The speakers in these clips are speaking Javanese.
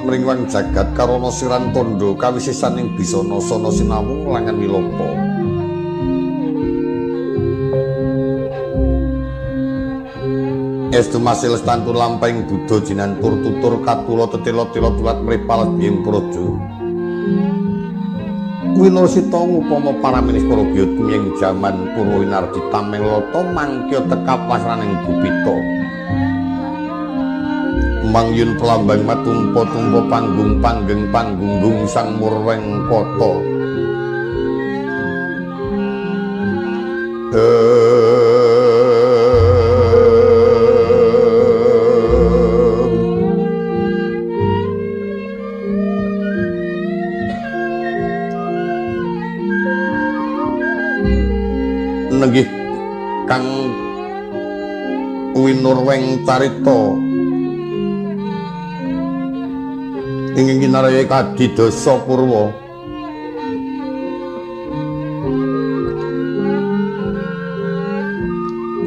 Meringwang jagat karono siran tondo kawisisan ing bisa nosono sinamung langan wilopo Estu masih lestantur lampahing budo jinantur tutur katulo tetilo tilo tulat meripalat biing projo Winosita ngupama para minis para biyotmi ing jaman Purwinardi tameng loto mangkya tekap wasraning Gupita. Mangyun pelambang matumpa-tumpa panggung panggeng panggunggung sang murweng kota. nenggih kang winurweng carita kadidasa purwa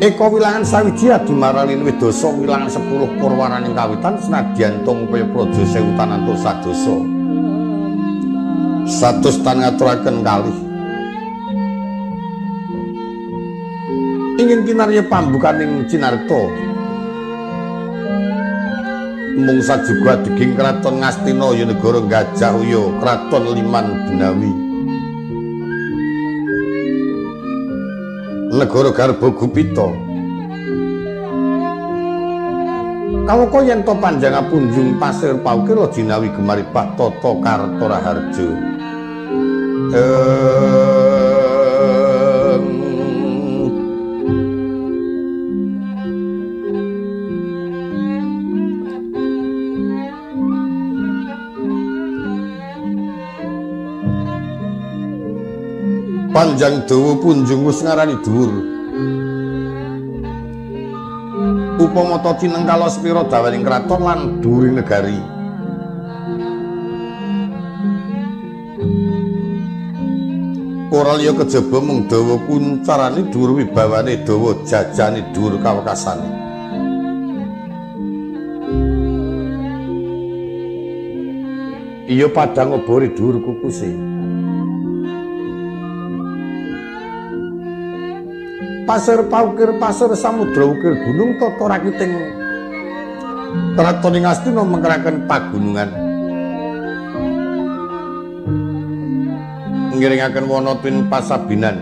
Eko wilangan sawiji adimarani wedasa wilangan 10 purwaraning kawitan senadyan tong kaya praja sewu tanantuk sadasa. Satus tan ngaturaken kalih ingin kinarya pambukaning Cinarta. Mung sajuga deging kraton Ngastina ya negara Gajah Uya, kraton Liman Benawi. Negara Garba Gupita. Kawoko yen to panjang punjung pasir paukira jinawi gemaribah tata Karta Raharja. Eh panjang dawa punjung wis ngarani dhuwur. Upama ta cinengkala sepira dawaning kraton lan dhuwuring negari. Ora liya kejaba mung dawa kuncarane dhuwur wibawane dawa jajane dhuwur kawekasane iya padang obore dhuwur kukuse pasir paukir pasir samudra ukir gunung tata rakiting kratoning astina mengkeraken pagunungan. Ngiringaken wana twin pasabinan.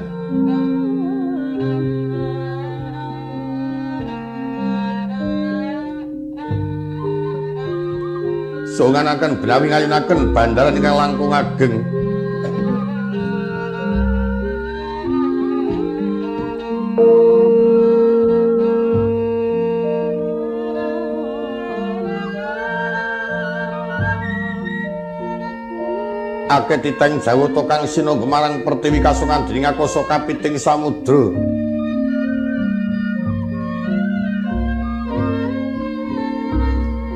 Songanaken benawi ngalinaken bandaran ingkang langkung ageng akeh titeng jawata kang sina gemarang pertiwi kasungan dening akasa kapiting samudra.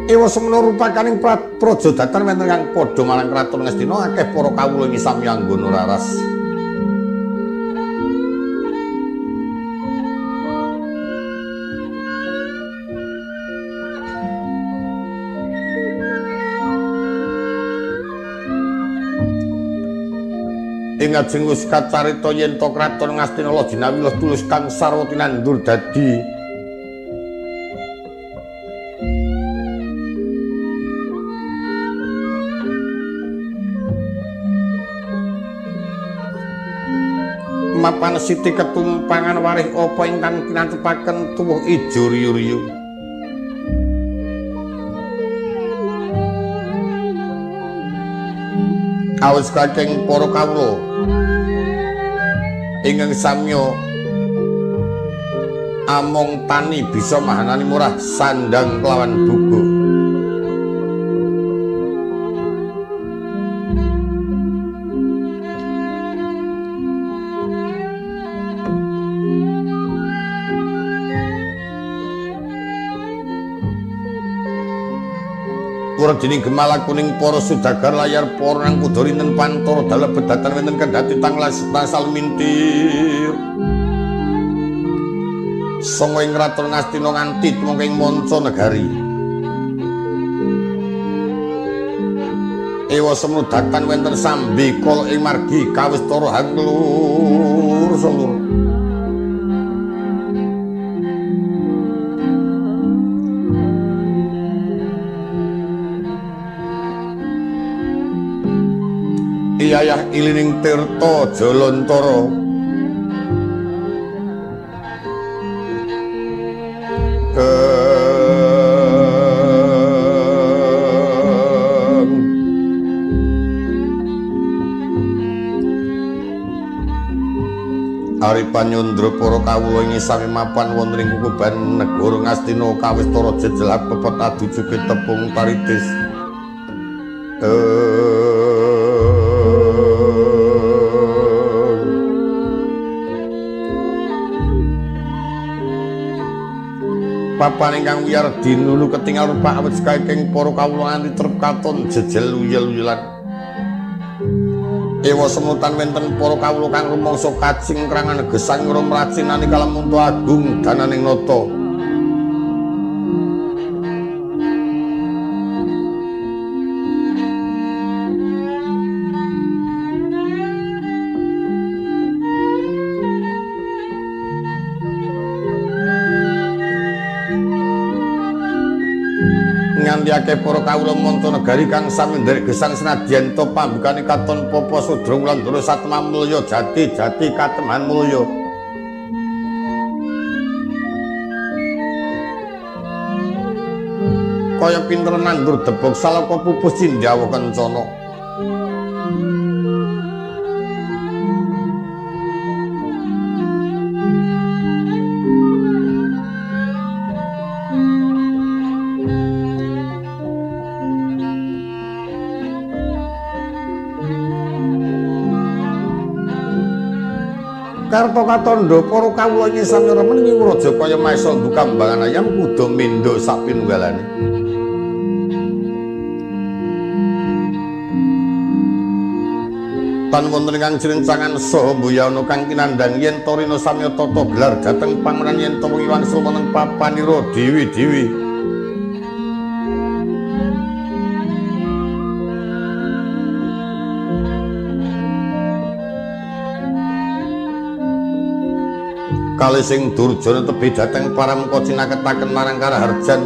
Ewa semana rupakaning praja datan wonten kang padha marang kraton Ngastina akeh para kawula ing sami anggone raras ing ajeng wis kacarita yen to kraton Ngastina jinawi luh tulus kang sarwa tinandur dadi mapan siti ketumpangan warih apa ingkang kinantepaken tuwuh ijo riyu-riyu awis kakeng para kawula. Ingkang samya among tani bisa mahanani murah sandang kelawan buku Dening gemala kuning para sudagar layar para nang kudorinten pantara dalem bedatan wonten kendhati tanglas tasal mintir sanga ing kraton Ngastina nganti tumengking manca negari. Ewa semudatan wonten sambi kala ing margi kawistara hanglur seluruh. Iyayah ilining tirta jalontara Ari panyundra para kawula ing sami mapan wonten ing kukuban negara Ngastina kawistara jejelak pepet adu juke tepung paritis. Papan ingkang wiyar dinulu ketingal rupa awet sekaking para kawula nganti trep katon jejel uyel-uyelan. Ewa semutan wenten para kawula kang rumangsa kacing krangan gesang ngramracinani kalamuntu agung dananing nata. Kawula monto negari kang sami nderek gesang senadyan to pambukane katon popo sudra wulan dulu satma mulya jati jati kateman mulya. Kaya pinter nandur debok salaka pupus cindawa kencana Karto katondo para kawula nyisam remen ing raja kaya maesa bukambangan ayam kudu mindo sak pinunggalane. Tan wonten kang jrencangan saha mbuyana kang kinandhang yen Torino samya tata gelar dhateng pangeran yen to wengi wangsul wonten papanira dewi-dewi. Kali sing durjana tebih dhateng paramka cinaketaken marang karaharjan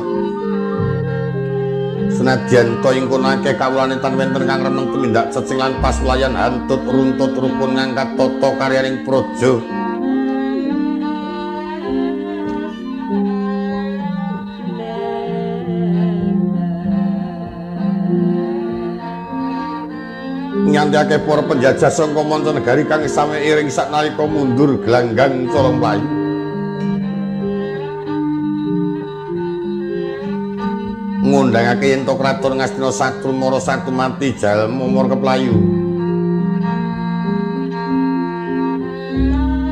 senadyan to ing konake kawulane tan wenten kang reneng tumindak cecing lan pas layan hantut runtut rupun ngangkat tata karyaning praja nyandhake para penjajah saka manca negari kang sami iring saknalika mundur gelanggang colong mlayu ngundangake yen to kraton Ngastina Satru Mara Satu mati jalma mur keplayu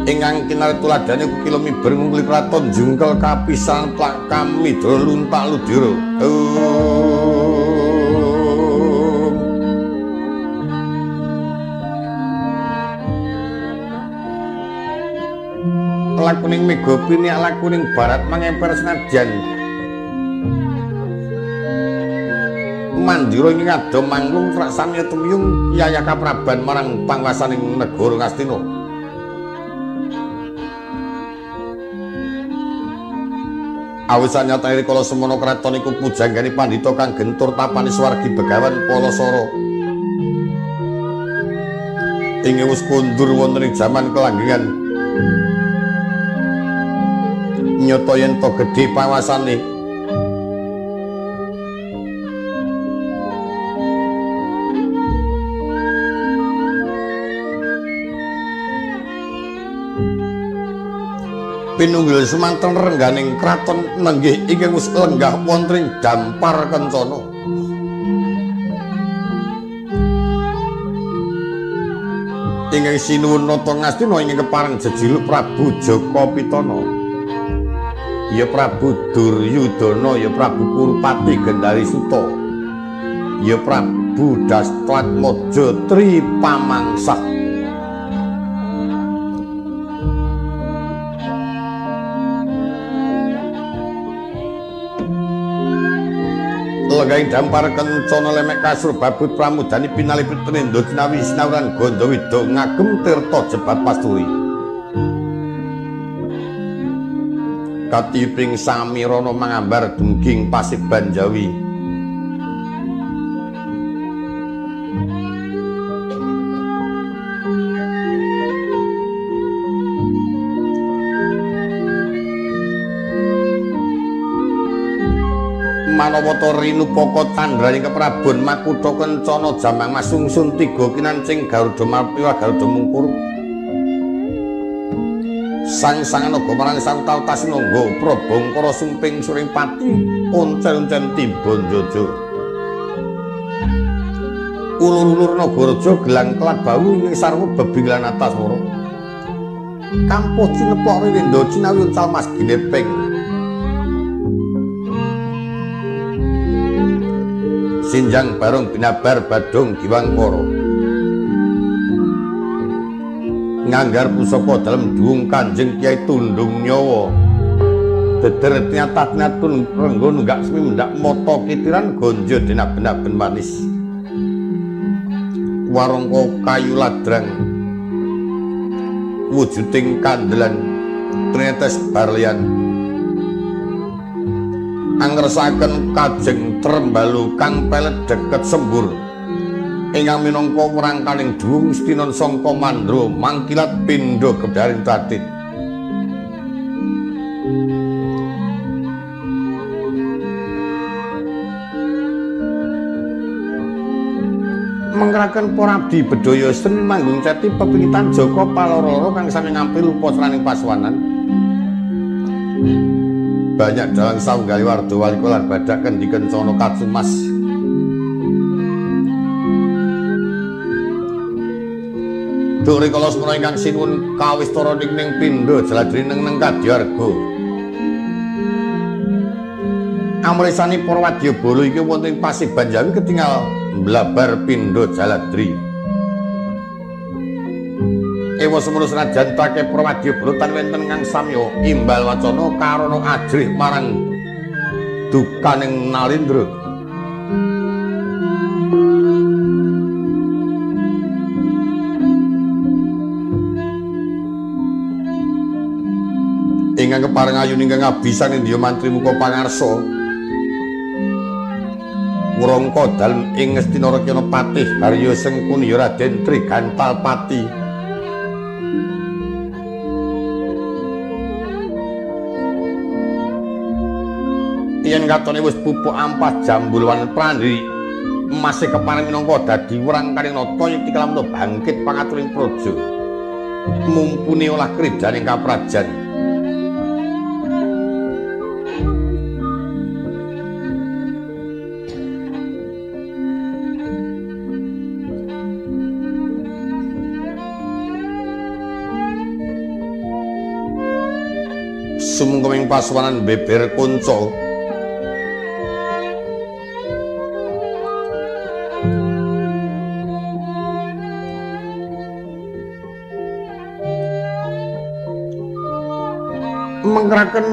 ingkang kinal tuladane kukila miber ngungkuli kraton jungkel kapisan plak kami luntak ludira oh. Lakuning megopini lakuning barat mengemper senajan. Mandiro ini ngado manglung rasamnya tumyung yaya kapraban marang pangwasaning negoro ngastino awisannya tayri kalau semono keraton iku pujanggani pandito kang gentur tapani swargi begawan polo soro ingi wus kundur wontening zaman kelanggingan nyata yen to gedhe pawasane. Pinunggil semanten rengganing kraton nenggih ingkang wis lenggah wonten dampar kencana. Ingkang sinuwun nata ngastina ingkang kepareng jejiluk Prabu Jaka Pitana ya Prabu Duryudana ya Prabu Kurupati Gendari Suta. Ya Prabu Dasrat Mojo Tri Pamangsah Lagaing dampar kencana lemek kasur babut pramudani pinalih putri ndo sinawi sinawuran gandha ngagem tirta jebat pasturi. Katiping samirana mangambar dunging pasik banjawi. Manawata rinu poko tandraning keprabon makutha kencana jamang masungsun tiga kinancing garuda marpiwa garuda mungkur sang sangan uga marang sang tautas nunggo prabangkara sumping suring pati oncen-oncen tiba jojo. Ulur-ulur nagaraja gelang kelat bau ing sarwa bebinglan atas moro kampuh cinepok rindo cinawi uncal mas ginepeng sinjang barong binabar badung giwangkara nganggar pusaka dalam duung kanjeng kiai tundung nyawa. Deder nyata nyatun renggon enggak semi mendak moto kitiran gonjo dina benak ben manis. Warongko kayu ladrang. Wujuding kandelan. Tretes barlian angresaken kajeng trembalu kang pelet deket sembur ingkang minangka wrangkaning duwung stinon sangka mandra mangkilat pindha kedaring tatit mengraken para abdi bedaya seni manggung ceti pepingitan Joko Paloro kang sami ngampi lupa sraning paswanan banyak dalang sawunggali wardo waliko lan badak kendi kencono katsumas Duri kalau semono ingkang sinun kawis toro ning pindo jeladri neng neng kadiargo. Amrisani porwadya bolo iki wonten pasih banjawi ketinggal blabar pindo jaladri. Ewa semono senajan take prawadya brutan wenten kang samya imbal wacana karana ajrih marang dukaning nalindra ingkang kepareng ayu ingkang abisan indya mantri muka pangarsa. Wurangka dalem ing Ngastina Rakyana Patih Harya Sengkuni Raden Trigantal Pati. Yen katone wis pupuk ampah jambulwan prandri masih keparing minangka dadi wurang karing nata iki kelamno bangkit pangaturing praja. Mumpuni olah kridaning kaprajan paswanan beber kunco mengeraken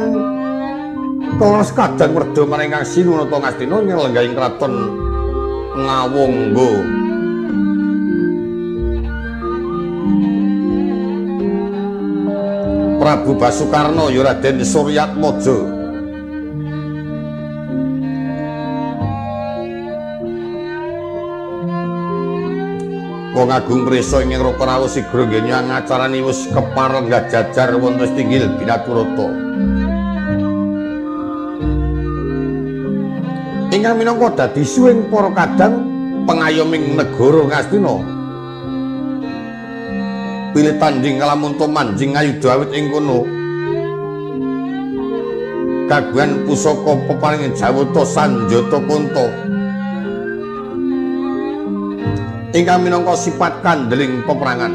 kawas kadang werda maring Kang Sinunata Ngastina nyelenggahing kraton Ngawonggo. Prabu Basukarno ya Raden Suryatmaja. Wong Agung Prisa ing Rokarawu sigra ngenyang acarane wis kepareng jajar wonten tinggil Binaturata. Ingkang minangka dadi suwing para kadang pengayoming negara Ngastina. Pilih tanding kalamun to manjing ayudha awit ing kono. Kagungan pusaka peparingin Jawata Sanjata Kunta. ingkang minangka sifat kandeling peperangan.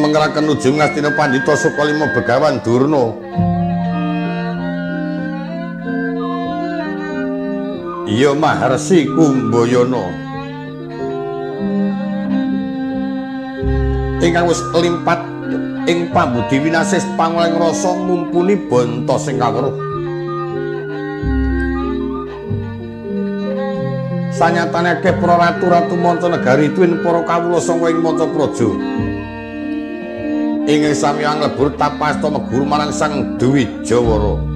Mengerahkan ujung ngastina pandita Sukalima Begawan Durna. Iya Maharsi Kumbayana. Ingkang wis limpat ing pambudi winasis panguling rasa mumpuni bonto sing kawruh. Sanyatane akeh para ratu-ratu Montenegari tuwin para kawula sanga ing Montepraja ing samyang lebur tapasta meguru marang Sang Dewi Jawara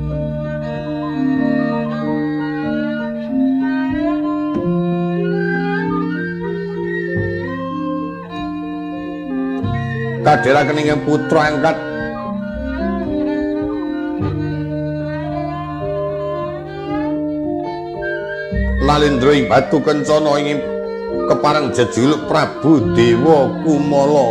kadera kening putra angkat. Lalindra ing batu kencana ing kepareng jejuluk Prabu Dewa Kumala.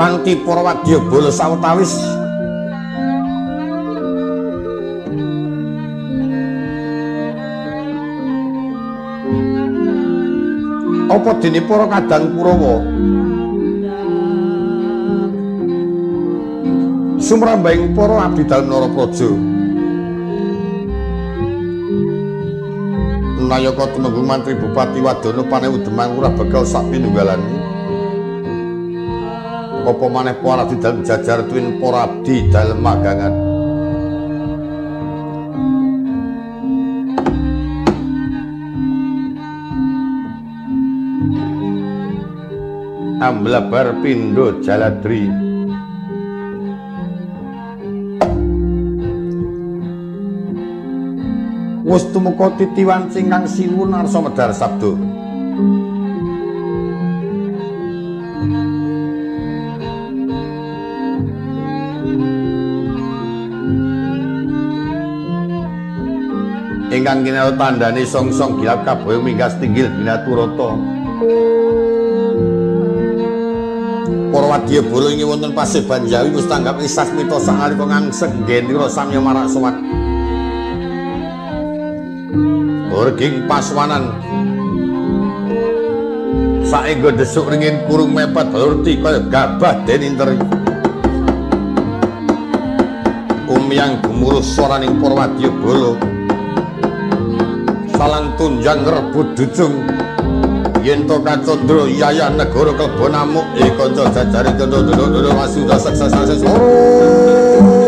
Kanthi para wadyabala sawetawis apa dene para kadang Kurawa sumrambahing para abdi dalem Narapraja. Nayaka tumenggung mantri Bupati Wadana panewu Demang ora bakal sak pinunggalan apa maneh para abdi dalem jajar tuwin para abdi dalem magangan amblabar pindo jaladri. Wis tumeka titiwan singkang siwun arsa medhar sabdo ingkang kinau tandani song-song gilap kaboyo minggas tinggil binaturata wadya ing wonten pasih Banjawi wis tanggap isas mita sanalika ngangsek gendira samya marak sowan Urging paswanan. Saenggo desuk ringin kurung mepet balurti kaya gabah deninteri umyang gemuruh soraning para wadya bolo salang tunjang rebut dujung yen to kacandra yaya negara kelebon amuk e kanca jajare dodo-dodo masuda saksa-saksa leng-leng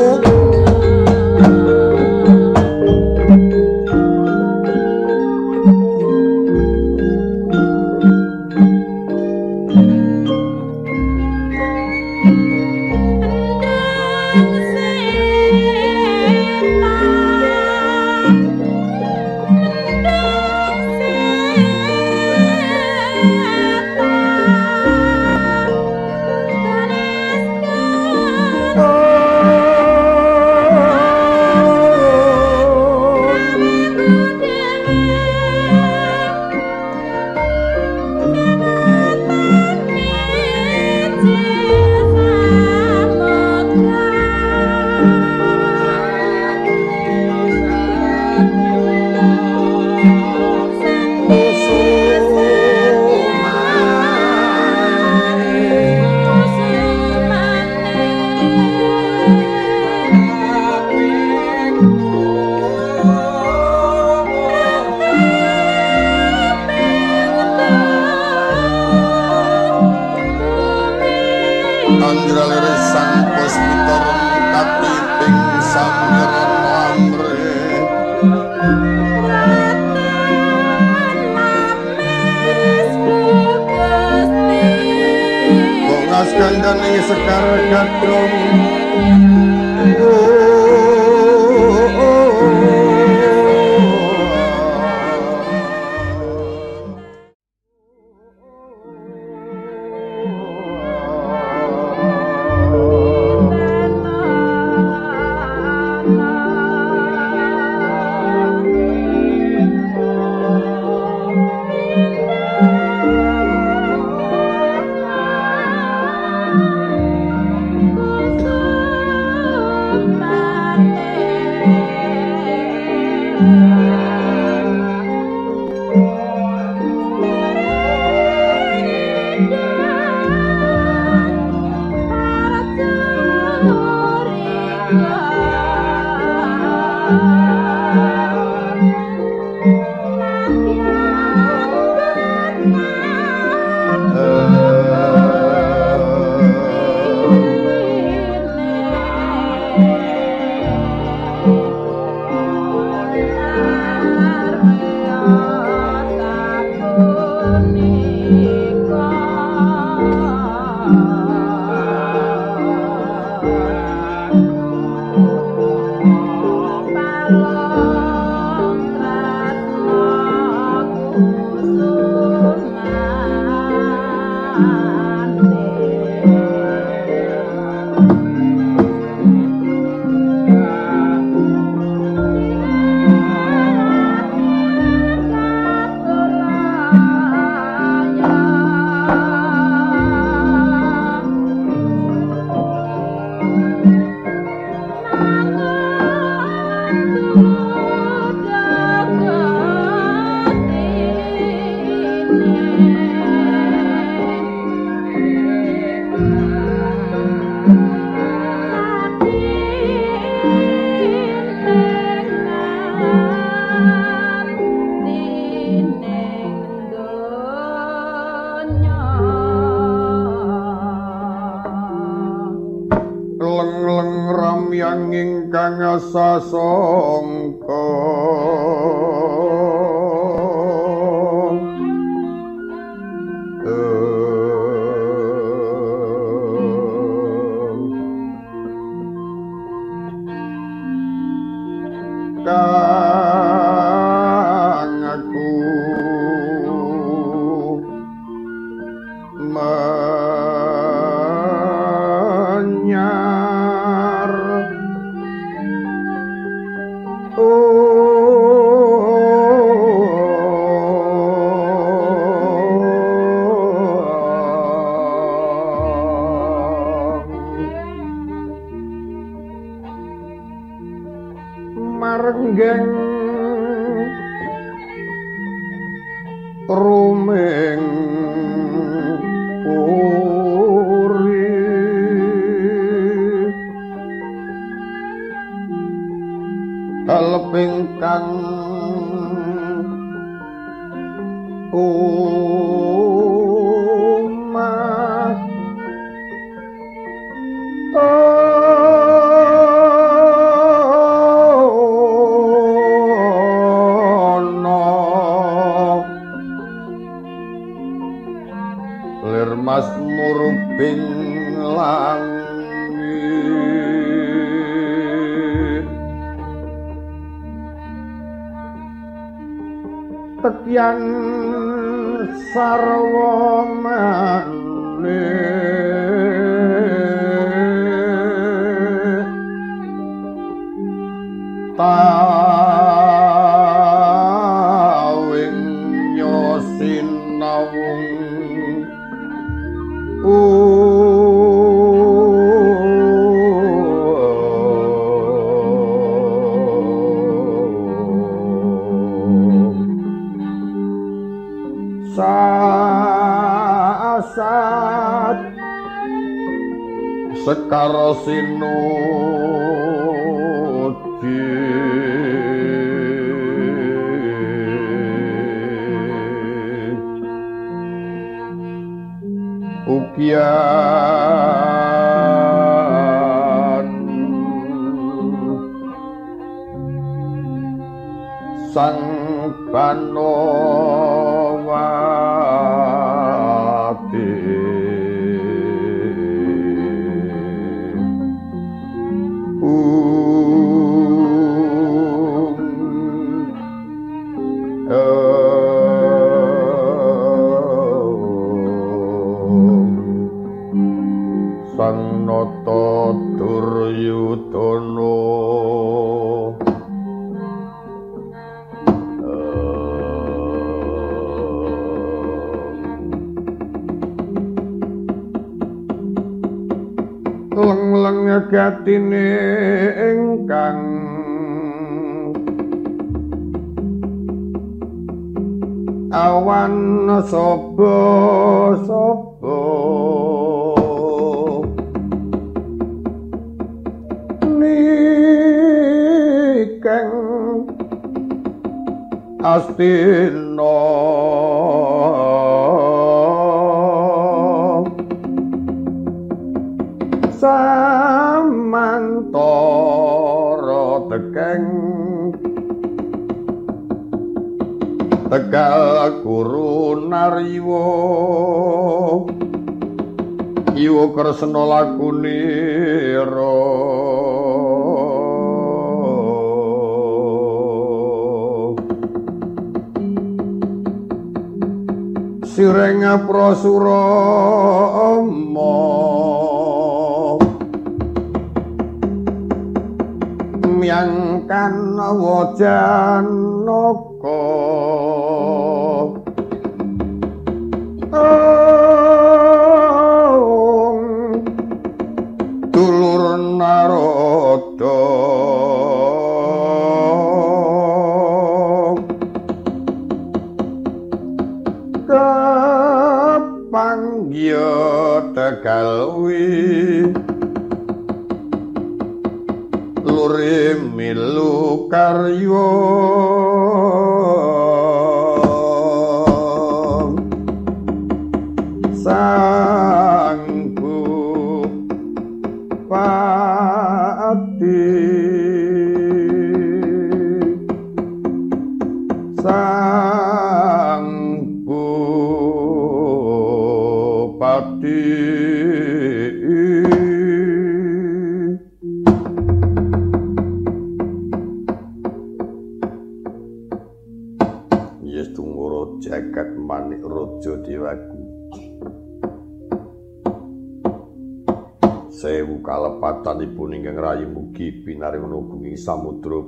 人。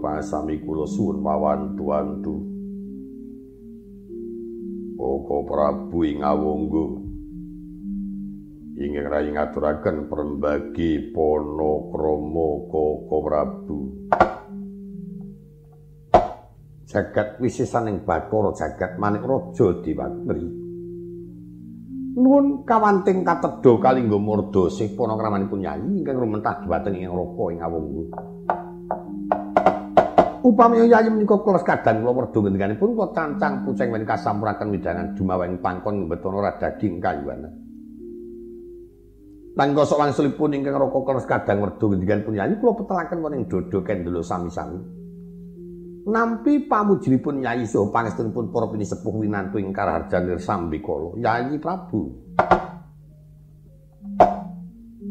Pasami kula suwun mawantu-wantu. Oko Prabu ing awonggo ingkang rayi ngaturaken perembagi pono kromo Koko Prabu. Jagat wisisaning Bathara jagat manik raja diwatri. nuwun kawanting katedha kalingga murda sih pono kramanipun nyanyi ingkang rumentah dhumateng ing roko ing awungku upami yayi menika kula kadang kula werda ngendikanipun kula cancang puceng wen kasampuraken widangan dumaweng pangkon mbetono ra daging kayuana lan kosok wangsulipun ingkang roko kula kadang werda ngendikanipun nyanyi kula petelaken wonten dodo kendelo sami-sami. Nampi pamujinipun Nyai Soho pangestunipun para pinisepuh winantu ing Karaharjan Sambikala Nyai Prabu.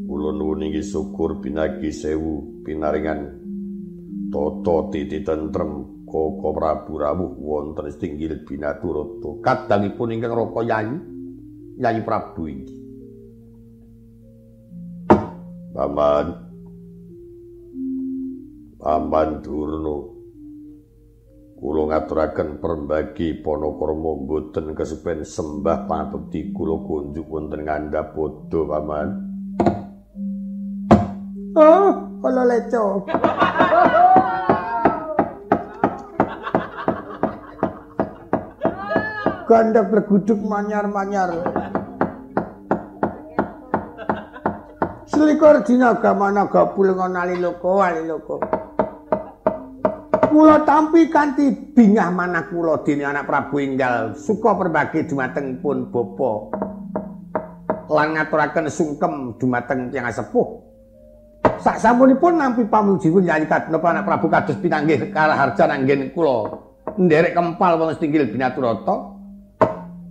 Kula nuwun inggih syukur binagi sewu pinaringan tata titi tentrem Koko Prabu rawuh wonten stinggil binaturata kadangipun ingkang raka Nyai Nyai Prabu iki. Paman. Paman Durna. Kula ngaturaken perembagi panakarma mboten kesepen sembah pangabekti kula kunjuk wonten ngandhap padha paman oh kala leco. Gandhap leguduk manyar-manyar. Selikur dina gamana gapul ngono ali loko ali loko kula tampi kanthi bingah manah kula dene anak Prabu Enggal suka perbagi dumateng pun bapa lan ngaturaken sungkem dumateng tiyang sepuh sak sampunipun nampi pamuji kula nyanyi kadhep anak Prabu kados pinanggih karaharjan anggen kula. Nderek kempal wong setinggil binaturata.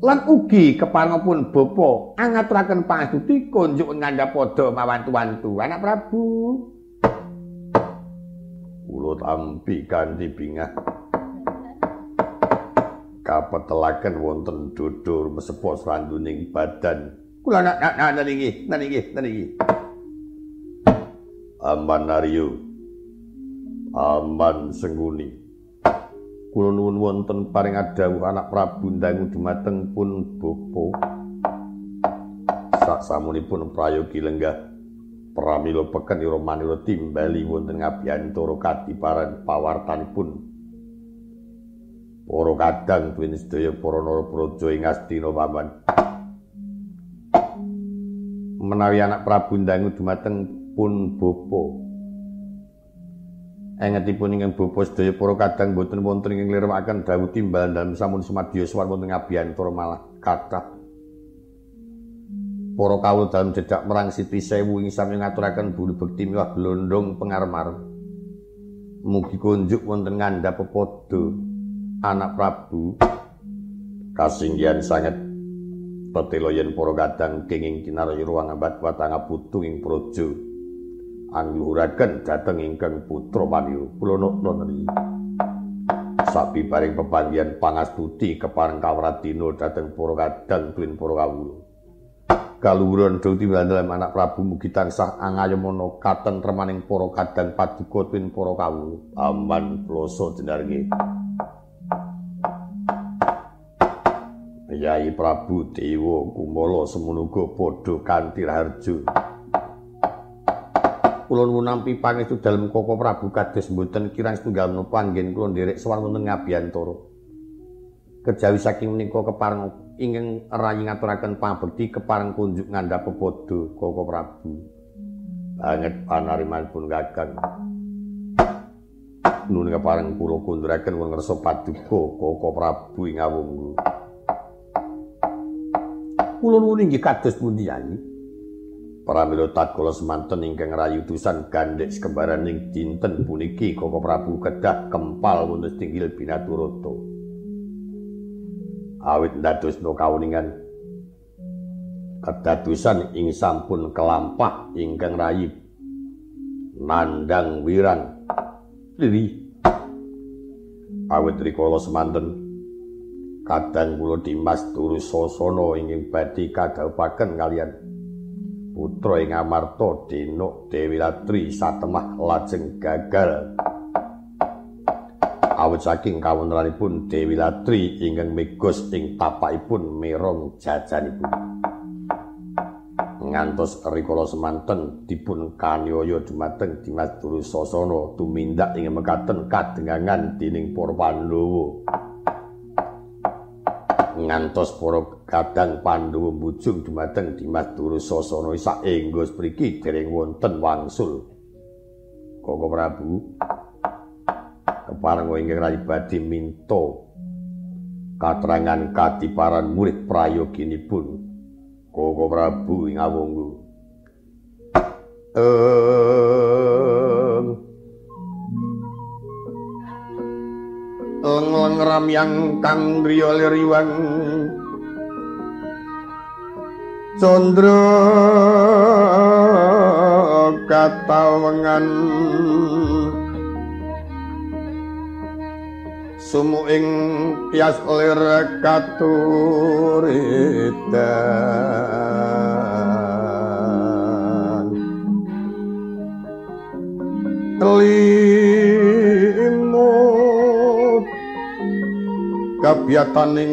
Lan ugi keparengipun bapa angaturaken pangastuti konjuk ngandhap padha mawantu-wantu. Anak Prabu. Kula tampi kanthi bingah. Kapetelaken wonten dudur mesepo sranduning badan. Kula nak nak niki niki niki aman naryo aman sengguni. Kula nuwun wonten paring adawuh anak prabu ndangu dumateng pun bapa. Sak samunipun prayogi lenggah pramila peken ira manira timbali wonten ngabiyantara kadiparan pawartanipun. Para kadang duweni sedaya para narapraja ing Astina paman. Menawi anak Prabu ndangu dumateng pun bapa. Engetipun ingkang bapa sedaya para kadang boten wonten ing nglirwakaken dawuh timbalan dalem samun sumadya suwar wonten ngabiyantara malah kathah. Para kawula dalem jedak merang Siti Sewu ing sami ngaturaken bulu bekti miwah glondong pengarmar. Mugi kunjuk wonten ngandhap pepodo anak Prabu. Kasinggihan sanget petelo yen para kadang kenging kinarya ruang abad watang putu ing praja angluraken dhateng ingkang putra paniyo kula nukna nri sapi paring pepanggihan pangastuti kepareng kawradina dhateng para kadang tuwin para kawula kaluhuran dadi wandel anak Prabu mugi tansah angayemana katentremaning para kadang paduka tuwin para kawula aman ploso jenarge. Yai Prabu Dewa Kumala semunuga padha kanthi raharja Kula nuwun nampi pangestu dalem Koko Prabu kados mboten kirang setunggal menapa anggen kula nderek sowan wonten ngabiyantara Kejawi saking menika kepareng ingkang rayi ngaturaken pabekti kepareng kunjuk ngandhap pepodo Koko Prabu. Banget panarimanipun Kakang. Nuwun kepareng kula kunduraken wong ngersa paduka Koko Prabu ing awungku. Kula nuwun inggih kados pundi Yayi? Pramila tatkala semanten ingkang rayu tusan gandhek kembaran ing dinten puniki Koko Prabu kedah kempal wonten tinggil binaturata. Awit ndadosna kawuningan kedadosan ing sampun kelampah ingkang rayi nandang wirang. Liri awit rikala semanten kadang kula Dimas turu sasana ingkang badhe kadhawuhaken kalian putra ing Amarta Denuk Dewi Latri satemah lajeng gagal. Awit saking kawontenanipun Dewi Latri ingkang megos ing tapakipun merong jajanipun. Ngantos rikala semanten dipun kanyaya dumateng Dimas Durusasana tumindak ing mekaten kadengangan dening para Pandhawa ngantos para kadang Pandhawa mbujung dumateng Dimas Durusasana saengga spriki dereng wonten wangsul. Koko Prabu. Kepareng inggih rayi badhe minta katerangan katiparan murid prayoginipun. Koko Prabu ing awungku leng-leng ramyang kang driya liriwang condra katawengan. Sumu ing tias lir katuridan telimut kabiataning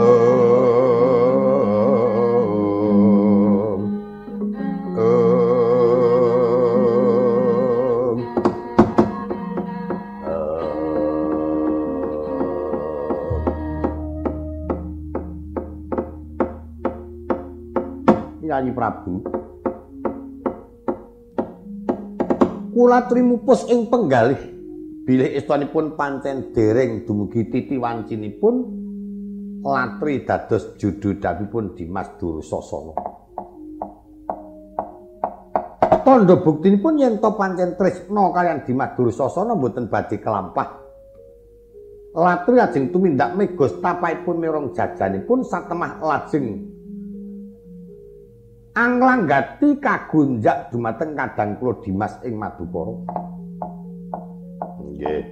om om Nyanyi Prabu. Kula trimupus ing penggalih bilih istanipun pancen dereng dumugi titi wancinipun latri dados jududapipun Dimas Dursasana. Tandha buktinipun yen to pancen tresna kaliyan Dimas Dursasana mboten badhe kelampah. Latri ajeng tumindak megos tapahipun mirong jajanipun satemah lajeng anglanggati kagunjak dumateng kadang kula Dimas ing Madukara. Nggih.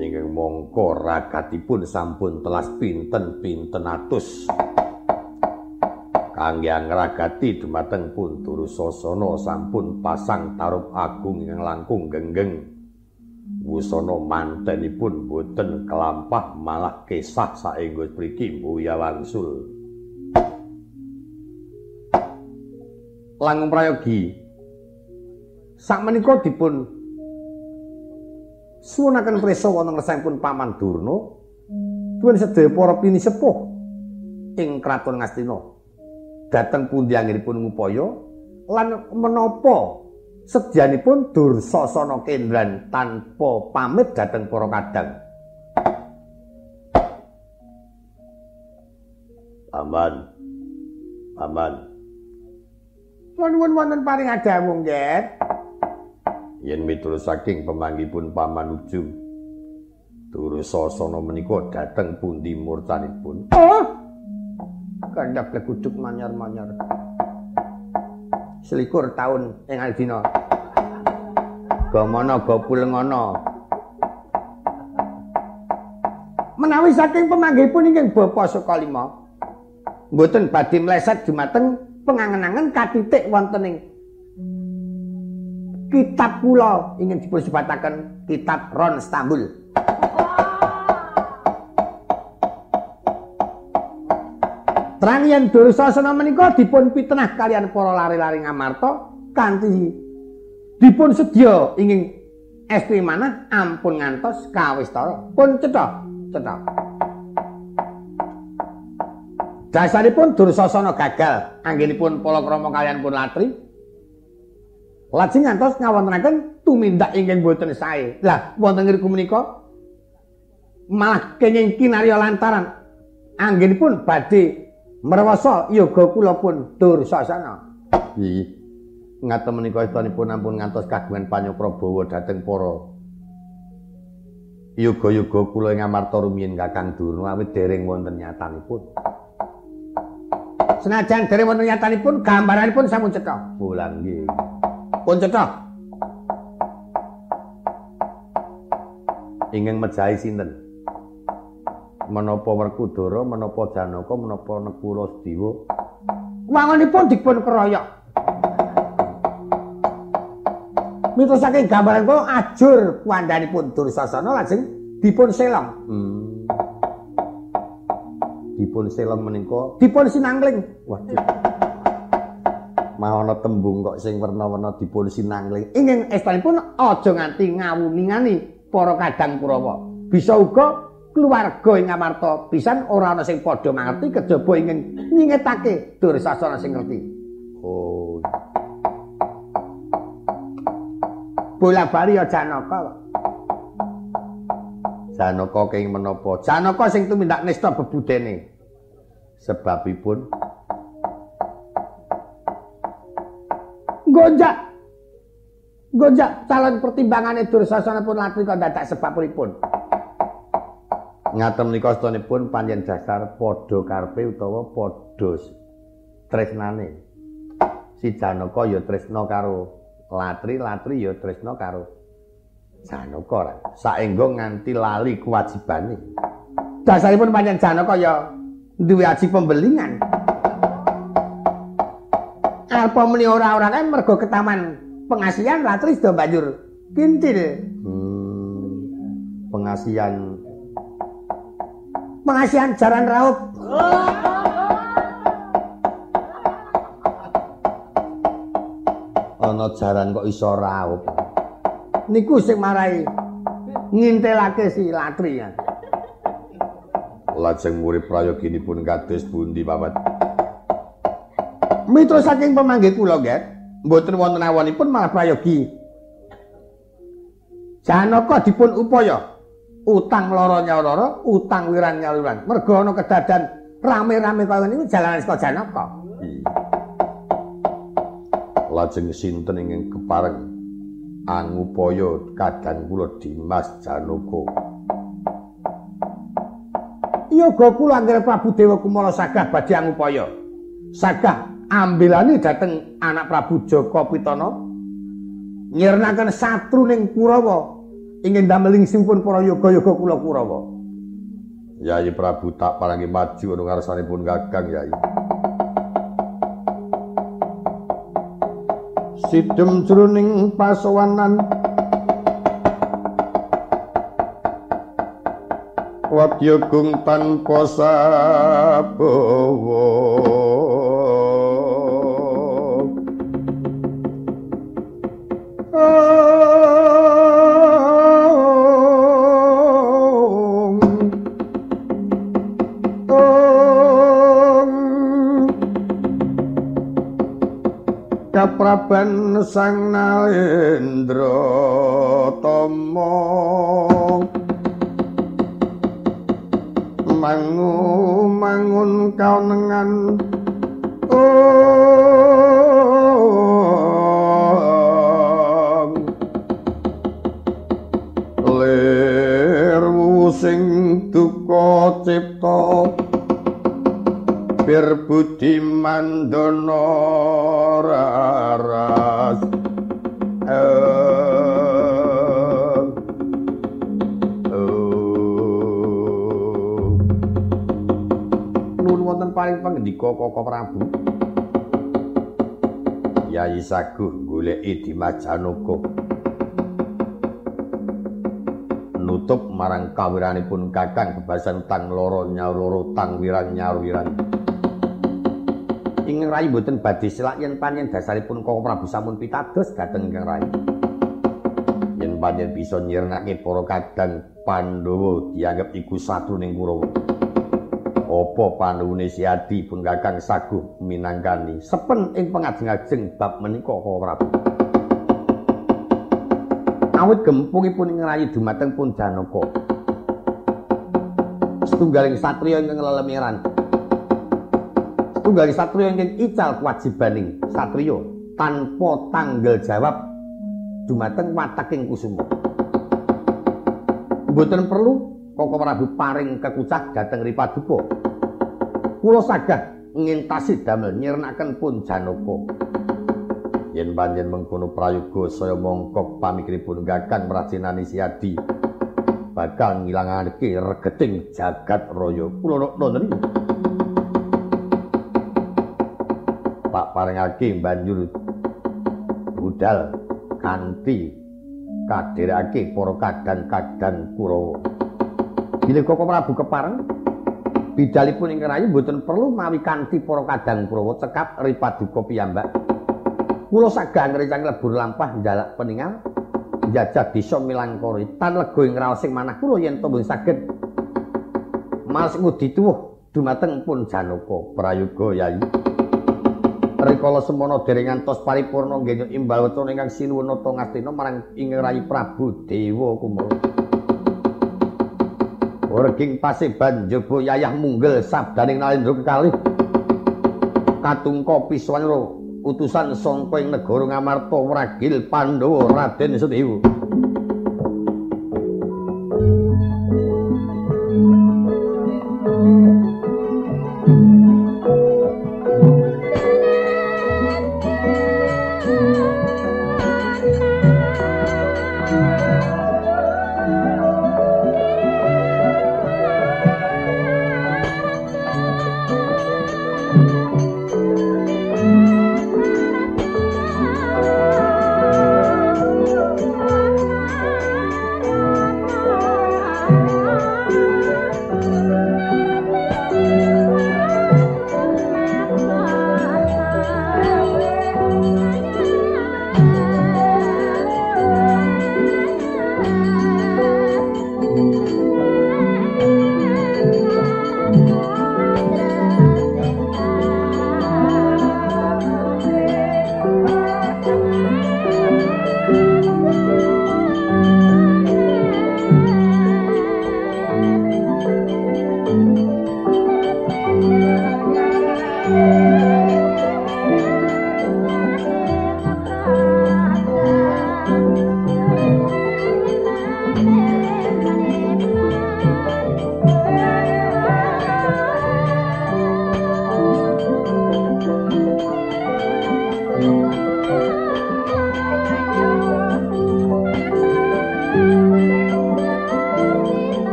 Ingkang mongko ragatipun sampun telas pinten-pinten atus. Kangge ngragati dumateng pun Durusasana sampun pasang tarup agung ingkang langkung genggeng. Wusana mantenipun boten kelampah malah kesah saengga mriki mbuya wangsul. Langung prayogi sakmenika dipun suwunaken prisa wonten ngersangipun Paman Durna. Tuwin sedaya para pinisepuh ing kraton Ngastina. Dhateng pundi anggenipun ngupaya lan menapa sedyanipun Dursasana Kendran tanpa pamit dhateng para kadang. Paman Paman Nuwun wonten paring adawung, Nggih. Yen miturut saking pemanggipun Paman Ujung, Durusasana menika dhateng pundi murtanipun? Oh. Kandhap leguduk manyar-manyar. Selikur taun ing Aldina. Gamana gopulengana. Menawi saking pemanggipun ingkang Bapa Sukalima, mboten badhe mleset dumateng pengangen-angen katitik wonten ing kitab kula ingin dipun sebataken kitab Ron Stambul. Terang yen Dursasana menika dipun pitenah kalian para lari-lari ngamarta kanthi dipun sedya ingin estri manah ampun ngantos kawistara. Pun cetha, cetha. Dasaripun Dursasana gagal anggenipun palakrama kalian pun latri. Lajeng ngantos ngawontenaken tumindak ingkang boten sae. Lah wonten ngriku menika malah kenging kinarya lantaran anggenipun badhe Merwasa yoga kula pun dursasana. Nggih. Ngaten menika istanipun ampun ngantos kagungan Panyaprabawa dhateng para yoga-yoga kula ing amarta rumiyin Kakang Durna awit dereng wonten nyatanipun. Senajan dereng wonten nyatanipun gambaranipun sampun cetha. Bulan nggih. Pun cetha. Ingeng mejahi sinten? menapa Werkudara, menapa Janaka, menapa Nekula Sediwa. Wangunipun dipun keroyok. Mitos saking gambaran kula ajur kuwandanipun Dursasana lajeng dipun selong. Hmm. Dipun selong menika dipun sinangling. Waduh. Mah ana tembung kok sing werna-werna dipun sinangling. Ingin estanipun aja nganti ngawuningani para kadang Kurawa. Bisa uga keluarga ing Amarta pisan ora ana sing padha mangerti kejaba ingin nyingetake Dursasana sing ngerti. Oh. Bola bali ya Janaka. Janaka kenging menapa? Janaka sing tumindak nista bebudene. Sebabipun Gonjak. Gonjak calon pertimbangane Dursasana pun latri kok dadak sebabipun. ngaten menika astanipun panjen dasar padha karepe utawa padha tresnane si Janaka ya tresna karo Latri Latri ya tresna karo Janaka ra saengga nganti lali kewajibane dasaripun panjen Janaka ya duwe aji pembelingan apa meni ora-ora kae mergo ketaman pengasihan Latri sudah banjur kintil hmm, pengasihan pengasihan jaran raup. Ana jaran kok iso raup. Niku sing marai ngintelake si Latri ya. Lajeng murid prayoginipun kados pundi, Bapak? Mitra saking pemanggih kula, nggih. Mboten wonten awonipun malah prayogi. Janaka dipun upaya utang loro nyaloro, utang wiran nyaluran. Mergo ana kedadan rame-rame kaya niku jalanan saka Janaka. Lajeng sinten ingkang kepareng angupaya kadang kula Dimas Janaka. Yoga kula anggere Prabu Dewa Kumara sagah badhe angupaya. Sagah ambilane dhateng anak Prabu Jaka Pitana nyirnaken satru ning Kurawa ingin dameling simpun para yoga-yoga kula Kurawa. Yayi Prabu tak parangi maju anu ngarsanipun Kakang Yayi. Sidem jroning pasowanan Wadyagung tanpa sabawa kapraban sang nalendra tama. Mangu mangun kaunengan ler sing duka cipta bir budi mandono raras. Nun wonten paling pangendika Koko Prabu. Yayi Saguh goleki Dimas Janaka nutup marang kawiranipun Kakang kebasan tang loro nyaur loro tang wirang nyaur wirang Ingkang Rayi mboten badhe silak yen panjen dasaripun Koko Prabu sampun pitados dhateng Ingkang Rayi. Yen panjen bisa nyirnake para kadang Pandhawa dianggep iku satruning Kurawa. Apa panuwune si Adi pun Kakang saguh minangkani sepen ing pengajeng-ajeng bab menika Koko Prabu. Awit gempungipun ing rayi dumateng pun Janaka. Setunggaling satriya ingkang lelemiran tunggal satriya ingkang ical kewajibaning satriya tanpa tanggal jawab dumateng wataking kusuma. Mboten perlu Koko Prabu paring kekucak dhateng Ripaduka. Kula sagah ngintasi damel nyirnaken pun Janaka. Yen panjen mengkono prayoga saya mongkok pamikiripun gakan merajinani siadi bakal ngilangake regeting jagat raya. Kula nonton iki. Pak paringake banjur budal kanthi kadherake para kadang-kadang Kurawa. Bilih Koko Prabu kepareng bidalipun ing rayi mboten perlu mawi kanthi para kadang Kurawa cekap ripaduka piyambak. Kula sagah ngrencang lebur lampah njalak peningal njajah desa Milangkori tan lega ing raosing manah kula yen to saged Mas ngudi tuwuh dumateng pun Janaka Prayoga Yayi. Rikala semana dereng ngantos paripurna nggih imbal wetone ingkang sinuwun ta ngastina marang ing rayi Prabu Dewa Kumara. Werging paseban njaba yayah munggel sabdaning nalendra kekalih. Katungka piswanra utusan sangka ing negara Ngamarta Wragil Pandhawa Raden Sedewa.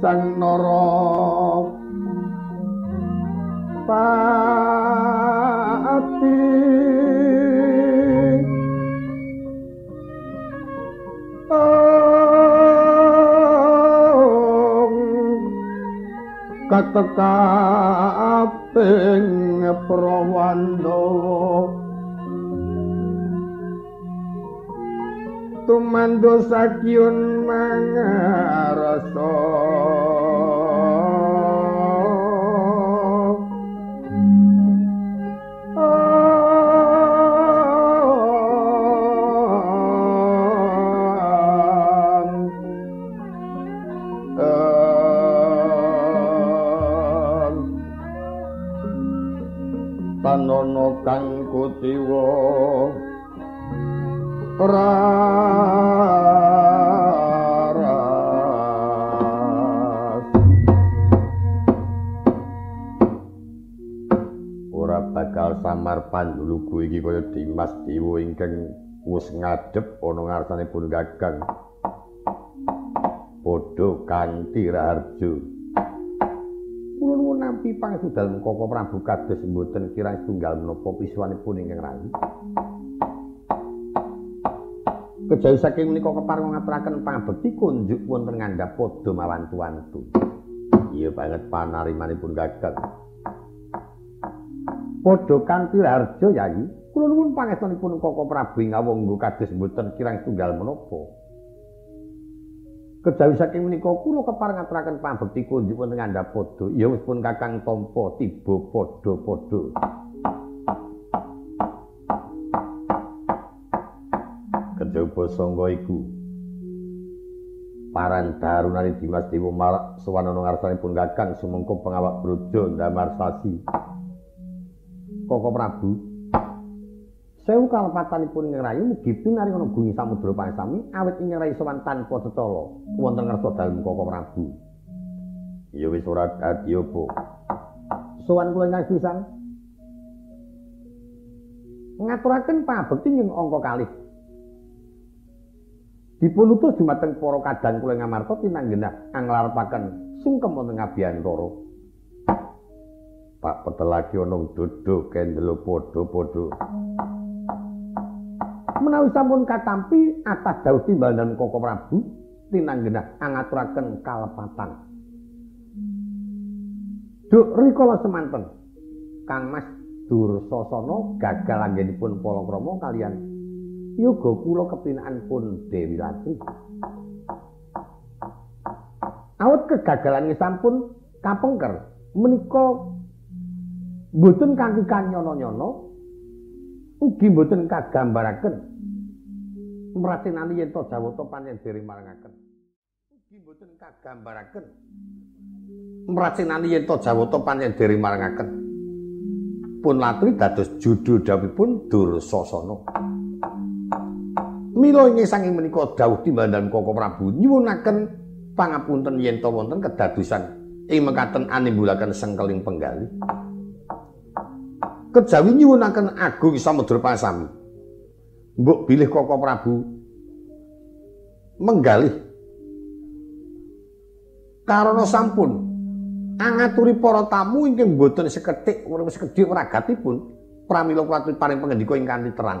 Sang nara. Pati. Katekaping prawandawa tumando sakyun mangarasa. Tanono kang kutiwa ora panduluku iki kaya Dimas Dewa ingkang wis ngadep ana ngarsanipun Kakang. Padha kanthi raharja. Kula nuwun nampi pangesudal Koko Prabu kados mboten kirang setunggal menapa pisuwanipun ingkang rayi. Kejawi saking menika kepareng ngaturaken pangabekti kunjuk wonten ngandhap padha mawantu-wantu. Iya banget panarimanipun Kakang. Padha kanthi harja yayi, kula nuwun pangestunipun Koko Prabu ngawonggo kados mboten kirang setunggal menapa. Kejawi saking menika kula kepareng ngaturaken pangabekti kunjuk wonten ngandhap padha. Ya wis pun Kakang tampa tiba padha-padha. kejaba sangga iku paran darunane Dimas Dewa Malak sawanana ngarsanipun Kakang sumengko pengawak brojo ndamar sasi Koko Prabu. Sewu kalepatanipun ing rayi mugi pinari ana gunung samudra pangsami awit ing rayi sowan tanpa cetala. Wonten ngarsa dalem Koko Prabu. Ya wis ora dadi apa. Sowan kula ingkang pisan ngaturaken pabekti ing angka kalih. Dipun utus dumateng para kadang kula ngamarta pinanggenah anglarepaken sungkem wonten ngabiyantara. Pak petelaki ana dodo kendelo padha-padha. Menawi sampun katampi atas dawuh timbalan Koko Prabu tinanggenah angaturaken kalepatan. Duk rikala semanten Kang Mas Dursasana gagal anggenipun Palakrama kalian yoga kula kepinaan pun Dewi Latri. Awet kegagalan sampun kapengker menika mboten kanthi kanyono-nyono ugi mboten kagambaraken mratinani yen to Jawata pancen diri marangaken. Ugi mboten kagambaraken mratinani yen to Jawata pancen diri marangaken. Pun latri dados judul dawuhipun Dursasana. Mila ing sanging menika dawuh timbandan Koko Prabu nyuwunaken pangapunten yen to wonten kedadosan ing mekaten animbulaken sengkeling penggali. Kejawi nyuwunaken agung samudra pasami. Mbok bilih Koko Prabu menggalih karana sampun angaturi para tamu ingkang boten seketik ora sekedhik ragatipun pramila kuwi paring pangendika ing kanthi terang.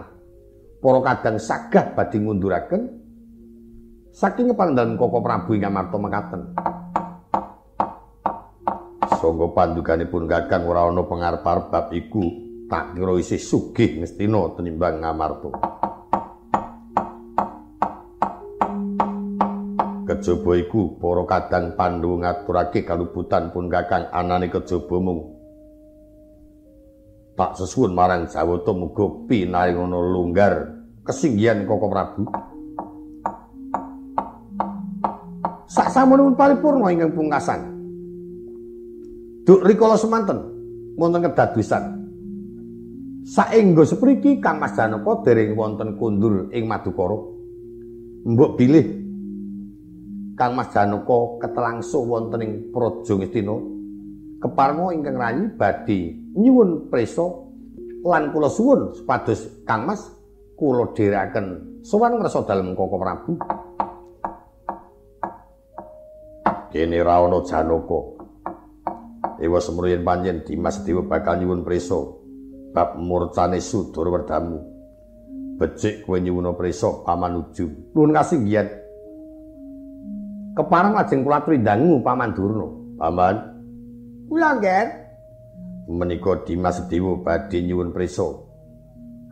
para kadang sagah badhe ngunduraken saking pandangan Koko Prabu ing Amarta mekaten. Sangga panduganipun Kakang ora ana pangarep-arep bab iku, tak kira isih sugih Ngastina tenimbang Ngamarta. Kejaba iku para kadang Pandhawa ngaturake kaluputan pun Kakang anane kejaba mung tak sesuwun marang Jawata muga pinaringono lunggar kesinggihan Koko Prabu. Sak samunipun paripurna ingkang pungkasan. Duk rikala semanten wonten kedadosan. Saengga sepriki Kang Mas Janaka dereng wonten kundur ing Madukara. Mbok bilih Kang Mas Janaka ketelangsuh wonten ing Praja Ngastina. keparenga ingkang rayi badhe nyuwun prisa lan kula suwun supados Kang Mas kula dherekaken sowan ngrasa dalem Koko Prabu. Kene ra ana Janaka. Ewa semruyen panjen Dimas Dewa bakal nyuwun prisa bab murcane Sudur Werdamu. Becik kowe nyuwun prisa pamanuju. Nuwun kasinggihan. Kepareng lajeng kula trindangu Paman Durna. Paman, Kula nggih. Menika Dimas Dewa badhe nyuwun prisa.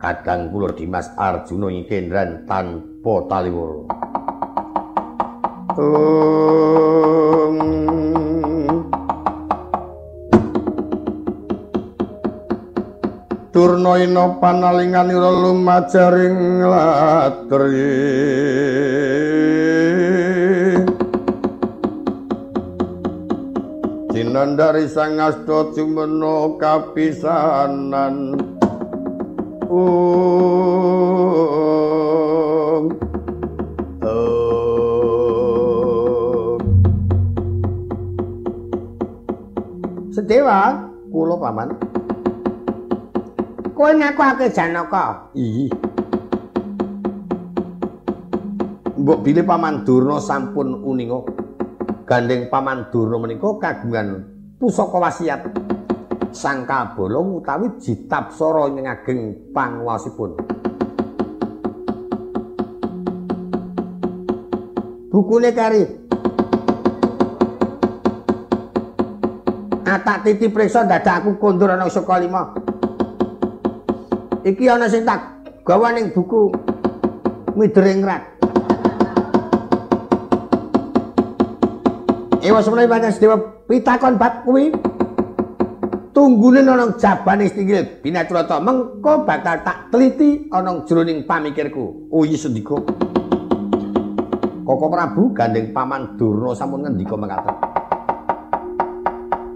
Kadang kula Dimas Arjuna ing kendran tanpa taliwur. Um... Turna ina panalinganira lumajaring latri. Nandari sang asta cumena kapisanan um Sedewa, kula paman. Kowe ngaku ake Janaka? Iyi. mbok bilih Paman Durna sampun uninga. Gandeng Paman Durna menika kagungan pusaka wasiat Sang Kabolong utawi jitapsara ageng panguwasipun. Bukune kari. Atak titi priksa dadak aku kondur ana saka lima. Iki ana sing tak gawa ning buku Midring Rat. Ewa semenawi pancen sedewa pitakon bab kuwi. Tunggune ana jabane stinggil binatrata mengko bakal tak teliti ana jroning pamikirku. Uyi sendika. Koko Prabu gandeng paman Durna sampun ngendika mekaten.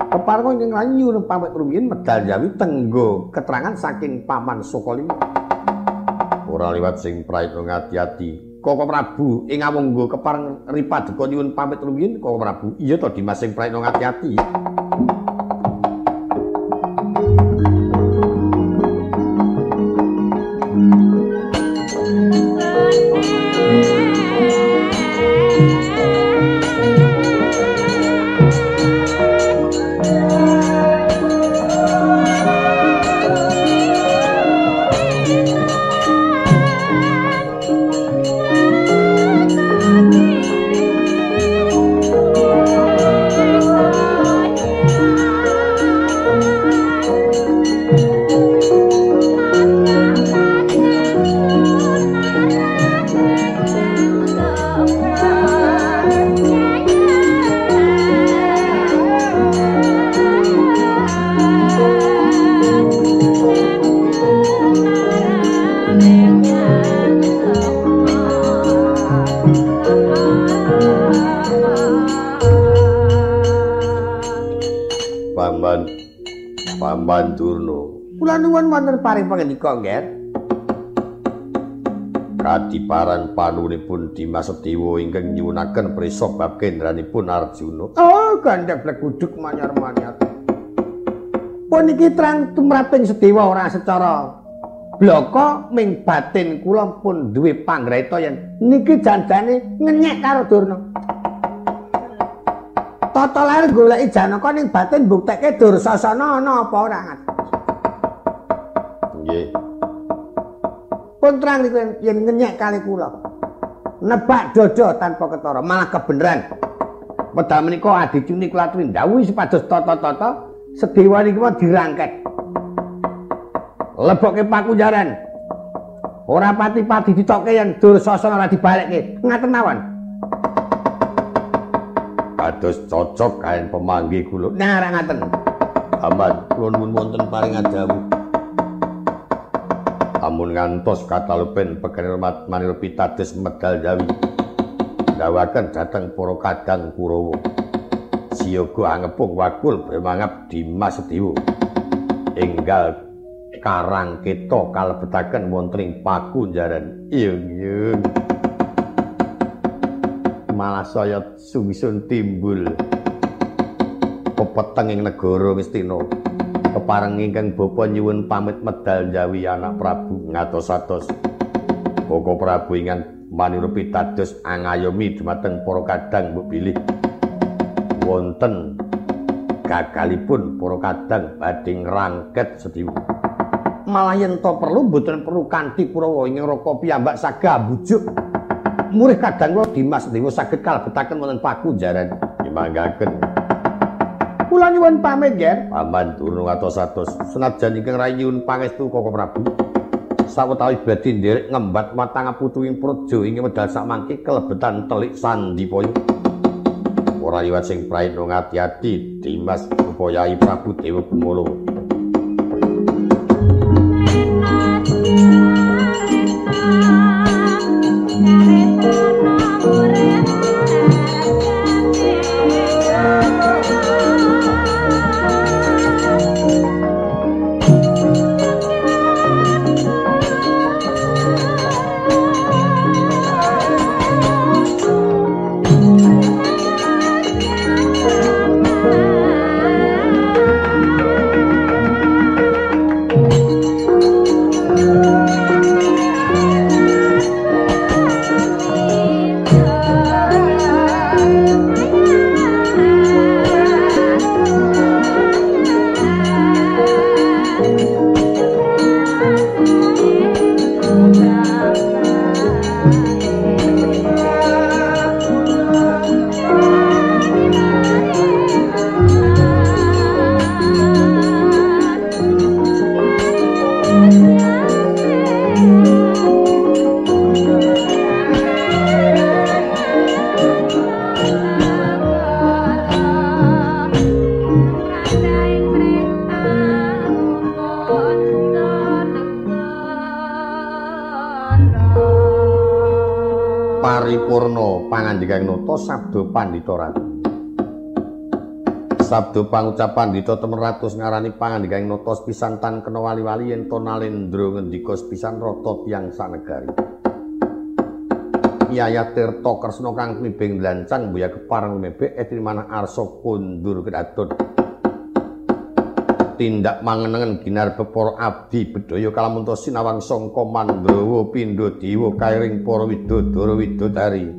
Kepareng ing lanyu pamit rumiyin medal jawi tenggo keterangan saking paman Sokolima. Ora liwat sing praitno ngati-ati Koko Prabu ing awunggo kepareng ripadeka nyuwun pamit rumiyin Koko Prabu. Iya to Dimas sing praitno ngati-ati. Pangandika nggih. Kadiparan panunipun Dimas Dewa ingkang nyuwunaken prisa bab kendranipun Arjuna. Oh, gandhek blekuduk manyar-manyar. Puniki terang tumraping Sedewa ora secara bloko ming batin kula pun duwe panggreta yen niki jandane ngenyek karo Durna. Tata lair goleki Janaka ning batin buktekke Dursasana ana apa ora ngerti. Nggih. Pun terang niku yen ngenyek kali kula. Nebak dodo tanpa ketara, malah kebenaran. Wedal menika adicuni kula aturi ndawuhi supados tata-tata sedewa niki mau dirangket. Lebokke pakunjaran. Ora pati-pati ditokke yen Dursasana ora dibalekke. Ngaten mawon. Kados cocok kaen pemanggi kula. Nah, ngaten. Aman, kula nuwun wonten paring adawu. Amun ngantos katalupen pekene hormat manila pitados medal jawi dawaken dhateng para kadang Kurawa siyaga angepung wakul bremangap Dimas Dewa enggal karang kita kalebetaken wonten ing pakunjaran. Yung malah saya sungsun timbul pepeteng ing negara Ngastina kepareng ingkang bapa nyuwun pamit medal jawi anak Prabu ngatos-atos. Koko Prabu ingkang manira pitados angayomi dumateng para kadang mbok bilih. Wonten gagalipun para kadang badhe ngrangket sediwu. Malah yen to perlu mboten perlu kanthi Kurawa ing raka piyambak saga bujuk. Murih kadang kula Dimas Dewa saged kalebetaken wonten pakunjaran. Dimanggaken. Kula nyuwun pamit nggih. Paman turun atos-atos senajan ingkang rayun pangestu Koko Prabu. Sawetawis badhe nderek ngembat matang putuing praja ing medal sakmangke kelebetan telik sandipaya. Ora liwat sing praitno ngati-ati Dimas Upayai Prabu Dewa Kumolo. Sabdo pandhita ratu. Sabdo pangucapan dita temen ratus ngarani pangandikaing notos pisan tan kena wali-wali yen to nalendra ngendika pisan rata tiyang sanegari. Yaya Tirta Kresna kang mibeng lancang buya kepareng mebek etri manah arsa kundur kedadot. Tindak mangenengen ginar pepara abdi bedaya kalamunta sinawang sangka Mandrawa pindha dewa kairing para widodara widodari.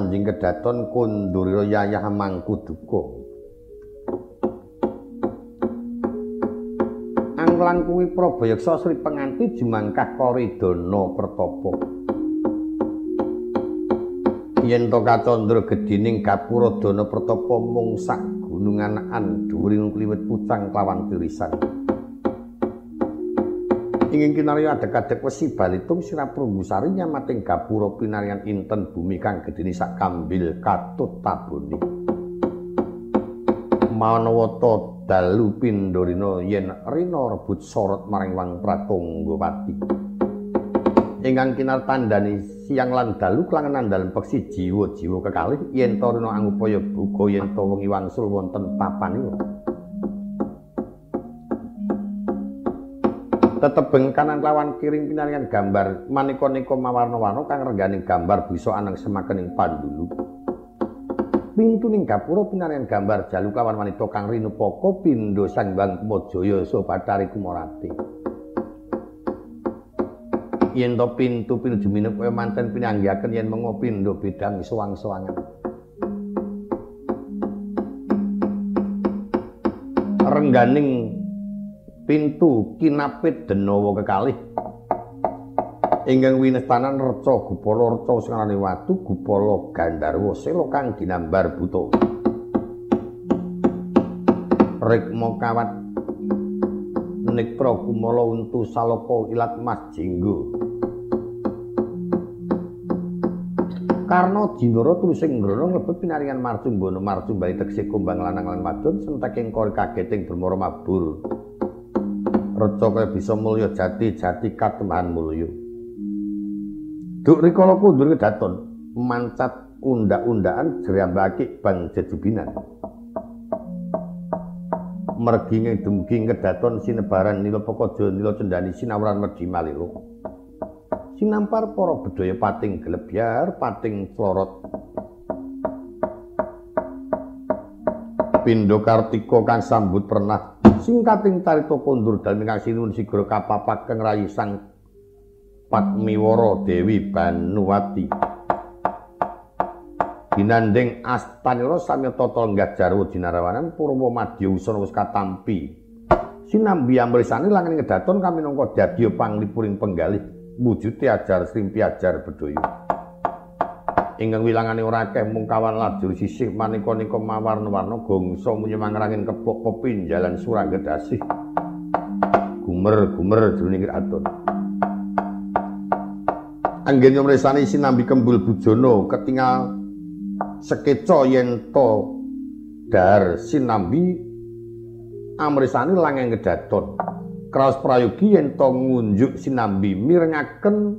Kedaton kundurira yayah mangku duka anglang kuwi prabayaksa sri penganti jumangkah koridana pertapa yen to kacandra gedining gapura dana pertapa mung sak gunungan andhuring kliwet pucang klawan tirisan ingin kinarya adek-adek wesi balitung sirah prungusari nyamating gapura pinarian inten bumi kang gedini sak kambil katut tabuni. Manawata dalu pindorina yen rina rebut sorot maring wang pratonggapati ingkang kinartandani siang lan dalu kelangenan dalem peksi jiwa-jiwa kekalih yen to rina angupaya buka yen to wengi wangsul wonten papanipun tetebeng kanan lawan kiring pinaringan gambar maneka-neka mawarna-warna kang regganing gambar bisa anang semakening pandulu. Pintu ning gapura pinaringan gambar jalu kawan wanita kang rinupaka pindha sangbang kumajaya so bathari kumorati. Yen to pintu pinuju minep kaya manten pinanggihaken yen mengo pindha bidang sowang-sowangan rengganing pintu kinapit denawa kekalih. Ingkang winestanan reca gupala reca sing arane watu gupala gandarwa sela kang ginambar buta. Rikma kawat. Nektra kumala untu salaka ilat mas jenggo. Karno Jindara tulusing ngrono mlebet pinaringan marcumbana marcumbali tekse kumbang lanang lan wadon sentaking kor kageting bermara mabur reca kaya bisa mulya jati jati katembahan mulya. Duk rikala kundur kedaton mancat undak-undakan jrambaki bang jejubinan. Mergi dumugi kedaton sinebaran nila pekojo nila cendani sinawuran mergi malilo sinampar para bedaya pating glebyar pating florot Pindo Kartika kang sambut pernah singkating carita kondur dalem kang sinuwun sigra kapapak kang rayi sang Patmiwara Dewi Banuwati. Dinanding astanira sami tata lenggah jarwa dinarawanan purwa madya usana wis katampi. Sinambi amrisane langene kedaton kami nangka dadi panglipuring penggalih wujude ajar srimpi ajar bedoyo ingkang wilangane ora akeh mung kawan lajur sisih manika-nika mawarna-warna gongso munyemangrangin kepok pepinjalan suragedasih gumer-gumer jroning kraton anggen nyomresani sinambi kembul bujono ketinggal sekeca yen to dar sinambi amresani langeng kedaton. Kraos prayogi yen to ngunjuk sinambi mirengaken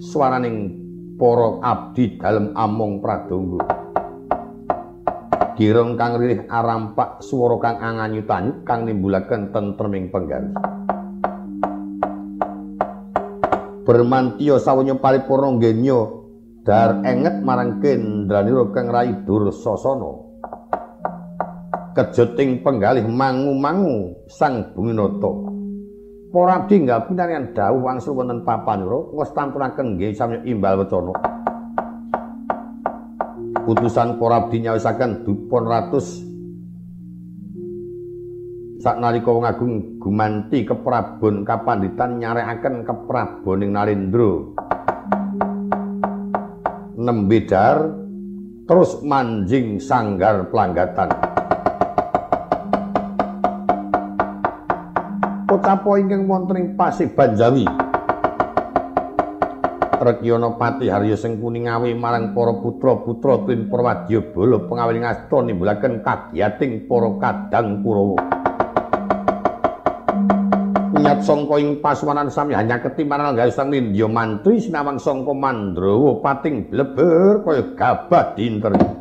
swaraning para abdi dalem among pradonga girong kang ririh arampak swara kang anganyutan kang nimbulaken tentreming penggalih bermantiya sawenya paripurna ngenya dar enget marang kendranira kang rai dursasana kejoting penggalih mangu-mangu sang bunginata para abdi nggak pinanian dawuh wangsul wonten papanura ngestampuraken nggih sami imbal wacana utusan para abdi nyawisaken dupun ratus. Saknalika wong agung gumanti keprabon kapanditan nyarekaken kepraboning Narendra. Nembedar terus manjing sanggar pelanggatan Kocapa ingkang wonten ing Pasih Banjawi. Rekyana Pati Harya sing kuningawi marang para putra-putra Trin Prawadya Bala pengawining asta nimbulaken kagiyating para kadang Kurawa. Nyat sangka ing pasuwanan sami hanya ketimaran gayusan Nindya Mantri sinawang sangka Mandrawa pating bleber kaya gabah dinter.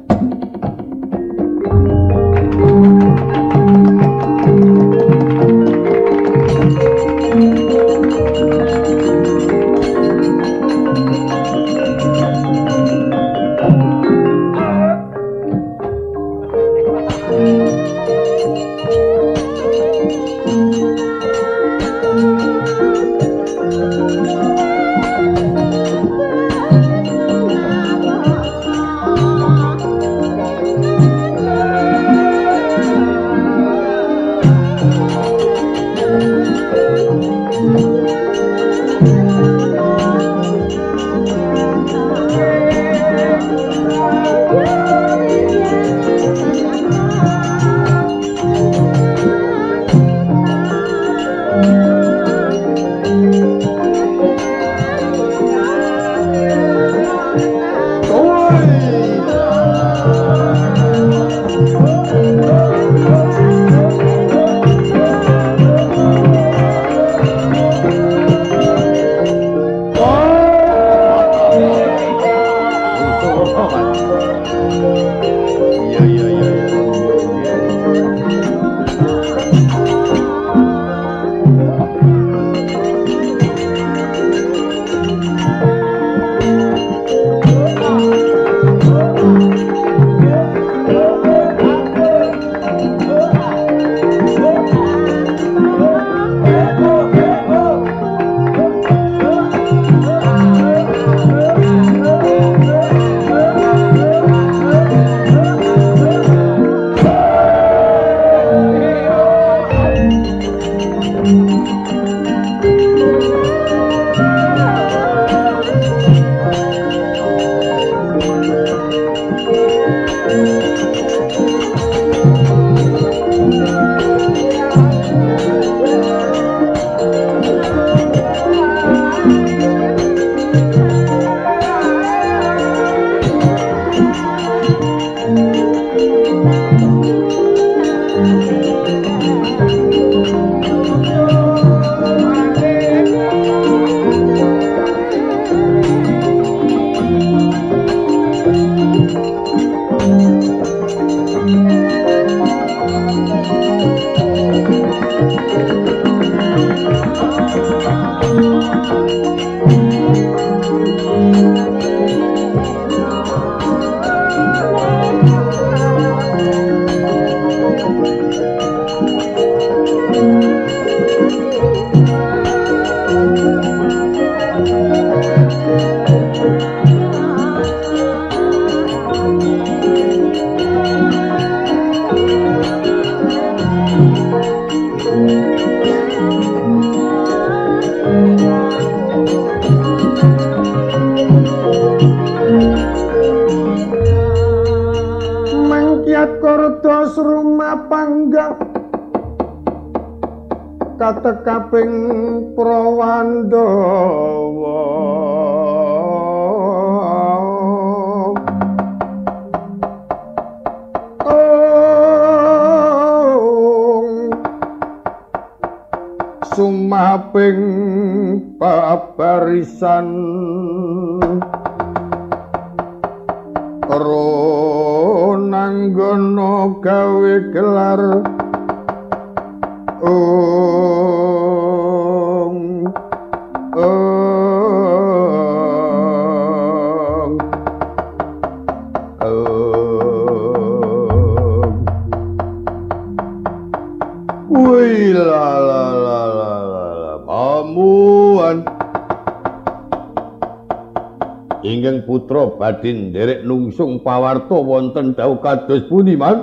Badhe nderek nungsung pawarta wonten dawuh kados pundi man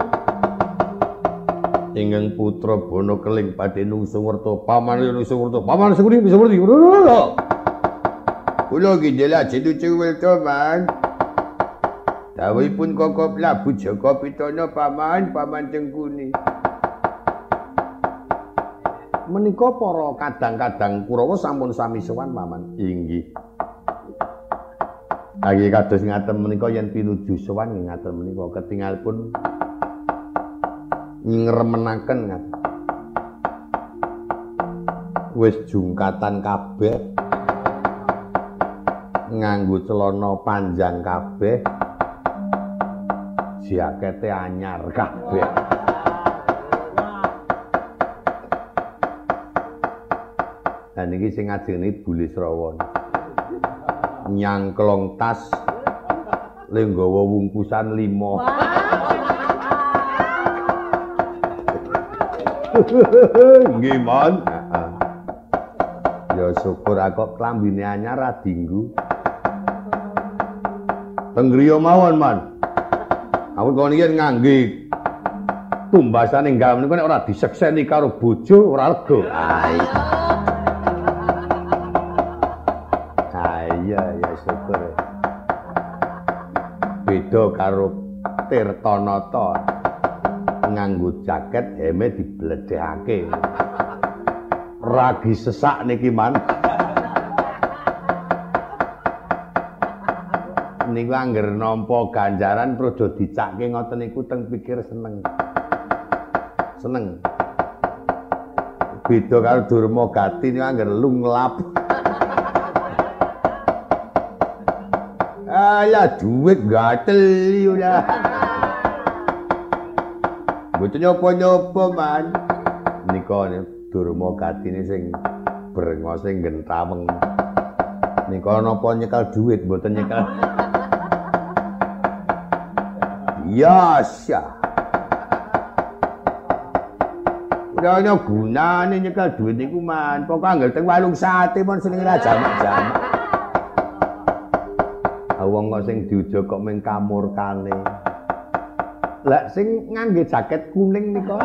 ingkang putra bono keling badhe nungsung werta paman nungsung werta paman. Sekuni bisa ngerti kula iki jela jendu cewel to man. Dawuhipun koko Prabu Jaka Pitana paman paman cengkuni. Menika para kadang-kadang Kurawa sampun sami sowan paman. inggih Lagi kados ngaten menika yen pinuju sowan ngaten menika ketingalipun ngremenaken ngaten. Wis jungkatan kabeh. Nganggo celana panjang kabeh. Jakete anyar kabeh. Lah niki sing ngajeni Bulisrawa. Nyangklong tas le nggawa wungkusan limo. Nggih, Mon. Ya syukur aku klambine anyar ra dinggu. Tenggriya mawon, Man. Aku kok niki ngangge tumbasane enggak menika nek ora disekseni karo bojo ora lega. Ai. iya karo Tirtanata. Nganggo jaket heme dibledhekake. Ragi sesak niki man. Niku angger nampa ganjaran projo dicakke ngoten niku teng pikir seneng. Seneng. Beda karo Durma Gati niku angger lunglap. Alah duit gatel udah. Mboten nyopo-nyopo, Man. Nika Durma Gatine sing brengose gentrameng. Nika napa nyekel duit mboten nyekel. Ya sya. Ora ana gunane nyekel duit niku, Man. Pokoke anggere teng walung sate pun seneng ra jamak-jamak. Wong kok sing diuja kok mung kamurkane. Lah sing ngangge jaket kuning nika.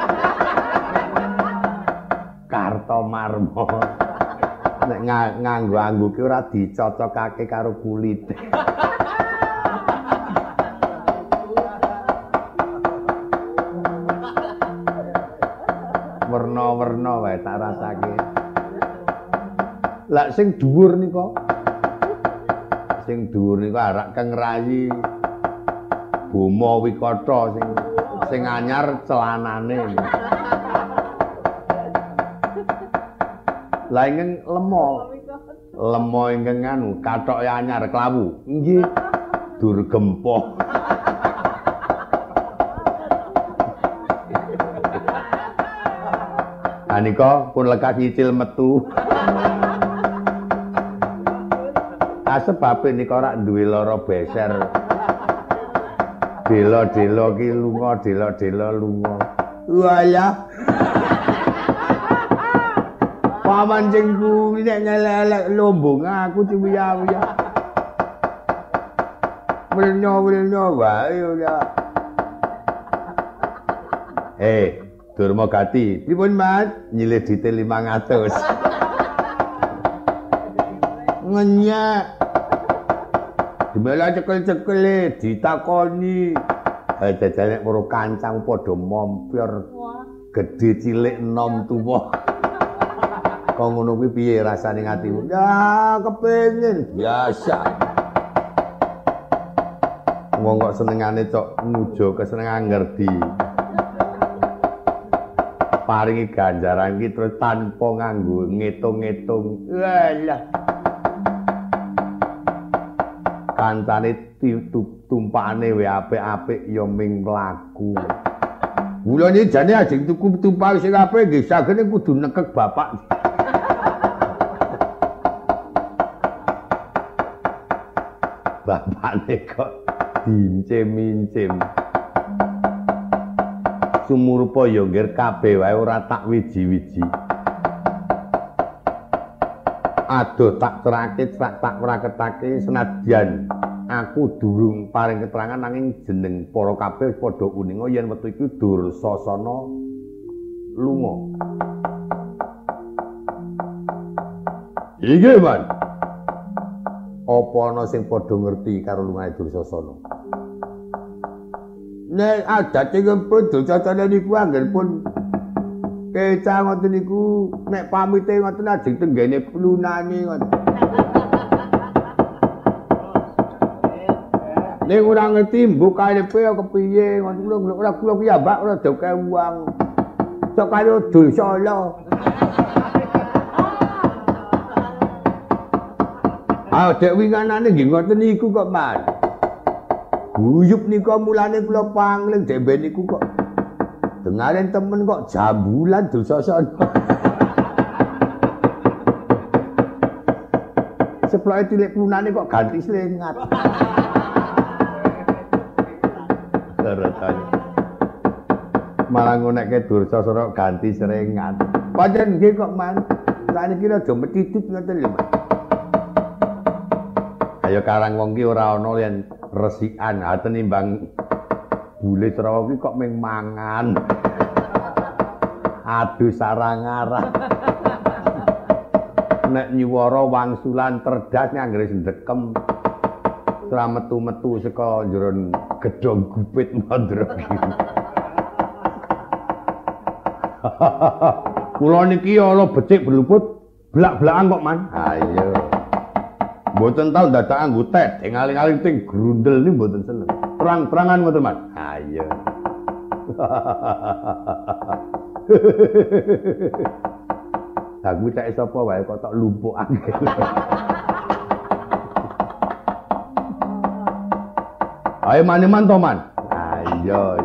Karto marmo. Nek nganggo anggo ki ora dicocokake karo kulit. Werna-werna wae tak rasake. Lah sing dhuwur nika sing dhuwur niku arak kang rayi Bomo Wikata sing sing anyar celanane. Lah ingkang lemo. Lemo ingkang anu katoke anyar klawu. Nggih. Dur gempoh. Anika pun lekas nyicil metu. Sebabe nika ora duwe lara beser. Dela-dela ki lunga, dela-dela lunga. Waya. Paman jengku nek ngelelek lombong aku cuwiya-wiya. Wilnya-wilnya wae ya. Eh, Durma Gati, pripun Mas? Nyilih dite 500. Ngenyak. Dimela cekel-cekele ditakoni. Eh jajane karo kancang padha mompyor. Gedhe cilik enom tuwa. Kok ngono kuwi piye rasane atimu? Ya kepengin biasa. Wong kok senengane cok mujo kesenengan ngerti. Paringi ganjaran iki terus tanpa nganggo ngitung-ngitung. Walah. Kancane tumpakane wae apik-apik ya ming mlaku. Mula iki jane ajeng tuku tumpah sing apik nggih sagene kudu nekek bapak. Bapakne kok dincem-incem. Sumurpa ya ngger kabeh wae ora tak wiji-wiji. Aduh tak terake tak tak praketake senadyan aku durung paring keterangan nanging jeneng para kabeh padha uninga yen wektu iku Dursasana lunga. Iki, Man. Apa ana sing padha ngerti karo lungahe Dursasana? Nek adate ngempun Dursasana niku anggenipun kecah ngoten niku nek pamite ngoten ajeng tenggene lunane ngoten. Ning ora ngerti mbok karepe kepiye ngono ora kula kuwi ambak ora doke uang. Sok karo dosala. Ah dek winganane nggih ngoten niku kok, Mas. Guyub nika mulane kula pangling dek ben niku kok. Dengaren temen kok jambulan dosasana. Seploke tilik punane kok ganti selengat. rasane. Malah ngonekke Dursasana ganti serengan. Pancen nggih kok, Man. Sakniki aja metitut ngoten lho, Mas. Ayo karang wong ki ora ana yen resikan, ha tenimbang bule trawa ki kok ming mangan. Aduh sarang arah. Nek nyuwara wangsulan terdas nganggere sendekem. Ora metu-metu saka njero gedhong gupit mandra Kula niki ala becik berluput blak-blakan kok, Man. Ayo. Mboten tau dadak anggutet, ngaling-aling ting grundel ni mboten seneng. Terang-terangan ngoten, Man. Ayo. Aku tak sapa wae kok tak lumpukake. Ayo maneman to, Man. Ayo.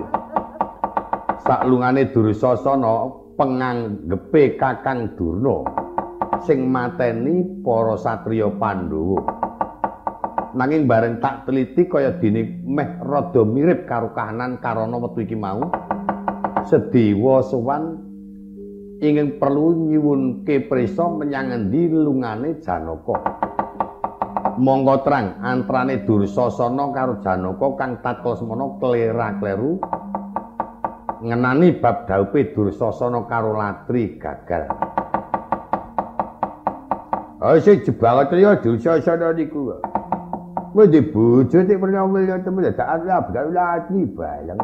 Saklungane Dursasana penganggepe Kakang Durna sing mateni para satriya Pandhawa. Nanging bareng tak teliti kaya dene meh rada mirip karo kahanan karana wektu iki mau. Sedewa sowan ingin perlu nyuwunke prisa menyang endi lungane Janaka. monggo terang antrane Dursasana karo Janaka kang tatkala semana klera-kleru ngenani bab dhaupe Dursasana karo Latri gagal. Oh sing jebal triya Dursasana niku. Wis di bojo pernawil ya temen dak ada abdal Latri bayang.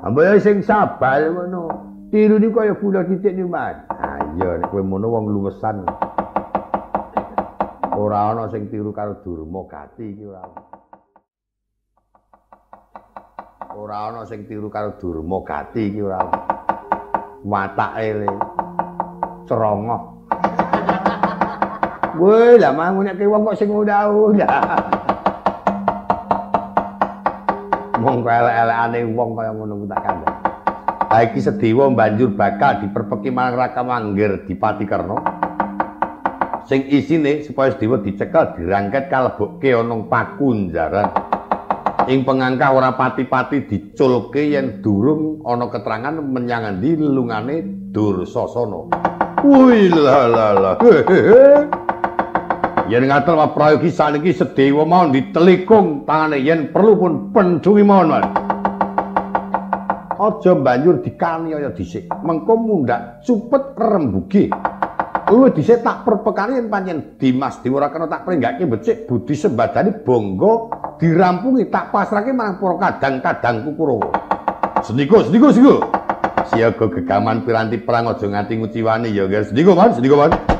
Ambil sing sabar ngono. Tiru niku kaya kula titik niku, Mas. Ayo nek kowe ngono wong luwesan. ora ana sing tiru karo Durma Gati iki ora. Ora ana sing tiru karo Durma Gati iki ora. Watake le cerongoh. Woi, lah mangun nek wong kok sing udah-udah. Wong elek-elekane wong kaya ngono tak kandhani. Ha iki sedewa banjur bakal diperpeki marang Raka Mangger Dipati Karna. sing isine supaya Dewa dicekel dirangket kalebokke ana pakunjaran. Ing pengangkah ora pati-pati diculke yen durung ana keterangan menyang endi lungane Dursasana. Wih la la la. Yen ngatur apa prayogi saniki sedewa mau ditelikung tangane yen perlu pun pencungi mohon mas. Aja banjur dikaniaya dhisik. Mengko mundhak cupet rembuge. Lu dhisik tak perpekani yen pancen Dimas Dewa kena tak pringgake becik budi sembadani bangga dirampungi tak pasrahke marang para kadang-kadangku Kurawa. Seniku, seniku, seniku. Siaga gegaman piranti perang aja ngati nguciwani ya, guys. Sediko, Mas, sediko, Mas.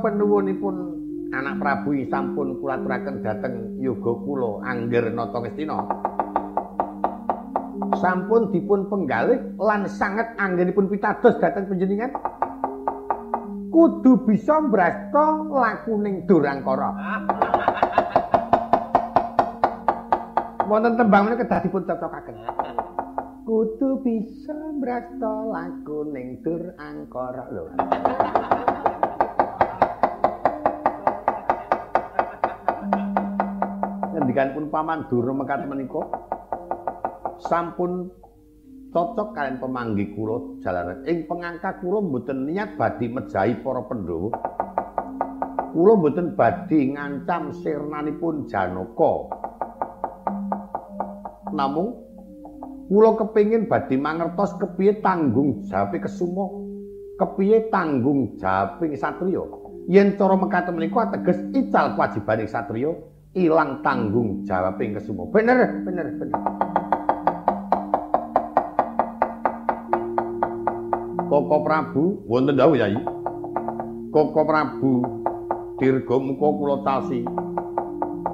Penuwunipun anak Prabu sampun kula aturaken dhateng yoga kula Angger Nata Ngastina. Sampun dipun penggalih lan sanget anggenipun pitados dhateng panjenengan. Kudu bisa mbrasta lakuning Durangkara. Wonten tembang menika kedah dipun cocokaken. Kudu bisa mbrasta lakuning Durangkara lho. ngendikanipun paman Durna mekat menika sampun cocok kalian pemanggi kula jalaran. Ing pengangka kula mboten niat badhe mejahi para Pandhawa. Kula mboten badhe ngancam sirnanipun Janaka. Namung kula kepingin badhe mangertos kepiye tanggung jawabe kesuma kepiye tanggung jawabe satriya. Yen cara mekaten menika ateges ical kewajibaning satriya ilang tanggung jawab ing kesumo. Bener, bener, bener. Koko Prabu, wonten dawuh Yai. Koko Prabu dirga muka kula tasi.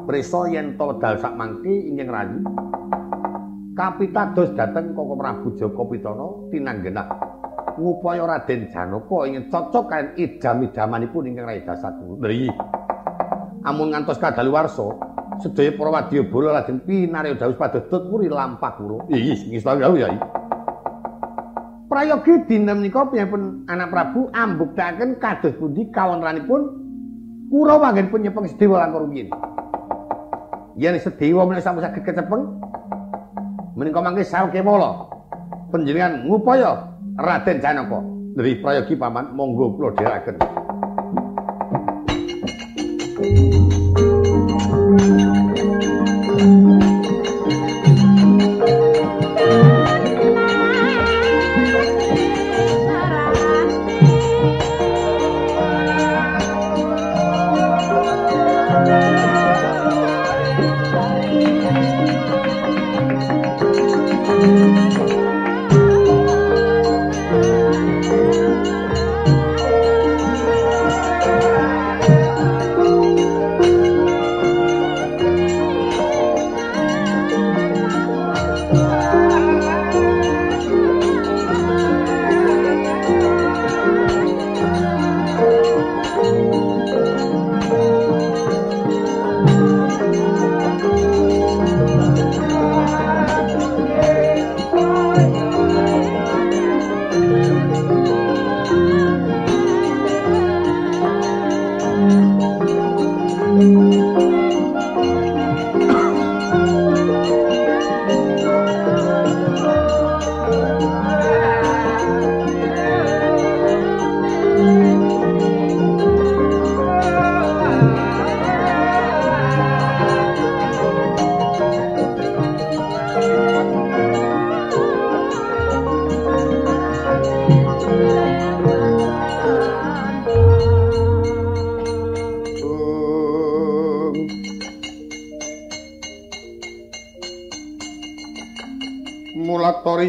Prisa yen to dal sak mangke ingkang rayi. Kapitados dhateng Koko Prabu Joko Pitana tinanggenah ngupaya Raden Janaka ingin cocok kan idam-idamanipun ingkang rayi dasat. Nggih. Amun ngantos kadaluwarsa sedaya para wadyabala lajeng pinarya dawuh padhetut muri lampah kula. Iya ngistawi dawuh ya prayogi dina menika piyambun anak prabu ambuktaken kados pundi kawontenanipun Kurawa anggenipun nyepeng sedewa langkung rumiyin yen. Sedewa menawi sampun saged kecepeng menika mangke sawke wala panjenengan ngupaya Raden Janaka. Dari prayogi paman monggo kula dherekaken Thank you.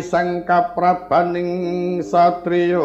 Sang kaprabaning satriya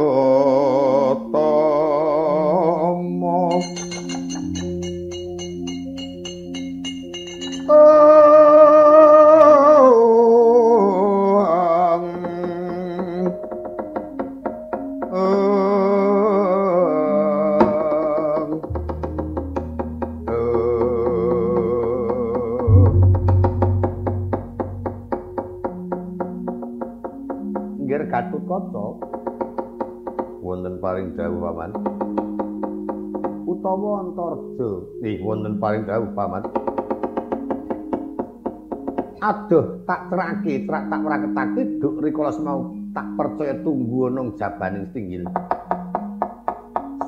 Aduh, tak cerake, tak tak raketake duk rikala mau tak percaya tunggu nang jabaning tinggil.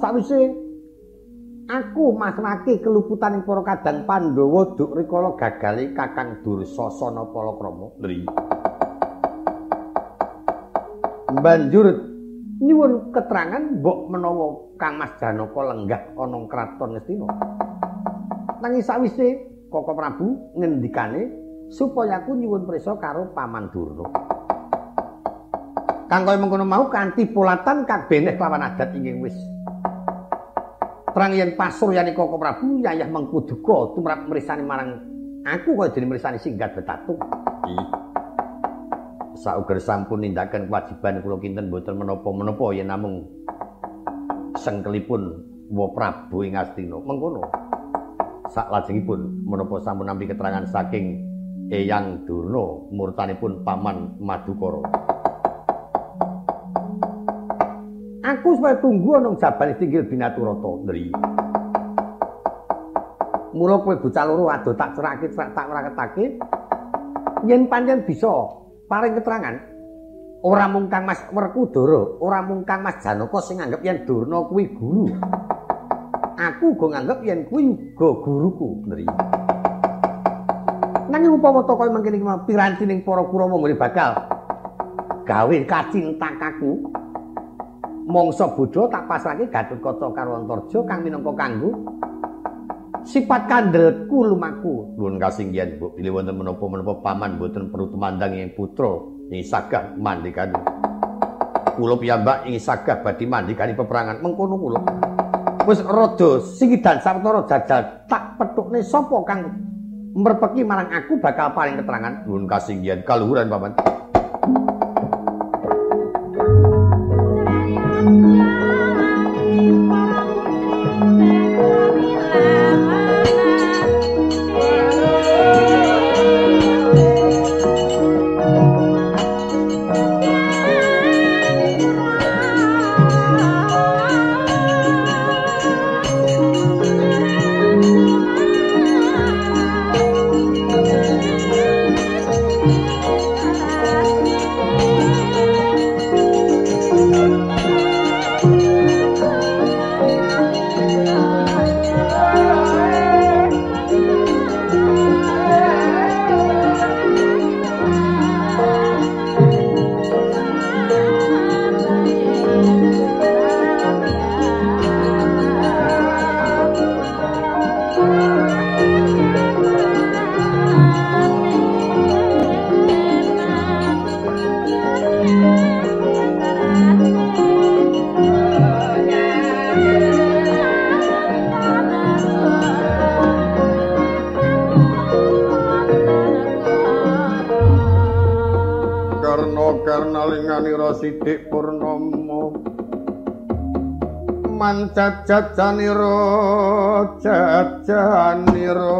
Sawise aku masrake keluputaning para kadang Pandhawa duk rikala gagali Kakang Dursasana Palakrama. Nri. Banjur nyuwun keterangan mbok menawa Kang Mas Janaka lenggah ana kraton Ngastina. nanging sawise Koko Prabu ngendikane supaya aku nyuwun prisa karo Paman Durna. Kang kaya mengkono mau kanthi polatan kabeneh lawan adat ingkang wis. Terang yen pasuryane Koko Prabu yayah mengku duka tumrap mrisani marang aku kaya dene mrisani singgat betatu. Sauger sampun nindakan kewajiban kula kinten mboten menapa-menapa yen namung sengkelipun Wa Prabu ing Astina. Mengkono. saklajengipun menapa sampun nampi keterangan saking Eyang Durna murtanipun paman Madukara. Aku supaya tunggu ana jabal tinggal binaturata ndri. Mula kowe bocah loro ado tak cerake tak raketake yen pancen bisa paring keterangan ora mung Kang Mas Werkudara, ora mung Kang Mas Janaka sing anggap yen Durna kuwi guru. aku go nganggep yen kuwi uga guruku nri nanging upama to kaya mangkene iki piranti ning para kurawa mulih bakal gawe kacintakaku mongso bodho tak pasrahke Gatotkaca karo Antarja kang minangka kanggo. Sifat kandelku lumaku. Nuwun kasinggihan Bu bilih wonten menapa-menapa paman boten perlu tumandang ing putra ing sagah mandikan kula piyambak ing sagah badhe mandikani peperangan. Mengkono kula. Wis rada singidan sawetara jajal tak petukne sapa kang merpeki marang aku bakal paling keterangan. Nuwun kasinggihan kaluhuran paman mancacacanira jajanira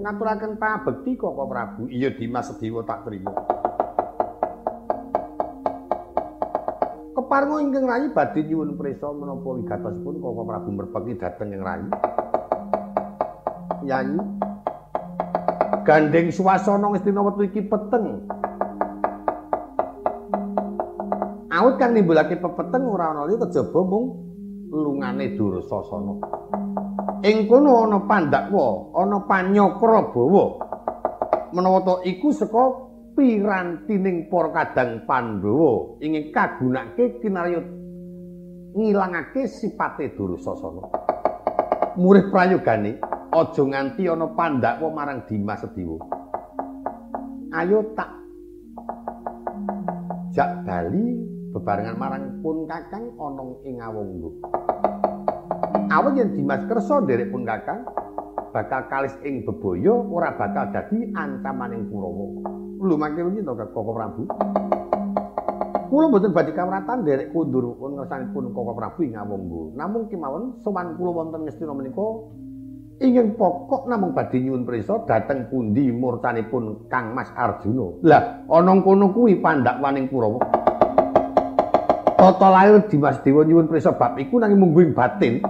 ngaturaken pabekti Koko Prabu. Iya Dimas Sedewa tak trima. Keparmo ingkang rayi badhe nyuwun prisa menapa wigatosipun Koko Prabu merpeki dhateng ing rayi. Yanyi. Gandeng swasana ngestina wektu iki peteng. Awit kang nimbulake pepeteng ora ana liya kejaba mung lungane Dursasana. ing kono ana pandakwa ana panyokra bawa menawa iku saka pirantining para kadang pandhawa. Ingin kagunake kinarya ngilangake sipate dursasana murih prayogane aja nganti ana pandakwa marang Dimas Sedewa ayo tak jak bali bebarengan marang pun kakang ana ing awunggo awet yen Dimas Kersa nderek pun Kakang bakal kalis ing bebaya ora bakal dadi ancamaning Kurawa. Lho mangke wingi to Koko Prabu. Kula mboten badhe kawratan nderek kundur pun ngersanipun Koko Prabu ing Awangga. Namung kemawon sowan kula wonten ngestina menika ingin pokok namung badhe nyuwun prisa dhateng pundi murtanipun Kang Mas Arjuna. Lah ana kono kuwi pandakwaning Kurawa. Tata lair Dimas Dewa nyuwun prisa bab iku nanging mungguing batin.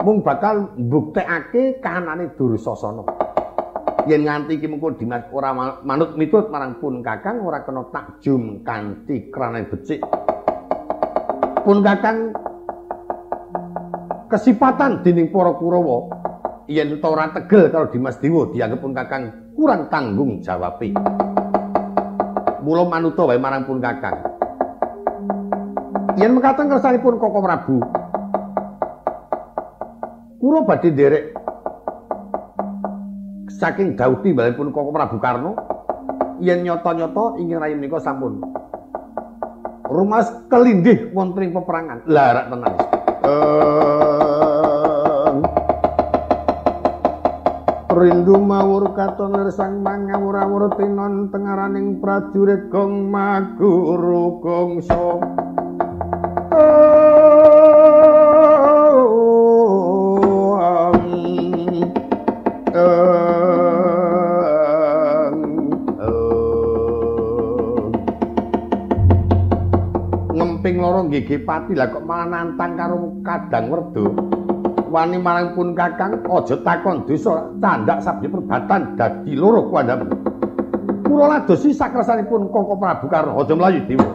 mung bakal mbuktekake kahanane Dursasana. Yen nganti iki mengko Dimas ora manut miturut marang pun Kakang ora kena takjum kanthi krana becik. Pun Kakang kesipatan dening para Kurawa yen ora tegel karo Dimas Dewa dianggep pun Kakang kurang tanggung jawabe. Mula manuta wae marang pun Kakang. Yen mekaten kersanipun Koko Prabu, kula badhe nderek saking dauti balipun Koko Prabu Karno yen nyata-nyata ingin rayi menika sampun. Rumas kelindih wonten ing peperangan larak tenan. Rindu mawur katon lersang mangawur-awur tinon tengaraning prajurit gong maguru gongso. Loro nggih pati lah kok malah nantang karo kadang werdo wani marang pun kakang aja takon dosa candak sabdi perbatan dadi loro kuandam kula ladosi sakresanipun koko prabu karo aja mlayu dewa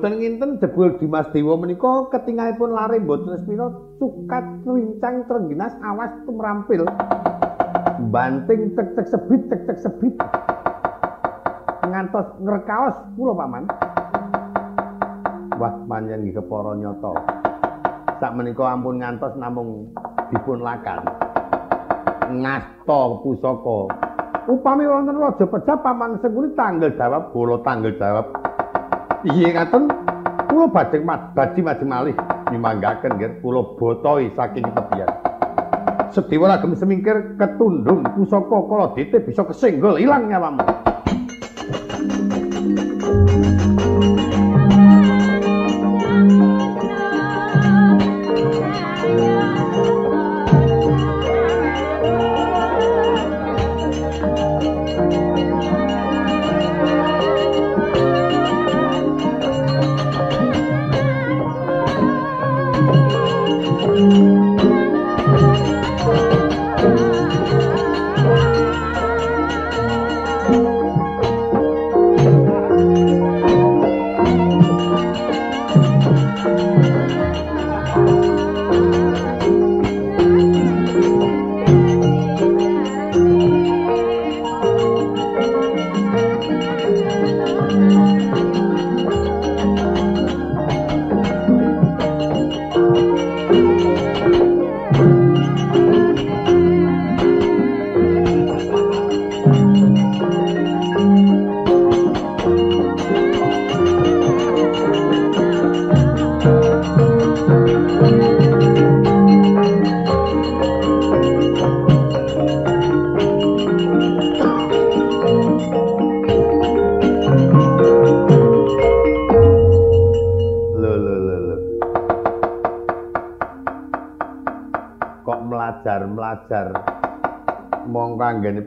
Mboten nginten jebul Dimas Dewa menika ketinggalipun lare mboten sepira cukat rincang trengginas awas tumrampil. Banting cek-cek sebit cek-cek sebit. Ngantos ngrekaos kula paman. Wah panjenengan nggih kepara nyata. Sak menika ampun ngantos namung dipun lakan. Ngasta pusaka. Upami wonten raja pecah paman sengkuni tanggal jawab, bola tanggal jawab. Iye ngaten kula badhe badhe maju malih nyumanggaken nggih kula botoi saking tepian. Sedewa lagem semingkir ketundung pusaka kala dite bisa kesenggol ilang nyawamu.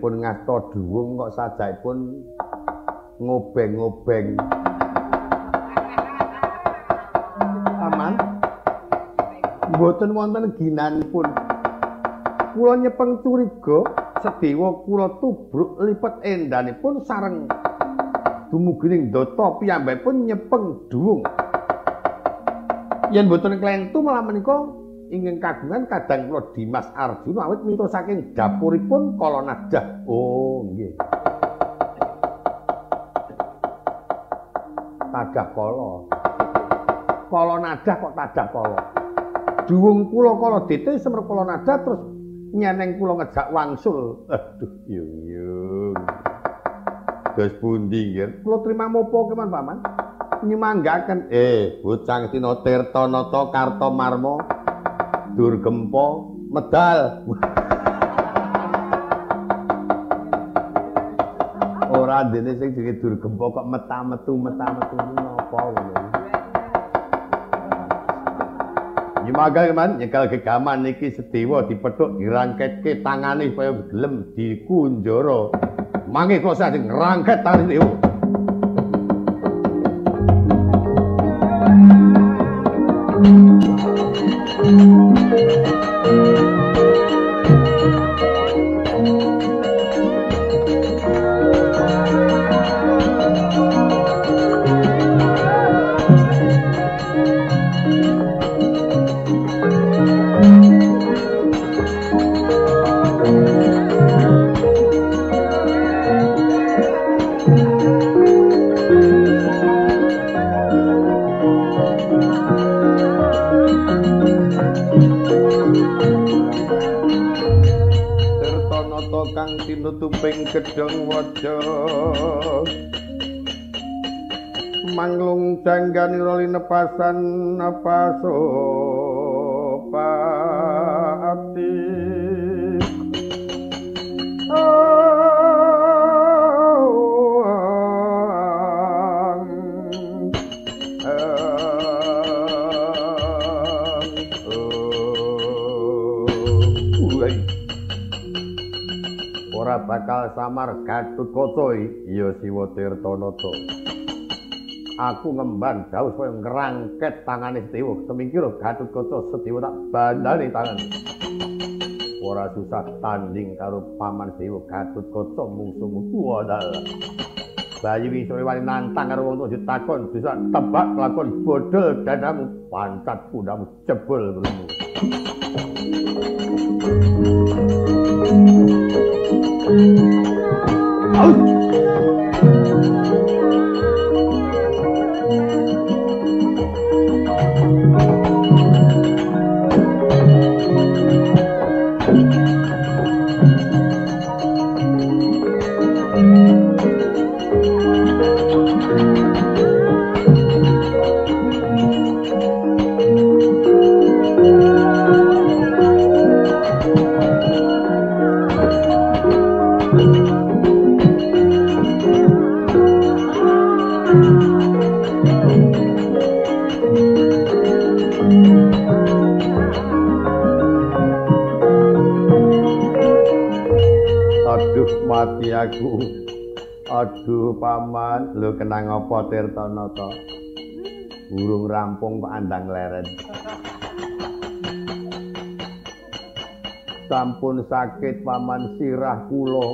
Anggenipun ngasta dhuwung kok sajaipun ngobeng-ngobeng. Aman? Mboten wonten ginanipun. Kula nyepeng curiga sedewa kula tubruk lipet endanipun sareng. Dumugi ning ndata piyambakipun nyepeng dhuwung yen mboten klentu malah menika ingin kagungan kadang kula Dimas Arjuna awit mitra saking dapuripun kala nadah. Oh, nggih. Tadah kala. Kala nadah kok tadah kala. Duwung kula kala dite semer kala nadah terus nyeneng kula ngejak wangsul. Aduh, yung yung. Dos pundi nggih? Kula trima mopo keman paman? Nyemanggaken eh bocah Tina Tirta Nata Kartomarma dur gempa medal ora dene sing jenenge dur gempa kok meta-metu meta-metu napa ngono Nyimaga man nyekel gegaman niki sedewa dipethuk dirangketke tangane supaya gelem dikunjara. Mangke kok sing ngrangket tangane dewa. Música tinutuping gedhong waja manglung jangganira linepasan napaso bakal samar Gatut Kaca iya Siwa Tirtanata. Aku ngemban dawuh supaya ngrangket tangane Sedewa. Semingkir Gatut Kaca Sedewa tak bandani tangan. ora susah tanding karo paman dewa gatut kaca mungsumu wadal bayi wisore wani nantang karo wong tuwa takon bisa tebak lakon bodol dadamu pancat pundamu jebol Oh! Belmu paman. Lho kenang apa tirtanata? Urung rampung kok andang leren. Sampun sakit paman sirah kula.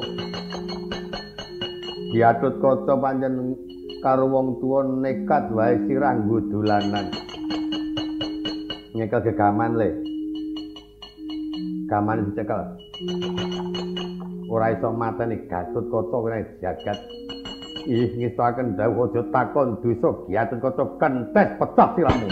Diatut kaca panjen karo wong tuwa nekat wae sirah nggo dolanan. Nyekel gegaman le gaman dicekel. Ora iso mateni gatut kaca kene jagat. Ih ngistaken dawuh aja takon dosa giaten kaca kentes pecah silamu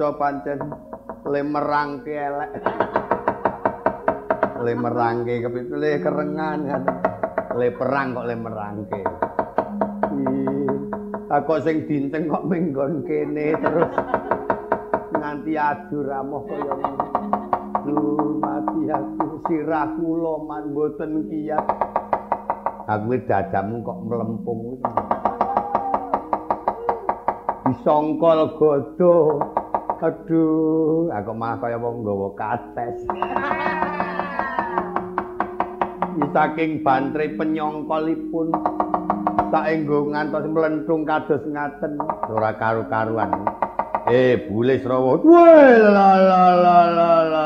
Kaca pancen lemerangke elek. Lemerangke kepitule kerengan Le perang kok lemerangke. Aku sing dinten kok menggon kene terus nganti adu ramoh kaya mati aku sirah kula man boten kiyat. Aku dadamu kok melempung. disongkol godo aduh aku mah kaya wong nggawa kates. Saking bantri penyongkolipun. Saenggo ngantos mlentung kados ngaten. Ora karu-karuan. Eh bule srawa. La la la la la.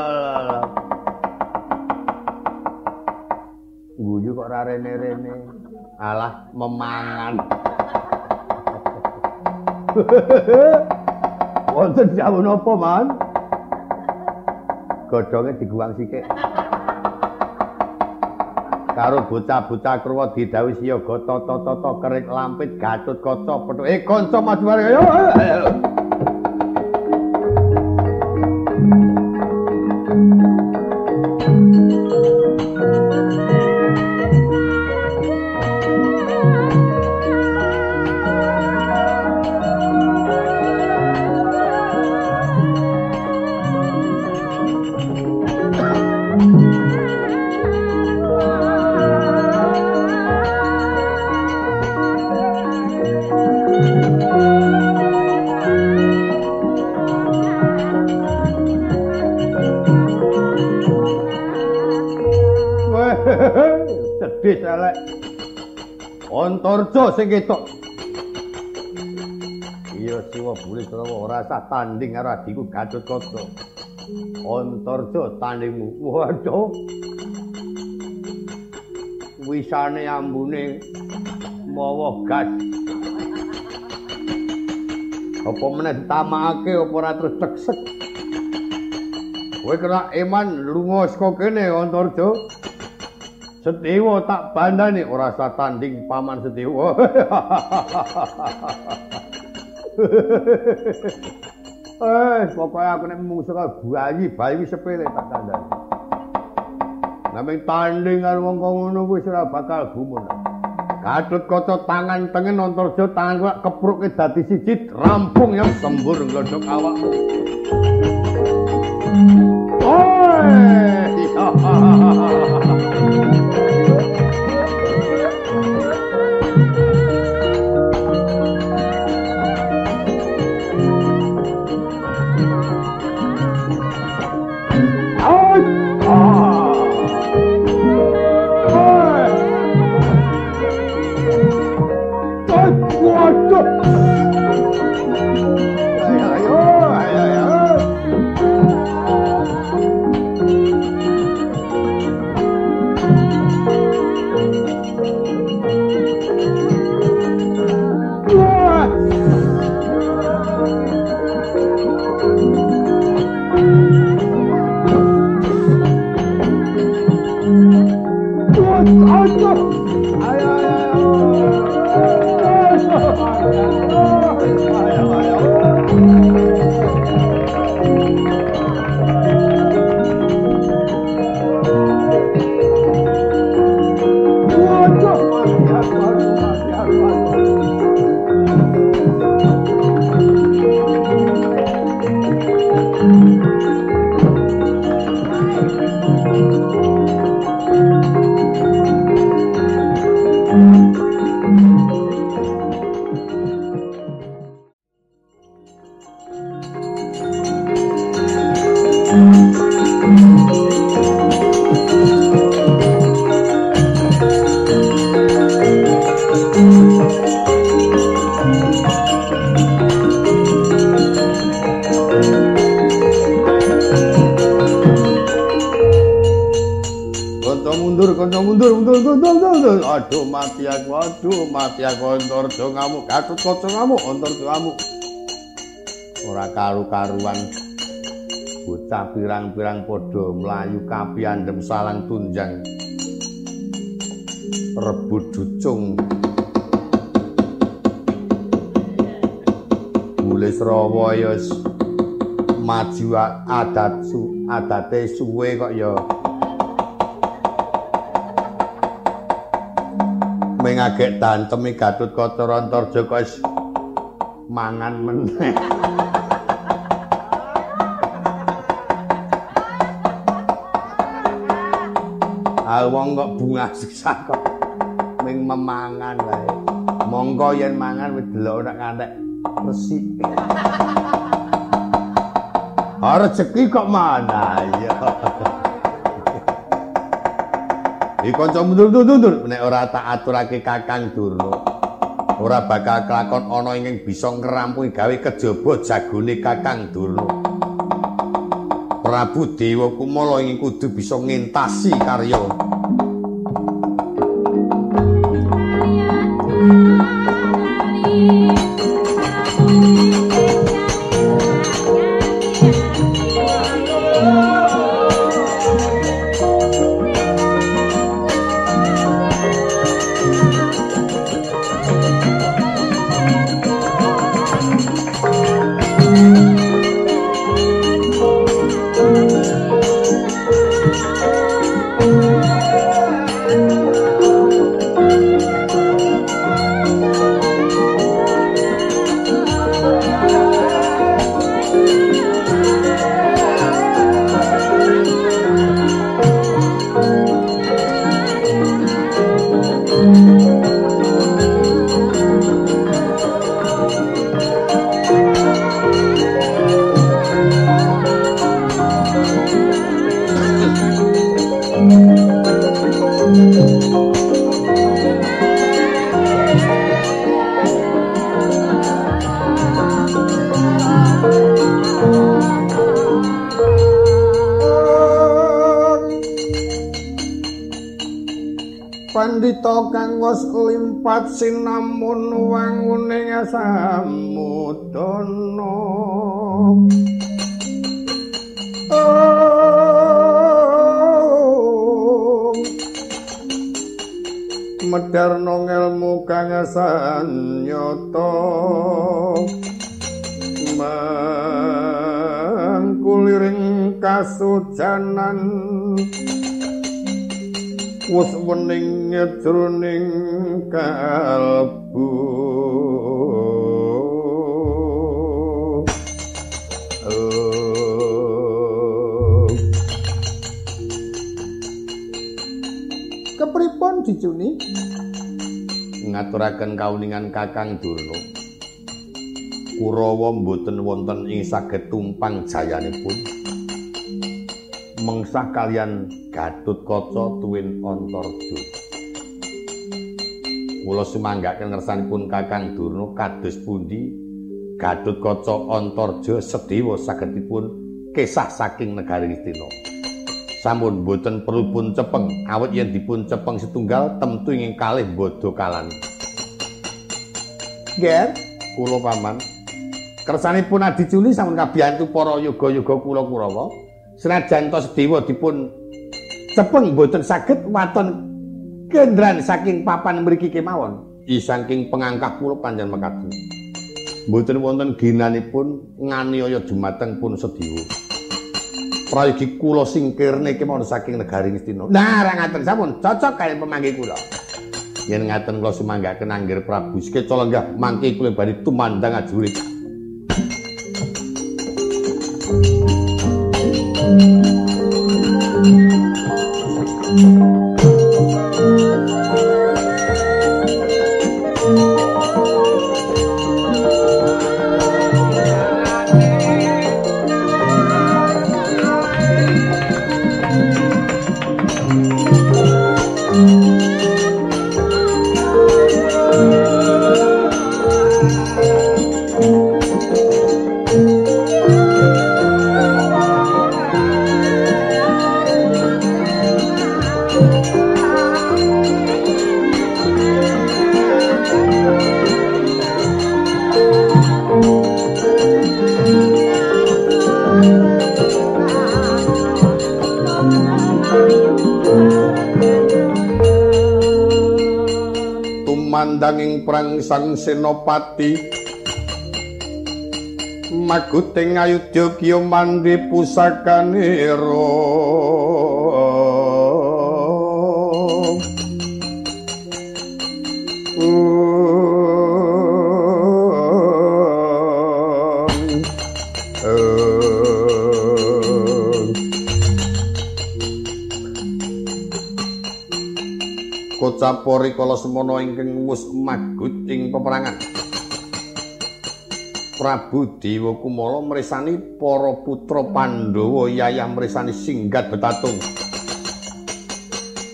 Guyu kok ra rene-rene. Alah memangan Wonten jawab napa, Man? Godhonge diguwang sikik. Karo bocah-bocah kruwa didhawuhi siyaga tata-tata kerik lampit gatut kaca petuk. Eh kanca maju ayo. Música sing ketok. Iya Siwa Buli Krawa ora sah tanding karo adiku Gatotkaca. Antarja tandingmu. Waduh. Wisane ambune mawa gas. Apa meneh ditamakake apa ora terus ceksek. Kowe kena iman lunga saka kene Antarja. Sedewa tak bandane ora sah tanding paman Sedewa. Eh, pokoknya aku nek mung saka bayi, bayi sepele tak kandhani. Naming tanding karo wong ngono kuwi ora bakal gumun. Gatut kaca tangan tengen Antarja tangan kok kepruke dadi siji rampung yang sembur nggodhok awak. Gatut kaca ngamuk antar ngamuk. Ora karu-karuan. Bocah pirang-pirang padha mlayu kapiandhem salang tunjang. Rebut jucung. Bulis rawa ya maju adat su adate suwe kok ya. Ming agek tantemi Gatut Kaca Rantarja kok mangan meneh. Ah wong kok bunga siksa kok ming memangan wae. Monggo yen mangan wis delok nek ngantek resik. Ah rezeki kok mana ya. Iki kanca mundur-mundur nek ora tak aturake Kakang Durna. Ora bakal kelakon ana ing bisa ngrampungi gawe kejaba jagone Kakang Durna. Prabu Dewa Kumala ing kudu bisa ngentasi karya. Kakang Durna Kurawa mboten wonten ing saged tumpang jayanipun mengsah kalian Gatut Kaca tuwin Antarja. Mula sumanggaken ngersanipun Kakang Durna kados pundi Gatut Kaca Antarja sedewa sagedipun kesah saking negari Ngastina. Sampun boten perlu pun cepeng, awit yen dipun cepeng setunggal temtu ingin kalih bodho kalan. Ger, kula paman kersanipun adiculi sampun kabiyantu para yoga-yoga kula Kurawa. Senajan to sedewa dipun cepeng boten saged waton kendran saking papan mriki kemawon. I saking pengangkah kula panjenengan mekaten. Mboten wonten ginanipun nganiaya jumateng pun sedewa. prayogi kula singkirne kemawon saking negari Ngastina. Nah, ra ngaten sampun cocok kalian pemanggi kula. Yen ngaten kula sumanggaken anggir Prabu Skeca lenggah mangke kula bari tumandang ajurit. Tumandanging prang sang senopati maguting ayudya kiyo mandi pusakaniro Kocapori kala semana ingkang wis magut ing peperangan. Prabu Dewa Kumala mresani para putra Pandhawa yayah mresani singgat betatung.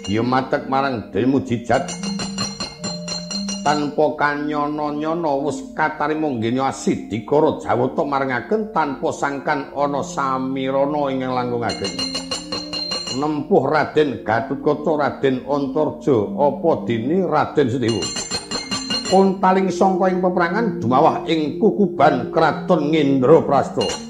Ya matek marang Demu Jijat. Tanpa kanyono-nyono wis katarima nggene asidikara Jawata marangaken tanpa sangkan ana samirana ing langkungaken. Nempuh Raden Gatotkaca Raden Antarja apa dene Raden Sedewa Pontaling sangka ing peperangan dumawah ing kukuban kraton Ngendraprasta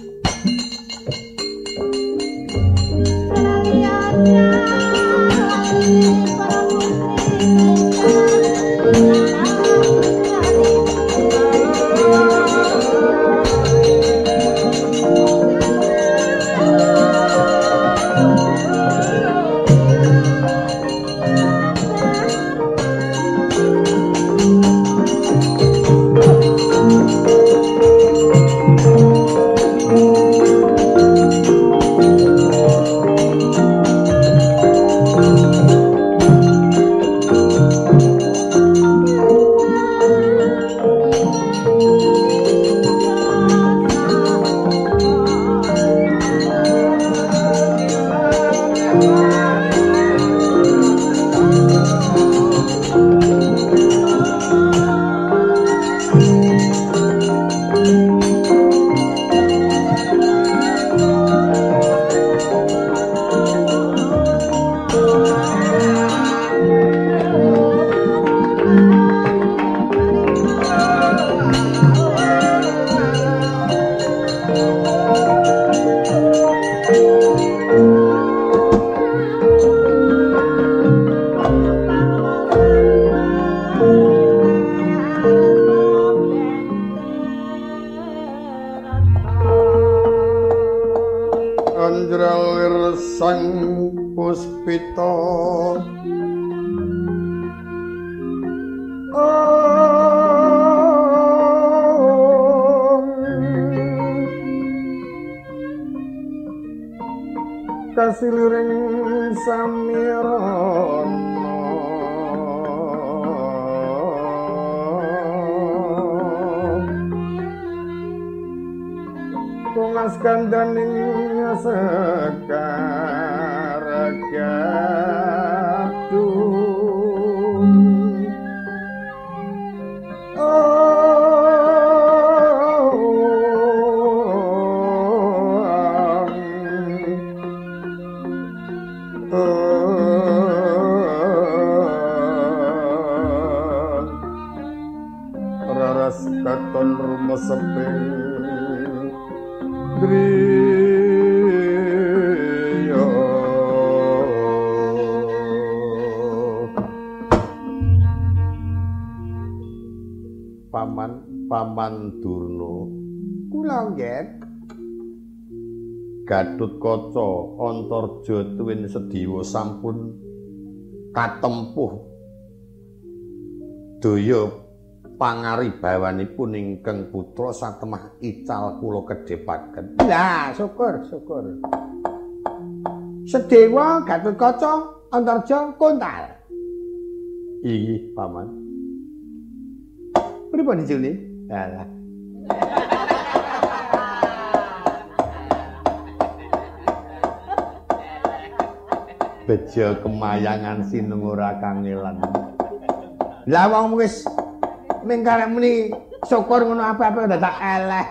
Gatut Kaca Antarja tuwin sediwa sampun katempuh daya pangaribawanipun ingkang putra satemah ical kula kedhepaken. Lah, syukur, syukur. Sedewa Gatut Kaca Antarja kontal. Inggih, Paman. Pripun dijune? Lah. Bejo kemayangan sinung ora kangelan. Lah wong wis ning karep muni syukur ngono apa-apa dadak eleh.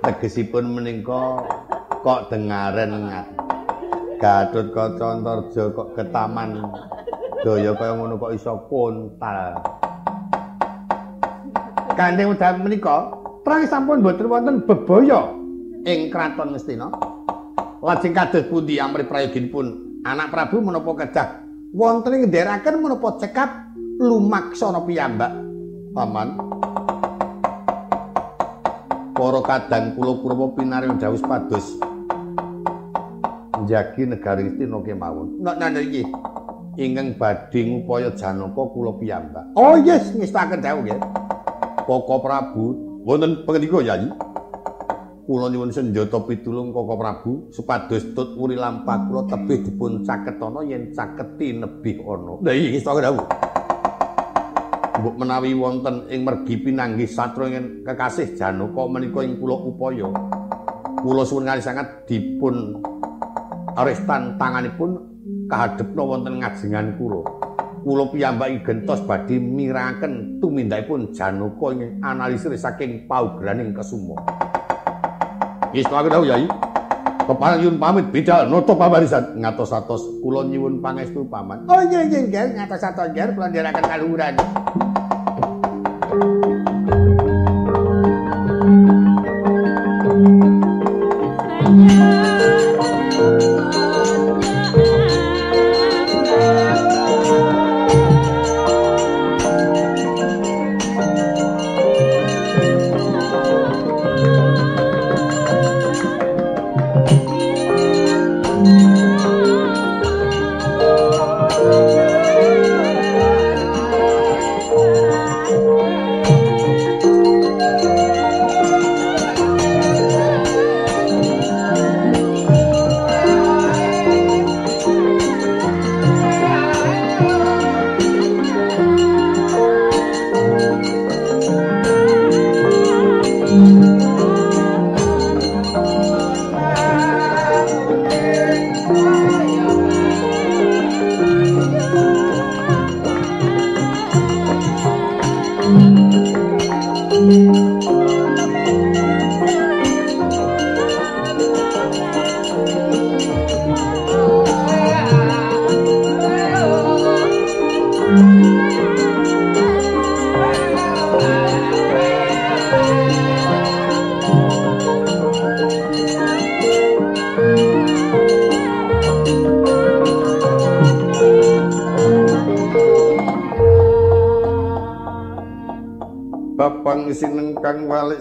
Tegesipun menika kok dengaren Gatut Kaca Antarja kok ketaman daya kaya ngono kok iso kontal. Kanthi udan menika terang sampun boten wonten bebaya ing kraton Ngastina. Lajeng kados pundi amri prayoginipun? Anak Prabu menapa kedah? Wonten ing nderaken menapa cekap lumaksana piyambak? Paman. Para kadang kula purwa pinaring dawuh pados njagi negari Istina kemawon. Nek nang iki. Ingkang badhe ngupaya janaka kula piyambak. Oh yes. Ngestaken dawuh nggih. Koko Prabu. Wonten pangendika yayi kula nyuwun senjata pitulung Koko Prabu supados tut wuri lampah kula tebih dipun caketana yen caketi nebih ana. Lah iki saka dawuh. Mbok menawi wonten ing mergi pinanggih satra ing kekasih Janaka menika ing kula upaya. Kula suwun kali sangat dipun arestan tanganipun kahadepna wonten ngajengan kula. Kula piyambak gentos badhe miraken tumindakipun Janaka ing analisir saking paugraning kesuma. Wis aku tau Yai. Keparang yun pamit bidal noto pabarisan ngatos-atos kula nyuwun pangestu paman. Oh iya iya nggih ngatos-atos nggih kula ndherekaken kaluhuran.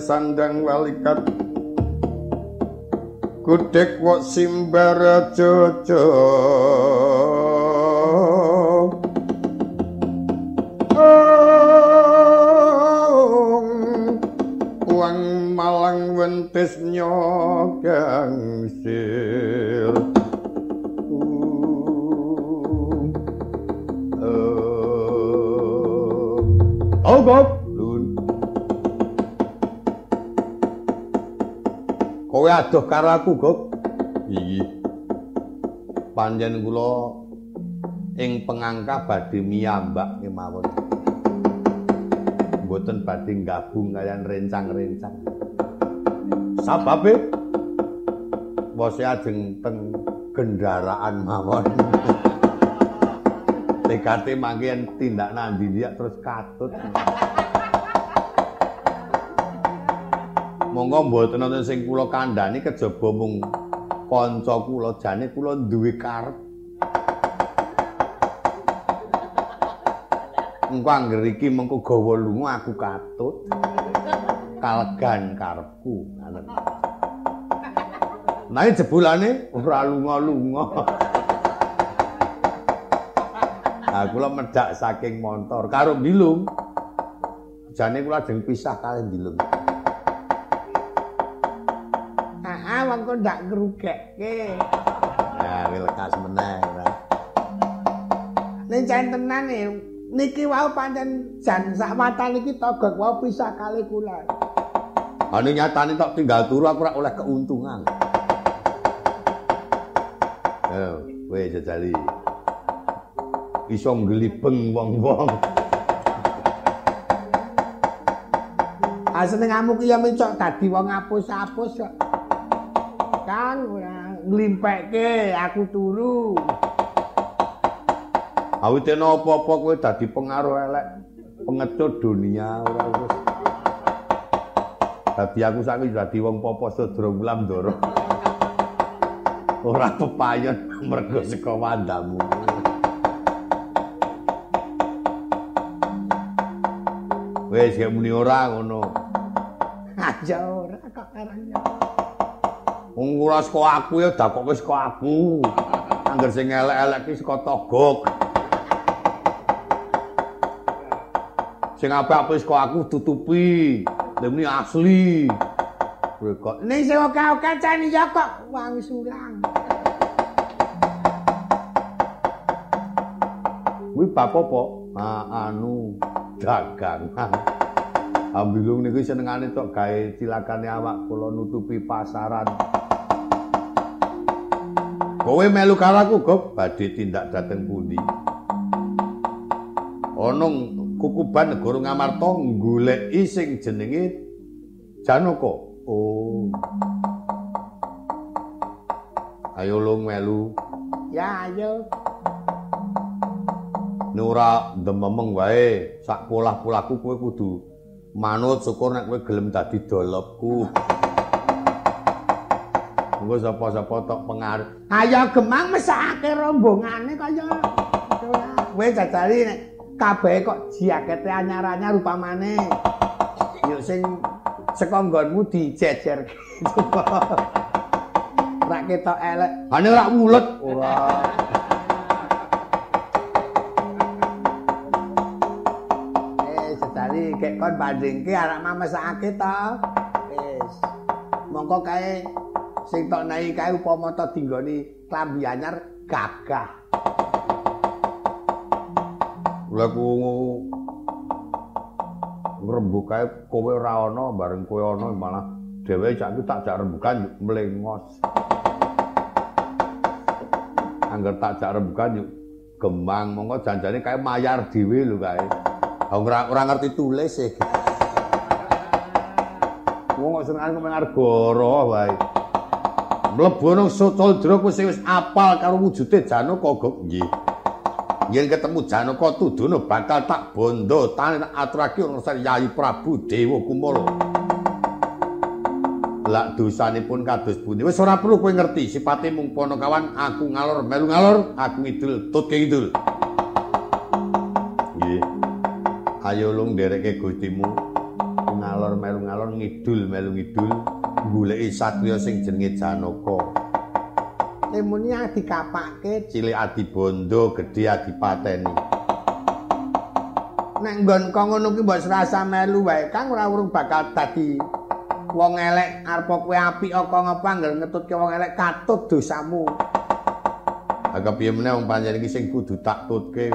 sandang walikat. Gudhek wak simbara cocok adoh karo aku, Gok. Iki. Panjen kula ing pengangka badhe miyambak kemawon. Mboten badhe gabung kalian rencang-rencang. Sababe bose ajeng teng kendaraan mawon. Tekate mangke tindak nandi dia terus katut. Monggo mboten wonten sing kula kandhani kejaba mung kanca kula jane kula duwe karep engko angger iki mengko gawa lunga aku katut kalegan karepku ngoten Nah, jebulane ora lunga-lunga. Nah, kula medhak saking montor karo Bilung. Jane kula ajeng pisah kali Bilung. Mengko ndak ngrugekke. Ya, lekas meneh. Nek jan tenan e, niki wau pancen jan sak mata niki togok wau pisah kali kula. Ane nyatane tok tinggal turu aku ora oleh keuntungan. Eh, weh jajali. Iso nglibeng wong-wong. Asene ngamuk ya mencok dadi wong apus-apus kok. Ora nglimpekke aku turu. Awite apa-apa kowe dadi pengaruh elek pengecut dunia ora wis. Dadi aku saiki dadi wong popo sedra ulam ndoro. Ora pepayon mergo saka wandamu. Gek muni ora ngono. Aja ora kok karanya. Wong saka aku ya dakok wis saka aku. Angger sing elek-elek ki saka togok. Sing apik-apik saka aku tutupi. Demi asli. Kowe kok ning sing oke-oke cani ya kok wang sulang. Kuwi bab apa? Ah, anu dagangan. Ambilung niku senengane tok gawe cilakane awak kula nutupi pasaran. Kowe melu karo aku, Gop, badhe tindak dateng pundi? Ana kukuban negara Ngamarta goleki sing jenenge Janaka. Oh. Ayo lung melu. Ya, ayo. Nura dememeng wae, sak polah-polahku kowe kudu manut syukur nek kowe gelem dadi dolopku. Engko sapa-sapa tok pengaruh. Ayo gemang mesake rombongane kaya kowe jajali nek kabeh kok jakete anyar-anyar rupamane. Yo sing saka nggonmu dijejer. Ora ketok elek. Ane ora mulet. Ora. Kek kon bandingke arak mamesake to. Wis. Mongko kae sing tok nai kae upama to dinggoni klambi anyar gagah. Lha ku ngrembug kae kowe ora ana bareng kowe ana malah dhewe cak tak jak rembugan mlengos. Angger tak jak rembugan yuk gemang mongko janjane kae mayar dhewe lho kae. Ora ora ngerti tulis e. Wong kok senengane kok ngargara wae. Mlebu nang Sotaldra kuwi wis apal karo wujude Janaka kok nggih. Yen ketemu Janaka tuduno bakal tak bondo tak aturake ana Yayi Prabu Dewa Kumala. Lak dosanipun kados pundi? Wis ora perlu kowe ngerti, sipate mung kawan aku ngalor melu ngalor, aku ngidul tut ke ngidul. Nggih. Ayo lung ndereke Gustimu. Ngalor melu ngalor ngidul melu ngidul. Goleki satriya sing jenenge Janaka. Emuni dikapake cilik adi bondo, gedhe adi pateni. Nek nggon kok ngono ki mbok serasa melu wae, Kang ora urung bakal dadi wong elek arepa kowe apik apa ngapa anggar ngetutke wong elek katut dosamu. Agak piye meneh wong panjenengan iki sing kudu tak tutke.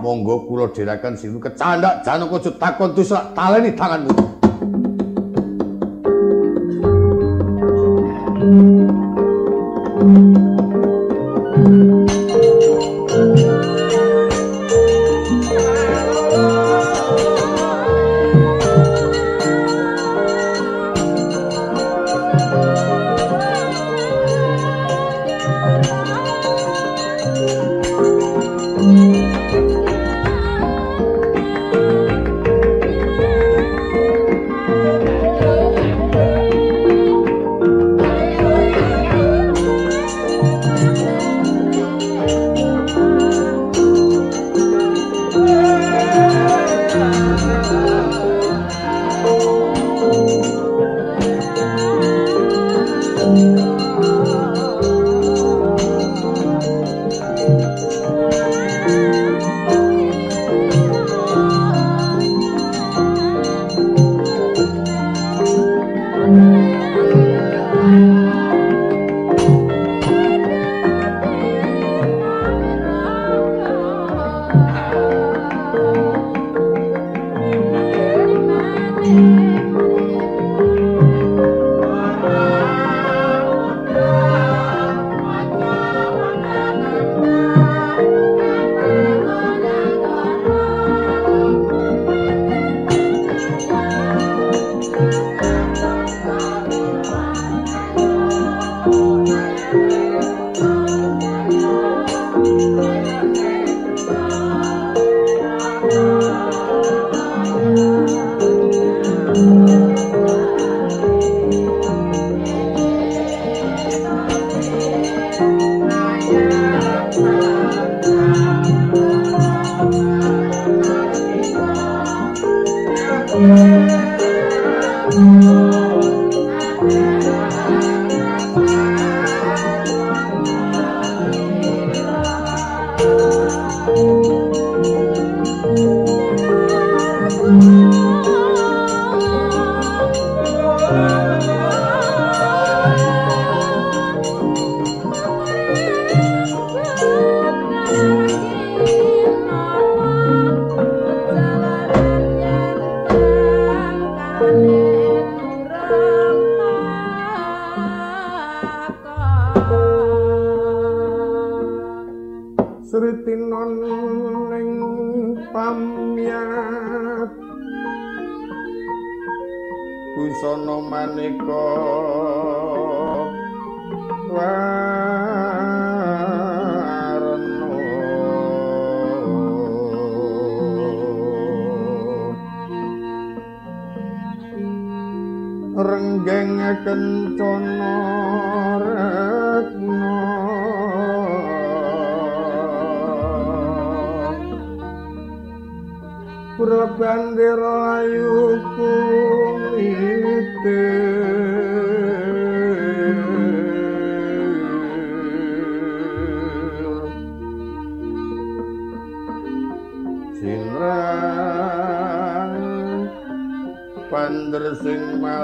Monggo kula dheraken sinu kecandak Janaka takon dosa taleni tanganmu.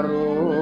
Puspita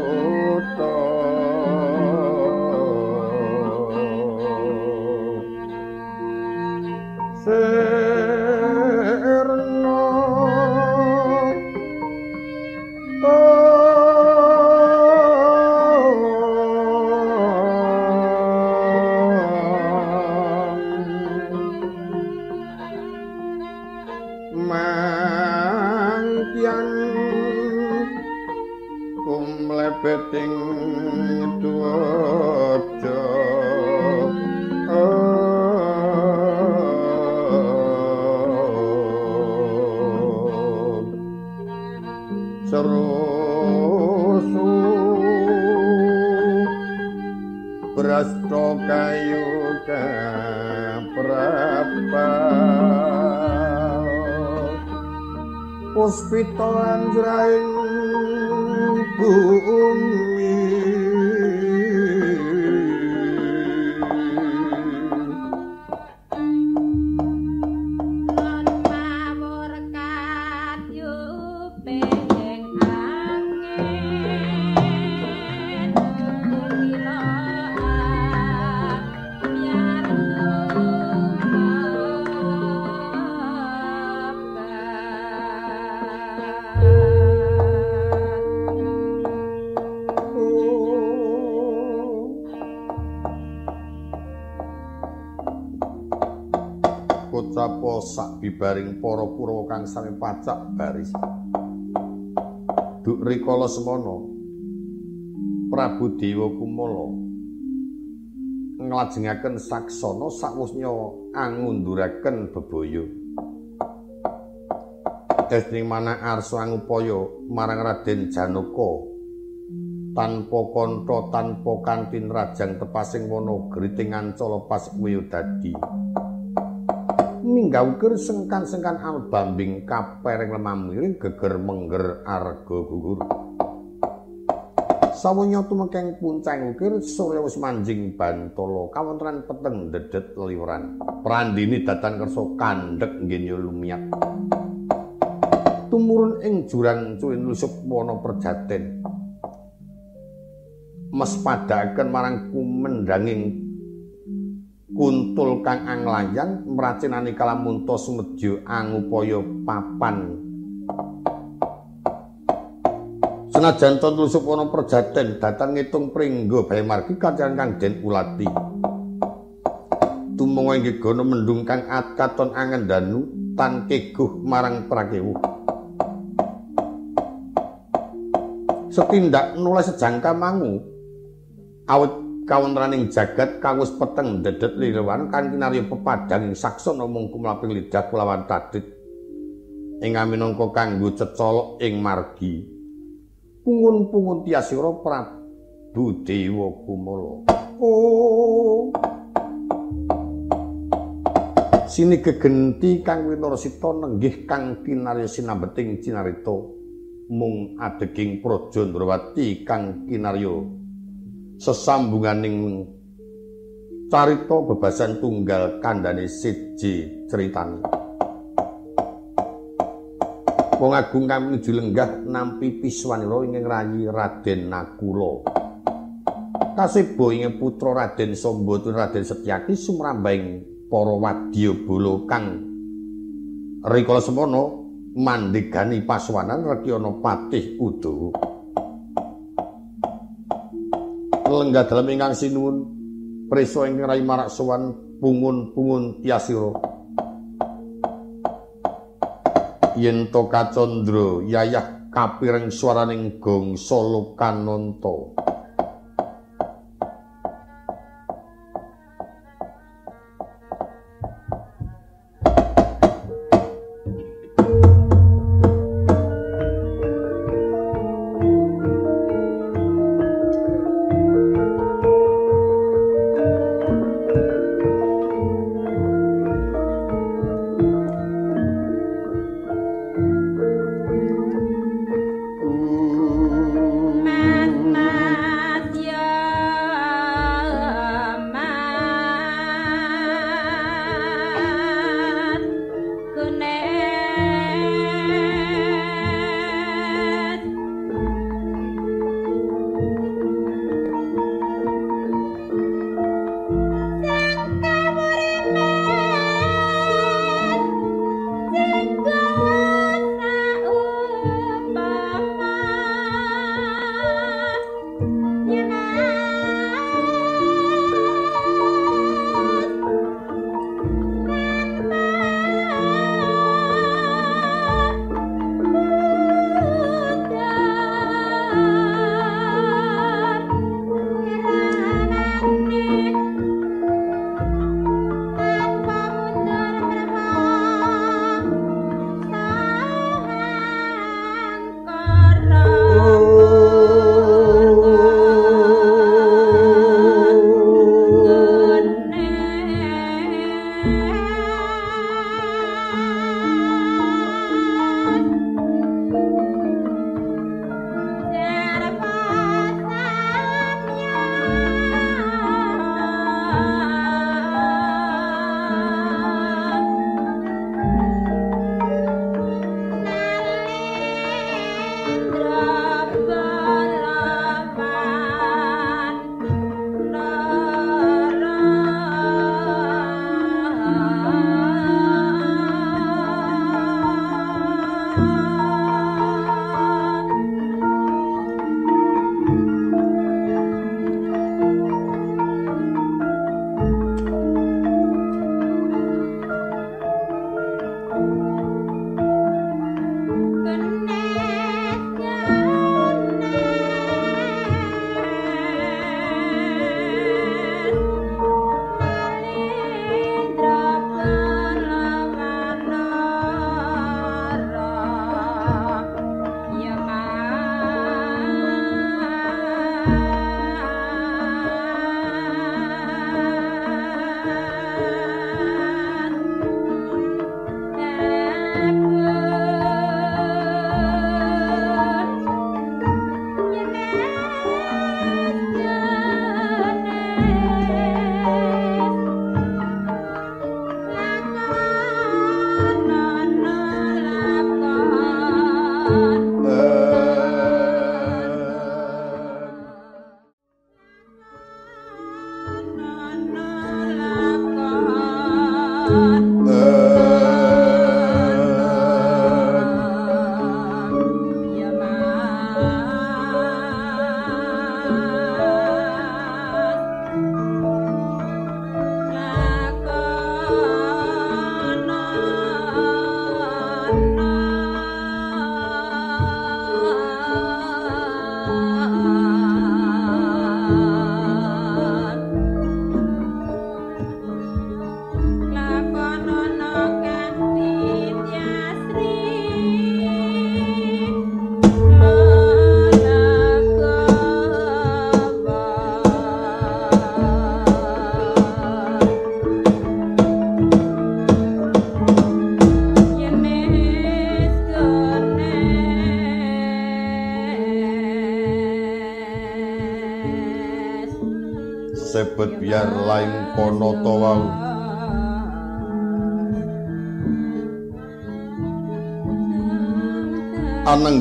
bibaring para kurawa kang sami pacak baris. Duk rikala semana Prabu Dewa Kumala nglajengaken saksana sakwusnya angunduraken bebaya. Desning manah arsa ngupaya marang Raden Janaka tanpa kantha tanpa kantin rajang tepasing wana griting ancala pas kuwi dadi minggauker sengkan-sengkan albambing kapereng lemah miring geger mengger arga gugur. Sawenya tumekeng puncang ukir sore wis manjing bantala kawontenan peteng dedet liweran prandini datan kersa kandhek nggenya lumiat tumurun ing jurang cuwin lusup wana perjaten. Mespadaken marang kumendanging kuntul kang anglayang mracinani kalamunta sumedya angupaya papan. Senajan to tusuk ana perjaten datang ngitung pringgo bae margi kacan kang den ulati. Tumung ing gono mendung kang katon angen danu tan keguh marang prakewu. Setindak nulis sejangka mangu awit kawontenaning jagat kawus peteng dedet lirawan kan kinarya pepadang saksana mung kumlaping lidah kulawan tadit ing minangka kanggo cecolok ing margi. Pungun-pungun tiasira Prabu Dewa Kumala. Oh sini gegenti kang winarasita nenggih kang kinarya sinambeting cinarita. Mung adeging praja Ndrawati kang kinarya sesambunganing carita bebasan tunggal kandhane siji critani. Wong agung kang menuju lenggah nampi piswanira ing rayi Raden Nakula. Kasebo ing putra Raden Sambatu Raden Setyaki sumrambing para wadya bala kang rikala semana mandhegani paswanan Rekyana Patih Udawa. Lenggah dalam ingkang sinuwun. Preso ing rai marak sowan pungun-pungun tiasira yen to kacandra yayah kapireng swaraning gong solo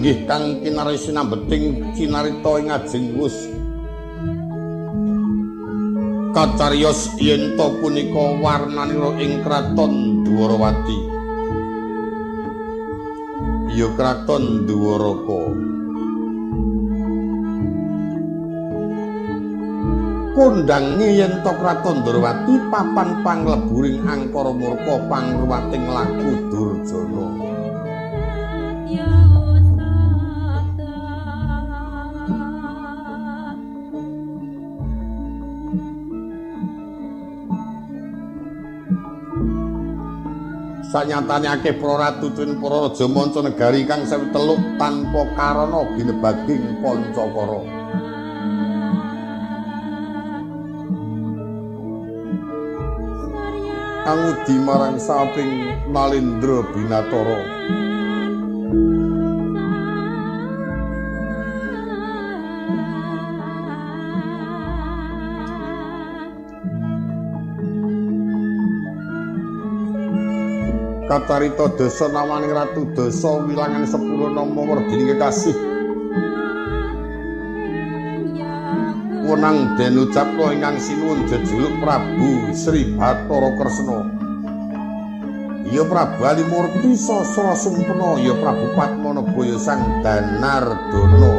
anenggih kang kinari sinambeting cinarita ing ajeng wus. Kacarios yen to punika warnanira ing kraton Dwarawati ya kraton Dwaraka kondang yen to kraton Durwati papan pangleburing angkara murka pangruwating laku Durjana Sanyatane akeh para ratu tuwin para raja manca negari kang sewu teluk tanpa karana ginebaging pancakara. angudi marang saping Malindra Binatara. Kacarita desa namaning Ratu Desa wilangan 10 nama werdine kasih. wenang den ucapno ingkang sinuwun jejuluk Prabu Sri Bathara Kresna. Ya Prabu Ali Murti Sasra Sumpena, ya Prabu Padmana Boyo Sang Danardana.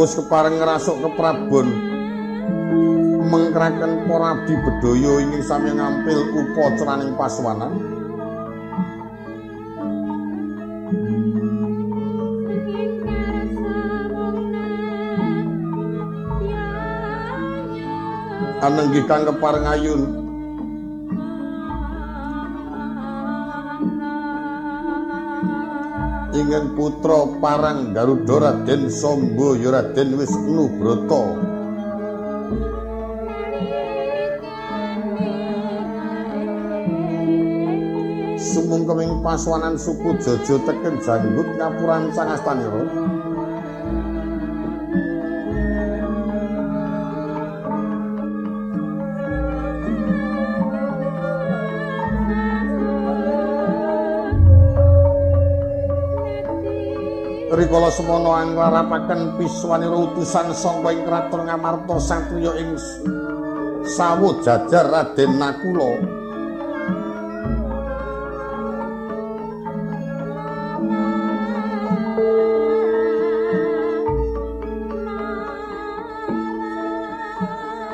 Wes kepareng ngrasuk keprabon mengkraken para abdi bedaya ingin sami ngampil upacaraning paswanan Anenggih kang kepareng ayun putra parang Garuda Raden Sombo Raden Wisnu Broto sumungkeming paswanan suku Jojo teken janggut ngapuran sangastanira Rikala semono anglarapaken piswanira utusan sangka ing kraton Ngamarta satriya ing sawu jajar Raden Nakula.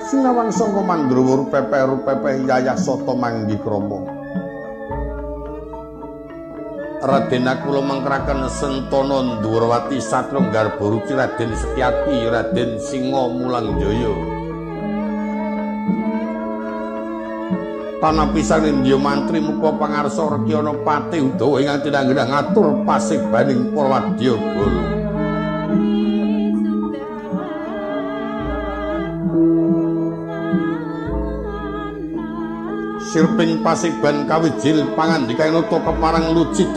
Sinawang sangka mandruwa rupepe rupepe yayah soto manggi kromo Raden kula mangkraken sentono Ndhurawati Satya Garbaruci Raden Setyati Raden Singa Mulang Jaya. Tanah pisan Indya mantri muka pangarsa Rekyana Pati Udawa ingkang tinanggena ngatur pasih baning bala sirping pasiban kawijil pangandikaing nata kemarang lucit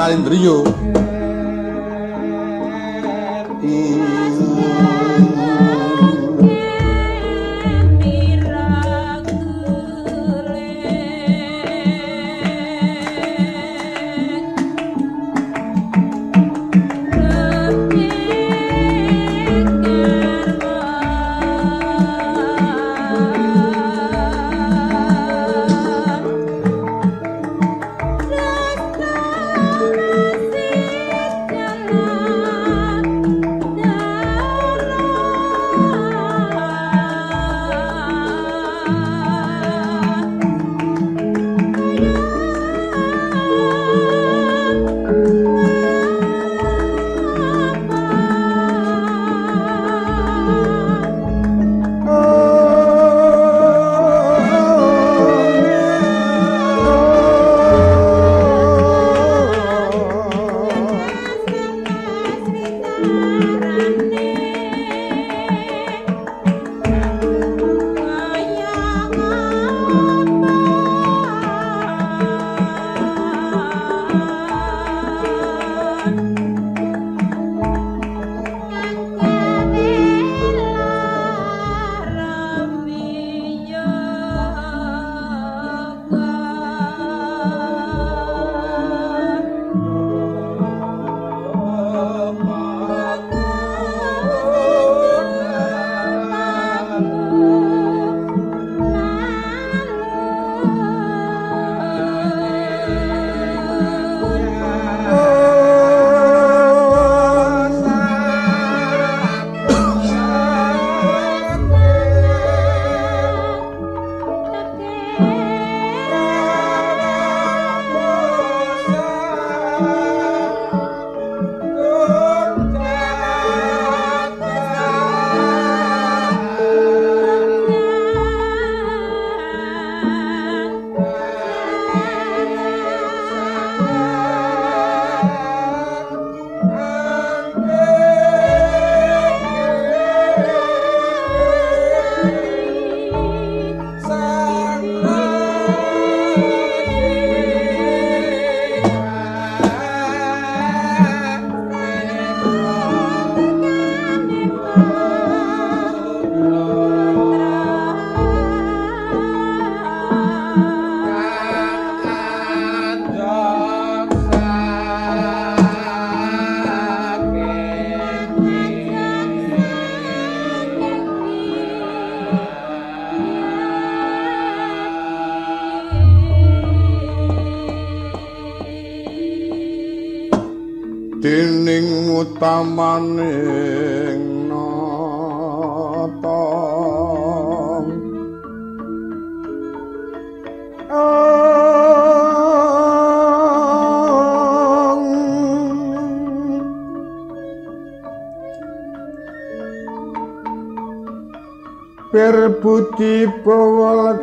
budi bawa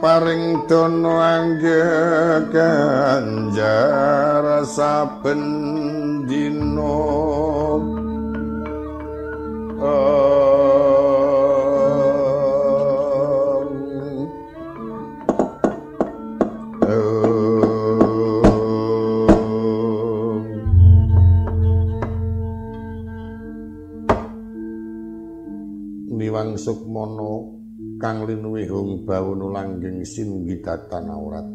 paring dono angge ganjar saben bawono langgeng singgidatan aurat.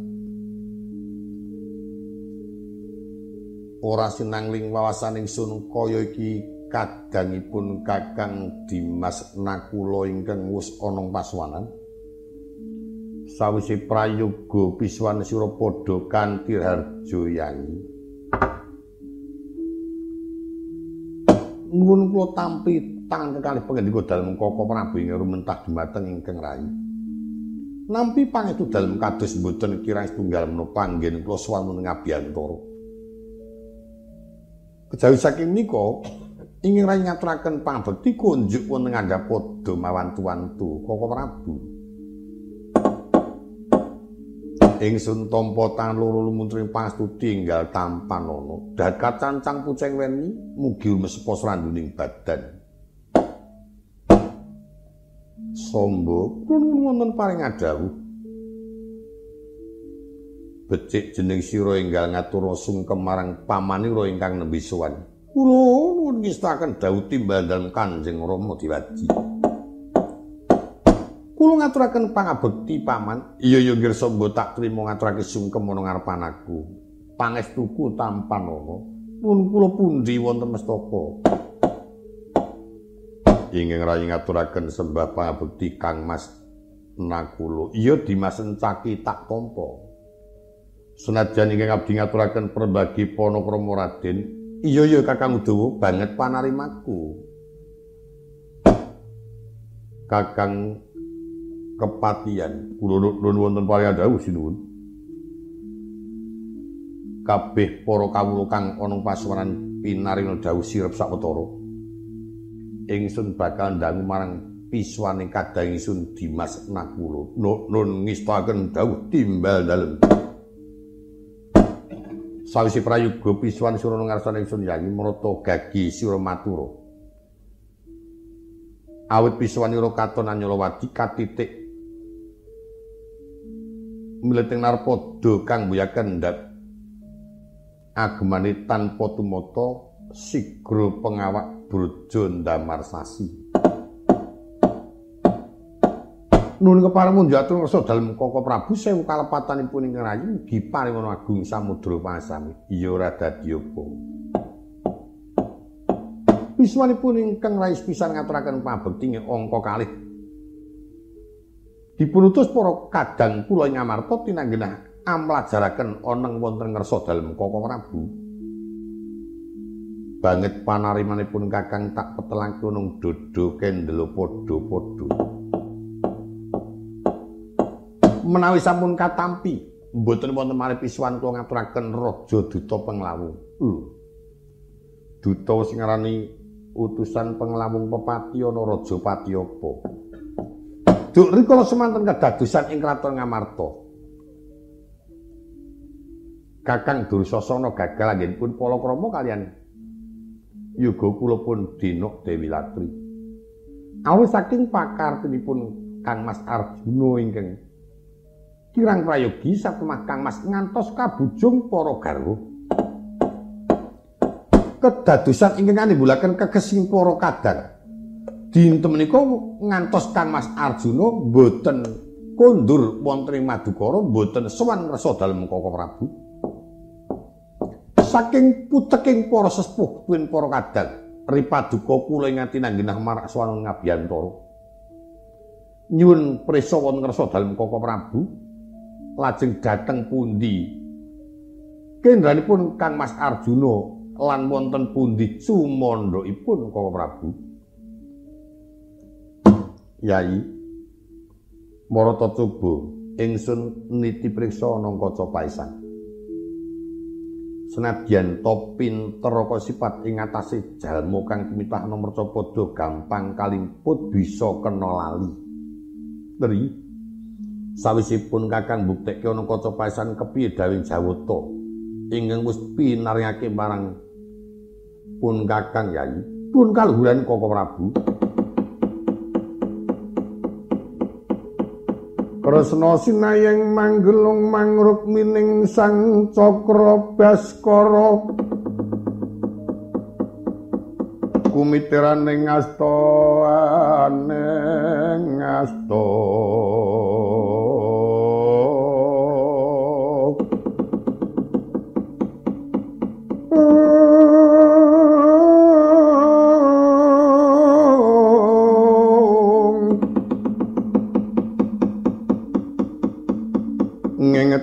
Ora sinangling wawasaning sun kaya iki kadangipun Kakang Dimas Nakula ingkang wis ana paswanan sawise prayoga piswan sira padha kanthi harjo yangi. Nuwun kula tampi tangan kekalih pangandika dalem Koko Prabu ing rumentah dumateng ingkang rayi. Nampi pangestu dalem kados mboten kirang setunggal menapa panggen kula sowan menawi abiyantara. Kejawi saking menika ingin rayi ngaturaken pangabekti kunjuk wonten ngandhap padha mawantu-wantu Koko Prabu. Ingsun tampa tangan loro lumuntring pangastuti enggal tampan ana. Dakat cancang puceng weni mugi mesepo sranduning badan. Sombo kula wonten paring adawuh. Becik jeneng sira enggal ngatur sungkem marang pamanira ingkang nembe sowan. Kula nuwun ngestaken dawuh timbal dalem Kanjeng Rama Diwaji. Kula ngaturaken pangabekti paman. Iya ya nggih sombo tak trima ngaturake sungkem ana ngarepan aku pangestuku tampan ana pun kula pundi wonten mestaka ingin rayi ngaturaken sembah pangabekti Kang Mas Nakulo. Iya Dimas Encaki tak tompo. Senajan ingin abdi ngaturaken perbagi Ponokromo Raden, iya iya Kakang Udawa banget panarimaku. Kakang kepatian kula nuwun wonten paring dawuh sinuwun. Kabeh para kawula kang ana pasuwaran pinarina dawuh sirep sawetara. Ingsun bakal ndangu marang piswane kadang ingsun Dimas Nakulo nun ngistaken dawuh timbal dalem. Sawise prayoga piswan surana ngarsane ingsun yayi marata gagi sira matura awit piswanira katon anyalawadi katitik. Mleteng narpada kang buyaken ndak agemane tanpa tumata sigra pengawak Brojo Ndamar Sasi. Nun kepareng njatuh rasa dalem Koko Prabu sewu kalepatanipun ing rayi mugi paringono agung samudra pasami. Iya ora dadi apa. Wismanipun ingkang rais pisan ngaturaken pabekti ing angka kalih. Dipunutus para kadang kula ing Amarta tinanggenah amlajaraken oneng wonten ngersa dalem Koko Prabu. Banget panarimanipun kakang tak petelang kunung dodo kendelo podo podo menawi sampun katampi mboten wonten malih pisuan kula ngaturaken raja duta penglawung. Uh. duta sing ngarani utusan penglawung pepati ana raja pati apa duk rikala semanten kedadosan ing kraton ngamarta. Kakang dursasana gagal anggenipun palakrama kalian yoga kula pun dinuk Dewi Latri. Awis saking pakartinipun Kang Mas Arjuna ingkang kirang prayogi satemah Kang Mas ngantos kabujung para garwa. Kedadosan ingkang nimbulaken kegesing para kadang. Dinten menika ngantos Kang Mas Arjuna boten kondur wonten ing Madukara boten sowan ngrasa dalem Koko Prabu. Saking puteking para sepuh kuwi para kadang, ripaduka kula ingati nanggenah marak sowan ngabiyantara. Nyuwun prisa wonten ngrasa dalem Koko Prabu. lajeng dateng pundi kendranipun Kang Mas Arjuna lan wonten pundi cumandhaipun Koko Prabu Yai Marata coba ingsun niti priksa ana kaca paisan Senadyan to pinter kok sifat ing atase jalma kang kimitah nomor padha gampang kalimput bisa kena lali. Dari sawisipun kakang buktekke ana kaca paisan kepiye dawing jawata. Ingkang wis pinaringake marang pun kakang yai. Pun kaluhuran koko prabu Kresna sinayeng manggelung mangruk mining sang cakra baskara. Kumiteraning asta aneng asta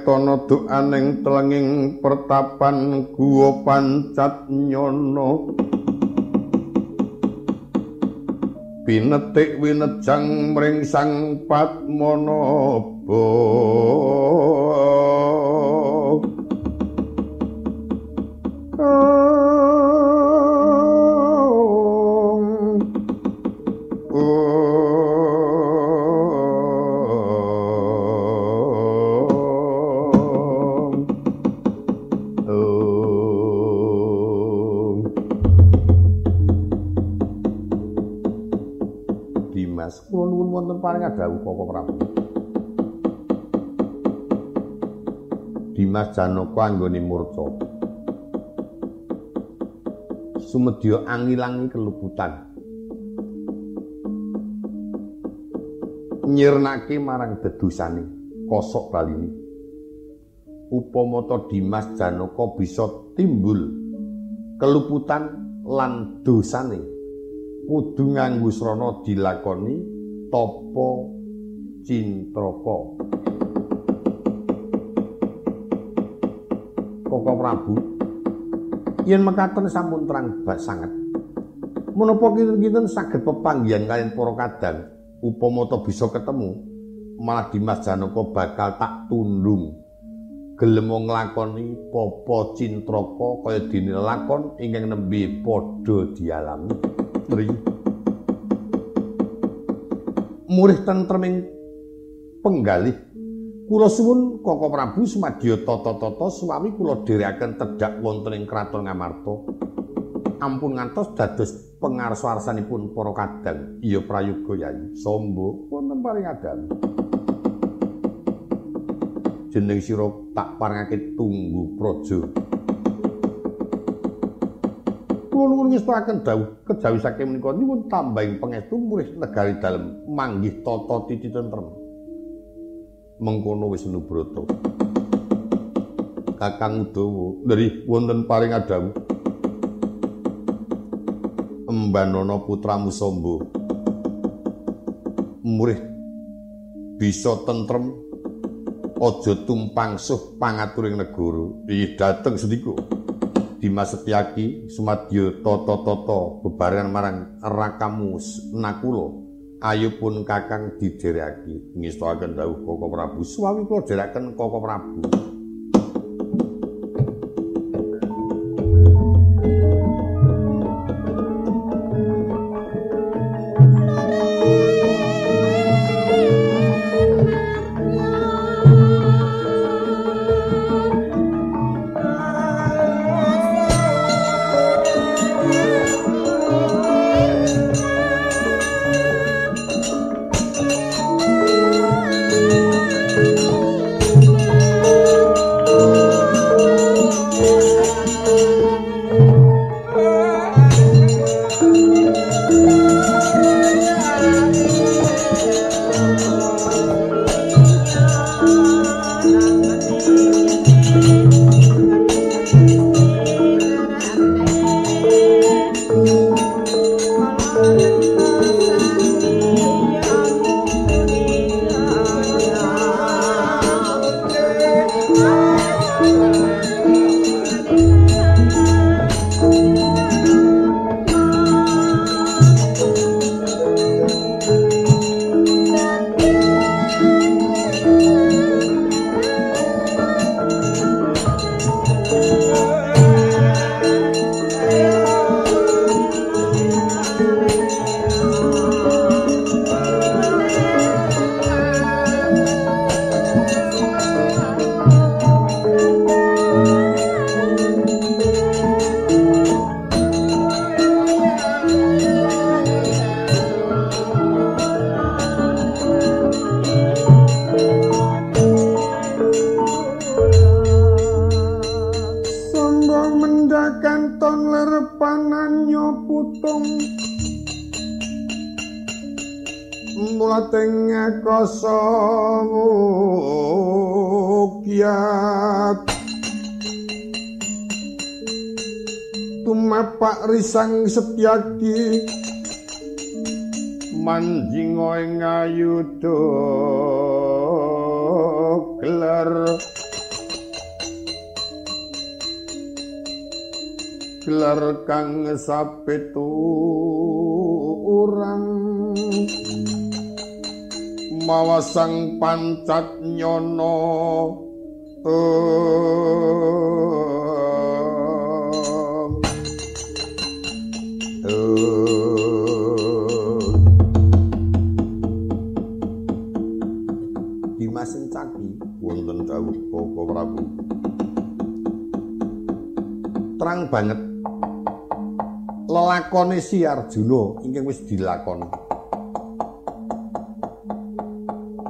ngetono doaning telenging pertapan guwa pancat nyono. Pinetik winejang mring sang padmanaba Dimas Janaka anggone murca. Sumedya angilangi keluputan. Nyirnake marang dedusane kosok balini. Upama Dimas Janaka bisa timbul keluputan lan dosane kudu nganggo srana dilakoni Topo Cintroko Koko Prabu. Yen mekaten sampun terang sangat menapa kinten-kinten saged pepanggihan kalian para kadang upama to bisa ketemu malah Dimas Janaka bakal tak tundung. Gelem nglakoni Popo Cintroko kaya dene lakon ingkang nembe padha dialami. Tri. Murih tentreming penggalih kula suwun Koko Prabu Sumadya tata-tata suwami kula dherekaken tedhak wonten ing kraton Ngamarta. Ampun ngantos dados pangarsa-arsanipun para kadang. Iya prayoga yai. Sombo wonten paring adan jeneng sira tak paringake tunggu praja. Kula nuwun ngestakaken dawuh kejawi saking menika nyuwun tambahing pangestu murih negari dalem manggih tata titi tentrem mengkono wis nubrata kakang udawa. Dari wonten paring adawu. Embanono putramu sombo murih bisa tentrem aja tumpang suh pangaturing negara. Iki dateng sediko Dimas Setyaki Sumadyo Toto bebarengan marang rakamu Nakulo ayo pun kakang didereki ngestoaken dawuh Koko Prabu. Suwawi kula derekaken Koko Prabu risang setyaki. Manjingo ing ayuda gelar. Gelar kang sapetu urang mawasang pancat nyono lelakone si Arjuna ingkang wis dilakoni.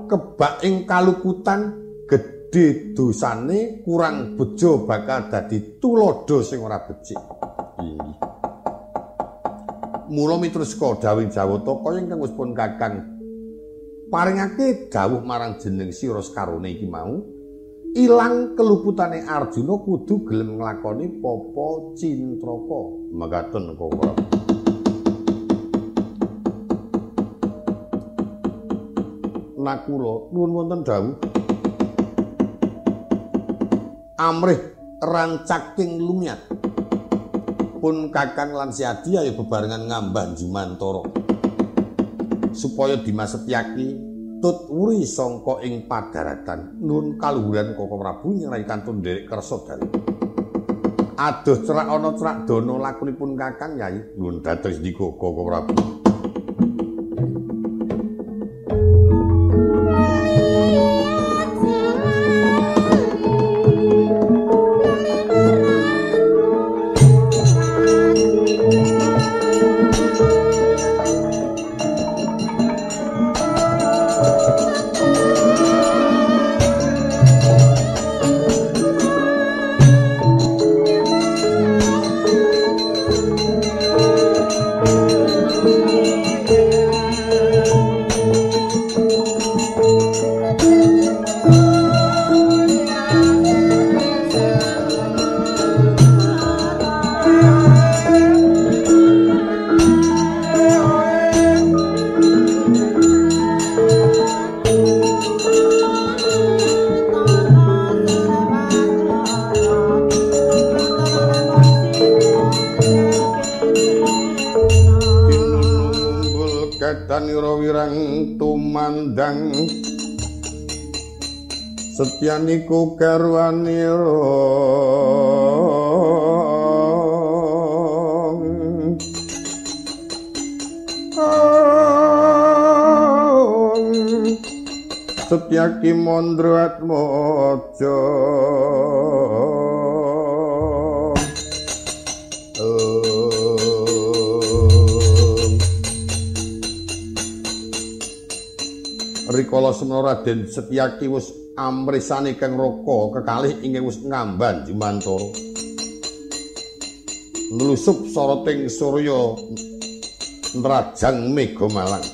Kebak ing kaluputan gedhe dosane kurang bejo bakal dadi tulodo sing ora becik. Mula mitruska dawuh Jawata kaya ingkang wis pun Kakang paringake dawuh marang jeneng Sira Sekarone iki mau ilang keluputane Arjuna kudu gelem nglakoni papa cintraka mekaten kok Nakula nuwun wonten dawuh. Amrih rancaking lumiat pun Kakang lan Siadi ayo bebarengan ngambah Jimantara supaya Dimas Setyaki tut wuri sangka ing padaratan. Nun kaluhuran Koko Prabu nyrai kantun nderek kersa dalu. Adoh cerak ana cerak dono lakunipun Kakang Yai nun dados dika Koko Prabu niku garwanira Setyaki mondro atmojo. Rikala semana Raden Setyaki wis amrisane kang raka kekalih ingkang wis ngamban jumantara nlusup soroting surya nrajang mega malang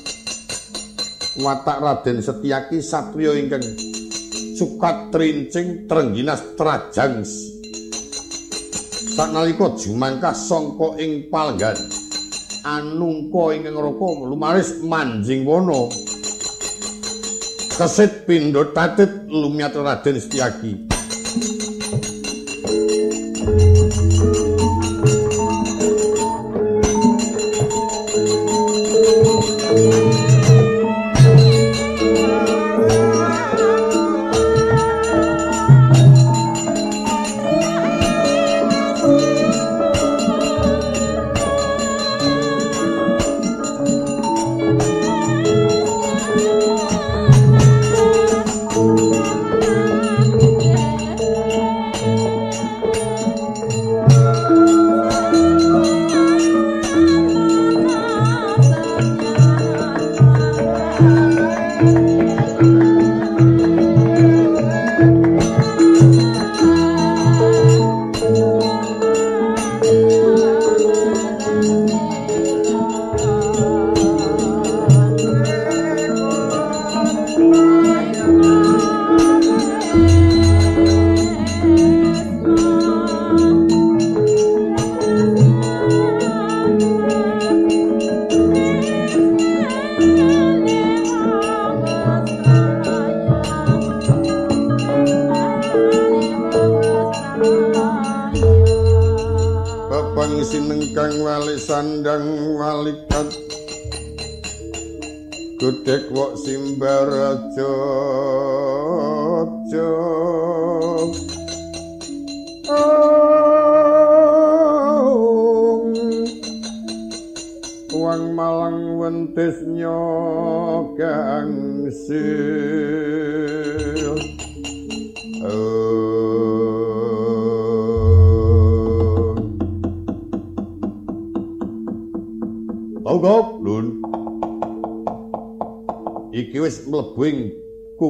watak Raden Setyaki satriya ingkang sukat trincing trengginas trajang. Sanalika jumangkah sangka ing palenggan anungka ingkang raka lumaris manjing wana kesit pindho tatit lumiat Raden Setyaki wali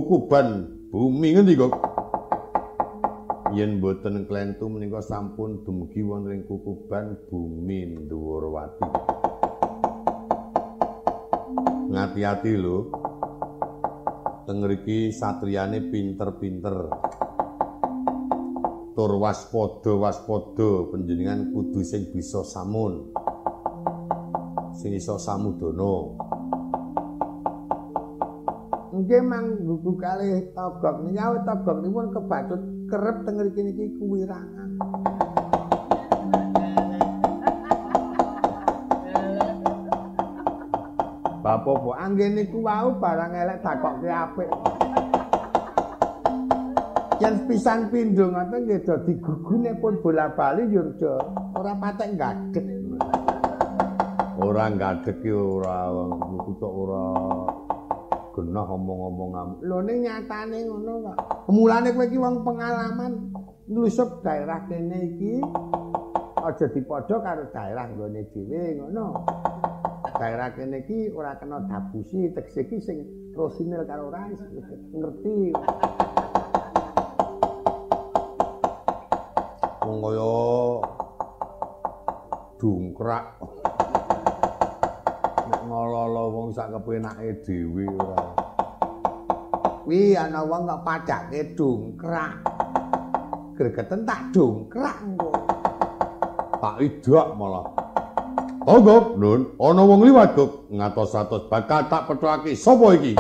kukuban bumi ngendi kok? Yen boten klentu menika sampun dumugi wonten ing kukuban bumi Ndhuwurwati. Ngati-ati lho. Teng mriki satriyane pinter-pinter. Tur waspada-waspada panjenengan kudu sing bisa samun. sing iso samudana. Nggih mang buku kalih togok niki awet togok nipun kebatut kerep teng mriki niki kuwirangan. Bapak-bapak anggen niku wau barang elek dakokke apik. Yen pisan pindho ngoten nggih dadi gugune pun bola-bali yurda ora patek gadhek. ora ngadeg ki ora kutok ora genah omong-omong lho ning nyatane ngono kok. Mulane kowe iki wong pengalaman. Nlusuk daerah kene iki. Aja dipadha karo daerah nggone dhewe ngono. Daerah kene iki ora kena dabusi tegese iki sing rosinil karo ora ngerti. Wong kaya dungkrak ngololo wong sak kepenake dhewe ora. Kuwi ana wong kok padake dongkrak. Gregeten tak dongkrak engko. Tak idak malah. Ogok, Nun, ana wong liwat, Gok. Ngatos-atos bakal tak petuake sapa iki?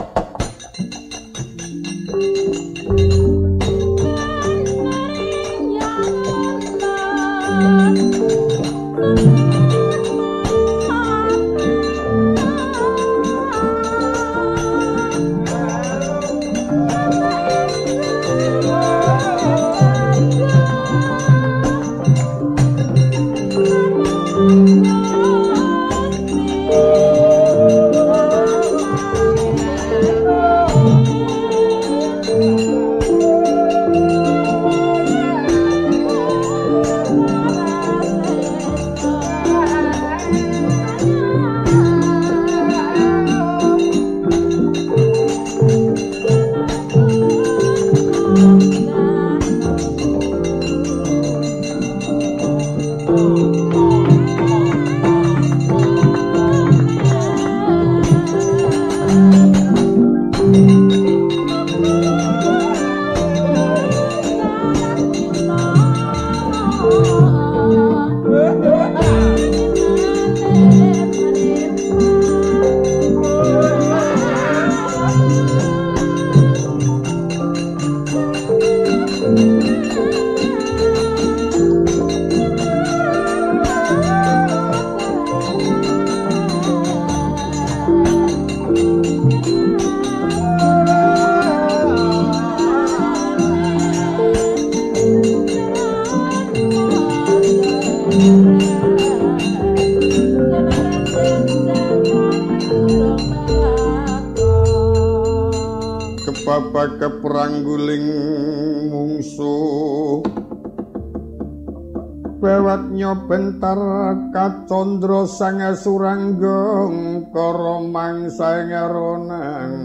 Candra sang suranggong karo mangsa ngeronang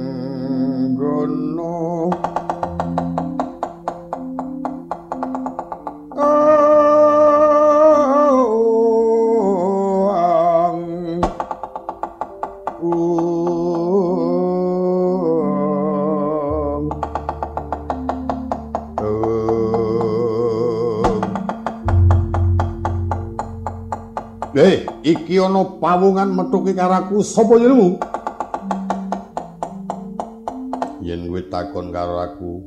pawungan metuki karaku sapa jenengmu yen kowe takon karo aku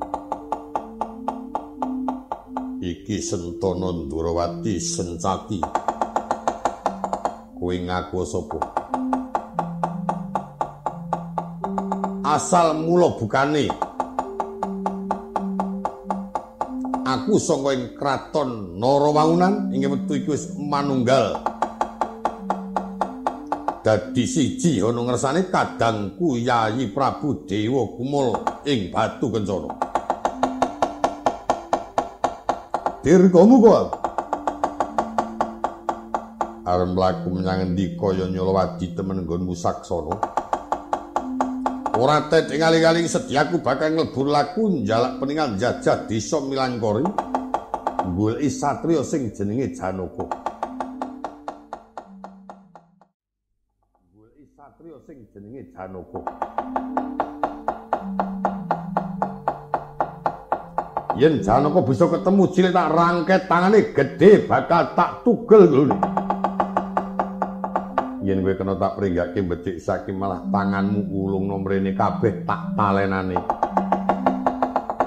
iki sentana ndurawati sencati Kowe ngaku sapa? Asal mula bukane Aku saka ing kraton Narawangunan inggih metu iku wis manunggal. Dadi siji ana ngersane kadangku Yayi Prabu Dewa Kumul ing Batu Kencana. Dirgamu kok. Arep mlaku menyang endi kaya nyolowadi temen nggonmu saksana. Ora tet ngali-ngali sediaku bakal nglebur laku njalak peninggal jajah desa Milangkori. Goleki satriya sing jenenge Janaka. Sing jenenge Janaka. Yen Janaka bisa ketemu cilik tak rangket tangane gedhe bakal tak tugel lho. yen kowe kena tak pringgake becik saking malah tanganmu ulung nomrene kabeh tak talenane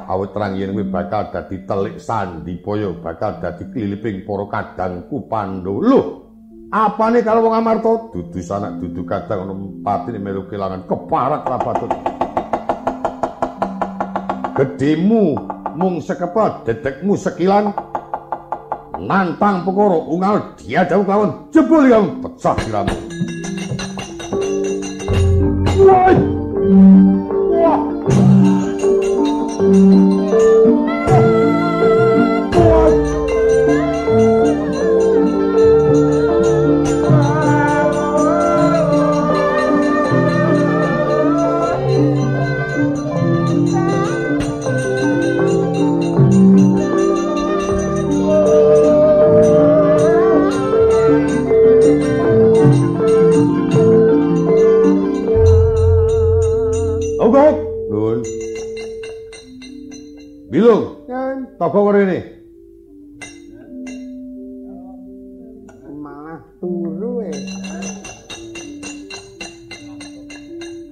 awet terang yen kowe bakal dadi telik sandipaya bakal dadi kliliping para kadangku Pandhawa lho apane karo wong Amarta? Dudu sanak dudu kadang ono patine melu kelangan keparat rapatut gedemu mung sekepa dedekmu sekilan. Nantang pekoro ungal dia jauh kawan jebul yang pecah diramu Wah! Toko ini. Malah turu eh.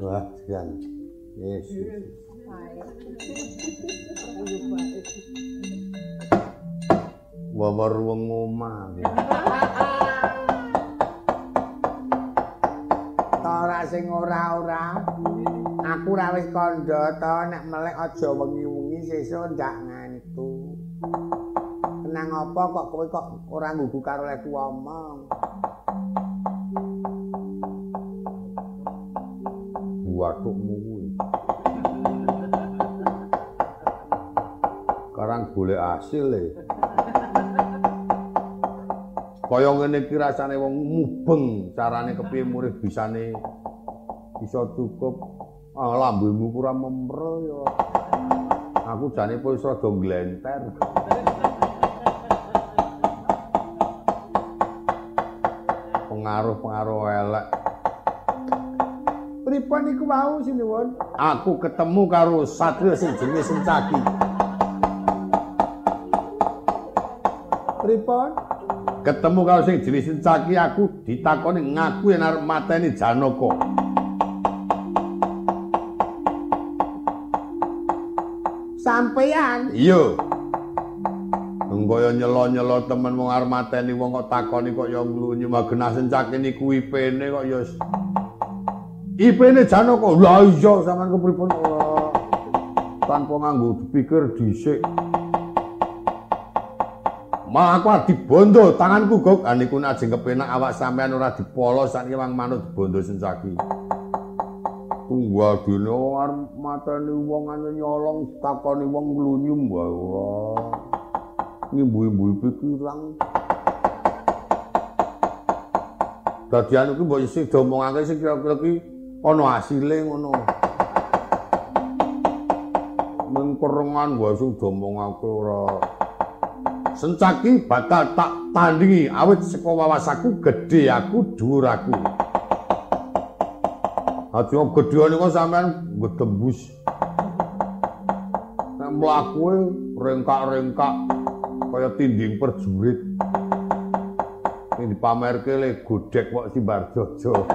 Wah, sian. Yesus. Wawar wong omah. Ora sing ora-ora. Aku ra wis kandha to nek melek aja wengi-wengi sesuk ndak. Kenang apa kok kowe kok ora nggugu karo lekku omong. Watukmu kuwi. Karang golek hasil e. Kaya ngene iki rasane wong mubeng, carane kepiye murih bisane bisa cukup Ah, lambemu kurang memro ya. Aku jane wis rada glenter. Pengaruh-pengaruh elek. Pripun iku wau sinuwun? Aku ketemu karo satria sing jenenge Sencaki. Pripun? Ketemu karo sing jenenge Sencaki aku ditakoni ngaku yen arep mateni Janaka. Sampean. Iya. Engko ya nyelo-nyelo temen wong arep mateni wong kok takoni kok ya mlunyu magenah sencake niku IP-ne kok ya IP-ne Janaka. Lah iya sampean kepripun tanpa nganggo dipikir dhisik. Malah aku dibondo tanganku gok aniku nek ajeng kepenak awak sampean ora dipolos sak wong manut dibondo sencaki. Tunggal dene arep mateni wong ane nyolong takoni wong nglunyum. Wae ngimbu-imbu pikiran. Dadi anu ki mbok isih domongake sing kira-kira ki ana asile ngono. Mengkorengan wae sing domongake ora. Sencaki bakal tak tandingi awit saka wawasaku gedhe aku dhuwur aku Aja gedheane kok sampean ngedembus. Nek mlaku rengkak-rengkak kaya tinding perjurit. Sing dipamerke le godhek kok simbar jojo.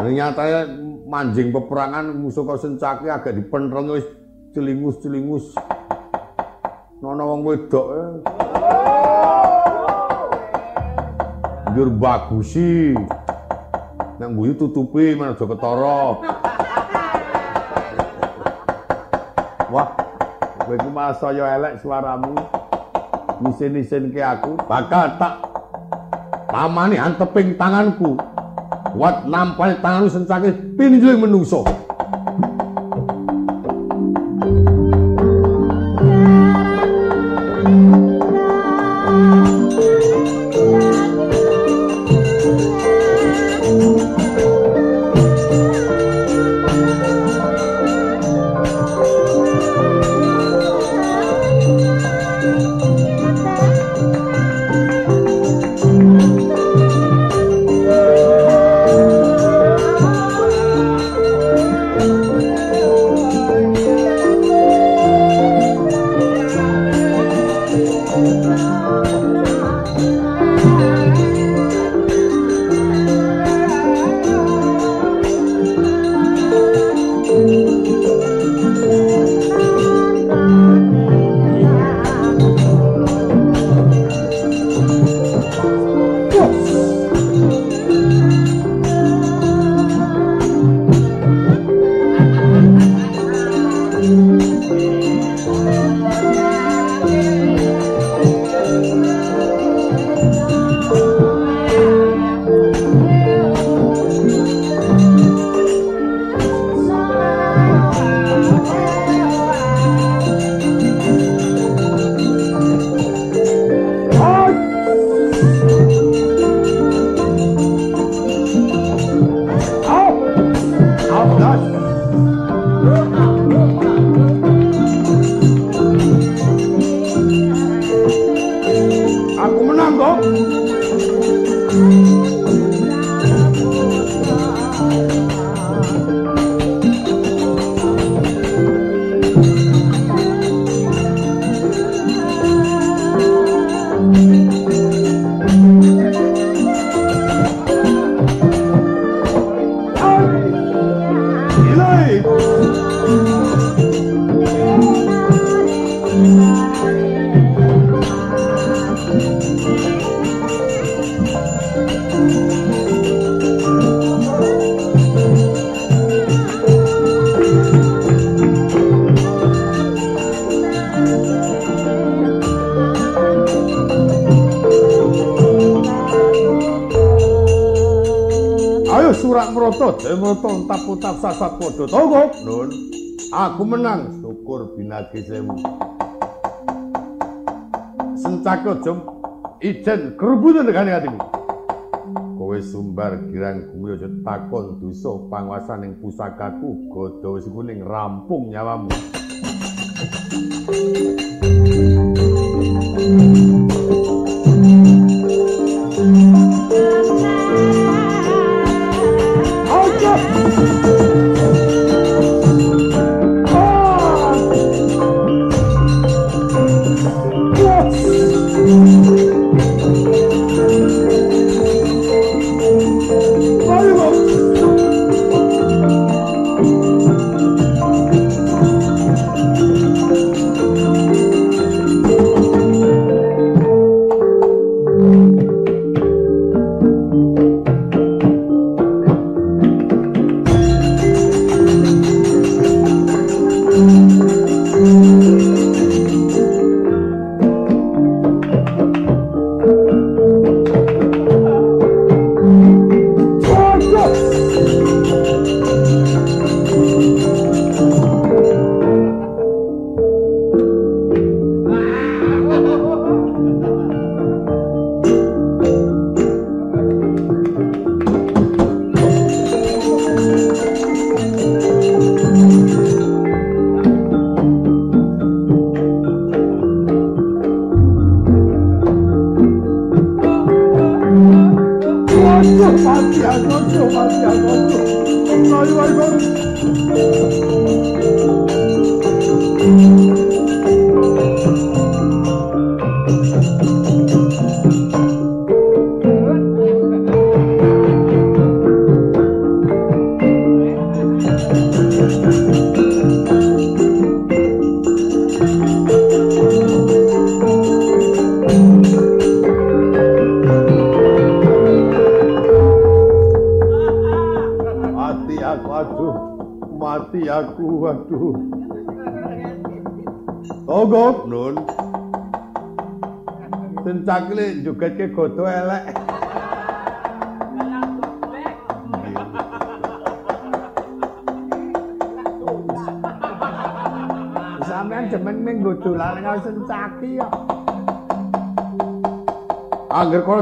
Ternyata manjing peperangan musuh kok sencaki agak dipenreng wis celingus-celingus. Nono wong wedok. Eh. Banjur bagusi. Nang guyu tutupi men aja ketara. Wah, kowe ku malah elek suaramu. Nisin-nisinke aku bakal tak pamani anteping tanganku. Kuat nampani tanganmu sencake pinjuling menungso. Utap sasat padha tonggo nun aku menang. Syukur binagi sewu. Sencake jom ijen kerubutan dengan hatimu kowe sumbar girang gumi aja takon dosa panguasan ing pusakaku godha wis kuning rampung nyawamu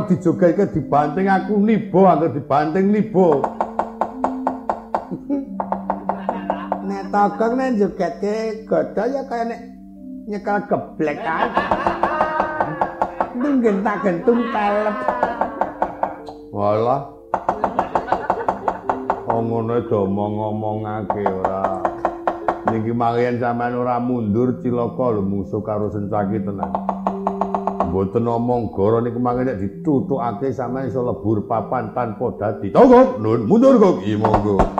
Kono dijogetke dibanting aku nibo, angger dibanting nibo. nek togok nek jogetke godo ya kaya nek nyekel geblek ae. Nunggen tak gentung telep. Walah. Oh ngono do omong-omongake ora. Niki mangyen sampean ora mundur cilaka lho musuh karo sencaki tenan. Mboten omong goro niku mangken nek ditutukake sampean iso lebur papan tanpa dadi. Togok, nun mundur kok. Iya monggo.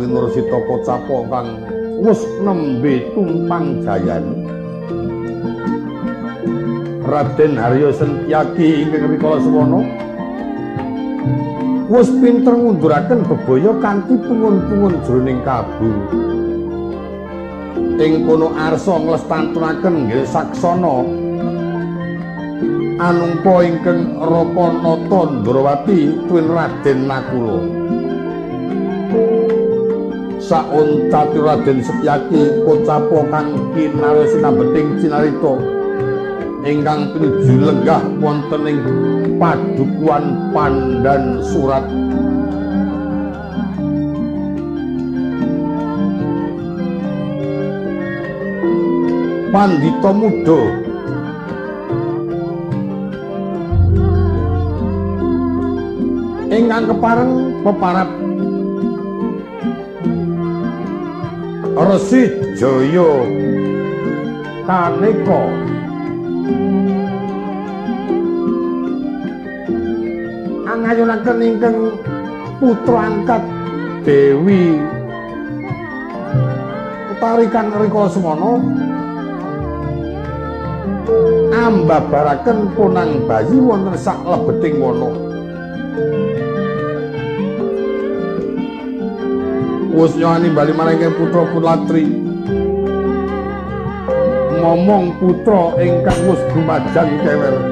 Winursita pocapo kang wis nembe tumpang jayan. Raden Haryo Sentyaki ingkang rikala semono wis pinter ngunduraken bebaya kanthi pungun-pungun jroning kabu. Ing kono arsa nglestantunaken nggih saksana anungpa ingkang Rapanata Ndrawati tuwin Raden Nakula. Sauntati Raden Setyaki pocapo kang kinarya sinambeting cinarita ingkang pinuju lenggah wonten ing padukuan Pandan Surat. Pandita Muda ingkang kepareng peparap Resi Jaya Kaneka Angayunaken ingkang putra angkat Dewi. Utarikan rikala semono ambabaraken punang bayi wonten sak lebeting wana. Wus nyowani bali maring putra Pulatri. Momong putra ingkang wis gumajang kewer.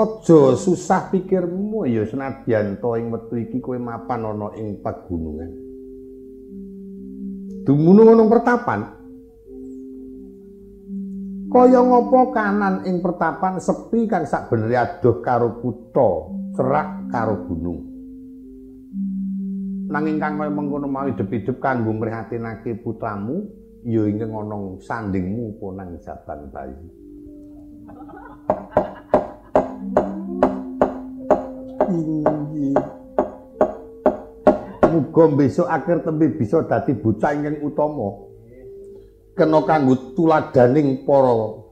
Aja susah pikirmu ya senadyan to ing wektu iki kowe mapan ana ing pagunungan. Dumunung ana pertapan. Kaya ngapa kanan ing pertapan sepi kang sak adoh karo kutha, cerak karo gunung. nanging kang kaya mengkono mau hidup-hidup kanggo mrihatinake putramu ya ingkang ana sandingmu ponang jaban bayi besok akhir tembe bisa dadi bocah ingkang utama kena kanggo tuladaning para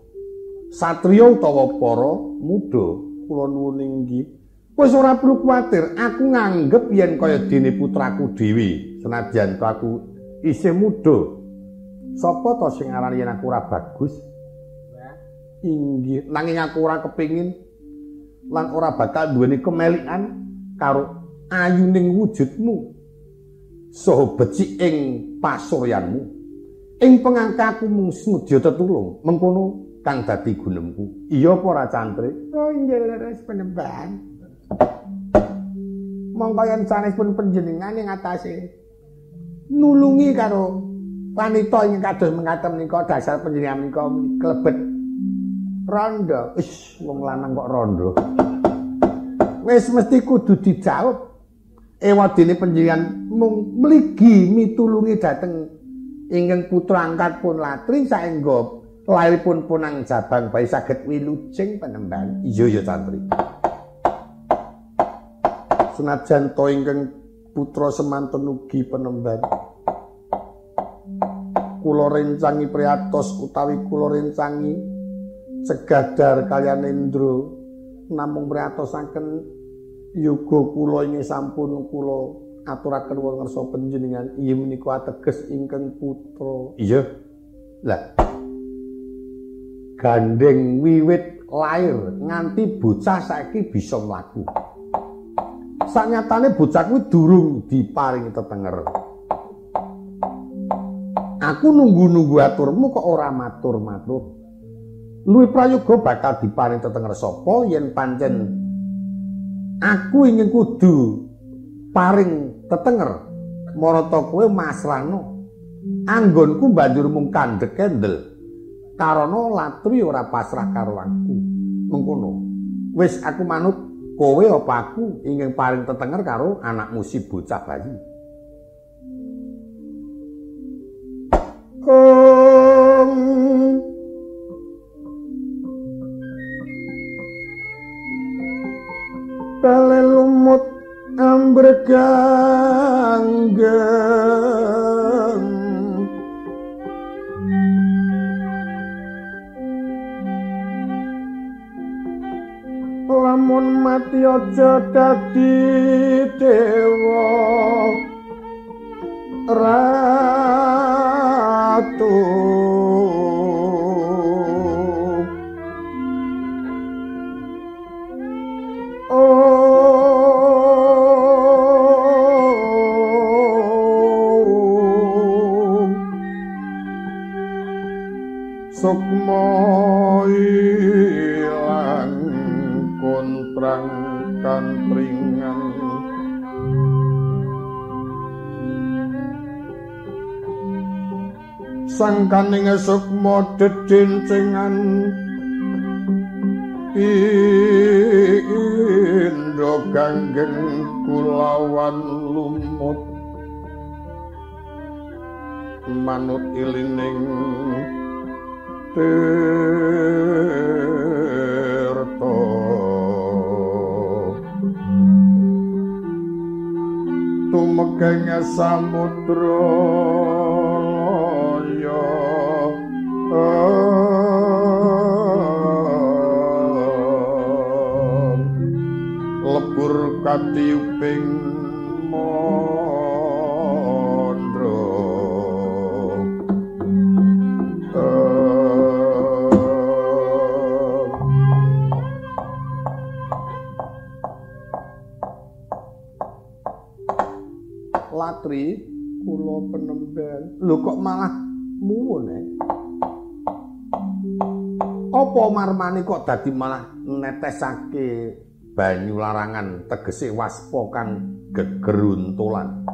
satriya utawa para muda kula nuwun inggih Wis ora perlu kuwatir, aku nganggep yen kaya dene putraku dhewe, senajan aku isih muda. Sapa to sing aran yen aku ora bagus? Inggih, nanging aku ora kepingin lan ora bakal duweni kemelikan karo ayuning wujudmu. Soho becik ing pasuryanmu. Ing pengangkaku mung smedya tetulung, mengkono kang dadi gunemku. Iya apa ora cantrik? Oh, inggih leres penemban. mongko yen sanespun panjenengan ing atase nulungi karo wanita ing kados mengatem menika dasar panjenengan menika klebet rondo wis wong lanang kok rondo wis mesti kudu dijawab ewadene panjenengan mung mligi mitulungi dhateng ingkang putra angkat pun latri saengga lairipun punang jabang bayi saged wilujeng penemban iya ya santri senajan to ingkang putra semanten ugi penemban kula rencangi priatos utawi kula rencangi segadar kalian Indra namung priatosaken yoga kula ing sampun kula aturaken wong ngersa panjenengan. Iya menika ateges ingkang putra. Iya. Lah. Gandeng wiwit lair nganti bocah saiki bisa mlaku. Sanyatane bocah kuwi durung diparingi tetenger. Aku nunggu-nunggu aturmu kok ora matur-matur. Luwi prayoga bakal diparing tetenger sapa? Yen pancen aku ingin kudu paring tetenger marata kowe masrano. Anggonku banjur mung kandhek kendel. Karana latri ora pasrah karo aku. Mengkono. Wis aku manut kowe apa aku ingin paling tetenger karo anakmu si bocah bayi Om Pele lumut ambreganggeng lamun mati aja dadi dewa ratu Sukmo ilang kontrang kantringan Sangkaning sukmo dedincengan Indo ganggen kulawan lumut. Manut ilining tirta. Tumegeng samudra loyo katiuping latri kula penemben. Lho kok malah muwun e apa marmane kok dadi malah netesake banyu larangan tegese waspa kang gegeruntulan.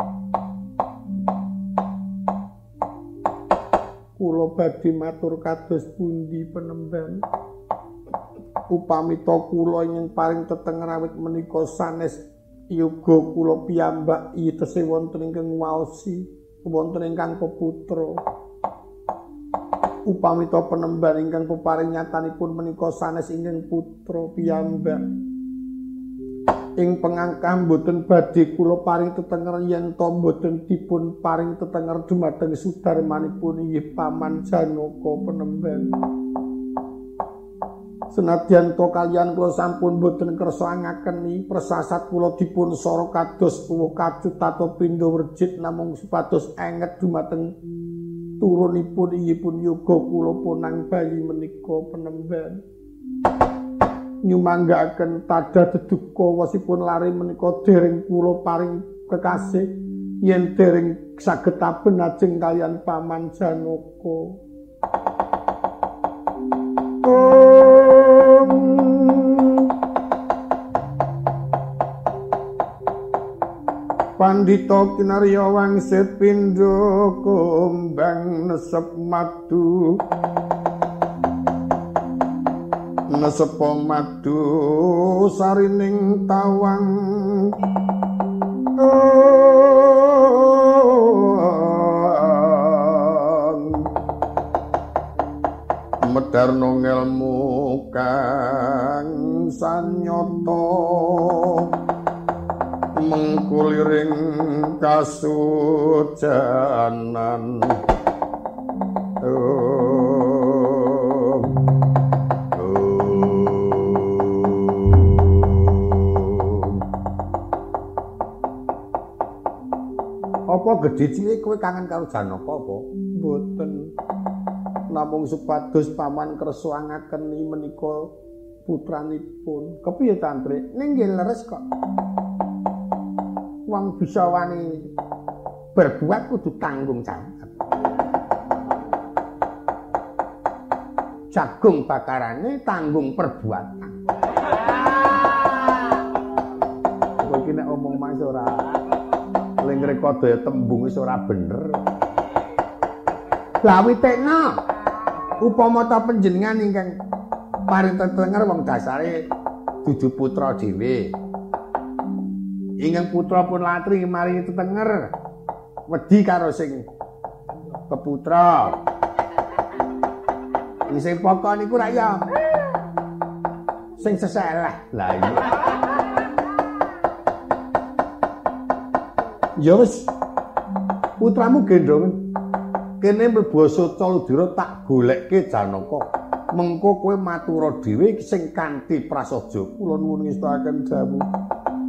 Kula badhe matur kados pundi penemben upami to kula ing paring tetenger awit menika sanes yoga kula piyambak yitese wonten ingkang waosi wonten ingkang peputra. Upami to penemban ingkang peparing nyatanipun menika sanes ingkang putra piyambak ing pengangkah boten badhe kula paring tetenger yen to boten dipun paring tetenger dumateng sudarmanipun inggih paman Janaka penemban Senadyan to kalian kula sampun boten kersa ngakeni persasat kula dipun sora kados tuwuh kacut tato pindho werjit namung supados enget dumateng turunipun iyipun yoga kula punang bayi menika penemban nyumanggaaken tada deduka wasipun lari menika dereng kula paring kekasih yen dereng saged taben ajeng kalian paman Janaka. Pandita kinarya wangsit pindha kumbang nesep madu Nesep madu sarining tawang. Medarno ngelmu kang sanyata mengkuliring kasujanan apa gedhe cilik kowe kangen karo Janaka apa? Mboten. Namung supados paman kersa ngakeni menika putranipun. Kepiye tantri ning leres kok. Wong bisa wani berbuat kudu tanggung jawab. Jagung bakarane tanggung perbuatan. Kowe iki nek omong mas ora ling rekodo ya tembung wis ora bener. Lah witekno upama ta panjenengan ingkang paring tetenger wong dasare dudu putra dhewe. ingkang putra pun latri maringi tetenger wedi karo sing keputra sing pokok niku ra ya sing seseleh lah iya ya wis. Putramu gendong kene mlebu Soca Ludira tak golekke Janaka. Mengko kowe matura dhewe sing kanthi prasaja kula nuwun ngestaken jawu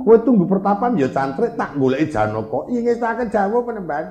kowe tunggu pertapan ya cantrik tak goleki janaka. Ing ngestaken jawu penemban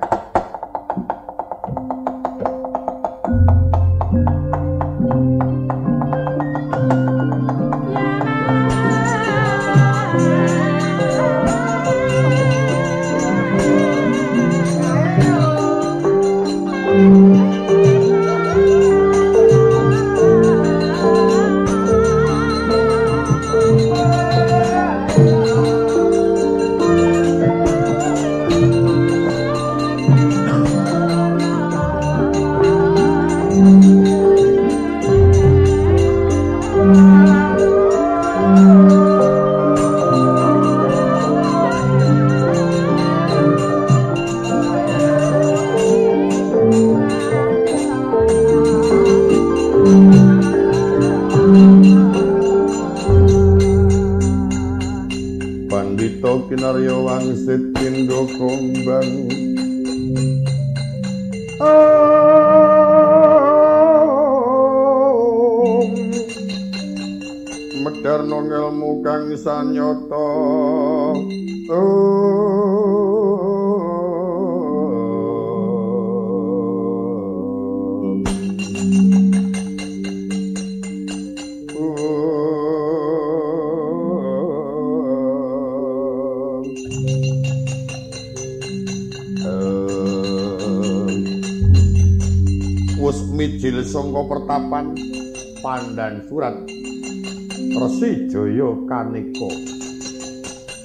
Kaneka.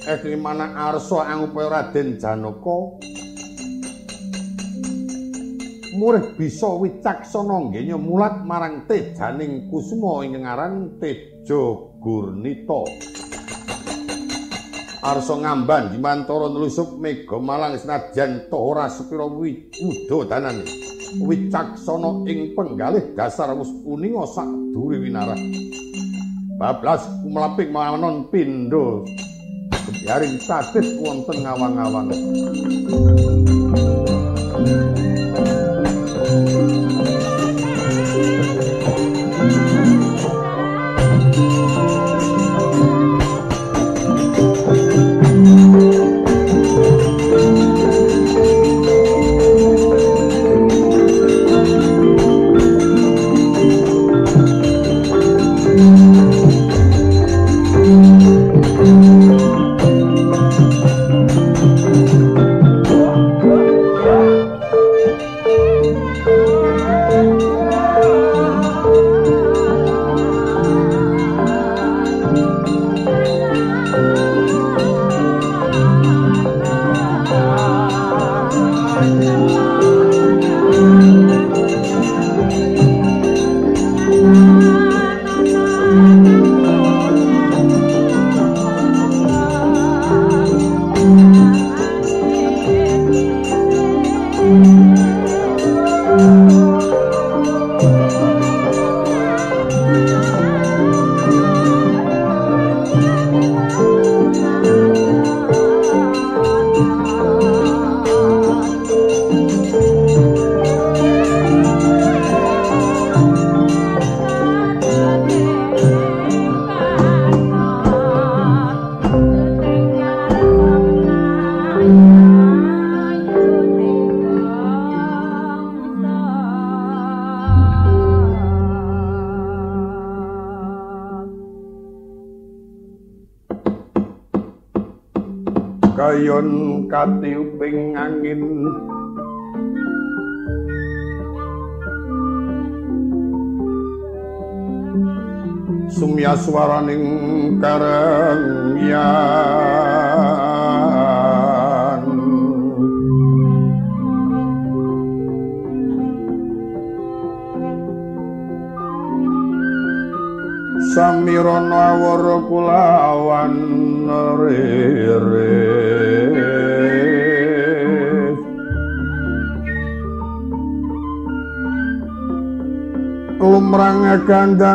Esri manang arsa angupaya Raden Janaka murih bisa wicaksana nggenya mulat marang tejaning kusuma ing ngaran Tejo Gurnita. Arsa ngamban dimantara nelusup mega malang senajan ora sepira wudodanan wicaksana ing penggalih dasar uninga sak duri winarah. bablas kumlaping manon pindho yaring sadis wonten ngawang-awang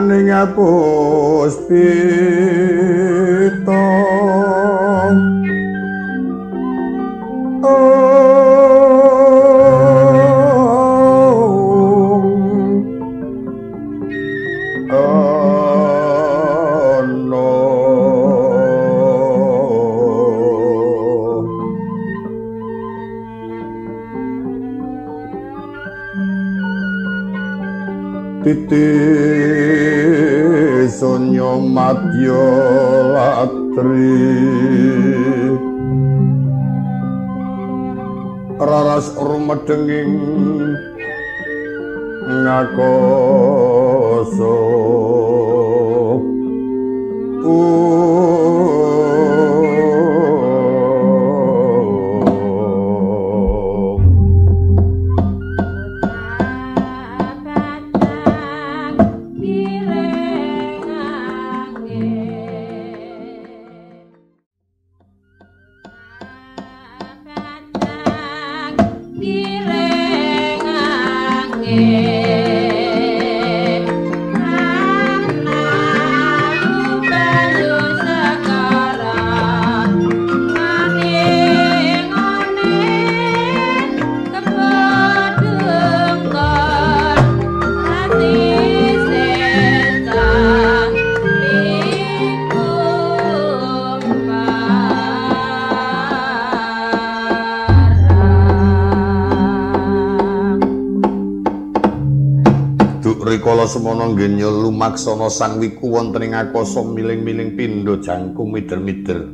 kandaning puspita lumaksana sang wiku wonten ing akasa miling-miling pindha jangkung mider-mider.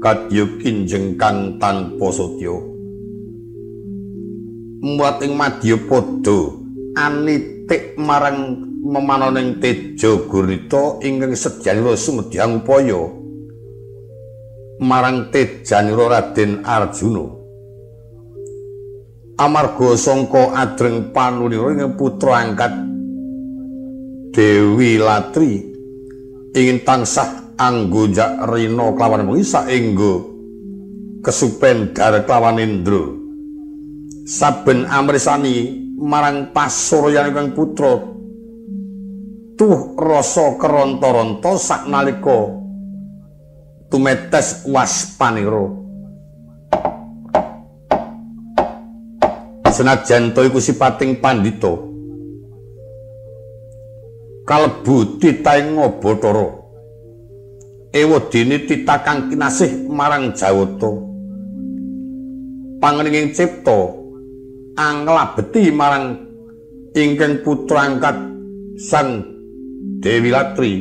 Kadya kinjeng kang tanpa satya muat ing madya padha anitik marang memanoning teja gurita ingkang sedyanira sumedhang upaya. Marang tejanira Raden Arjuna. Amarga sangka adreng panunira ing putra angkat Dewi Latri ingin tansah anggonjak rina kelawan muli saenggo kesupen dar kelawan Indra. Saben amrisani marang pasuryan kang putra tuh rasa keronta-ronta saknalika tumetes waspanira. Senajan to iku sipating pandhita kalbu titaing ngabathara ewadene tita kang kinasih marang jawata. Pangeringing cipta anglabeti marang ingkang putra angkat sang Dewi Latri.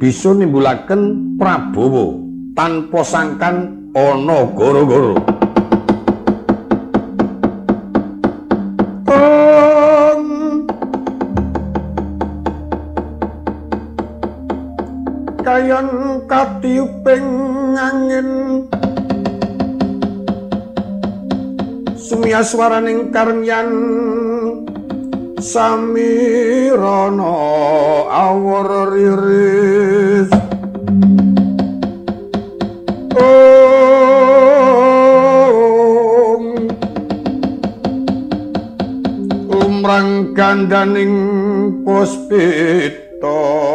Bisa nimbulaken Prabowo tanpa sangkan ana goro-goro. Kayon katiuping angin. Sumia swaraning karyan samirana awur riris. Umrang gandaning puspita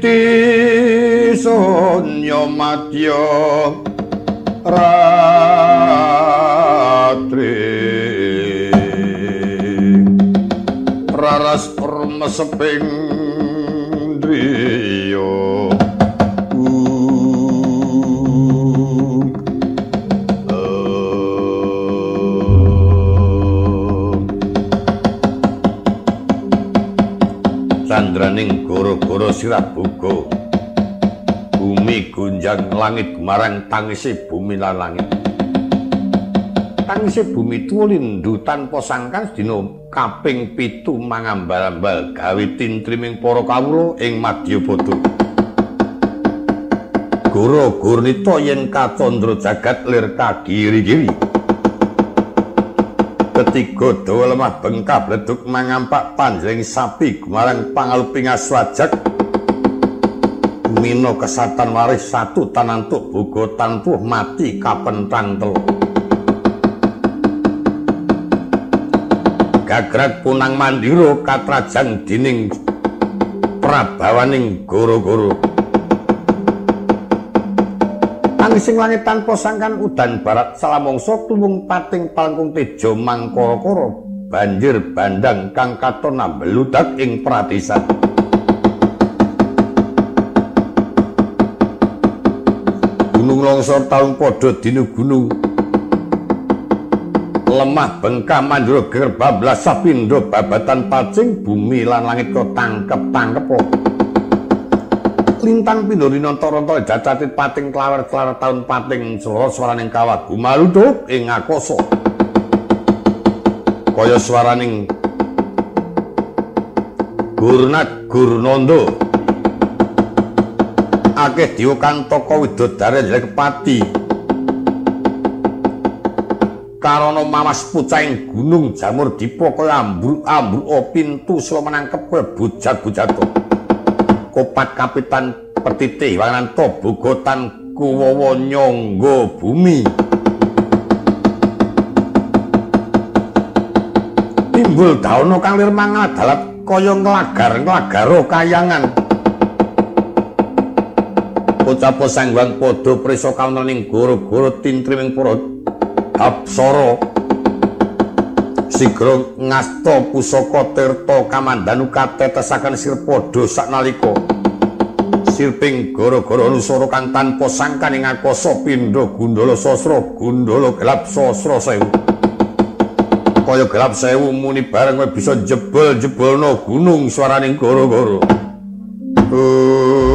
titi sonyo madya ratri. Raras rumeseping driya sandraning goro-goro sirah buka bumi gunjang langit marang tangisi bumi lan langit. Tangisi bumi tulindu tanpa sangkan sedino kaping pitu mangambal-ambal gawe tintriming para kawula ing madya bodo goro gurnita yen katandra jagat lir kagiri-giri ketiga dawa lemah bengkah bleduk mangampak panjang sapi gumarang pangaluping aswajak mino kesatan waris satu tanantuk bugo tanpuh mati kapentang telu gagrak punang mandiro katrajang dining prabawaning goro-goro Nang sing langit tanpa sangkan udan barat salamongso tumung pating palungkung tejo mangkara banjir bandang kang katon ambludak ing pratisan. Gunung longsor taun padha dinu gunung. Lemah bengkak mandro gerbablas sapindo babatan pacing bumi lan langit kok tangkep tangkep tangkep lintang pindho rinanta-ranta dacatit pating klawer-klawer taun pating swara swaraning kawat. Gumaluduk ing akasa kaya swaraning Gurnat Gurnanda akeh diukantaka widodare Lekpati karana mawas pucaing gunung jamur dipa kaya ambruk-ambruk pintu sila menangkep kaya bujat-bujat kopat kapitan petite wangan tobogotan kuwawa nyangga bumi timbul daono kang lir mangadalat kaya nglagar-nglagaro kayangan. Pocapo sangwang padha prisa kawening goro-goro tintriming para apsara. Sigra ngasta pusaka tirta kamandanu katetesaken sir padha saknalika. Sirping gara-gara nusara kang tanpa sangkan ing akasa pindha gundala sasra gundala gelap sasra sewu. kaya gelap sewu muni bareng bisa jebol-jebolno gunung swaraning goro-goro. jarak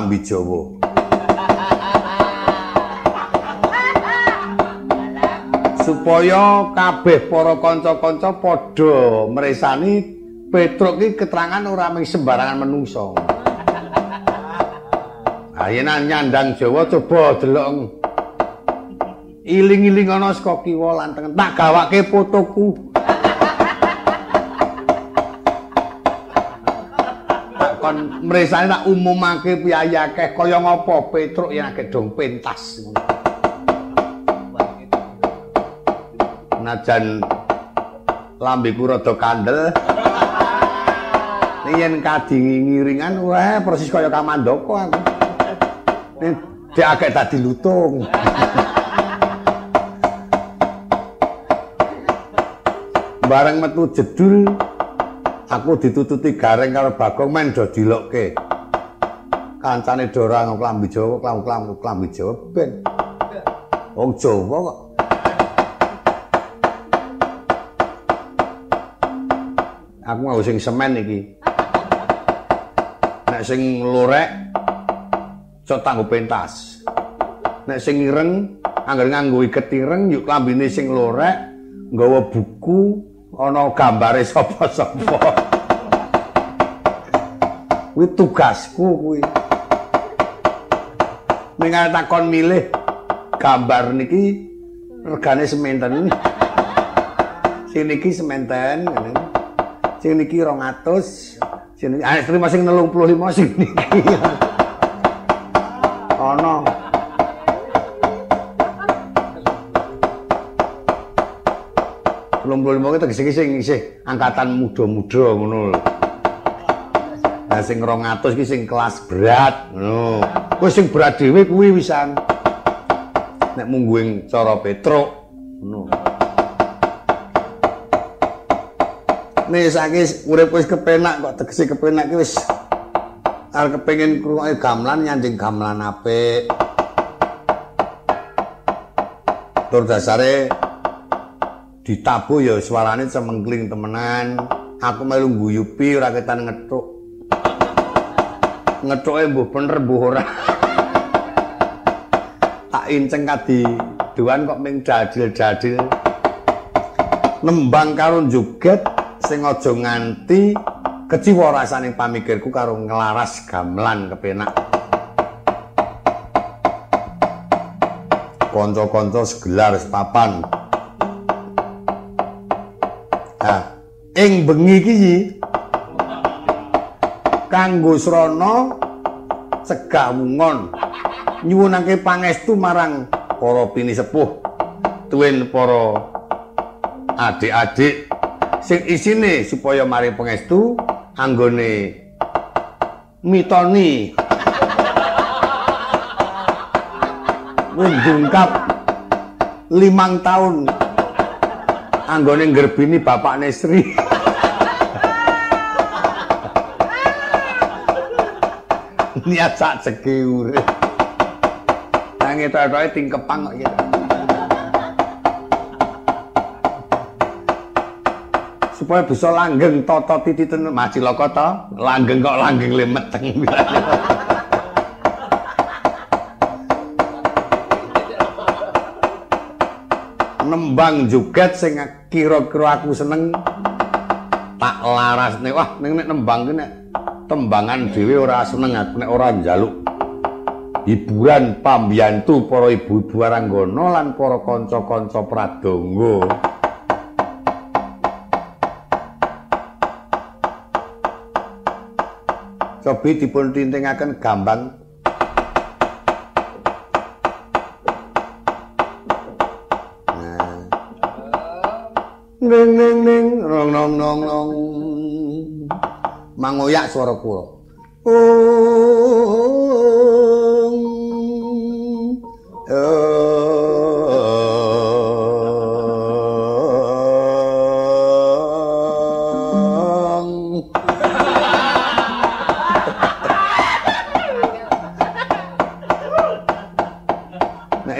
klambi Jawa. Supaya kabeh para kanca-kanca padha mresani Petruk iki keterangan ora mung sembarangan menungso. Ayenan nyandang Jawa coba delok iling-iling ana saka kiwa lan tengen tak gawake fotoku. Kon mresane tak umumake piyayi akeh kaya ngapa Petruk yen akeh dong pentas. Najan lambeku rada kandel. Yen kadingi ngiringan wah persis kaya kamandoko aku. Nek dek akeh tak dilutung. Bareng metu jedul aku ditututi gareng karo Bagong men do dilokke. Kancane do ora nglambi Jawa, klambi klambi Jawa ben. Wong Jawa kok. Aku mau sing semen iki. Nek sing lorek cok tanggo pentas. Nek sing ireng anggar nganggo iket ireng yuk klambine sing lorek nggawa buku ana gambare sapa-sapa. Kuwi tugasku kuwi. ning takon milih gambar niki regane sementen. Sing niki sementen ngene. Sing niki 200. Sing niki ah sing 65 sing niki. Ana. Belum belum mau kita sing isih angkatan muda-muda ngono lho. Lah sing 200 ki sing kelas berat ngono. Wis sing berat dhewe kuwi wisan. Nek mungguing cara Petruk ngono. Nih saiki urip wis kepenak kok tegese kepenak ki wis arep kepengin krungokke gamelan nyanding gamelan apik. Tur dasare ditabuh ya suarane cemengkling temenan. Aku melu guyupi ora ketan ngethuk. ngethuke mbuh bener mbuh ora. tak inceng kadi duan kok ming jadil-jadil. Nembang karo joget sing aja nganti keciwa rasane pamikirku karo nglaras gamelan kepenak. Kanca-kanca segelar sepapan. Ing bengi iki kanggo srana segawungon nyuwunake pangestu marang para pinisepuh tuwin para adik-adik sing isine supaya mari pangestu anggone mitoni. Windungkap limang tahun anggone ngerbini bapak Nesri niat sak ceki urip. Nang etok-etoke tingkepang kok gitu. Supaya bisa langgeng toto tititen macilaka to, langgeng kok langgeng le meteng. Nembang joget sing kira-kira aku seneng tak laras nek wah ning nek nembang ki nek tembangan dhewe ora seneng aku nek ora njaluk hiburan pambiyantu para ibu-ibu aranggana lan para kanca-kanca pradonga Cobi dipun tintingaken gambang. Neng neng neng rong nong nong nong mangoyak swara kula.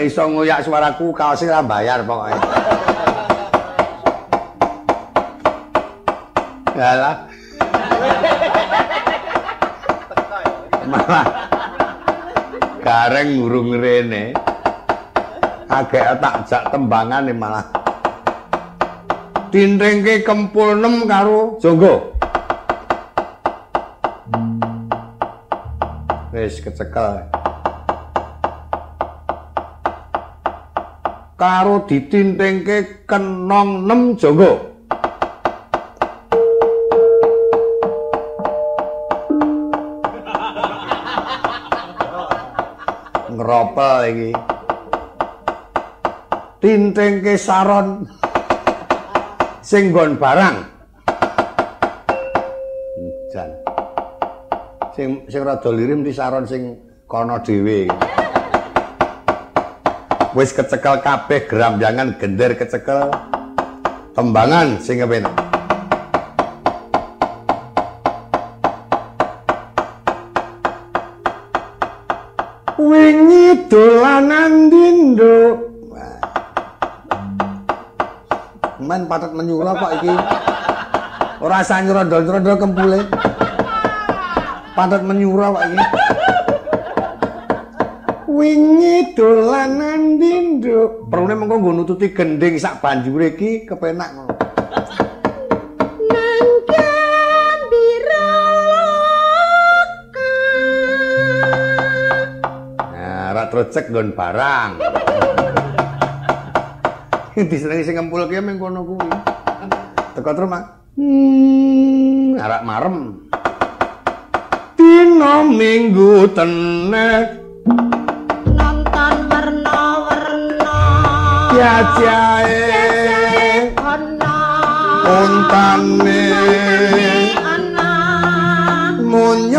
Iso ngoyak suaraku kaose ra bayar pokoke. Yalah. Malah gareng ngurung rene. Agek tak jak tembangan malah. Dindengke kempul nem karo jonggo. Wis kecekel. Karo ditindengke kenong nem jonggo ngeropel iki. Tintingke saron sing barang. Jan. Sing sing rada lirim di saron sing kono dhewe. Wis kecekel kabeh geramjangan gender kecekel. Tembangan sing kepenak. Patet menyura kok iki. Ora usah nyrodol-nyrodol kempule. Patet menyura kok iki. Wingi dolanan dindo. Perune mengko nggo nututi gending sak banjure iki kepenak ngono. trecek nggon barang. Disenengi sing ngempulke mung kono kuwi. Teko terus mak. Hmm, arak marem. Dina minggu tenek nonton warna-warna. Jajae ana untane. Ana. Munyo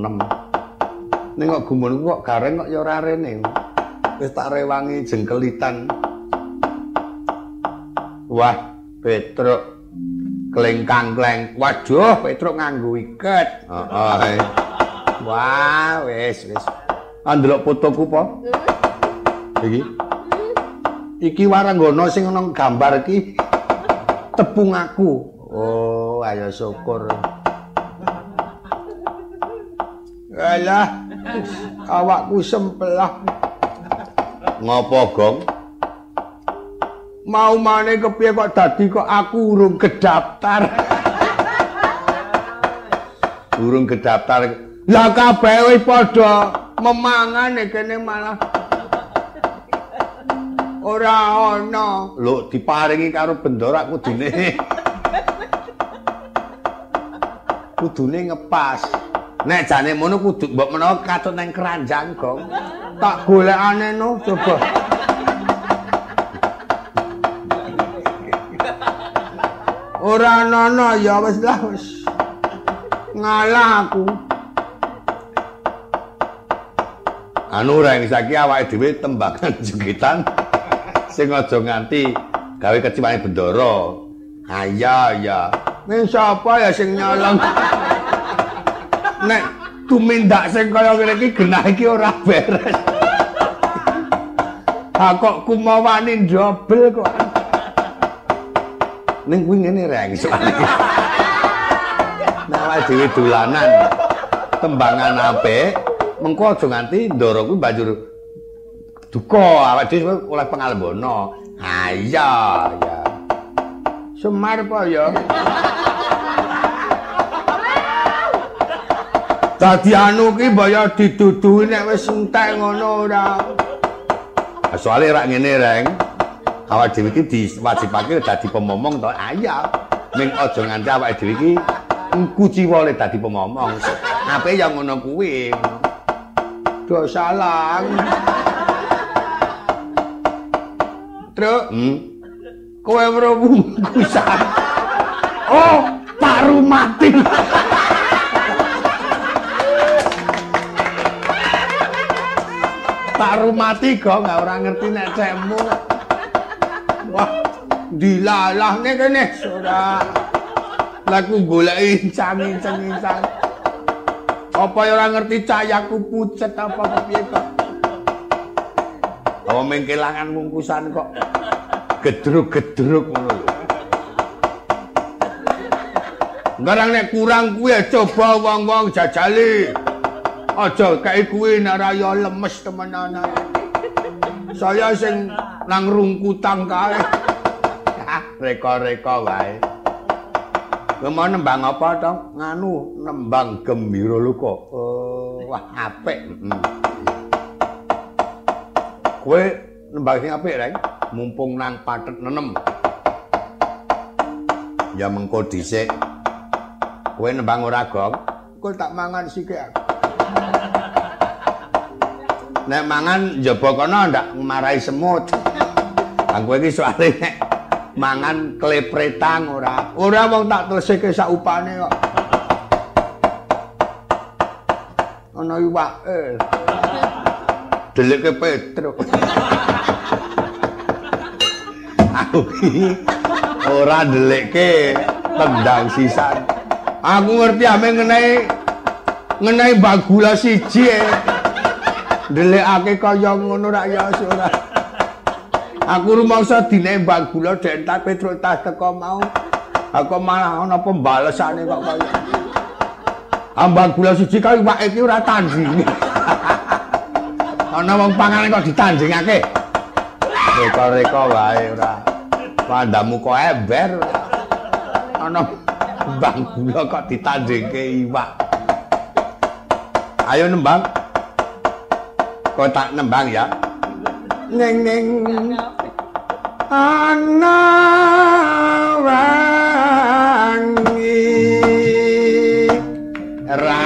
6 ning kok gumun kok gareng kok ya ora rene. Wis tak rewangi jengkelitan. Wah petruk klengkang-kleng. Waduh petruk nganggo iket heeh wah wis wis. Andelok fotoku po. Iki. Iki waranggana sing ana gambar iki tepung aku. Oh, ayo syukur. Alah, awakku sempelah. Ngopo, Gong? Mau maneh kepiye kok dadi kok aku urung kedaftar. urung kedaftar. Lah kabeh wis padha memangan kene malah ora ana. Lho diparingi karo bendora kudune. kudune ngepas. Nek jane ngono kudu mbok menawa katut nang keranjang, Gong. Tak golekane no coba. Ora ana ya wis lah wis. Ngalah aku. Anu reng saiki awake dhewe tembakan jegitan sing aja nganti gawe keciwane bendara. Aya ya. Ning sapa ya sing nyolong? Nek tumindak sing kaya ngene iki genah iki ora beres. Ha kok kumawani ndobel kok. Ning kuwi ngene reng soalnya. Nek awake dhewe dolanan tembangan apik, mengko aja nganti ndara kuwi banjur duka awake dhewe oleh pengalbono. Ha iya ya. Semar apa ya? Dadi anu ki mbaya diduduhi nek wis entek ngono ora. Soale rak ngene, Reng. Awake dhewe iki diwajibake dadi pemomong to. Iya. Ning aja nganti awake dhewe iki kuciwa le dadi pemomong. Ape ya ngono kuwi. Do salah. Truk. Hmm. Kowe kusan. Oh, paru mati. Paru mati kok nggak orang ngerti nek cemu. Wah, dilalahne kene ora. Laku goleki incang-incang. Apa ya ora ngerti cahayaku pucet apa kepiye kok. Apa mengkelangan mungkusan kok gedruk-gedruk ngono lho. Nek kurang kuwi coba wong-wong jajali. Aja kayak kuwi nek raya lemes temenan. Saya sing nang rungkutan kae. Reka-reka wae. Mau nembang apa to? Nganu, nembang gembira luka. Oh, wah apik. Kowe nembang sing apik, Reng. Mumpung nang pathet nenem. Ya mengko dhisik. Kowe nembang ora, Gong? Kowe tak mangan aku. Nek mangan njaba kono ndak marahi semut. Aku iki soalé nek mangan klepretang ora. Ora wong tak tresike sak upane kok. Ana iwake. Deleke Petruk. Aku iki ora ndelekke tendang sisan. Aku ngerti ame ngenai ngenai bagula siji. e. Ndelekake kaya ngono ra ya ora. Aku rumangsa dinembang gula dek entar Petruk tas teko mau. Aku malah ana pembalesane kok kaya. Ambang gula siji kaya iwak iki ora tanding. Ana wong panganan kok ditandingake. Reka-reka wae ora. Pandamu kok ember. Ana mbang gula kok ditandingke iwak. Ayo nembang. Kok tak nembang ya. Ning ning ana wangi rayong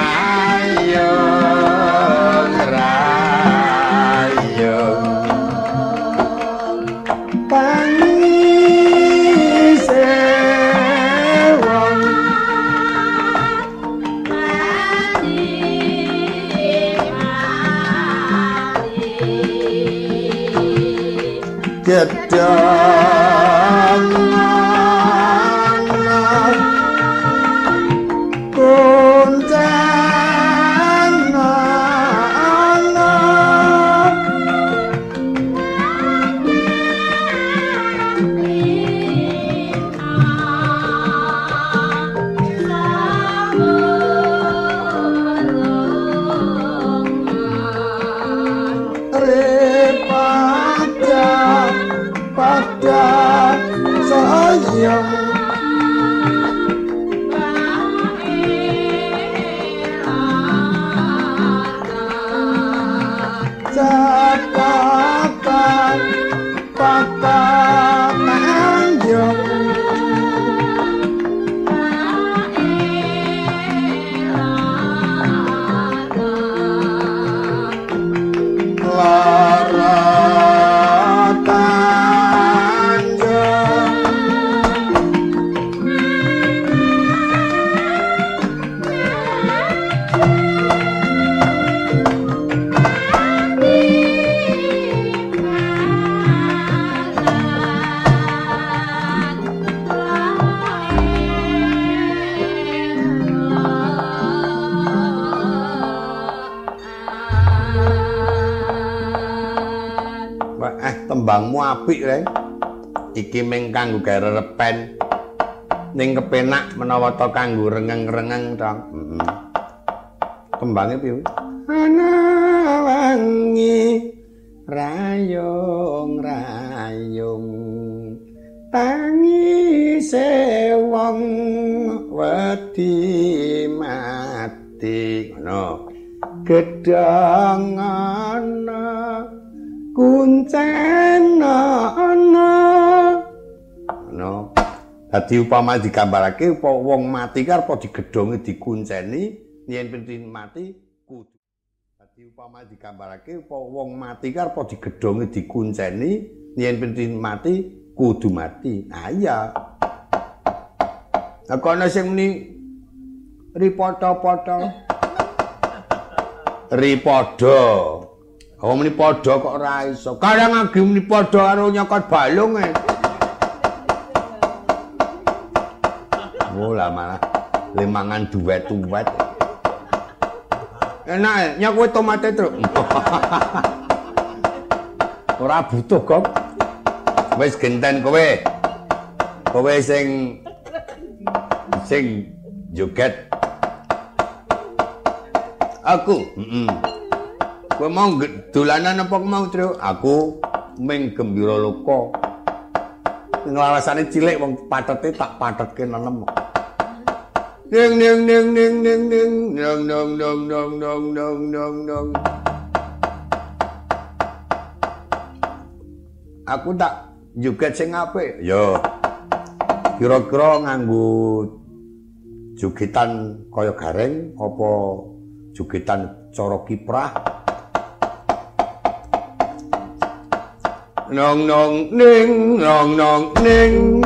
down. Apik re. Iki ming kanggo gawe repen. Ning kepenak menawa to kanggo rengeng-rengeng to. Heeh. Tembange piye? Ana wangi rayong rayong tangi sewong wedi mati ngono ana kuncen ana ngono dadi upama digambarake wong mati ki arep digedhonge dikunceni yen pinten mati kudu. Dadi upama digambarake wong mati ki arep digedhonge dikunceni yen pinten mati kudu mati. Ah iya. Lah kono sing muni ripoto-poto? Ripada Oh muni padha kok ora iso. Kadang agi muni padha karo nyokot balung e. Oh lah malah lemangan duwet-duwet. Enak e, nyok tomate truk. ora butuh kok. Wis genten kowe. Kowe sing sing joget. Aku, heeh. Kowe mau dolanan apa mau, Tru? Aku ming gembira loka. Nglalasane cilik wong patete tak patetke nenem. Ning ning ning ning ning ning nong nong nong nong nong nong nong nong. Aku tak joget sing apik. Yo. Kira-kira nganggo jogetan kaya gareng apa jogetan cara kiprah nòn nòn niên nòn nòn niên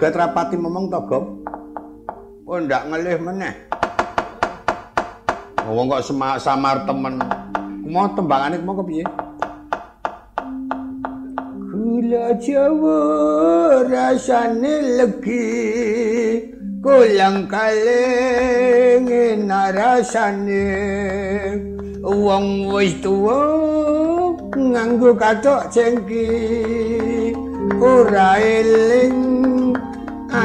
Kole juga terapati ngomong to, Gom? Oh, ndak ngelih meneh. Wong kok samar temen. Mau tembangane mau kepiye? Gula Jawa rasane legi Kulang kaleng rasane Wong wis tuwa nganggo kathok cengki ora eling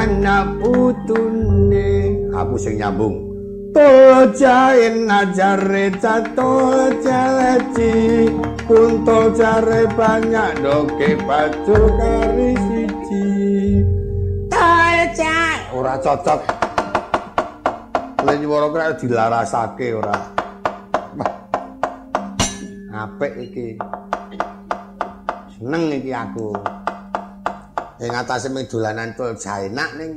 anak putune. Aku sing nyambung. Tojain najare cato jaleci. Kunto jare banyak doke bacul kari siji. Toja Ora cocok. Waro kira dilarasake ora. Apik iki. Seneng iki aku Ing atase ming dolanan tol enak ning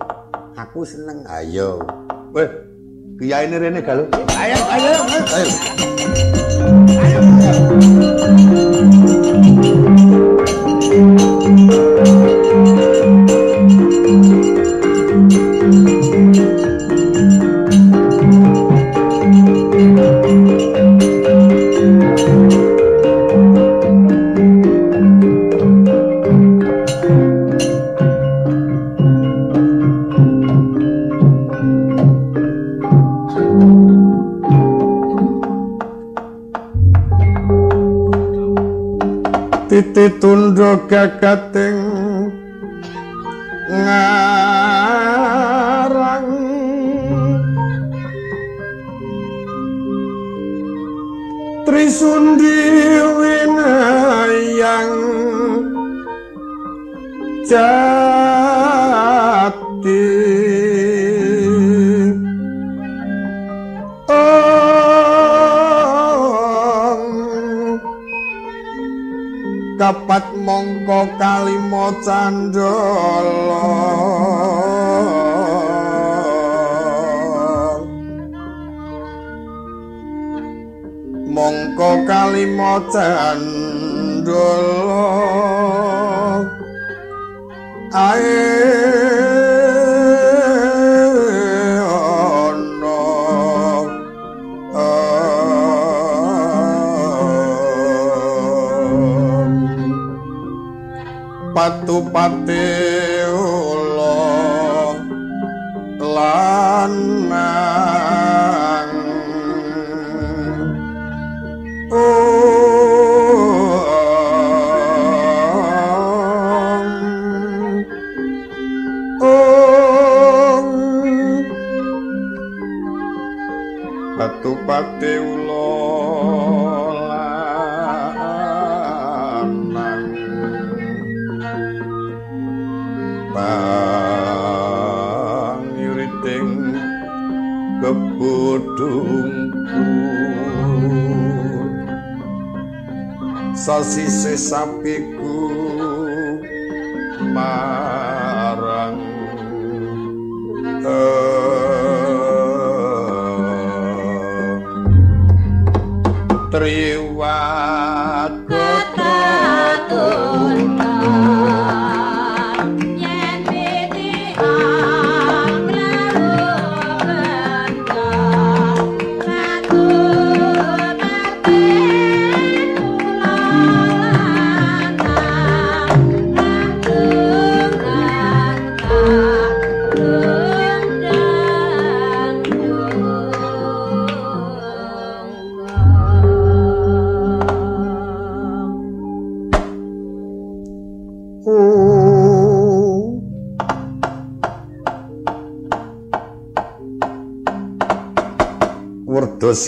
aku seneng ayo Weh Kiyaine rene galuh. Ayo, ayo, ayo. Titi acate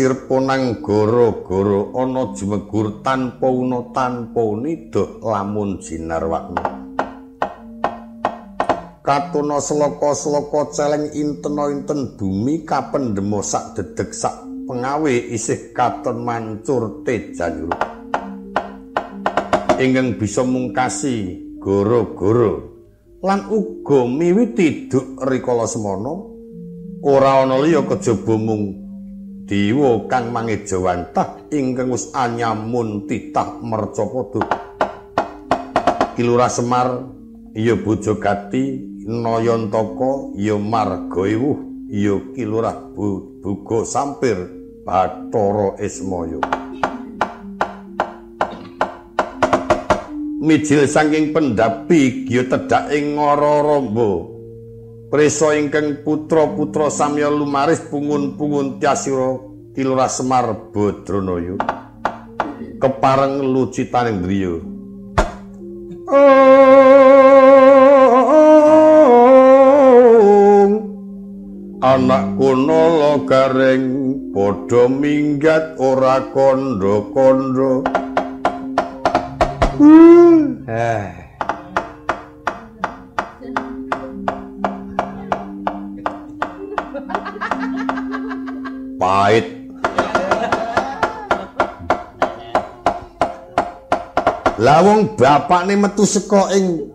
sirpa nang gara-gara ana jumegur tanpa una tanpa nida lamun jinarwakna. Katuna selaka-selaka celeng intena-inten bumi kapendemo sak dedeg sak pengawe isih katon mancur tejanyuru. Ingkang bisa mungkasi gara-gara lan uga miwiti duk rikala semana ora ana liya kejaba mung dewa kang mangejawantah ingkang wis anyamun titah mercapada Kilurah Semar ya Bojogati Nayantaka ya Marga Iwuh ya Kilurah Bu- Buga Sampir Bathara Ismaya Mijil saking pendapi giya tedhak ing ngara ramba Presa ingkang putra-putra samya lumaris pungun-pungun tiasira Kilurah Semar Badranaya. Kepareng lucitaning driya Ong anak kono lo gareng padha minggat ora kandha-kandha. Eh. Lawung bapakne metu saka ing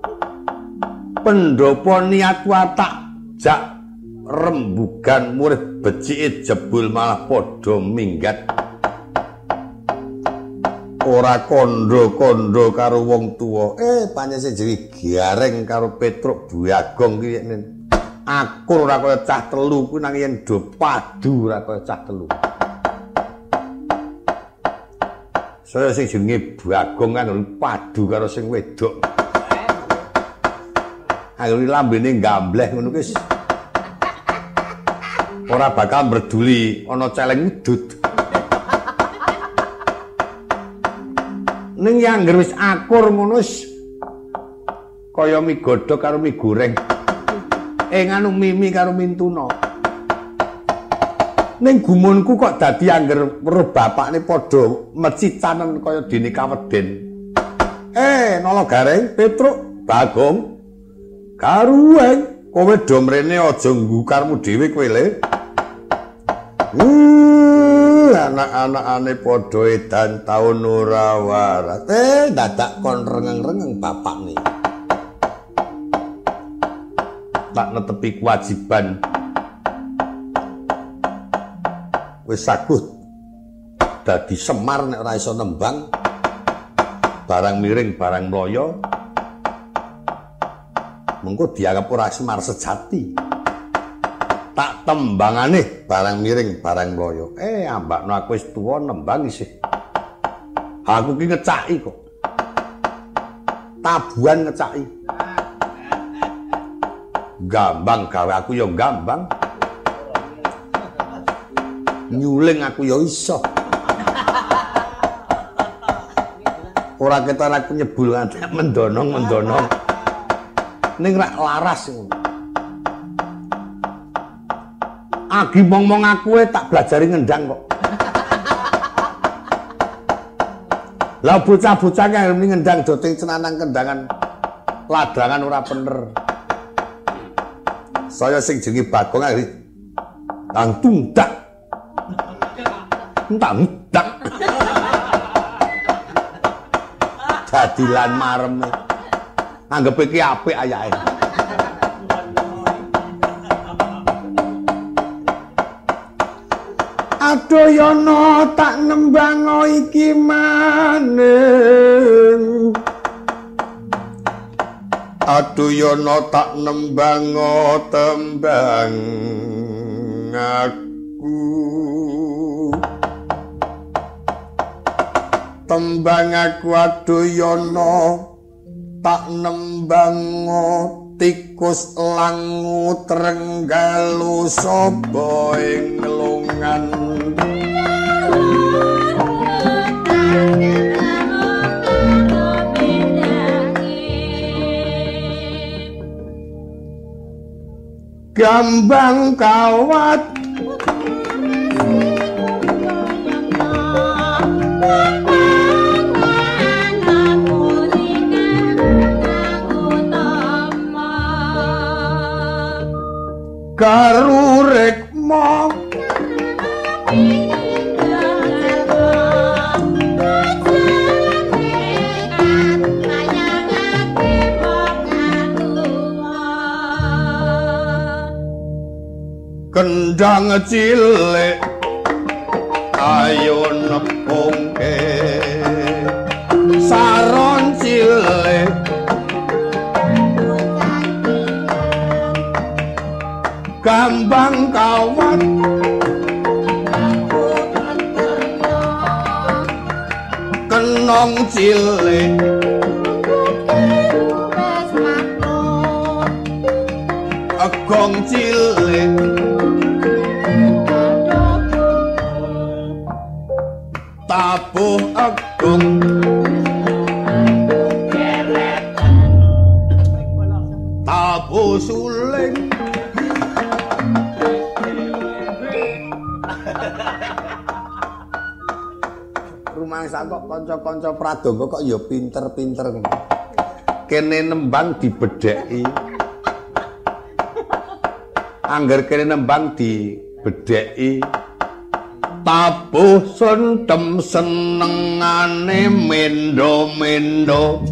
pendopo niat watak jak rembugan murid becike jebul malah padha minggat. Ora kondo-kondo karo wong tuwa. Eh pancen jenenge gareng karo Petruk Buagong ki nek akur ora kaya cah telu kuwi nang yen do padu ora kaya cah telu saya sing jenenge Bagong kan padu karo sing wedok. Ayo lambene gambleh ngono wis. Ora bakal berduli ana celeng udut. Ning yang wis akur ngono wis. Kaya mie godhog karo mie goreng. Ing anu mimi karo mintuna ning gumunku kok dadi angger weruh bapakne padha mecicanen kaya dene kaweden eh nolo gareng petruk bagong karuweng kowe do mrene aja nggukarmu dhewe kowe le Uh, anak-anakane padha edan taun ora waras. Eh, dadak kon rengeng-rengeng bapak nih. Tak netepi kewajiban. Wis sagut. Dadi Semar nek ora iso nembang. Barang miring, barang mloyo. Mengko dianggap ora Semar sejati. tak tembangane barang miring barang mloyo eh ambakno aku wis tuwa nembang isih aku ki ngecaki kok tabuhan ngecaki gambang gawe aku ya gambang nyuling aku ya iso ora keton aku nyebul nganti mendonong-mendonong ning rak laras ngono Agi mong-mong aku e tak belajari ngendang kok. Lah bocah-bocah kang ngendang doting cenanang kendangan ladangan ora bener. Saya sing jenenge Bagong ari tang tundak. Tang tundak. Dadi lan marem. Anggep iki apik ayake. Aduh yono tak nembang iki maning Aduh yono tak nembang tembang aku Tembang aku aduh yono tak nembang tikus langu trenggalu sapa ing lungan gambang kawat karurikma kendang cilik ayo nepungke Gambang kawan. Kenong cilik. Agong cilik. Tabuh agong Rumangsa kok kanca-kanca pradonga kok ya pinter-pinter. Kene nembang dibedheki. Angger kene nembang dibedheki. Tabuh sentem senengane mendo-mendo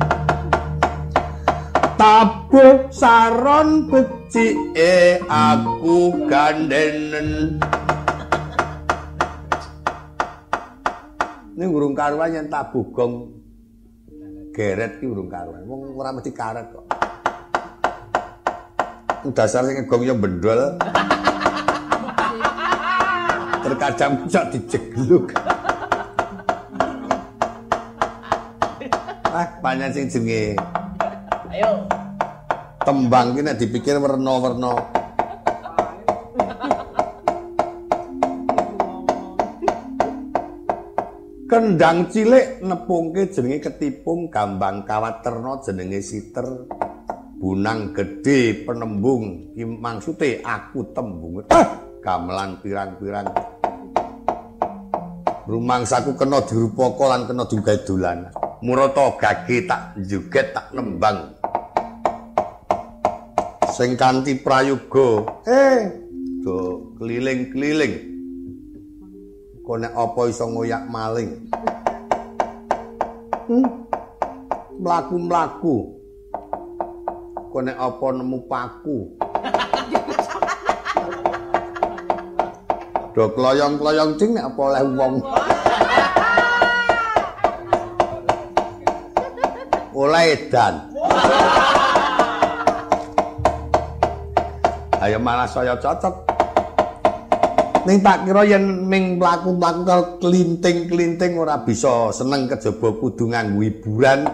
Tabuh saron becike aku gandenen urung karuan yang tabuh gong geret ki urung karuan. Wong ora mesti karet kok. Dasar sing ngegong ya bendol Terkadang bisa dijegluk. Ah, banyak sing jenenge Ayo. tembang ki nek dipikir werna-werna. Kendang cilik nepungke jenenge ketipung gambang kawaterna jenenge siter. Bunang gedhe penembung maksude aku tembung. Ah, gamelan pirang-pirang. Rumangsaku kena dirupaka lan kena digawe dolan. Murata gage tak joget tak nembang. Sing kanthi prayoga, eh, do keliling-keliling. Kok nek apa iso ngoyak maling? Hmm? Mlaku-mlaku. Kok nek apa nemu paku? Do kloyong-kloyong cing nek apa oleh wong. Oleh edan. Ayo malah saya cocok. Ning tak kira yen ming mlaku-mlaku klinting-klinting ora bisa seneng kejaba kudu nganggo hiburan.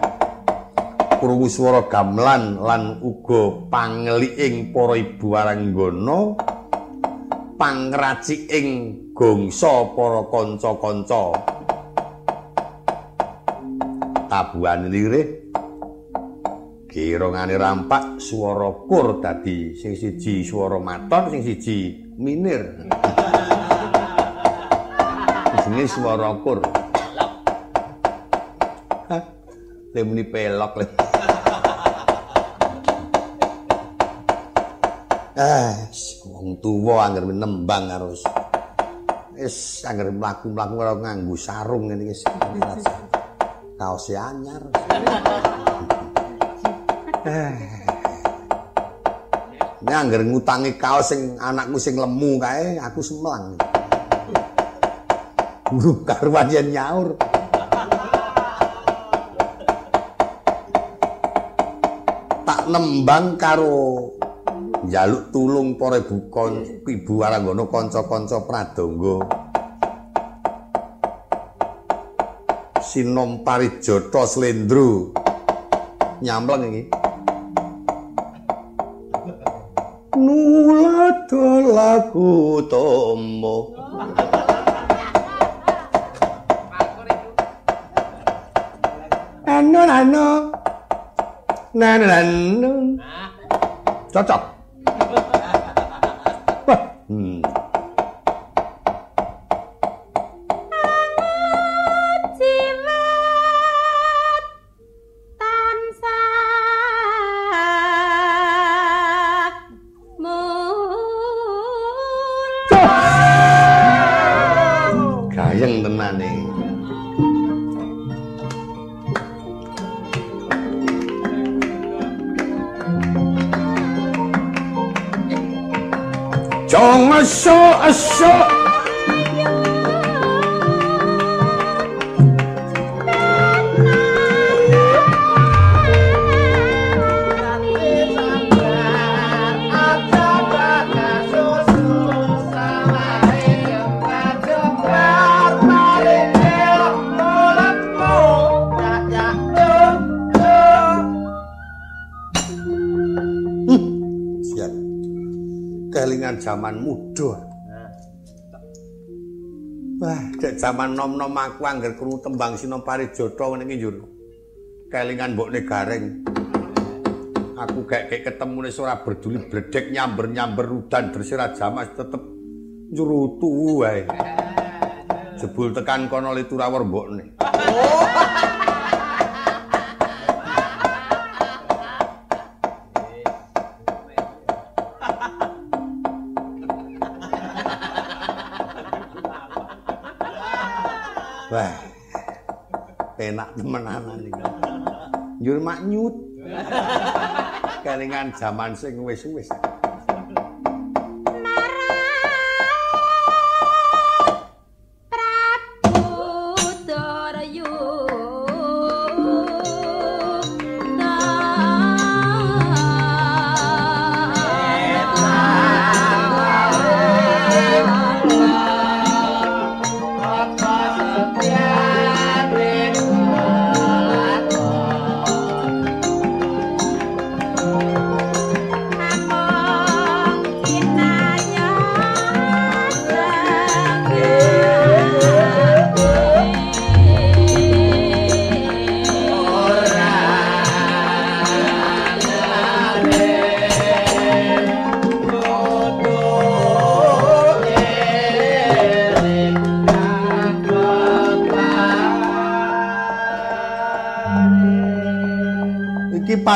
Krungu swara gamelan lan uga pangeliking para ibu aranggana pangraciking gongsa para kanca-kanca. Tabuhan lirih kirongane rampak swara kur dadi sing siji swara maton sing siji minir. Jenenge swara kur. Hah? Le muni pelok. Ah, wong tuwa anggere nembang karo wis anggere mlaku-mlaku karo nganggo sarung ngene iki. Kaos anyar. Nek angger ngutangi kaos sing anakku sing lemu kae, aku semlang. Guru karuan yen nyaur. Tak nembang karo njaluk tulung para ibu kon ibu aranggana kanca-kanca pradonga. Sinom Parijata Slendro. Nyamleng iki. Nulada lagu tomo. Anu anu. Nanu nanu. Cocok. Wah, Hmm. jimat Zaman nom-nom aku anggar krungu tembang Sinopari ngene iki njur. Kelingan mbokne gareng. Aku gak kayak ketemu nih berduli bledek nyamber-nyamber udan bersirah jamas tetep nyurutu wae. Jebul tekan kono liturawar mbokne. Wah. Penak temenanan iki. Njur nyut. Kelingan jaman sing wis-wis.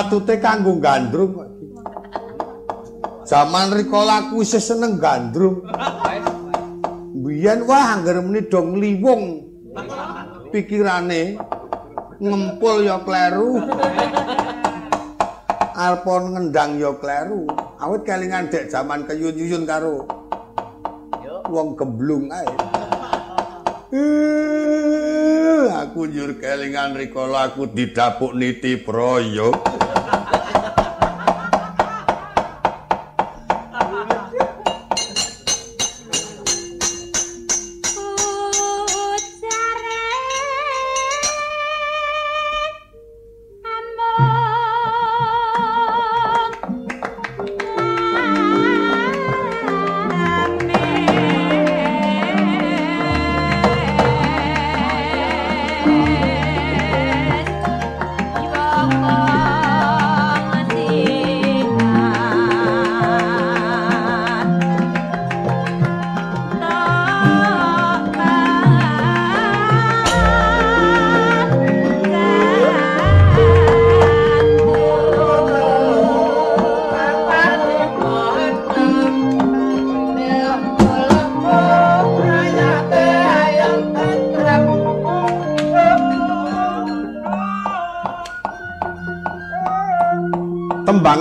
Patute kanggo gandrung. Zaman rikala aku isih seneng gandrung. Biyen wah anggar muni dong liwung. Pikirane ngempul ya kleru. Alpon ngendang ya kleru. Awit kelingan dek zaman keyun-yun karo wong gemblung ae. Aku njur kelingan rikala aku didapuk niti proyo.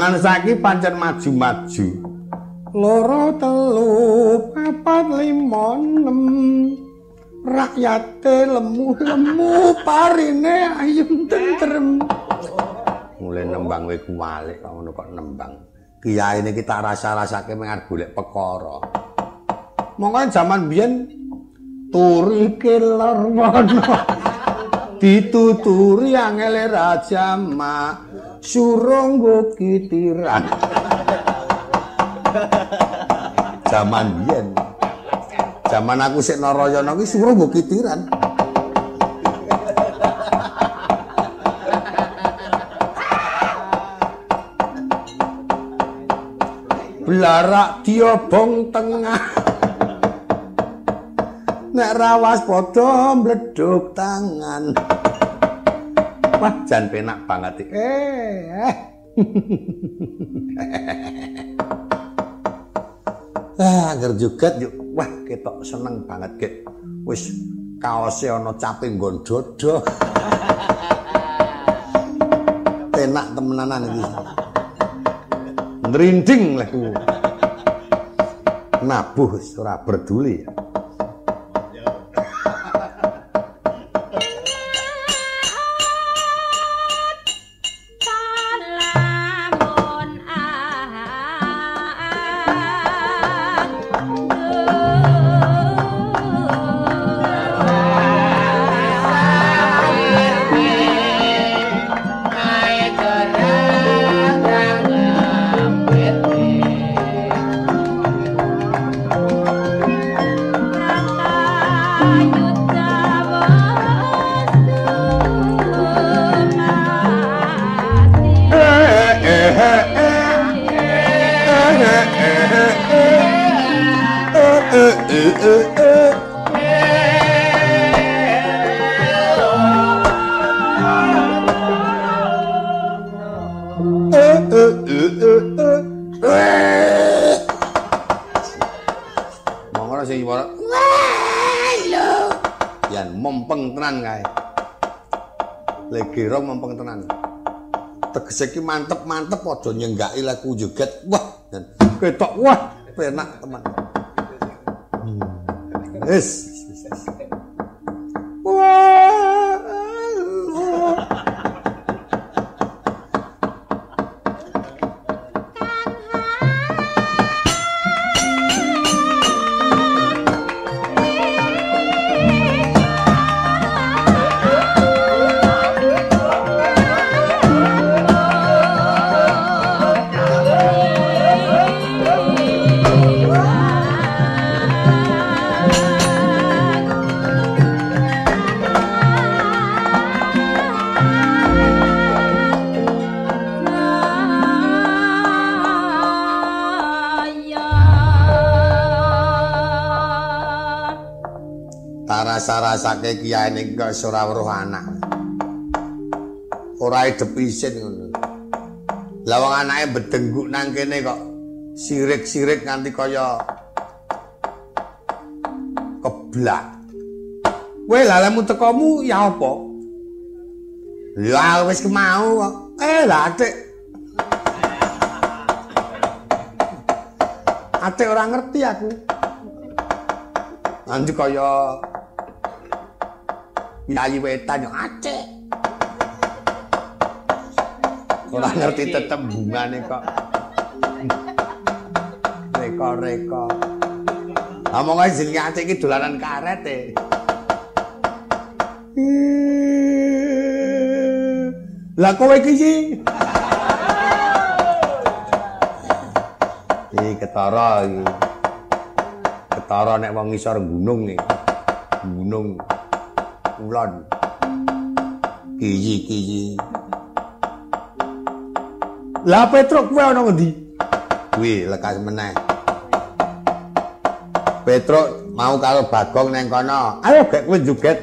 Tembangan saiki pancen maju-maju. Loro telu papat lima enem rakyate lemu-lemu parine ayem tentrem. Mulai nembang we kuwalik kok ngono kok nembang. Kiyaine kita rasa-rasake mengar golek perkara. Monggo jaman biyen turi kelor wono. Dituturi angele raja mak surunggo kitiran. Zaman biyen. Zaman aku sik Narayana kuwi surunggo kitiran. Blarak diobong tengah. Nek rawas padha mledhuk tangan. Wah, jan penak banget. Eh. eh. ah, agar juga yuk. Wah, ketok seneng banget, Gek. Wis kaose ana cape nggon dodo. penak temenanan iki. Nrinding lehku. Nabuh ora berduli. ana Tegese ki mantep-mantep aja nyenggaki laku joget. Wah, ketok wah, penak teman. Kok ora weruh anak. Ora depisin ngono. Lah wong anake bedengguk nang kene kok sirik-sirik nganti kaya keblak. Kowe lalemu tekomu ya apa? Ya wis kemau kok. Eh lah atik. Atik ora ngerti aku. Nanti kaya Yayi wetan yo acek. Ora ngerti tetembungane kok. Reka-reka. Omong ae jenenge acek iki dolanan karet e. Lah kowe iki sih. Iki ketara iki. Ketara nek wong ngisor gunung iki. Gunung kulon. Kiyi-kiyi. Lah Petruk kuwi ana ngendi? Kuwi lekas meneh. Petruk mau karo Bagong neng kono. Ayo gek kowe joget.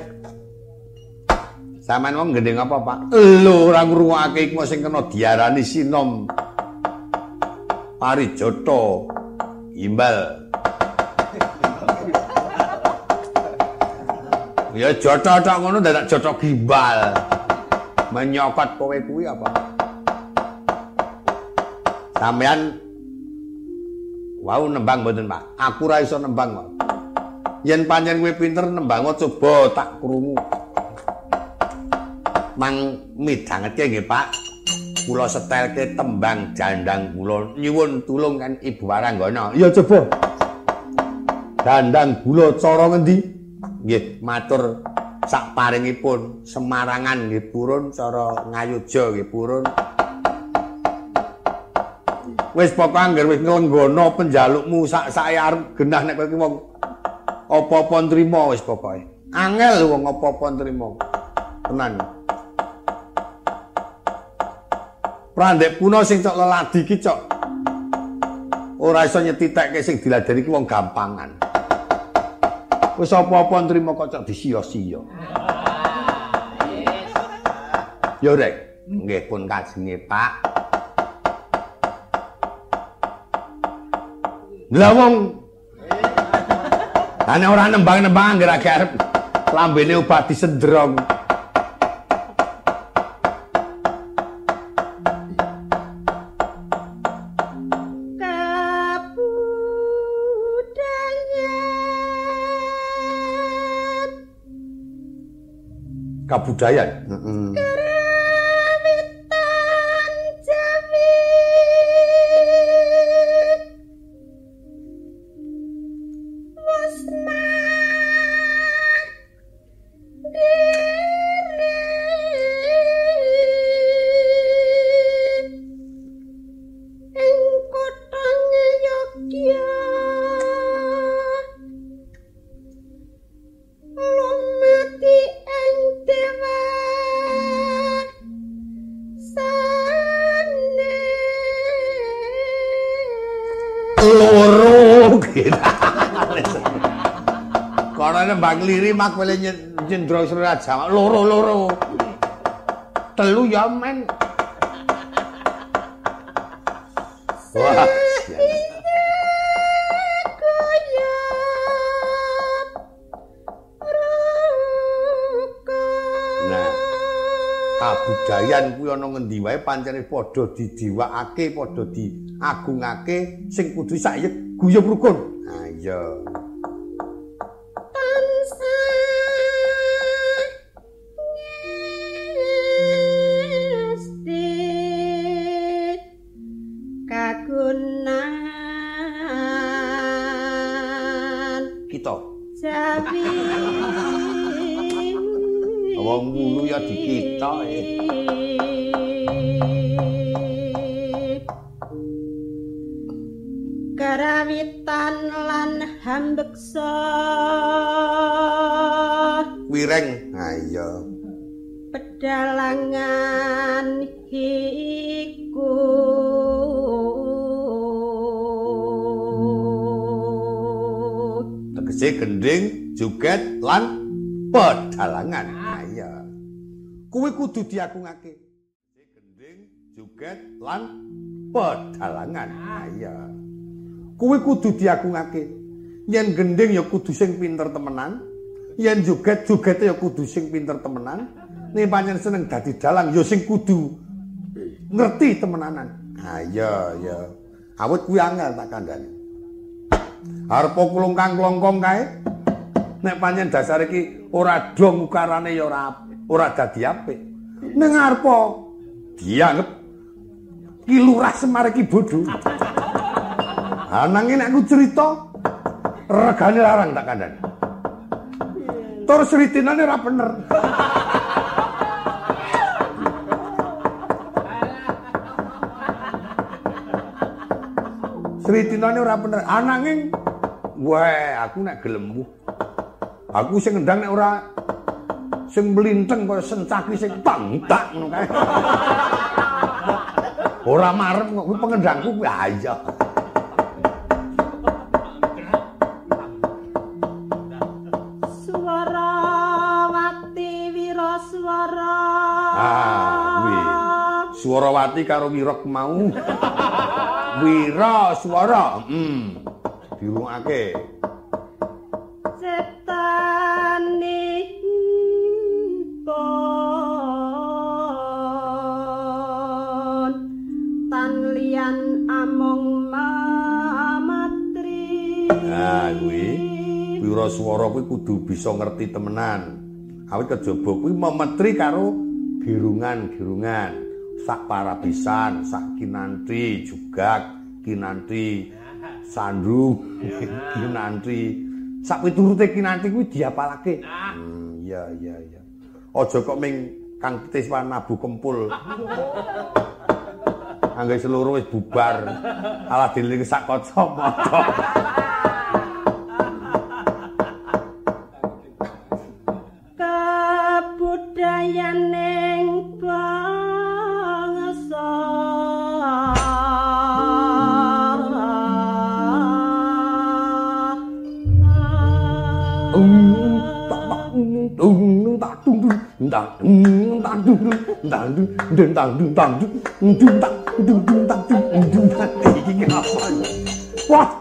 Saman wong gendeng apa, Pak? Lho, ora ngrungokake iku sing kena diarani sinom. Parijoto. Imbal. Ya jotok tok ngono dadak jotok gimbal. Menyokot kowe kuwi apa? Sampean wau nembang mboten, Pak. Aku ora iso nembang, Pak. Yen pancen kowe pinter nembang coba tak krungu. Mang midhangetke nggih, Pak. Kula setelke tembang jandang kula nyuwun tulung kan Ibu Waranggana. Ya coba. Dandang kula cara ngendi? Nggih, matur sak paringipun Semarangan nggih purun cara Ngayuja nggih purun. Wis pokoke angger wis nglenggono penjalukmu sak sak arep genah nek kowe ki wong apa-apa nrimo wis pokoke. Angel wong apa-apa nrimo. Tenan. Prandek puna sing cok leladi ki cok. Ora iso nyetitekke sing diladeni ki wong gampangan. Wis apa-apa nrimo kok cok disia-sia. Yo rek, nggih pun kajenge Pak. Lah wong Ane ora nembang-nembang gara-gara arep lambene obat disendrong. Kabudayan. Heeh. Bambang Liri mak Jendro jendro seraja loro-loro. Telu ya men. Wah. Kabudayan kuwi ana ngendi wae pancene padha didiwakake, padha diagungake sing kudu sayek guyub rukun. Ha iya. Kudu diagungake. Gending, joget lan pedalangan. Ha iya. Kuwi kudu diagungake. Yen gending ya kudu sing pinter temenan, yen joget jogete ya kudu sing pinter temenan. Nek pancen seneng dadi dalang ya sing kudu ngerti temenanan. Ha iya iya. Awit kuwi angel tak kandhani. Arep kulungkang klongkong kae. Nek pancen dasar iki ora dong ukarane ya ora ora dadi apik. Ning arep dianggep ki lurah Semar iki bodho. Ananging nek aku cerita regane larang tak kandhani. Tur sritinane ora bener. Sritinane ora bener. Ananging wae aku nek gelem Aku sing ngendang nek ora sing mlinteng kaya sencaki sing tangtak ngono kae. Ora marep kok kuwi pengendangku kuwi ah iya. swara wati wiraswara Ah, kuwi. Swarawati karo Wirok mau. Wira swara. Hmm. Dirungake. setane pon tan liyan among mamatri Nah, kuwi. Wira swara kuwi kudu bisa ngerti temenan. Awit kejaba kuwi memetri karo girungan-girungan. Sak parabisan, sak kinanti juga kinanti sandung kinanti sak piturute kinanti kuwi diapalake. Hmm, iya iya iya. Aja kok ming Kang Tiswan nabu kempul. Angge seluruh wis bubar. Alah diling sak kacamata. kabudayaning Wah,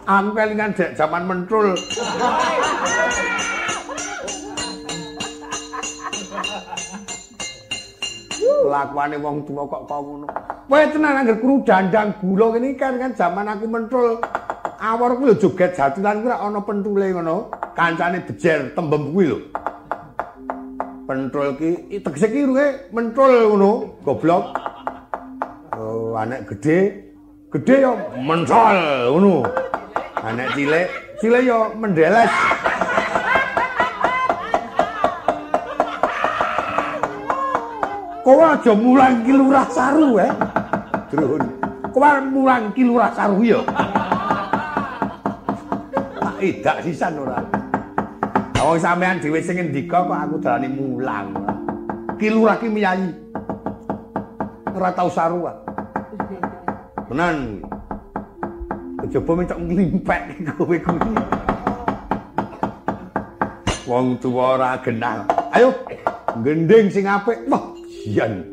aku kelingan dek zaman mentrul. Lakuane wong tuwa kok kok ngono. Kowe tenan anggere kru dandang gula kene kan kan zaman aku mentrul. Awor kuwi joget jatilan kuwi ana pentule ngono. Kancane bejer tembem kuwi lho. Pentrul ki tegese ki ruwe mentrul ngono, goblok. Oh, anek gede, gede ya mentrol ngono. Anek cilik, cilik ya mendeles. Kowe aja mulang ki lurah saru eh. Drun. Kowe mulang ki lurah saru ya. Tak edak sisan ora. Wong sampean dhewe sing ngendika kok aku dalane mulang. Ki lurah ki miyayi. Ora tau saru ah. Tenan. Kejaba minta nglimpek kowe kuwi. Wong tuwa ora genah. Ayo gending sing apik. Wah, Jan.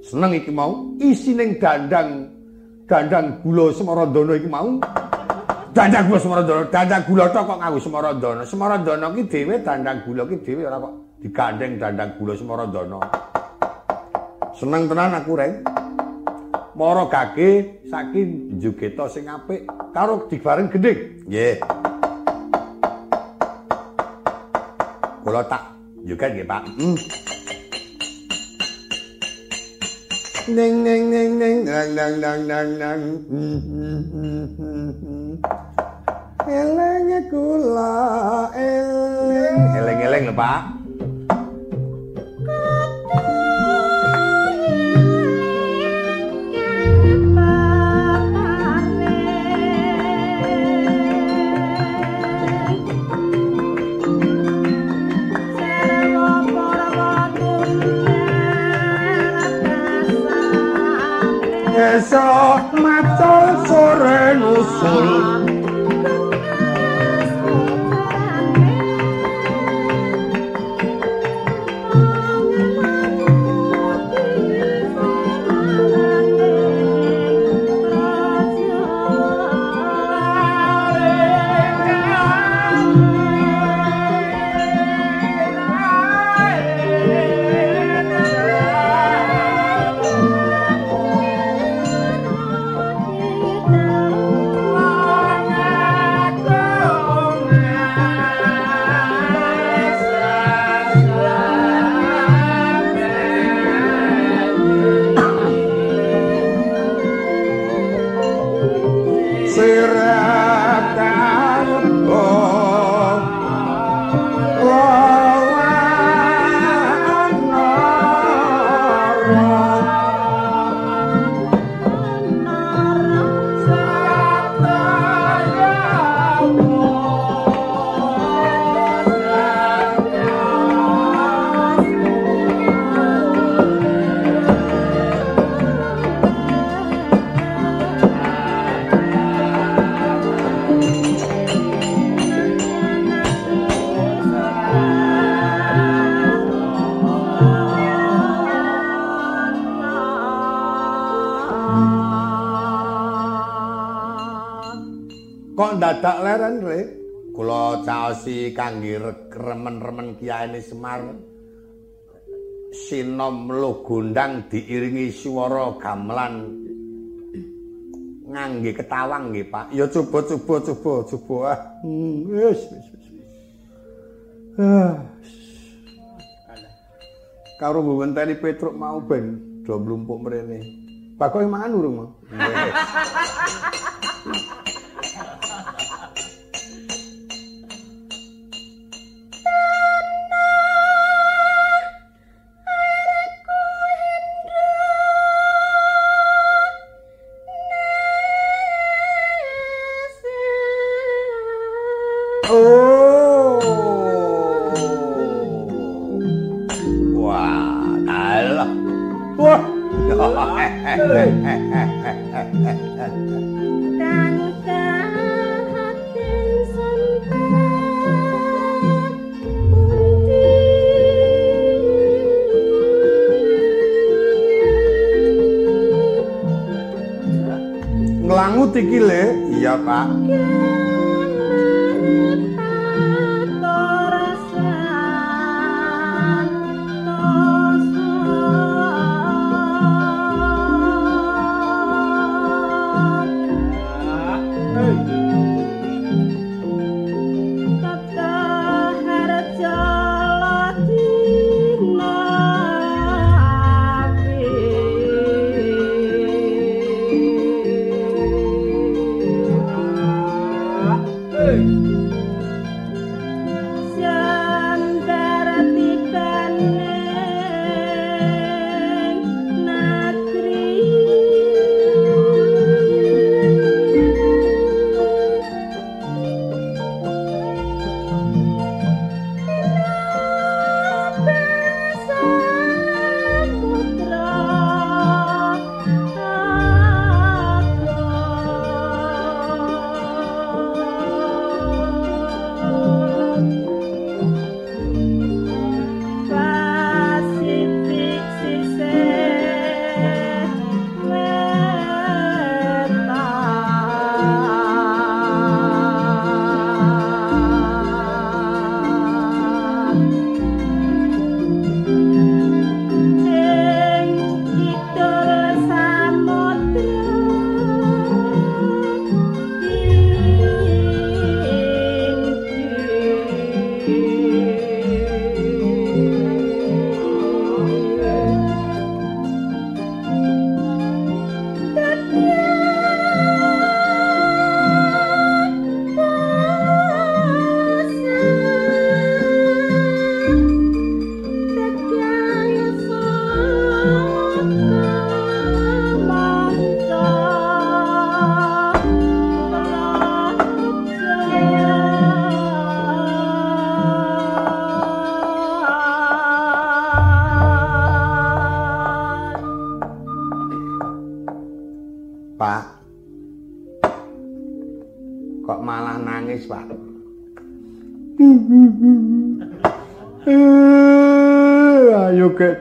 Seneng iki mau isining dandang dandang gula Semaradana iki mau. Dandang gula Semaradana, dandang gula tok kok nganggo Semaradana. Semaradana ki dhewe dandang gula ki dhewe ora kok digandeng dandang gula Semaradana. Seneng tenan aku, Reng. Para gage saking Jogeta sing apik karo dibareng gending. Nggih. Kula tak juga nggih, Pak. Hmm. Ning ning ning ning nang nang nang nang nang. Elenge kula eling. Eleng-eleng lho, Pak. Esok macul sore nusul. Caosi kangge remen-remen kiyaine Semar. Sinom gondang diiringi swara gamelan ngangge ketawang nggih, Pak. Ya coba coba coba ah. Hmm, wis wis wis. Ah. Karo mbenteni Petruk mau ben do mlumpuk mrene. Bakoke mangan urung, Mang?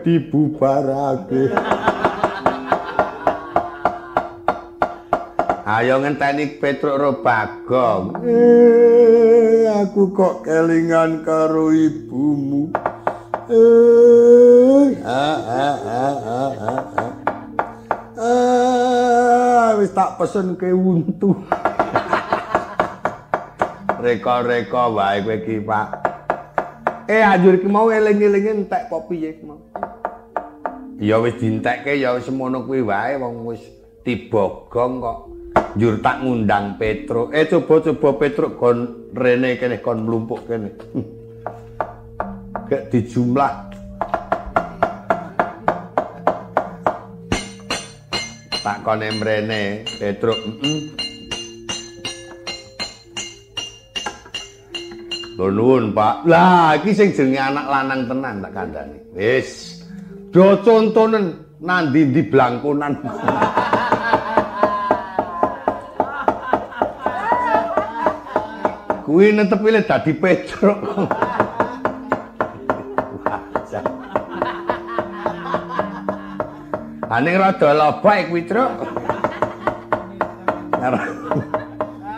Dibubarake Ayo ngenteni Petruk ro Bagong. Eh, aku kok kelingan karo ibumu. Eh, ah, ah, ah, ah, ah, wis tak pesen ke untu. Reka-reka wae kowe iki, Pak. Eh, anjur iki mau eling-elinge entek kok piye. Ya wis dientekke ya wis semono kuwi wae wong wis tibogong kok. Njur tak ngundang Petruk. Eh coba-coba Petruk kon rene kene kon mlumpuk kene. Gak dijumlah. Tak kone mrene Petruk. Heeh. Nuwun, Pak. Lah, iki sing jenenge anak lanang tenan tak kandhani. Wis. Do contonen nandi di blangkonan. Kuwi netepi le dadi Petruk. Ane rada lobak kuwi, Truk.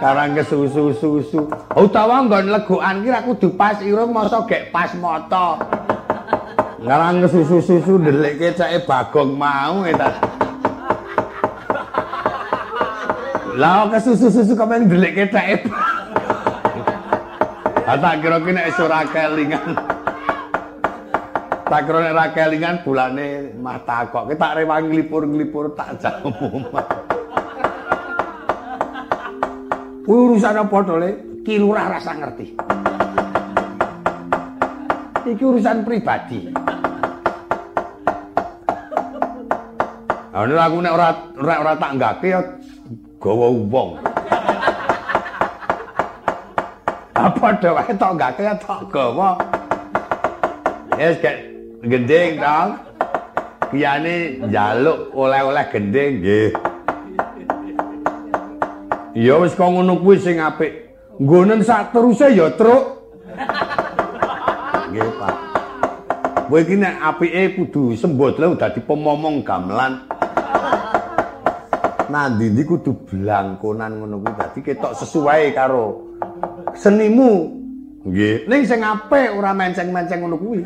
Karang kesusu-susu. Utawa nggon legokan ki ra kudu pas irung masa gek pas mata. Ngarang kesusu-susu ndelikke cake Bagong mau eta. Lah kesusu-susu kok men ndelikke cake. Tak kira ki nek ora kelingan. Tak kira nek ra kelingan bulane mah takokke tak rewang nglipur-nglipur tak jamu. Urusan apa to, Le? Ki lurah rasa ngerti. Iki urusan pribadi. Ane aku nek ora ora, ora tak nggake ya gawa wong. Apa dhewe tak nggake ya tak gawa. Yes, gak gending dong. Kiyane njaluk oleh-oleh gending nggih. Ya wis kok ngono kuwi sing apik. Nggonen sak teruse ya, Truk. Nggih, Pak. Kowe iki nek apike kudu sembot lho dadi pemomong gamelan. Nandi ndi kudu blangkonan ngono kuwi dadi ketok sesuai karo senimu. Nggih, ning sing apik ora menceng-menceng ngono kuwi.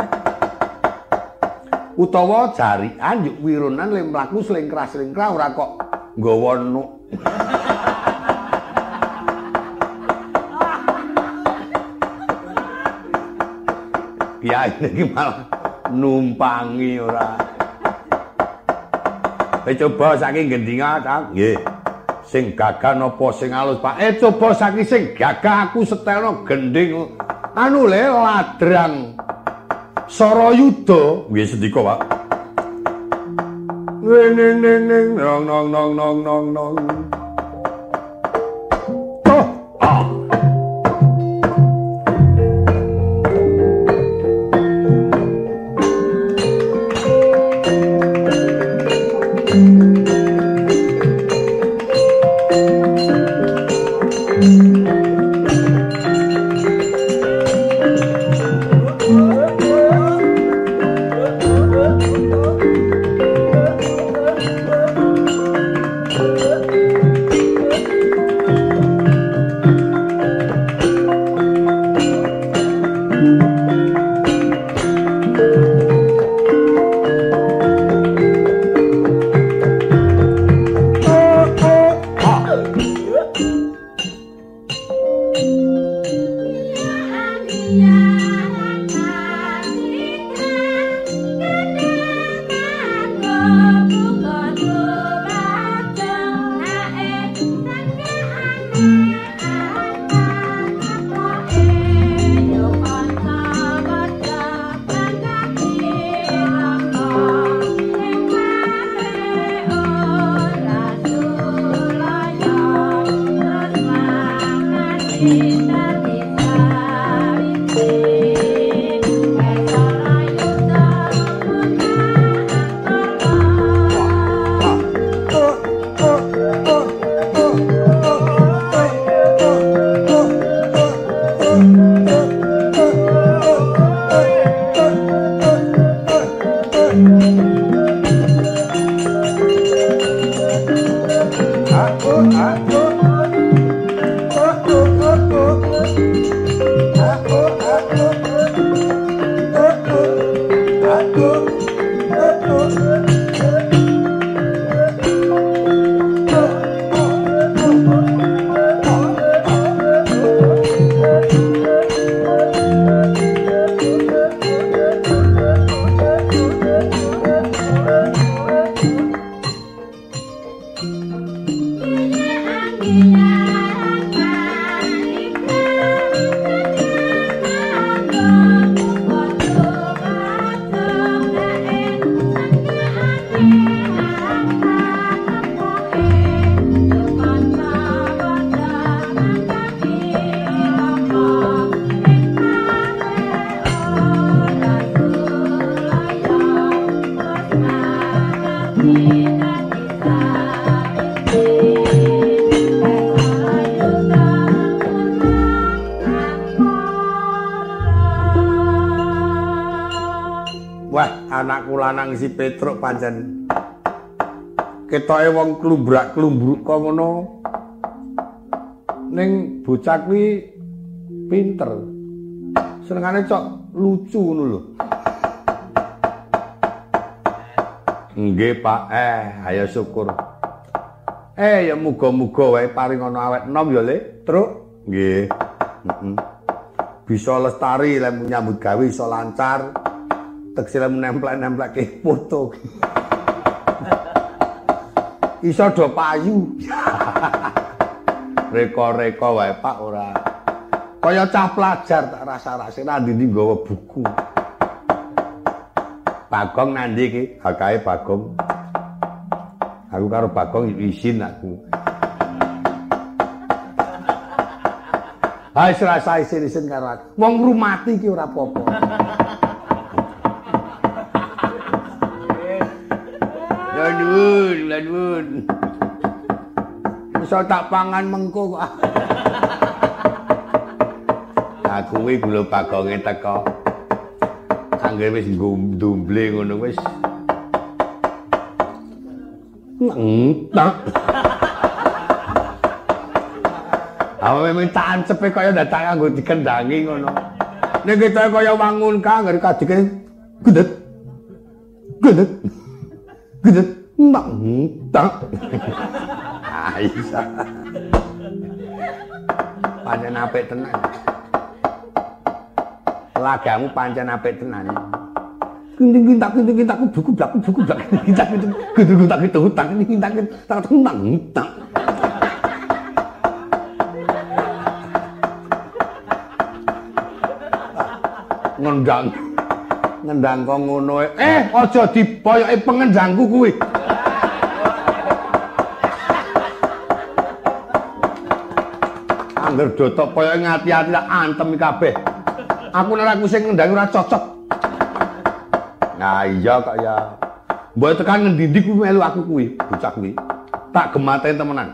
Utawa jarian yuk wironan le mlaku slingkrah-slingkrah ora kok nggawa nuk. Kiai iki malah numpangi ora. Eh coba saking gendinga, Kang. Nggih. Sing gagah napa sing alus, Pak? Eh coba saking sing gagah aku setelno gending. Anu le ladrang Sarayuda. Nggih sendika, Pak. Ning ning ning nong nong nong nong nong nong. Petruk pancen ketoke wong klumbrak-klumbruk kok ngono ning bocah kuwi pinter senengane cok lucu ngono lho Nggih, Pak. Eh, ayo syukur. Eh, ya muga-muga wae paring ana awet enom ya, Le. Truk. Nggih. Heeh. Bisa lestari lek nyambut gawe iso lancar. Teksile nempel-nempelke foto. iso do payu. Reko-reko wae, Pak, ora. Kaya cah pelajar tak rasa-rasa ndi nggawa buku. Bagong nandi iki? Hakae Bagong. Aku karo Bagong izin aku. Hai serasa isin-isin karo aku. Wong rumati iki ora apa-apa. Bisa tak pangan mengko kok. Aku kuwi gula bagonge teko. Angger wis ndumble ngono wis. Entak. Apa memang tancepe kaya datang nganggo dikendangi ngono. Nek kita kaya wangun kanger kadike gedet. Gedet. Gedet. Entak. Isa. Pancen apik tenan. lagamu pancen apik tenan. Kinting kintak kinting kintak buku blak buku blak kintak kinting kinting kintak kintak hutang kinting kintak kintak hutang hutang. Ngendang ngendang kok ngono eh aja dipoyoki pengendangku kuwi. Angger dotok poyoke ngati-ati antem kabeh. aku nek aku sing ngendhangi ora cocok. Nah iya kok ya. Mbok tekan ngendi-endi kuwi melu aku kuwi, bocah kuwi. Tak gematen temenan.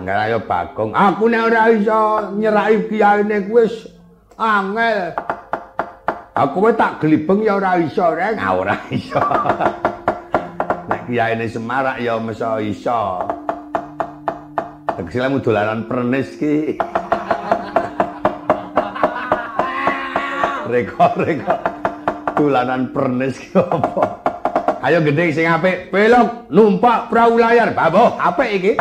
Enggak ayo Bagong. Aku nek ora iso nyeraki kiyaine kuwi wis angel. Aku wis tak glibeng ya ora iso, Reng. Ah ora iso. Nek kiyaine Semarak ya mesa iso. Tegesile dolanan pernis ki. reko-reko dolanan pernis ki apa? Ayo gede sing apik. Belok numpak perahu layar. Baboh apik iki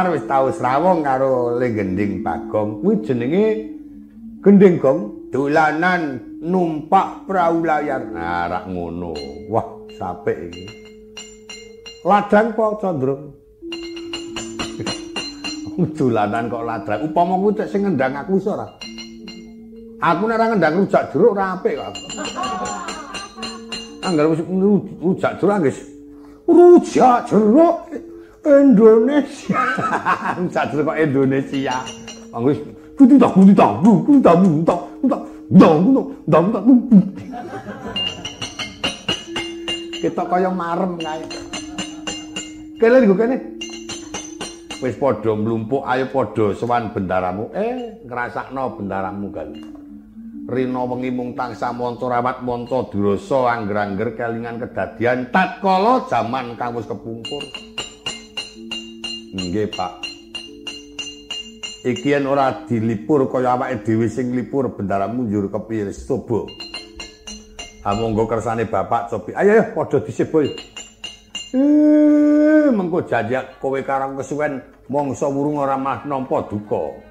Semar wis tau srawung karo Legending Bagong. Kuwi jenenge Gending Gong, dolanan numpak prau layar. Nah, rak ngono. Wah, sapek iki. Ladang kok condrong. dolanan kok ladang. Upama kuwi sing ngendang aku ora? Aku nek ora ngendang rujak jeruk ora apik kok. Angger wis rujak jeruk guys. Rujak jeruk Indonesia. Sadru kok Indonesia. Wong wis kudu tak kudu tak kudu tak kudu tak kudu tak kudu tak kudu Ketok kaya marem kae. Kene nggo kene. Wis padha mlumpuk ayo padha sowan bendaramu. Eh, ngrasakno bendaramu kan. Rina wengi mung tansah monto rawat monto durasa angger-angger kelingan kedadian tatkala jaman kang wis kepungkur. Nggih, Pak. Iki yen ora dilipur kaya awake dhewe sing lipur bendaramu njur kepiye coba. Ah monggo kersane Bapak cobi. Ayo ayo padha dhisik. Eh, mengko jajak kowe karang kesuwen mangsa wurung ora mah nampa duka.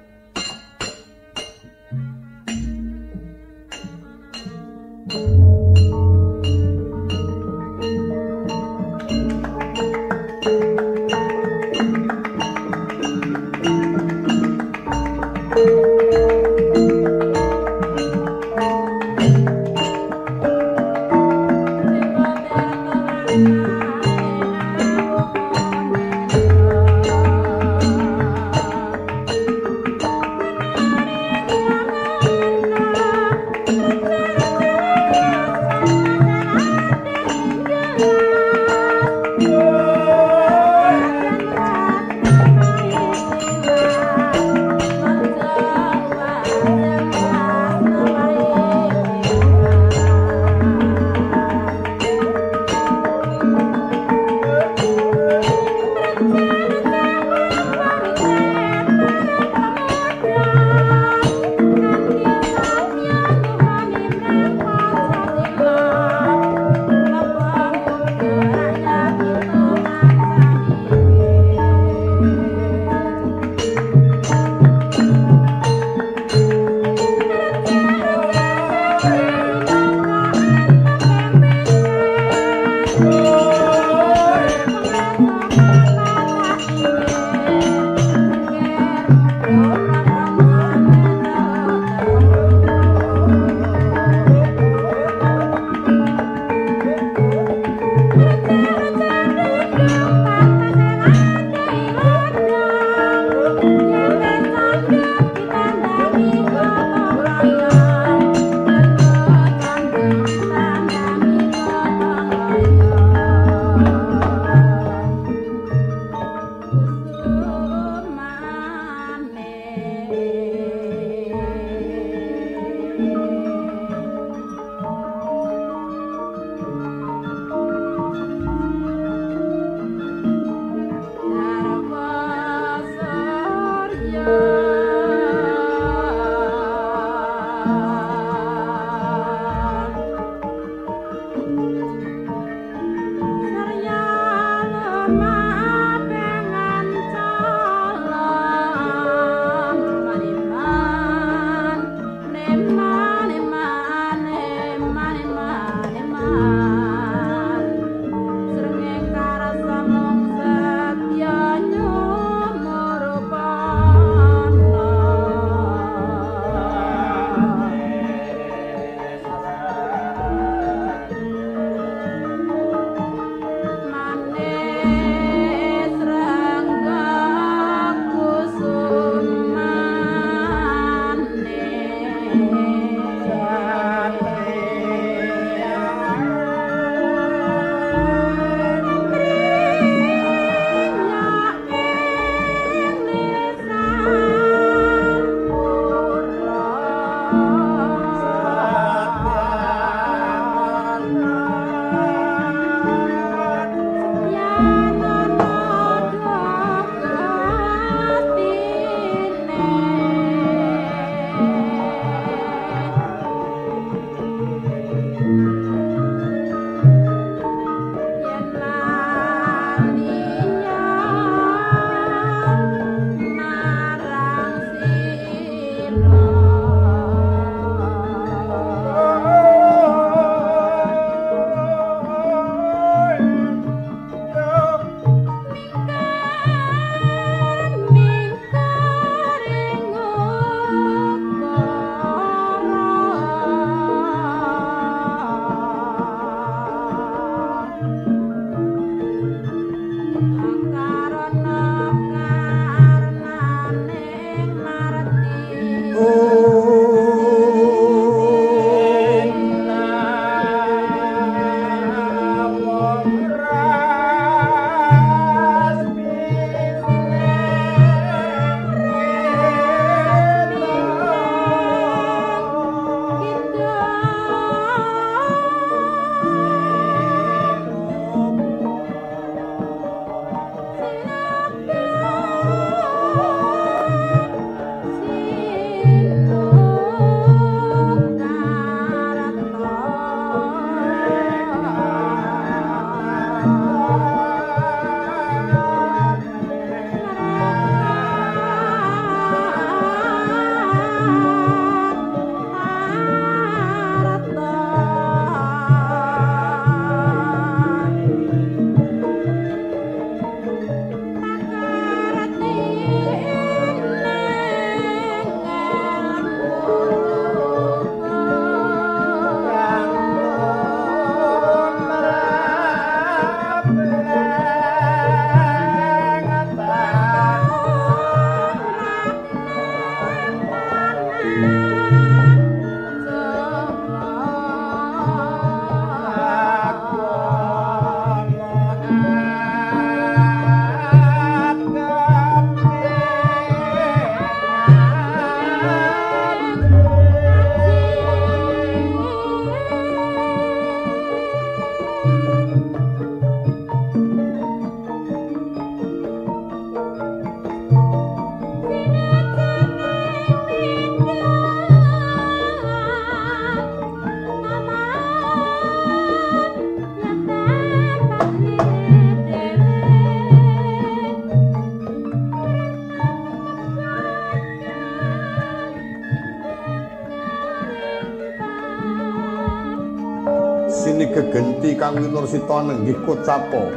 Kang winursita nenggih kocapo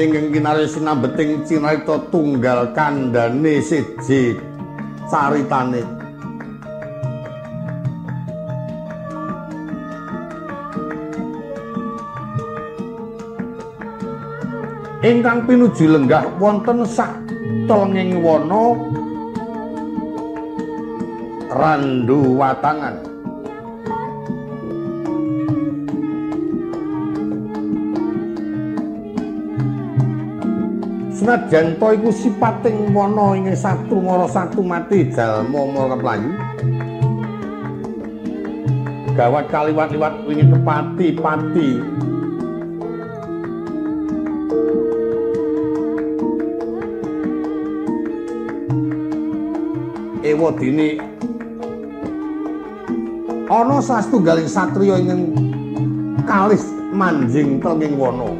ingkang kinarya sinambeting cinarita tunggal kandhane siji caritane ingkang pinuju lenggah wonten sak telenging wana randu watangan Senajan to iku sipating wana ing satu mara satu mati jalma mara keplayu gawat kaliwat-liwat wingi kepati-pati ewa dini. Ana sastunggaling satriya ingkang kalis manjing telenging wana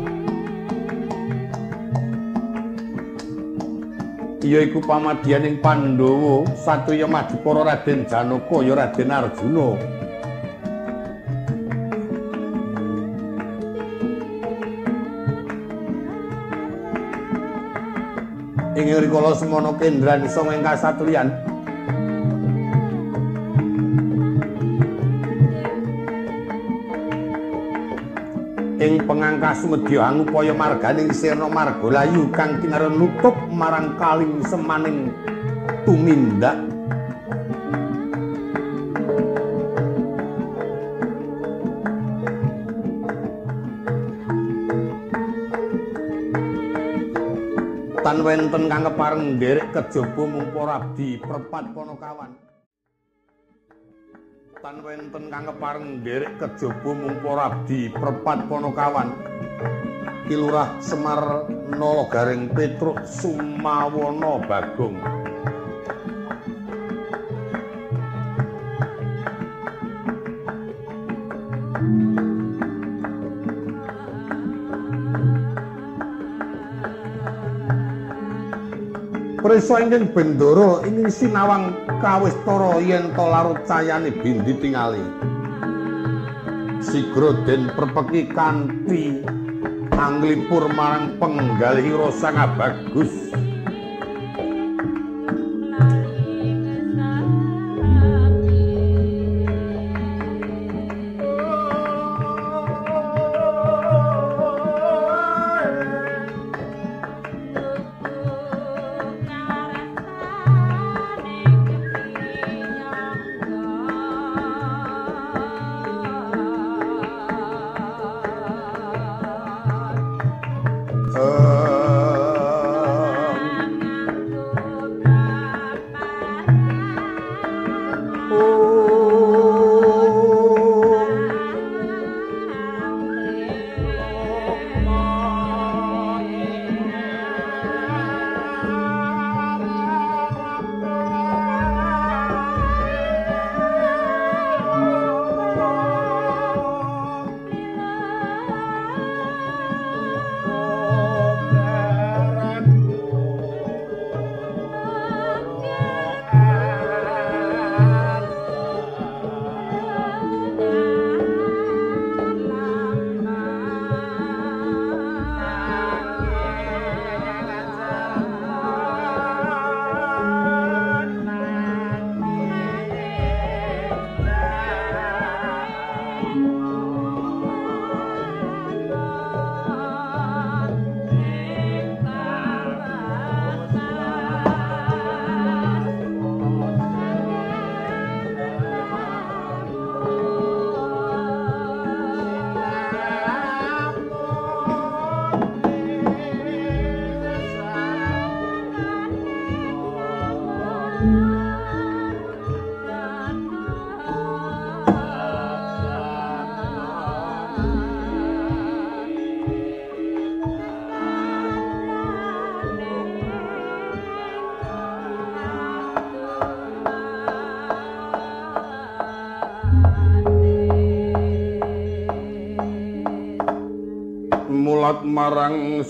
iya iku pamadyaning Pandhawa satriya Madukara Raden Janaka ya Raden Arjuna. Ing rikala semana kendran sanga ing kasatriyan ing pengangkas medya angupaya marganing sirna margalayu kang kinarya nutup marang kaling semaning tumindak. Tan wenten kang kepareng nderek kejaba mumpur abdi perpat ponokawan tan wenten kang kepareng nderek kejaba mumpur abdi perpat ponokawan Kilurah Semar Nalagaring Petruk Sumawana Bagong Prisa ingkang bendoro ingkang sinawang kawistara yen to larut cayane bindi tingali. Sigra perpeki kanthi anglipur marang penggalih sang bagus.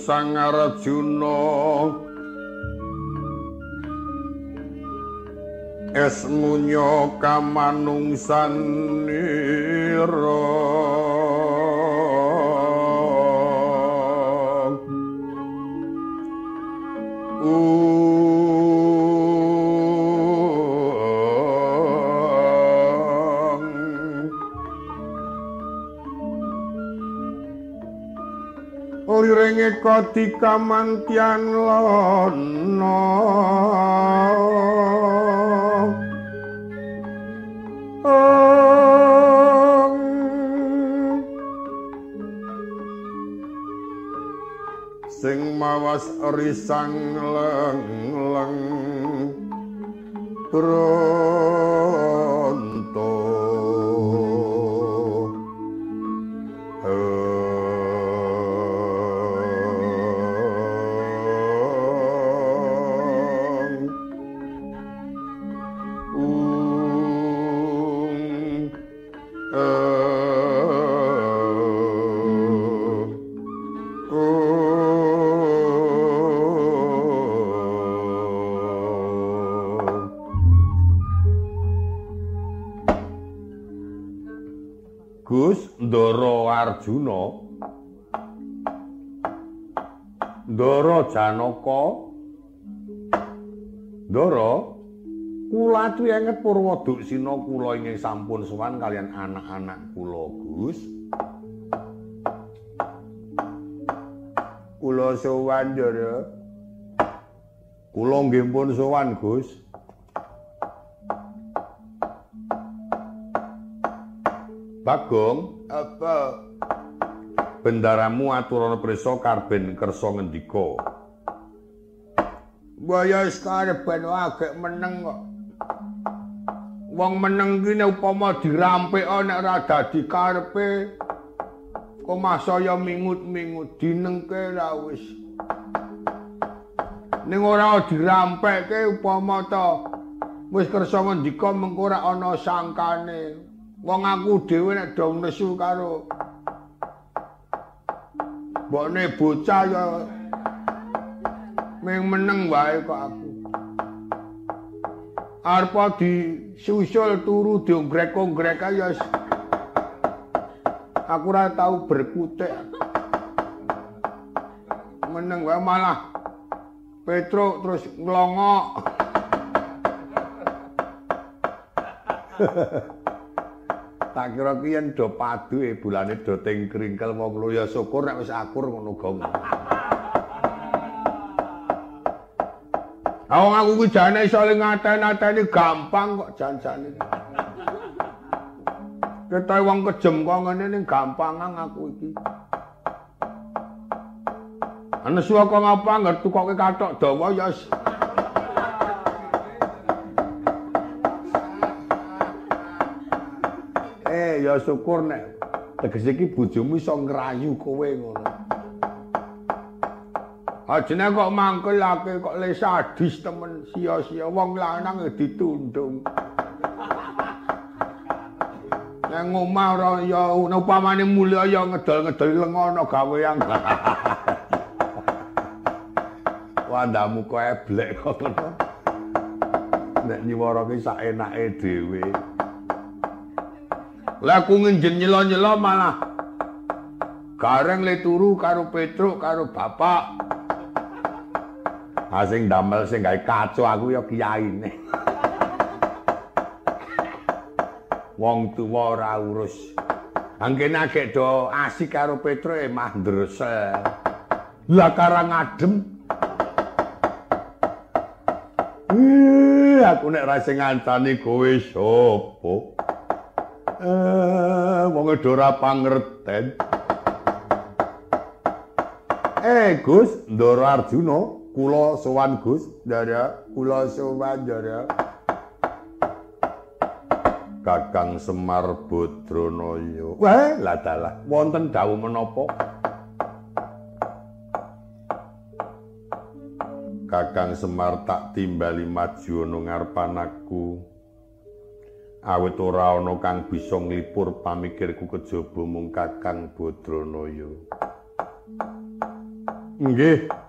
Sang Arjuna esmunyo kamanungsan Lirenge kotika mantian lono. Sing mawas risang leng Purwa Duksina kula ingkang sampun sowan kalian anak-anak kula Gus. Kula sowan Ndara Kula nggih pun sowan Gus. Bagong apa? Bendaramu aturana prisa karben kersa ngendika? Waya wis karben agek meneng kok Wong meneng ki nek upama dirampek nek ora dadi karepe kok masaya mingut-mingut dinengke ra wis. Ning ora dirampekke upama ta wis kersa ngendika mengko ora ana sangkane. Wong aku dhewe nek do nesu karo mbokne bocah ya meneng wae kok aku. Arpa di susul turu dionggrek-onggrek ya aku ora tau berkutik. Meneng wae malah Petro terus nglongok. Tak kira ki yen do padu e bulane do teng kringkel lho ya syukur nek wis akur ngono gong. Awang aku ki jane iso ngaten-ateni gampang kok jan-jane. Ketoke wong kejem kok ngene ning gampangan aku iki. Ana suwa kok ngapa ngerti kok katok dawa ya ya syukur nek tegese iki bojomu iso ngrayu kowe ngono. Ajene kok mangkelake kok le sadis temen sia-sia wong lanang ditundung. Nang omah ora ya upamane mulya ya ngedol-ngedol lengono gawean. Wandamu kok eblek kok ngono. Nek nyiwara ki sak enake dhewe. Lah ku ngenjen nyela-nyela malah gareng le turu karo Petruk karo bapak. Asing damel sing gawe kaco aku ya kiyaine. Wong tuwa ora urus. Anggen agek do asik karo Petruk e mah ndrese. Lah karang adem. Eh, aku nek ra sing ngancani kowe sapa? Eh, wong e ora pangerten. Eh, Gus, Ndara Arjuna, kula sowan Gus, Ndara, kula sowan Ndara. Kakang Semar Badranaya. Wah, lah dalah, wonten dawuh menapa? Kakang Semar tak timbali maju ana ngarepan aku. awit ora ana kang bisa nglipur pamikirku kejaba mung Kakang Badranaya. Nggih.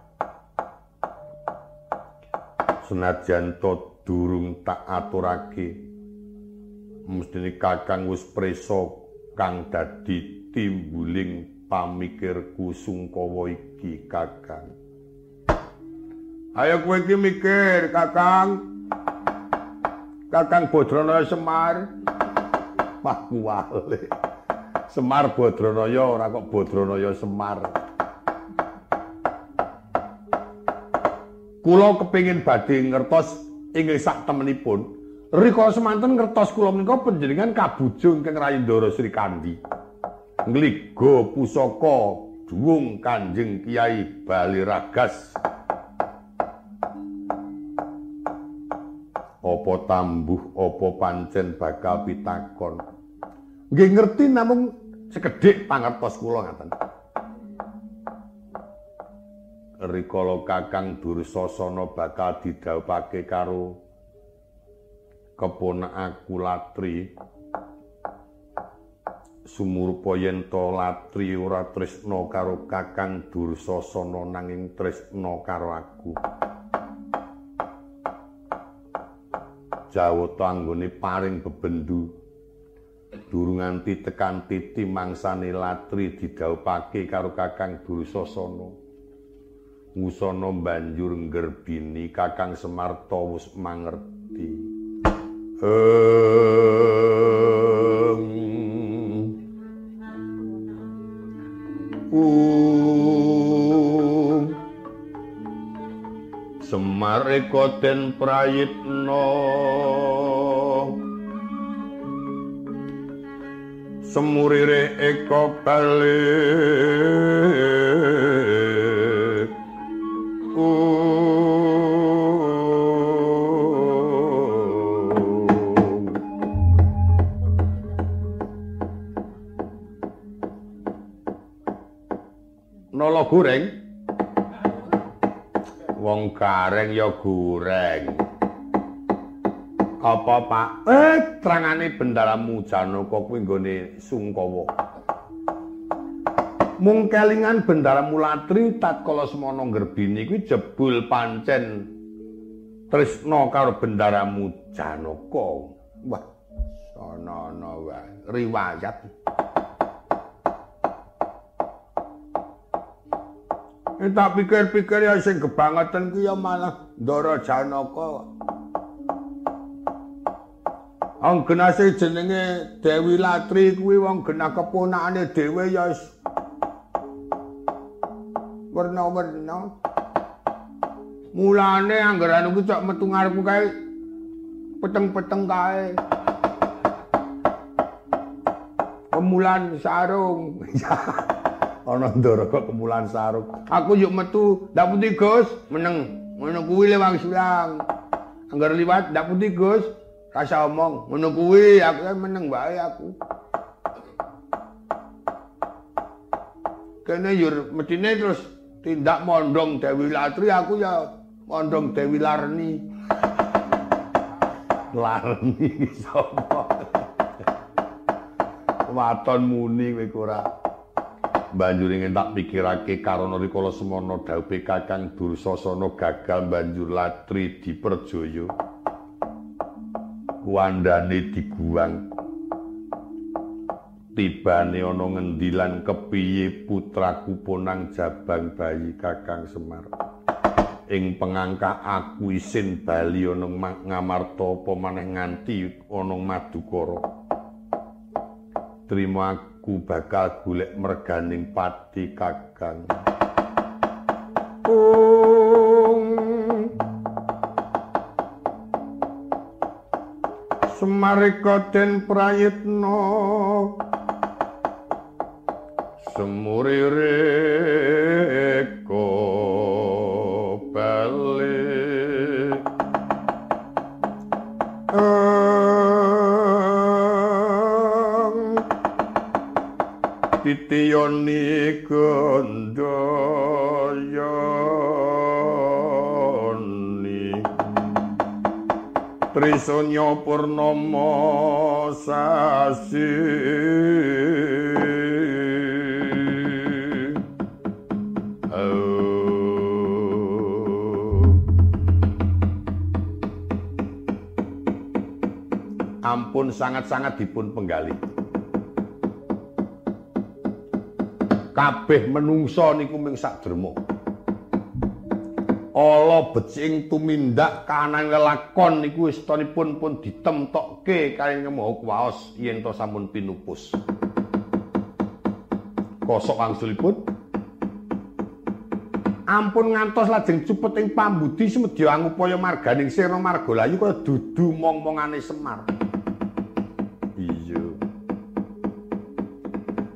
Senajan to durung tak aturake mestine kakang wis preso kang dadi timbuling pamikirku sungkawa iki kakang. Ayo kowe iki mikir kakang. Kakang bodrono semar. Wah kuwale. Semar bodronaya ora kok bodronaya semar kula kepingin badhe ngertos inggih sak temenipun. Rikala semanten ngertos kula menika panjenengan kabujung ingkang Rayindara Sri Kandi. Ngligo pusaka duwung Kanjeng Kiai Baliragas. Apa tambuh apa pancen bakal pitakon? Nggih ngerti namung sekedhik pangertos kula ngaten rikala Kakang Dursasana bakal didhawuhake karo keponakaku Latri sumurpa yen to Latri ora tresna karo Kakang Dursasana nanging tresna karo aku. Jawata anggone paring bebendu. Durung nganti tekan titi mangsane Latri didhawuhake karo Kakang Dursasana Ngusana banjur nggerbini Kakang Semarta wis mangerti. Um, um, Semar eko den prayitna. Semurire eko balik goreng? Wong gareng ya goreng. Apa, Pak? Eh, terangane bendaramu Janaka kuwi nggone Sungkawa. mung kelingan bendara mulatri tatkala semana gerbini kuwi jebul pancen tresna karo bendaramu Janaka. Wah, sono-ono wae riwayat. Tak pikir-pikir ya sing kebangetan ku ya malah Ndara Janaka. Anggenase jenenge Dewi Latri kuwi wong genah keponakane dhewe ya werna-werna. Mulane anggaran ku cok metu ngarepku kae peteng-peteng kae. Kemulan sarung. Ana ndara kemulan sarung. Aku yuk metu, ndak putih Gus, meneng. Ngono kuwi lewang silang. Anggar liwat ndak putih Gus, rasa omong. Ngono kuwi aku meneng bae aku. Kene yur medine terus tindak mondong Dewi Latri aku ya mondong Dewi Larni. Larni sapa? Waton muni kowe ora. Banjur ingin tak pikirake karana rikala semana dawuhe Kakang Dursasana gagal banjur Latri diperjaya. Wandane diguwang. tibane ana ngendilan kepiye putraku ponang jabang bayi Kakang Semar ing pengangka aku isin bali ana ngamarta apa maneh nganti ana madukara trima aku bakal golek merganing pati Kakang Semarika den prayitna. Semurireko titiyoni gondayani trisonya purnama sasi ampun sangat-sangat dipun penggali. Kabeh menungso niku ming sak. Ala becing tumindak kanan lelakon niku istonipun pun ditemtokke kaliyan Maha Kuwaos yen to sampun pinupus. Kosok wangsulipun ampun ngantos lajeng cupet ing pambudi semedya angupaya marganing Sira Margalayu kaya dudu mong-mongane Semar.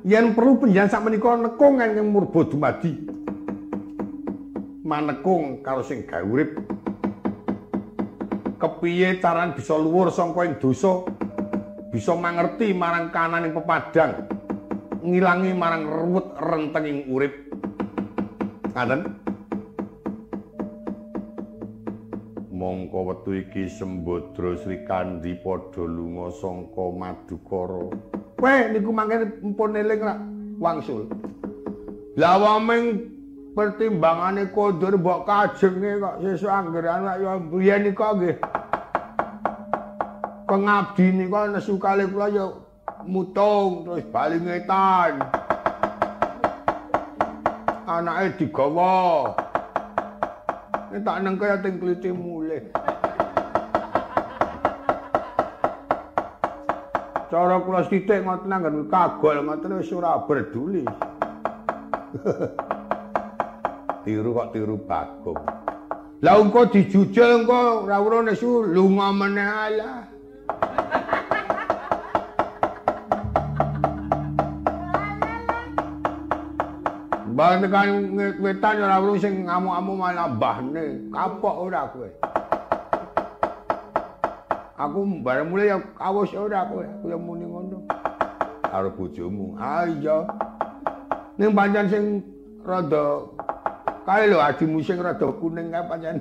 Yen perlu panjenengan sak menika nekung ing murba dumadi. manekung karo sing gawe urip. Kepiye caran bisa luwur saka ing dosa? Bisa mangerti marang kananing pepadang. Ngilangi marang ruwet rentenging urip. Ngaten? Mongko wektu iki sembodra Sri Kandi padha lunga saka Madukara kowe niku mangkene mpun eling ra. Wangsul. Lah waming pertimbangane kondur mbok kajenge kok sesuk anggere anak ya biyen nika nggih. Pengabdi nika nesu kali kula ya mutung terus bali ngetan. Anake digawa. Nek tak neng kaya teng kliti mulih cara kula sithik ngoten anggen kagol ngoten wis ora berduli tiru kok tiru bagong. Lah engko dijujul engko ora ora nesu lunga meneh alah. Bang tekan wetan ora ora sing ngamuk-amuk malah mbahne. Kapok ora kowe. Aku bareng mulai ya kawus ora kowe. Aku ya muni ngono. Karo bojomu. Ah iya. Ning pancen sing rada Kae lho adimu sing rada kuning kae pancen.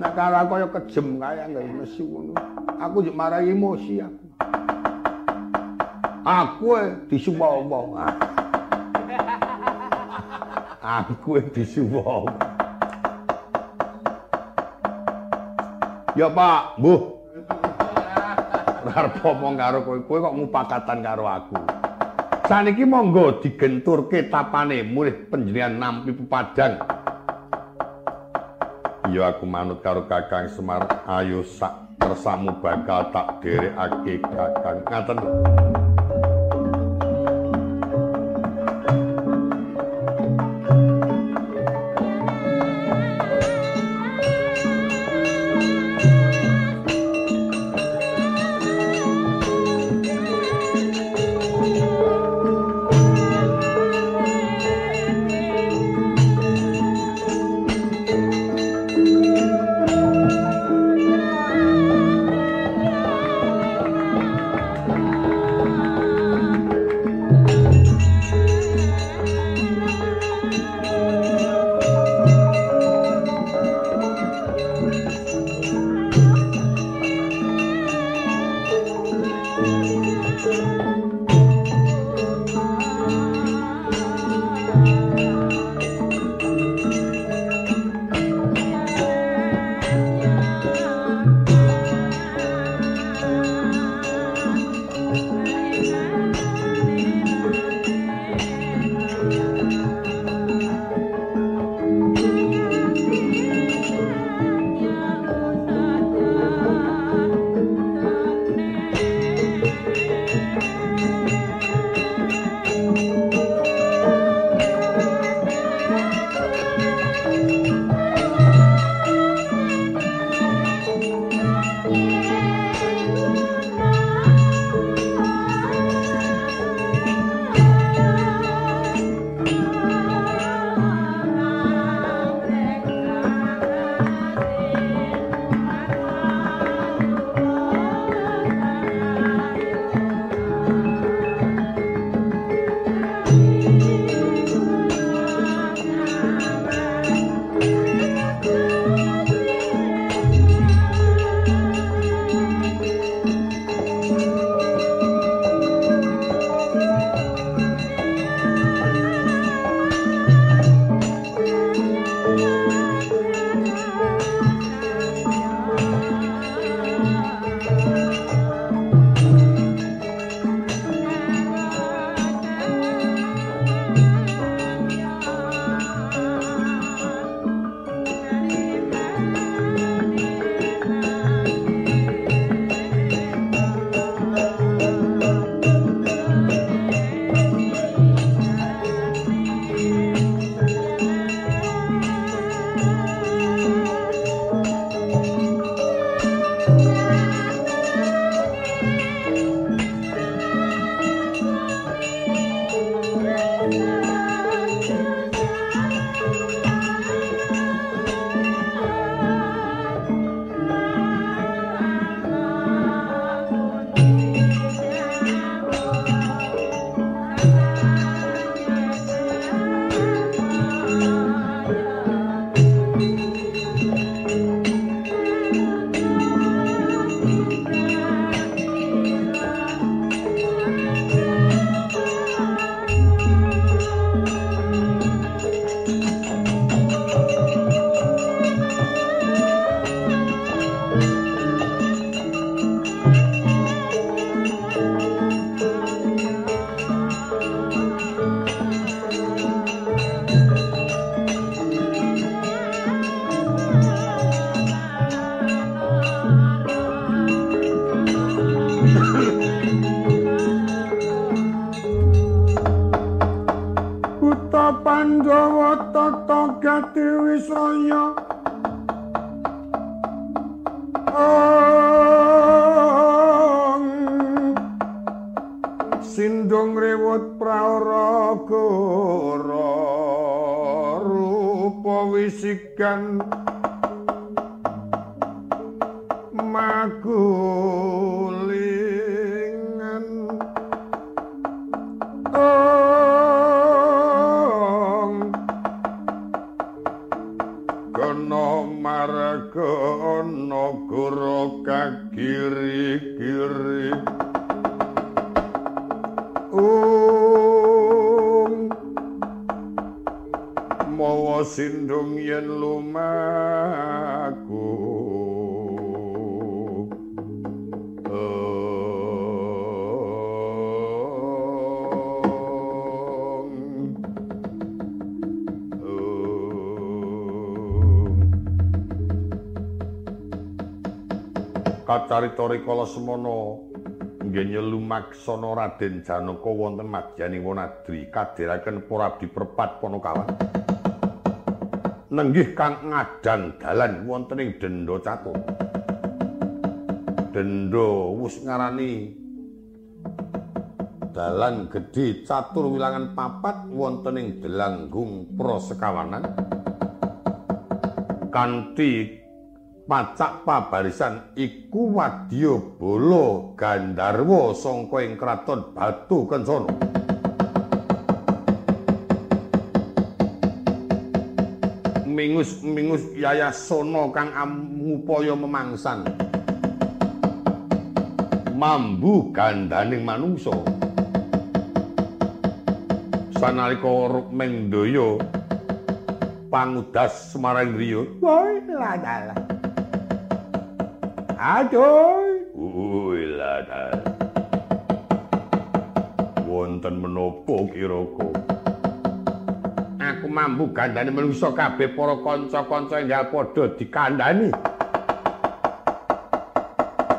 Nek karo kaya kejem kae anggere nesu ngono. Aku njuk marahi emosi aku. Aku e disuwowo. Aku e Ya Pak, mbuh. Arep omong karo kowe, kowe kok mupakatan karo aku. saniki monggo digenturke tapane mulih panjenengan nampi pepadang. Iya aku manut karo Kakang Semar. Ayo sak kersamu bakal tak derekake Kakang. Ngaten semana nggih nyelumaksana Raden Janaka wonten madyaning Wonadri kadhiraken para abdi perpat Panakawan nenggih kang ngadang dalan wonten ing Denda Catur. Denda wis ngarani dalan gedhe catur wilangan papat wonten ing Delanggung Prasekawanan. Kanthi pacak pabarisan iku wadya bala gandarwa sangka ing kraton Batu Kencana. Mingus-mingus yayasana kang amupaya memangsan. Mambu gandaning manungsa. Sanalika Rukmendaya pangudas Semarang Riyo. Woi ladalah. Aduh, uilada. Wonten menapa kiraka? Aku mambu gandane manungsa kabeh para kanca-kanca enggal padha dikandhani.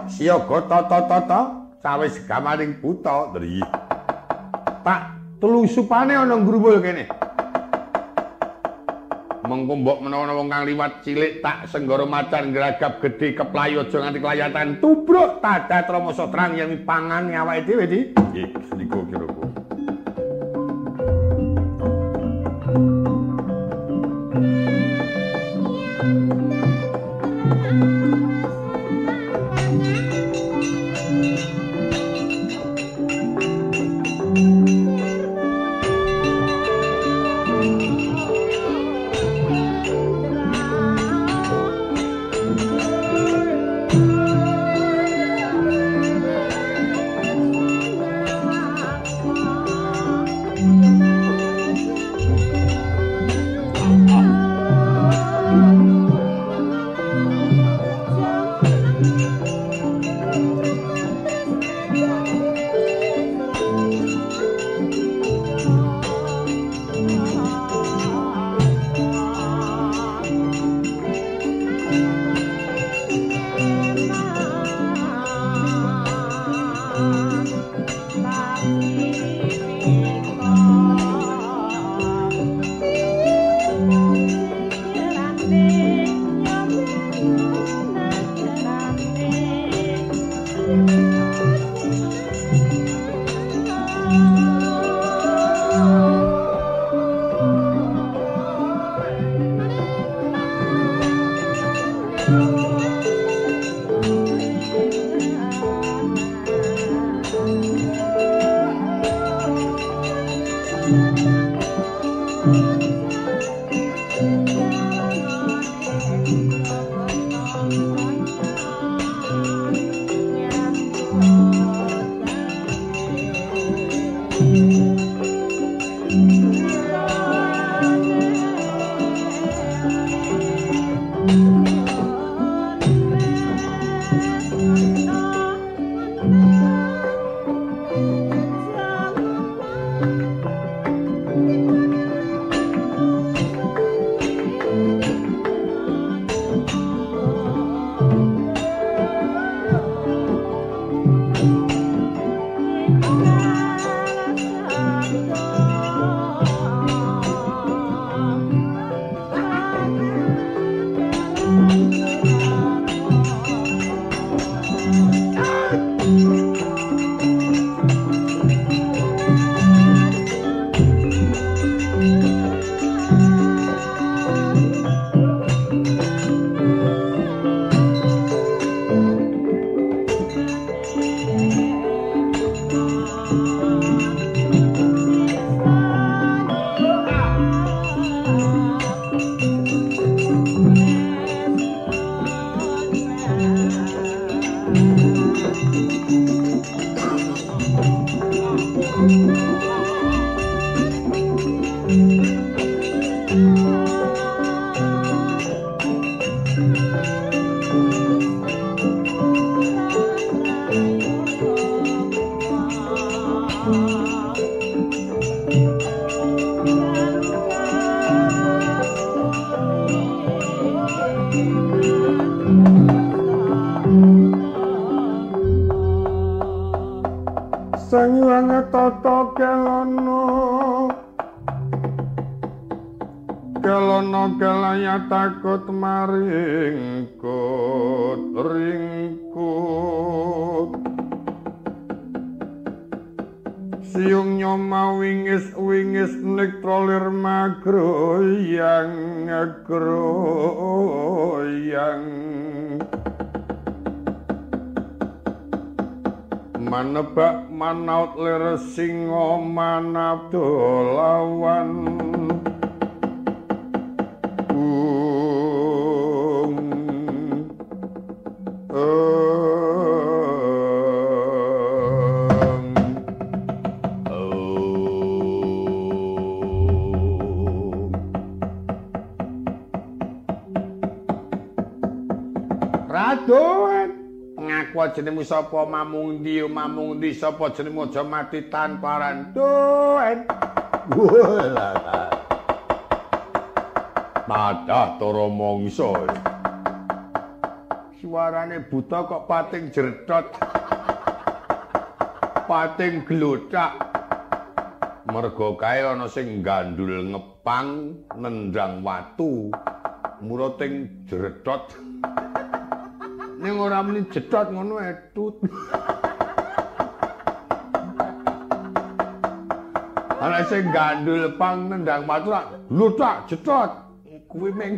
Siaga tata-tata sawis gamaning buta, Dri. Tak telusupane ana ngrumul kene. Mengko mbok menawa wong kang liwat cilik tak senggara macan gragap gedhe keplayu aja nganti klayatan tubruk tadat ramasa terang yen pangan awake dhewe di. Nggih sediko kira-kira sapa mamung ndi mamung ndi sapa jenengmu aja mati tanpa rantuen Madah tara mangsa Suarane buta kok pating jerdot Pating glothak. Mergo kae ana sing gandul ngepang nendang watu murating ning ora muni jedot ngono etut ana sing gandul pang nendang batu lutak jedot kuwi meng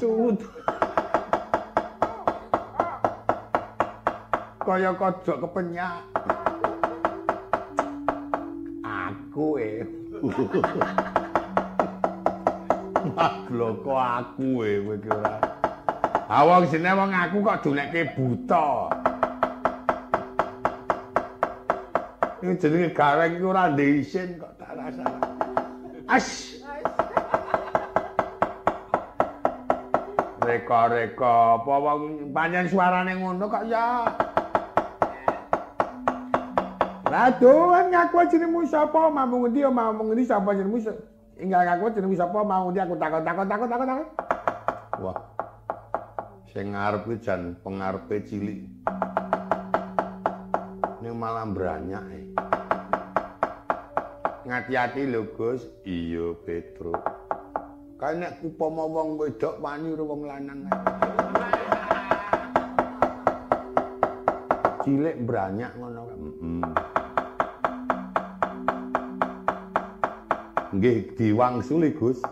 tut kaya kodok kepenyak aku e. Magloko aku e kowe ki ora Awang jenenge wong aku kok dolekke buta. Iki jenenge gareng iku ora ndisin kok tak rasa. As. Reka-reka apa wong panjen suarane ngono kok ya. Raduan ngaku jenengmu sapa? Mamung endi? Mamung endi sapa jenengmu? Enggal ngaku jenengmu sapa? Mau endi aku takon-takon takon. Wah. Sing ngarep kuwi jan pengarepe cilik. Ning malah branyak e. Ngati-ati lho, Gus. Iya, Petro. Kae nek upama wong wedok wani karo wong lanang. Cilik branyak ngono. Heeh. Nggih diwangsuli, Gus.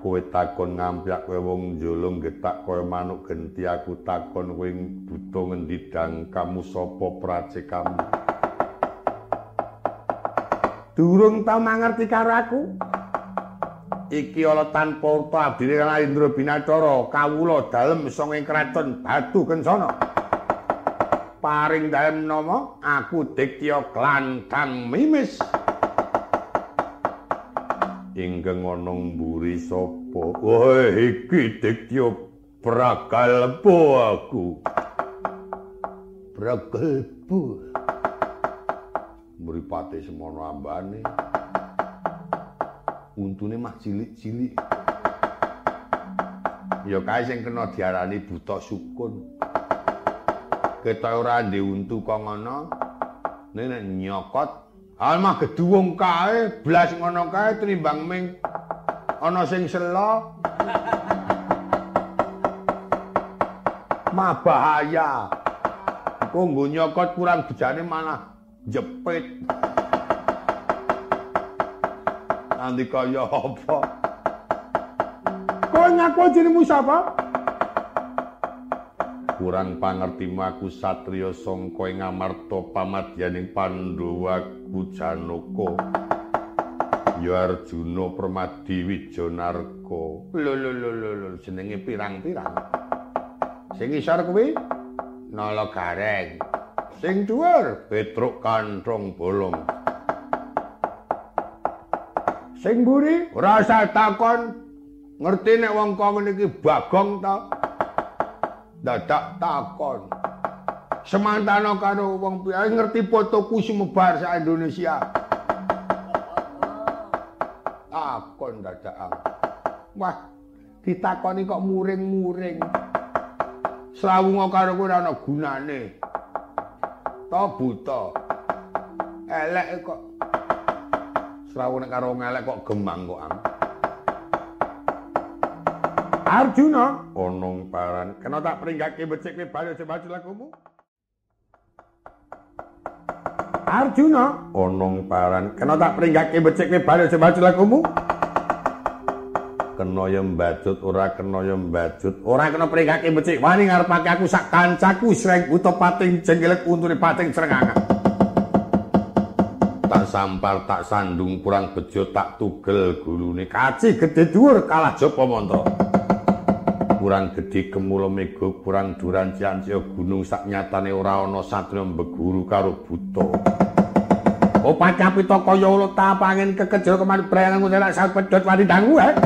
Kowe takon ngampyak kowe wong njolong getak kowe manuk genti aku takon kowe buta ngendi kamu sapa prace durung tau mangerti karo aku. Iki ala tanpa urta abdine kala Indra Binacara kawula dalem sanga kraton Batu Kencana paring dalem nama aku Diktya Klantang Mimis ingkang ana mburi sapa? Wae iki diktya prakalpo aku. Prakalpo mripate semono ambane. Untune mah cilik-cilik. Ya kae sing kena diarani buta sukun. Ketok ora ndek untu kok ngono? Nek nyokot Almah geduwung kae, blas ngono kae trimbang ming ana sing selo. Ma bahaya. Kanggo nyokot kurang bejane malah jepit. Nanti kaya apa? Kok ngaku jenengmu sapa? Kurang pangerti maku satriya sangka ing amarta pamadyaning Pandhawa Kujanaka ya Arjuna Permadi Wijanarka lho lho lho lho jenenge pirang-pirang? Sing isor kuwi? Nala gareng. Sing dhuwur? Petruk kanthong bolong. Sing mburi? Ora usah takon. Ngerti nek wong kok ngene iki bagong ta dadak takon. Semantana karo wong piye ngerti fotoku sumebar sak Indonesia. Takon dadak. Wah, ditakoni kok muring-muring. Srawunga karo kowe ora ana gunane. Ta buta. Elek kok. Srawunga karo ngelek kok gemang kok. Arjuna? Onong paran kena tak peringgake becik kowe bali aja maju lakumu Arjuna? Onong paran kena tak peringgake becik kowe bali aja maju lakumu kena ya mbajut ora kena ya mbajut. Ora kena peringgake becik. Wani ngarepake aku sak kancaku sreng buta pating jenggelek untune pating srengangan tak sampar tak sandung kurang bejo tak tugel gulune. Kaci gede dhuwur kalah japa mantra kurang gedhe kemula mega kurang duran ciancia gunung sak nyatane ora ana satria mbeguru karo buta. Oh pacapita kaya ulo ta pangin kekejel kemari breyangan ngene lak sak pedhot wani dangu eh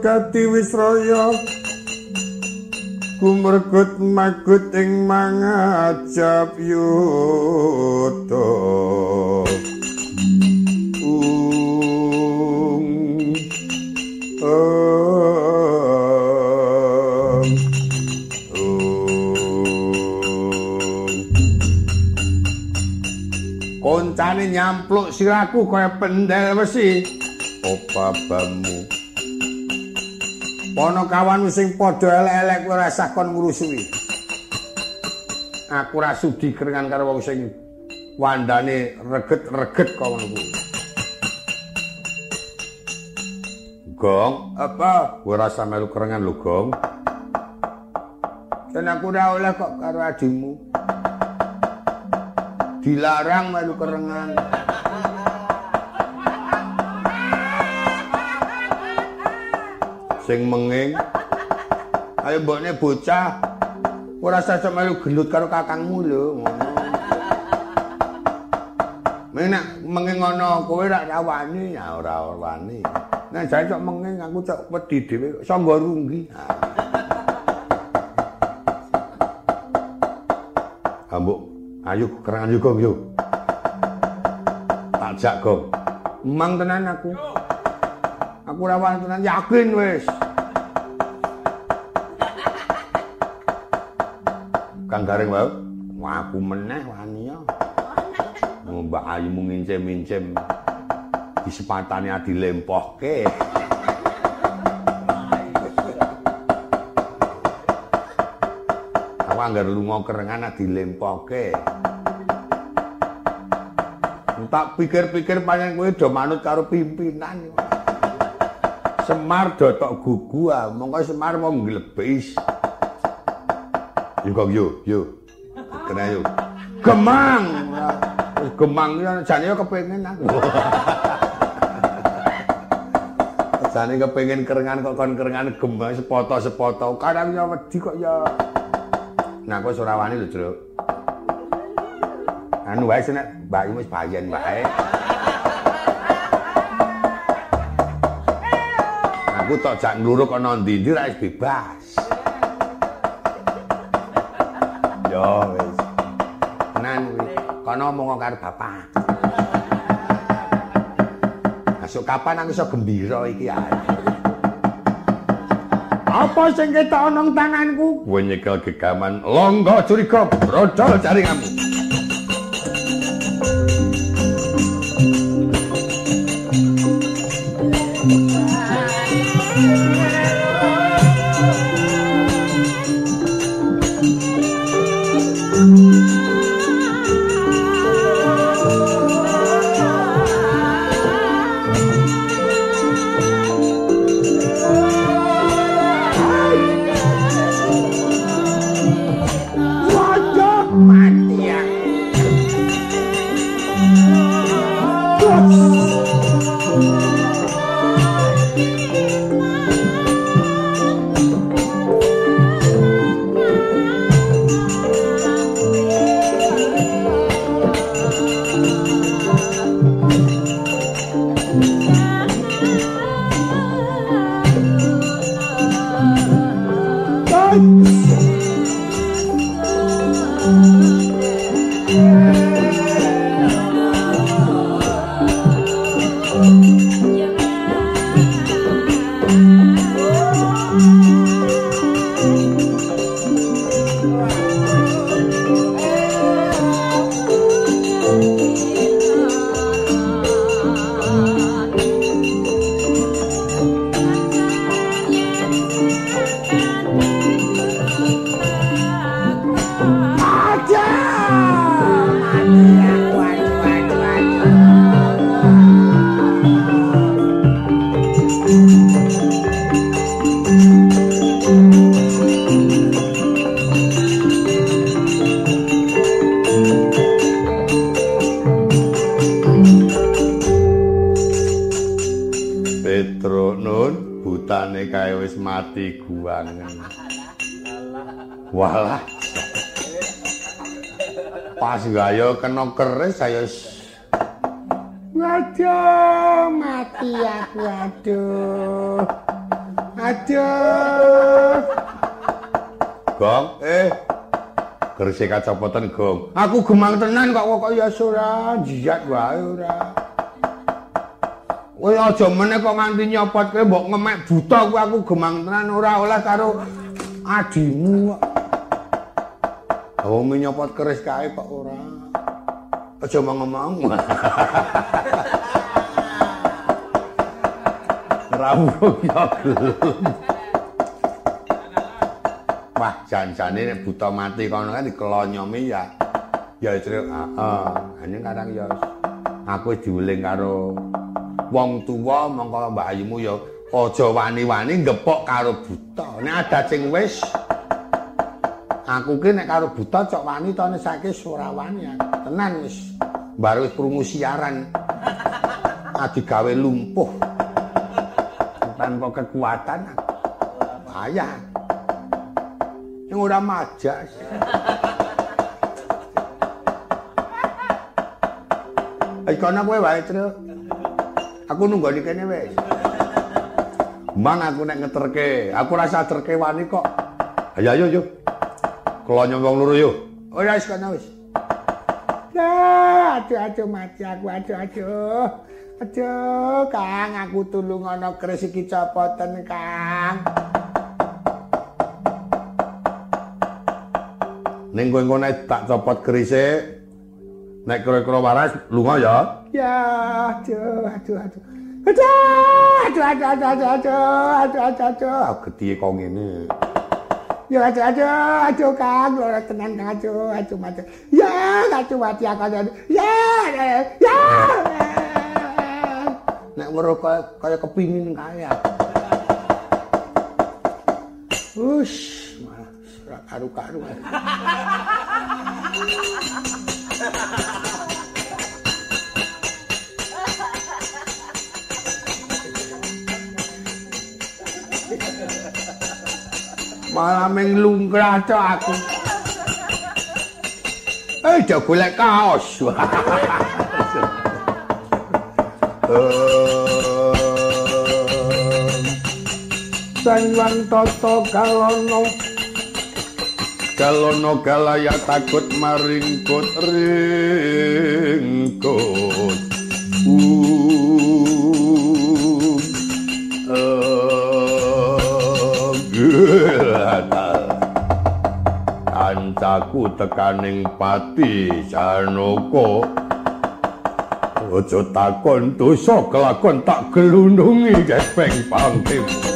gati wisraya. Kumregut magut ing mangajab yuto Koncane nyampluk siraku kaya pendel besi. Opa Pono kawanmu sing padha elek-elek ora usah kon ngrusuhi. Aku ora sudi kerengan karo wong sing wandane reget-reget kok ngono kuwi. Gong, apa? Ora usah melu kerengan lho, Gong. Dan aku ora oleh kok karo adimu. Dilarang melu kerengan. Sing menging. Ayo mbokne bocah. Ora usah melu gelut karo kakangmu lho, ngono. Menak menging ngono kowe rak rawani ya ora wani. Nek jane cok menging aku cok wedi dhewe sangga runggi. Ambuk, ayo kerangan yuk, yuk. Tak jak, Gong. Emang tenan aku. Aku rawan tenan yakin wis. Kang Garing wae. Wah, aku meneh wani ya. Mbak Ayu mung di sepatane dilempohke. Aku anggar lunga kerengan dilempohke. Tak pikir-pikir panjang kowe do manut karo pimpinan. Semar do tok gugu ah, mongko Semar mau nglebis. Yuk kok yuk, yuk. Kena yuk. Gemang. Gemang ya jane yo kepengin aku. Jane kepengin kerengan kok kon kerengan gemang sepoto-sepoto. Kadang ya wedi kok ya. Nah, kok ora wani lho, Truk. Anu wae senek mbakmu wis bayen wae. Aku tok jak ngluruk ana ndi-ndi ra bebas. Yo wis. Tenan kuwi. Kono omong karo bapak. Masuk kapan aku iso gembira iki ae. Apa sing ketok ana tanganku? Kowe nyekel gegaman longgo curiga brodol jaringanmu. Kena keris saya Waduh, mati aku aduh. Aduh. Gong, eh. Keris kacopotan gong. Aku gemang tenan kok kok ya ora jiat wae ora. Kowe aja meneh kok nganti nyopot kowe mbok ngemek buta kuwi aku gemang tenan ora oleh karo adimu kok. Oh nyopot keris kae kok ora. Aja ngomong. Rawuh ya. Wah, janjane nek buta mati kono kan dikelonyomi ya. Ya crik, heeh. Ane kadang ya aku diuling karo wong tuwa mongko Mbak Ayumu ya aja wani-wani ngepok karo buta. Nek ada sing wis aku ki nek karo buta cok wani to nek saiki ora wani tenan wis baru krungu siaran adi gawe lumpuh tanpa kekuatan bahaya yang ora majas Ayo kono kowe wae, Truk. Aku nunggu di kene wis. Mang aku nek ngeterke, aku rasa terke wani kok. Ayo ayo yo. Kelonyo wong loro yo. Oh ya wis kono wis. Aduh, aduh, aduh, mati aku, aduh, aduh. Aduh, kang, aku tulung ana keris iki copoten, kang. Ning kowe ngene tak copot kerise. Nek kira-kira waras, lunga ya. Ya, aduh, aduh, aduh. Aduh, aduh, aduh, aduh, aduh, aduh, aduh, aduh, aduh, aduh, aduh, Ya aduh aduh aduh Kang, ora tenan Kang aduh aduh aduh. Ya aduh mati aku aduh. Ya ya. Nek weruh kaya kaya kepingin kaya. Ush, malah ora karu-karu. Malah ming lungkrah cok aku. Eh, do golek kaos. Sanwang toto kalono Kalono galaya takut maringkut ringkut Ancaku tekaning pati Janoko Ojo takon dosa kelakon tak gelundungi gepeng pangkim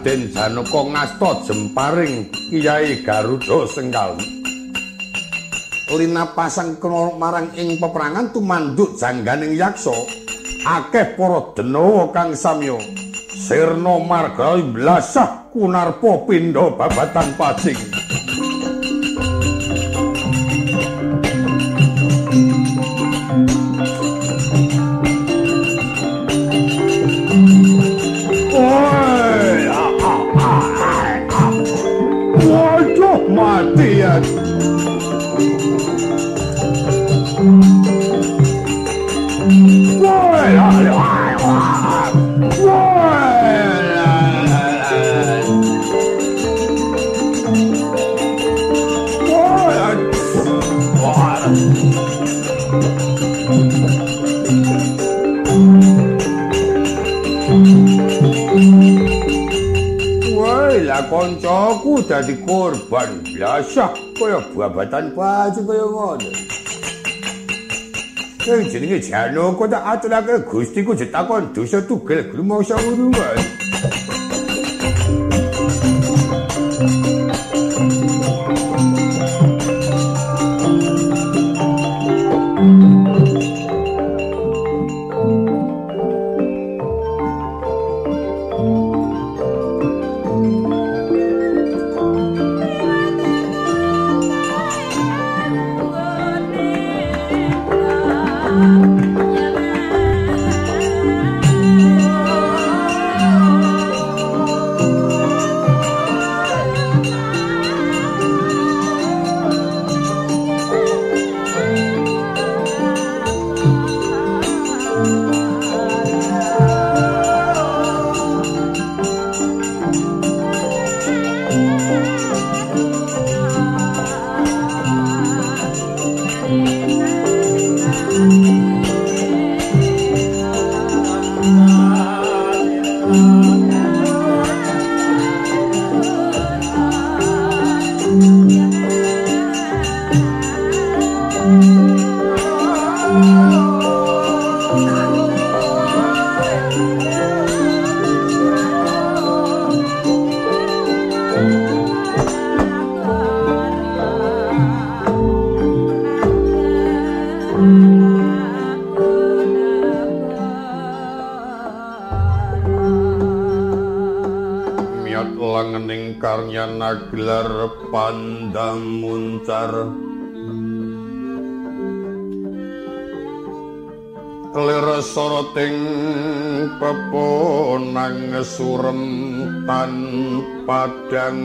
Raden Janaka ngasta jemparing Kyai Garuda Sengkal. Linapasang kena marang ing peperangan tumanduk jangganing yaksa akeh para denawa kang samya sirna marga blasah kunarpa pindha babatan pacing. dadi korban blasah kaya babatan pacu kaya ngono. Kang jenenge Janoko tak aturake Gustiku jetakon dosa tugel glumangsa urung. Pandang muncar Kelir soroting peponang surem padang.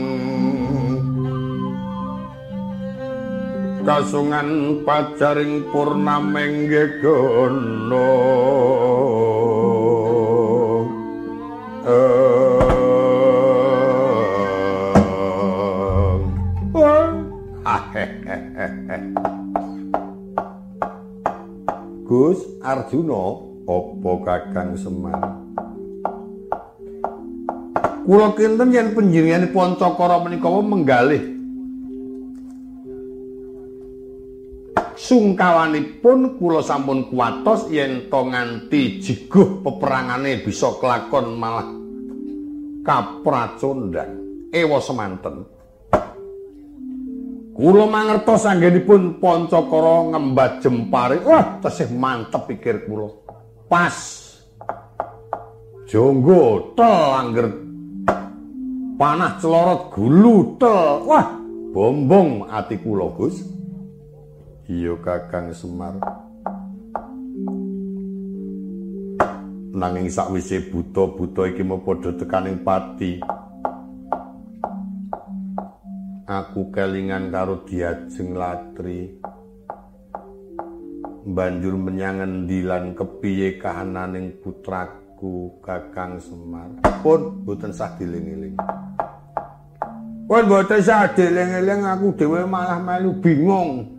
Kasungan pajaring purnameng gegono Kakang Semar Kula kinten yen panjenenganipun Cakara menika menggalih sungkawanipun kula sampun kuwatos yen to nganti jeguh peperangane bisa kelakon malah kapracondang ewa semanten. Kula mangertos anggenipun pancakara ngembat jempare wah tesih mantep pikir kula. Pas jonggo tel angger panah celorot gulu tel wah bombong ati kula Gus Iya Kakang Semar. Nanging sakwise buta-buta iki mau padha tekaning pati. Aku kelingan karo Diajeng Latri. Banjur menyang endi lan kepiye kahananing putraku Kakang Semar. Pun boten sah diling-iling. Pun boten sah diling-iling aku dhewe malah melu bingung.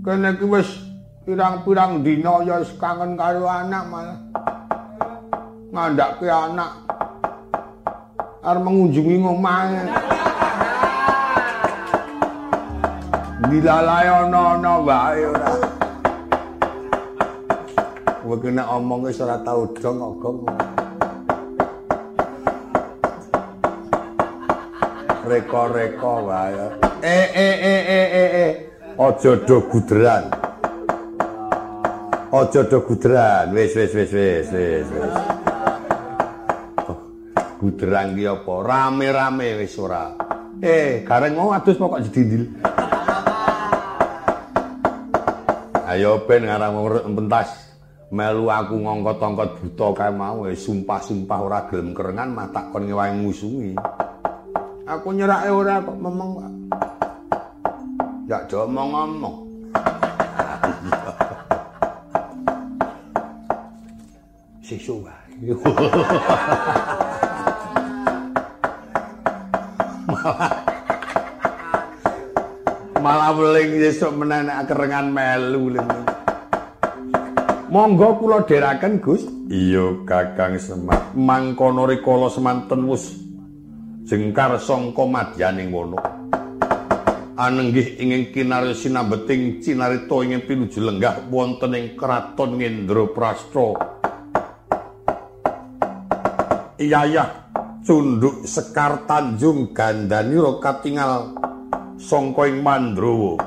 kene iki wis pirang-pirang dina ya wis kangen karo anak malah ngandhake anak arep mengunjungi Dilalae ana-ana wae ora. Kowe kena omong wis ora tau dong-dong. Reko-reko wae. Eh eh eh eh eh eh. aja do gudran. Aja do gudran. Wis wis wis wis wis wis. Oh, gudran ki apa? Rame-rame wis ora. Eh gareng mau adus pokok jedindil ayo ben ngarang pentas melu aku ngongkot-ongkot buta kae mau wis sumpah-sumpah ora gelem kerengan matak kon ngewangi musungi aku nyerake ora kok memeng Ndak ngomong-ngomong. Sisu wae. Malah weling sesuk menenek kerengan melu Monggo kula deraken Gus. Iya Kakang Semar. Mangkono rikala semanten wus jengkar sangka madyaning wono. anenggih ingin kinaryo sinambeting cinarito ingin pinuju lenggah wonten ing keraton ngendro prastro iyayah cunduk sekar tanjung gandaniro katingal songko ing mandrowo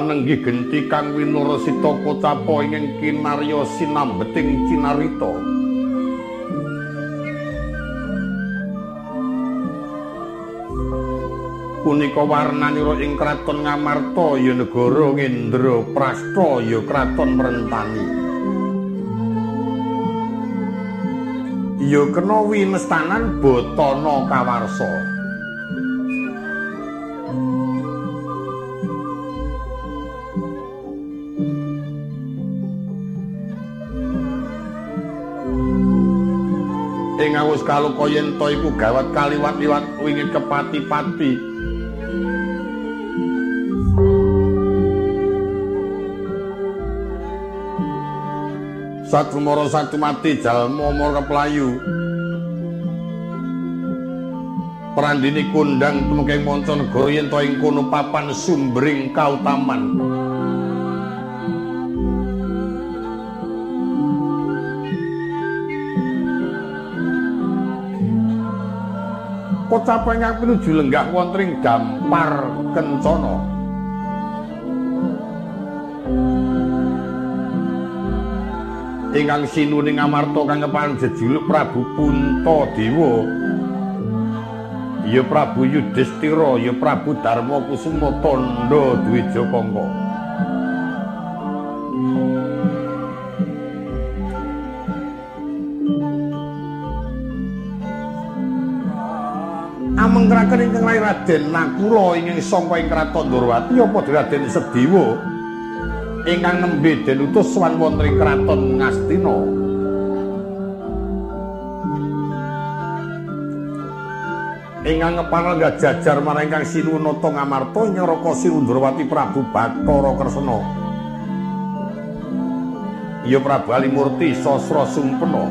anenggi genti kang winursita kocapa ing kinarya sinambeting cinarita. Punika warnanira ing kraton Ngamarta ya negara Ngendra Prasta ya kraton Mrentani ya kena winestanan Batana Kawarsa kaluka yen to iku gawat kaliwat-liwat wingi kepati-pati Satrumara satumati jalma mara keplayu. Prandini kondang tumengking manca negara yen to ing kono papan sumbering kautaman. Kocap ingkang pinuju lenggah wonten ing dampar kencana. ingkang sinuning amarta kang kepan jejuluk Prabu Puntadewa ya Prabu Yudhistira ya Prabu Darma Kusuma Tandha Dwijakangka Amengraken ingkang lair Raden Nakula ing sangka ing kraton Ndorowati apa Raden Sediwa ingkang nembe den utus sowan wonten ing kraton Ngastina. Ingkang ngepanal jajar marang ingkang Sinunata Ngamarta Nyaraka Sinundrawati Prabu Bathara Kresna. Ya Prabu Alimurti Sasra Sumpena.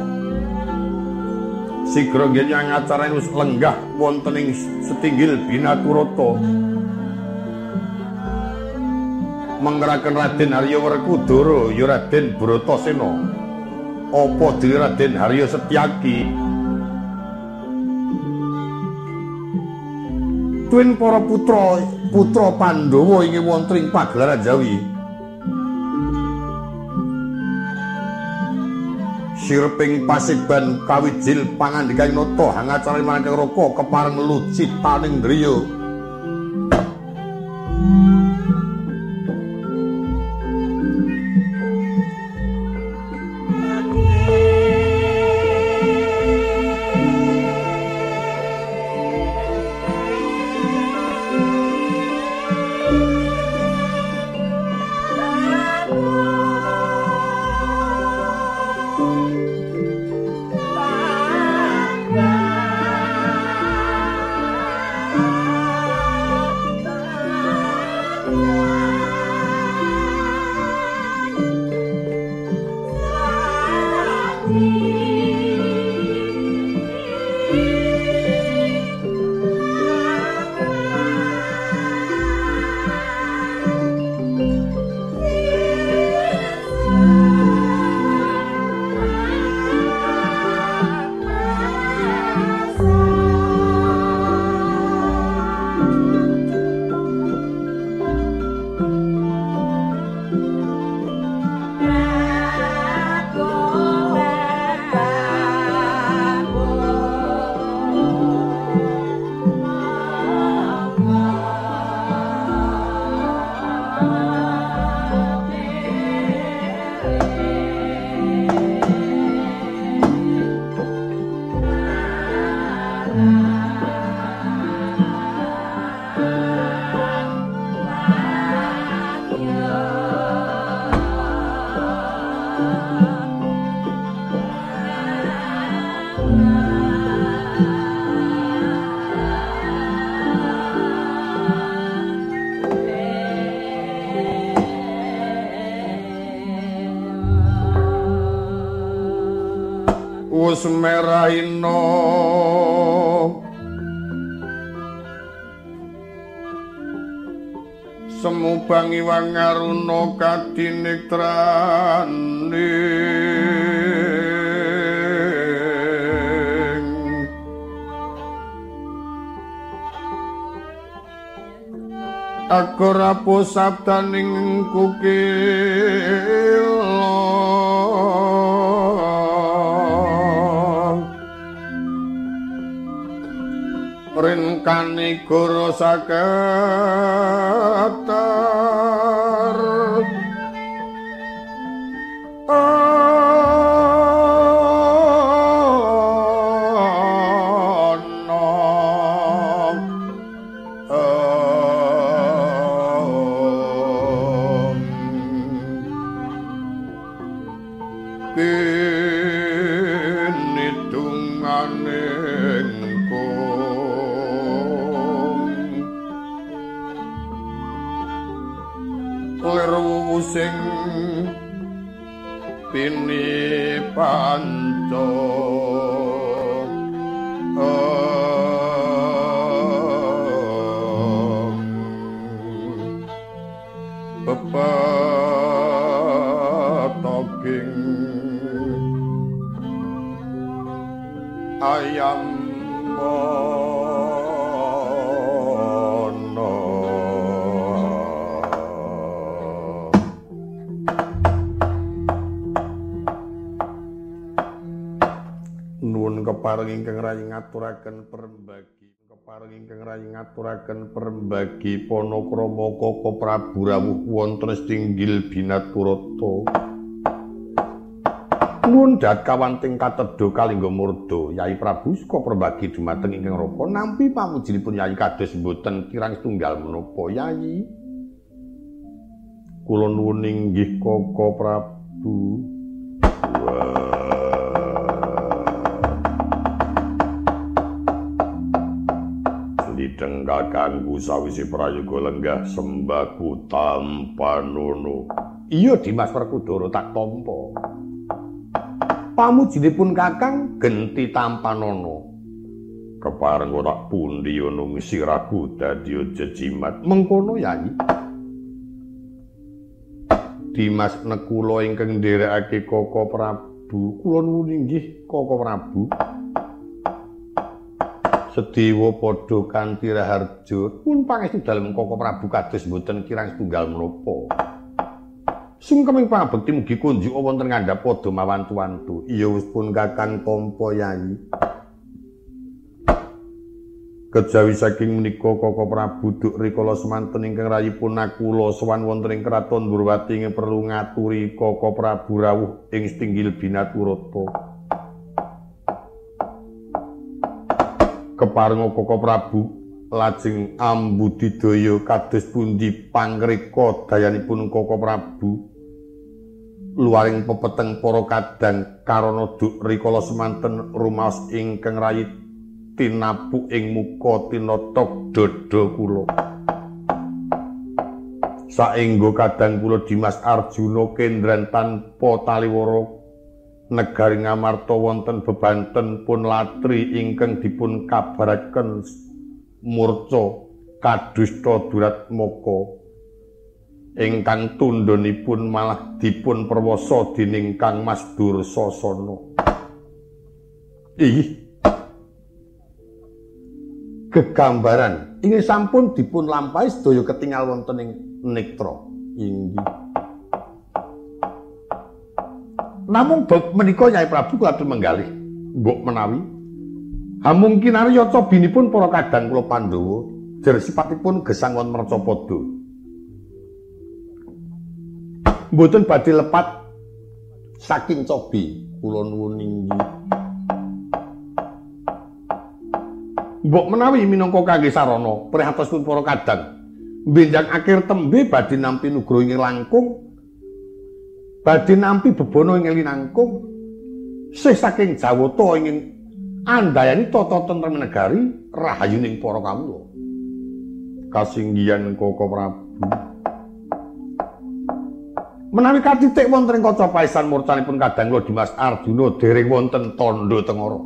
Sigra ngenyang acara wis lenggah wonten ing setinggil Binaturata. menggerakan Raden Haryo Werkudara ya Raden Bratasena. Apa dhewe Raden Haryo Setyaki Tuwin para putra putra Pandhawa ing wonten ing pagelaran Jawi Sirping pasiban kawijil pangandikaing nata hangacara marang Raka kepareng lucitaning driya Sumerahina Semu bangi wangaruna kadinektrane Aku rapo sabdaning kukil guru saketar ngaturaken perembagi panakrama koko prabu rawuh wonten stinggil binaturata nuwun dat kawanting katedha kalingga murda yai prabu suka perembagi dumateng ingkang raka nampi pamujinipun yai kados mboten kirang setunggal menapa. Yai kula nuwun inggih koko prabu denggal kanggo sawise prayoga lenggah sembaku tanpa nono. Iya Dimas Werkudara tak tampa. Pamujinipun Kakang genti tanpa nono. Kepareng ora pundi ana siraku dadi jejimat mengkono yai. Dimas nekula ingkang nderekake Koko Prabu, kula nuwun inggih Koko Prabu. Sedewa padha kanthi raharja pun pangestu dalem Koko Prabu kados mboten kirang setunggal menapa. Sungkeming pangabekti mugi kunjuk wonten ngandhap padha mawantu-wantu. Iya wis pun Kakang Tampa Yayi. Kejawi saking menika Koko Prabu duk rikala semanten ingkang rayipun nakula sowan wonten ing kraton Durwati ing perlu ngaturi Koko Prabu rawuh ing stinggil binaturata. Keparenga Koko Prabu. Lajeng ambudidaya kados pundi pangreka dayanipun Koko Prabu. Luaring pepeteng para kadang karana duk rikala semanten rumaos ingkang rayi tinapu ing muka tinotok dada kula. Saengga kadang kula Dimas Arjuna kendran tanpa taliwara negari ngamarta wonten bebanten pun latri ingkang dipun kabaraken murca kadusta durat moko. Ingkang tundhonipun malah dipun perwasa dening Kang Mas Dursasana. Ih! Kegambaran. Ini sampun dipun lampahi sedaya ketingal wonten ing nektra. Inggih Namung menika Nyai Prabu kudu menggalih mbok menawi ha mungkin arya cobinipun para kadang kula Pandhawa jer sipatipun gesang wonten Mercapada. Mboten badhe lepat saking cobi kula nuwun inggih. Mbok menawi minangka kangge sarana prihatosipun para kadang benjang akhir tembe badhe nampi nugroho ing langkung badhe nampi bebono ing linangkung sih saking jawata ing andayani tata tentrem negari rahayuning para kawula kasinggihan koko prabu. Menawi katitik wonten ing kaca paisan murcanipun kadang kula Dimas Arjuna dereng wonten tondo tengara.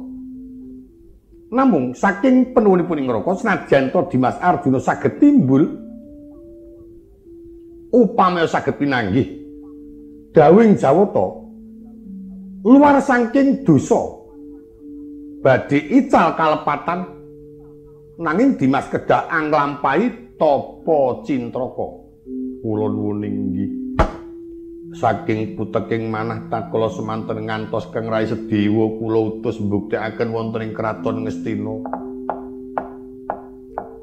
Namung saking penuhipun ing neraka senajan to Dimas Arjuna saged timbul upamaya saged pinanggih dawing jawata. Luar saking dosa. Badhe ical kalepatan. Nanging Dimas kedak anglampahi tapa cintraka. Kula nuwun inggih. Saking puteking manah takala semanten ngantos kang rai sedewa kula utus mbuktekaken wonten ing kraton Ngastina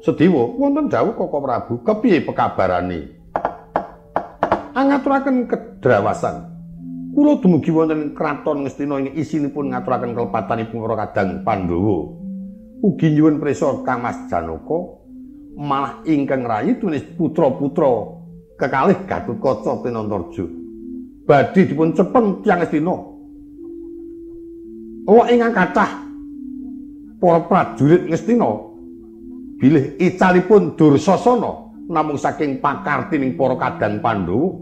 Sedewa wonten dawuh Koko Prabu kepiye pekabarane Angaturaken kedrawasan. Kula dumugi wonten kraton Ngastina ing isinipun ngaturaken kelepatanipun para kadang Pandhawa. Ugi nyuwun prisa Kang Mas Janaka malah ingkang rayi tunis putra-putra kekalih Gatotkaca Pinantarja badhe dipun cepeng tiyang Astina Wa ingkang kathah para prajurit Ngastina bilih icalipun Dursasana namung saking pakartining para kadang Pandhawa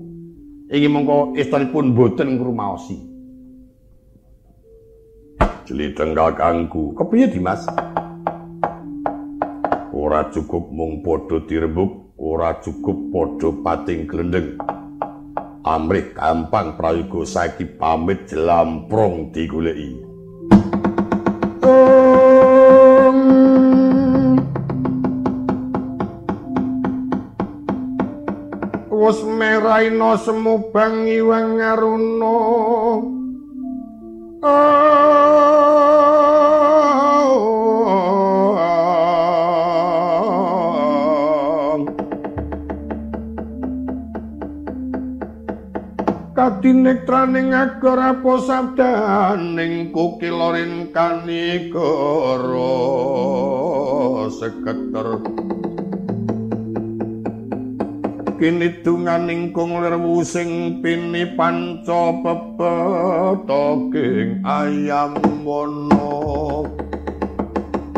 inggih mongko istanipun boten ngrumaosi Jeliteng kakangku kepiye Dimas ora cukup mung padha dirembuk, ora cukup padha pating glendeng. Amrih gampang prayoga saiki pamit jelamprong digoleki. Wes meraina semu bang iwang ngaruna. kadinetraning agor apa sabdaning kukilorin kanigara seketer kini dunganing kung lerwu sing pini panca pepetoking ayam mono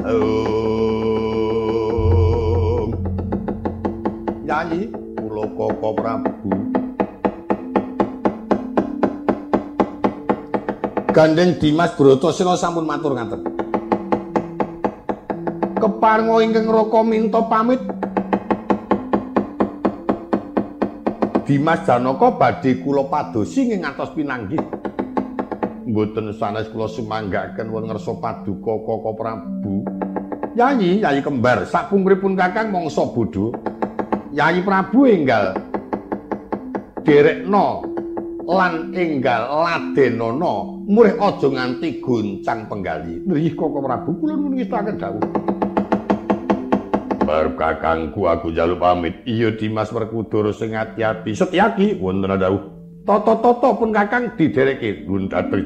oh. nyanyi pulau koko prabu Gandeng Dimas Bratasena sampun matur ngaten. Keparenga ingkang raka minta pamit. Dimas Janaka badhe kula padosi ing ngatos pinanggih. Mboten sanes kula sumanggaken wonten ngersa paduka Koko Prabu. Yayi, Yayi kembar, sapungkuripun Kakang mangsa bodho. Yayi Prabu enggal derekno lan enggal ladenana murih aja nganti goncang penggali nggih koko prabu kula nuwun ngestaken dawuh Bar kakangku aku njaluk pamit. Iya Dimas Werkudara sing ati-ati setyaki wonten dawuh. Toto-toto pun kakang didereke. Nuwun dateng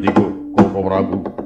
koko prabu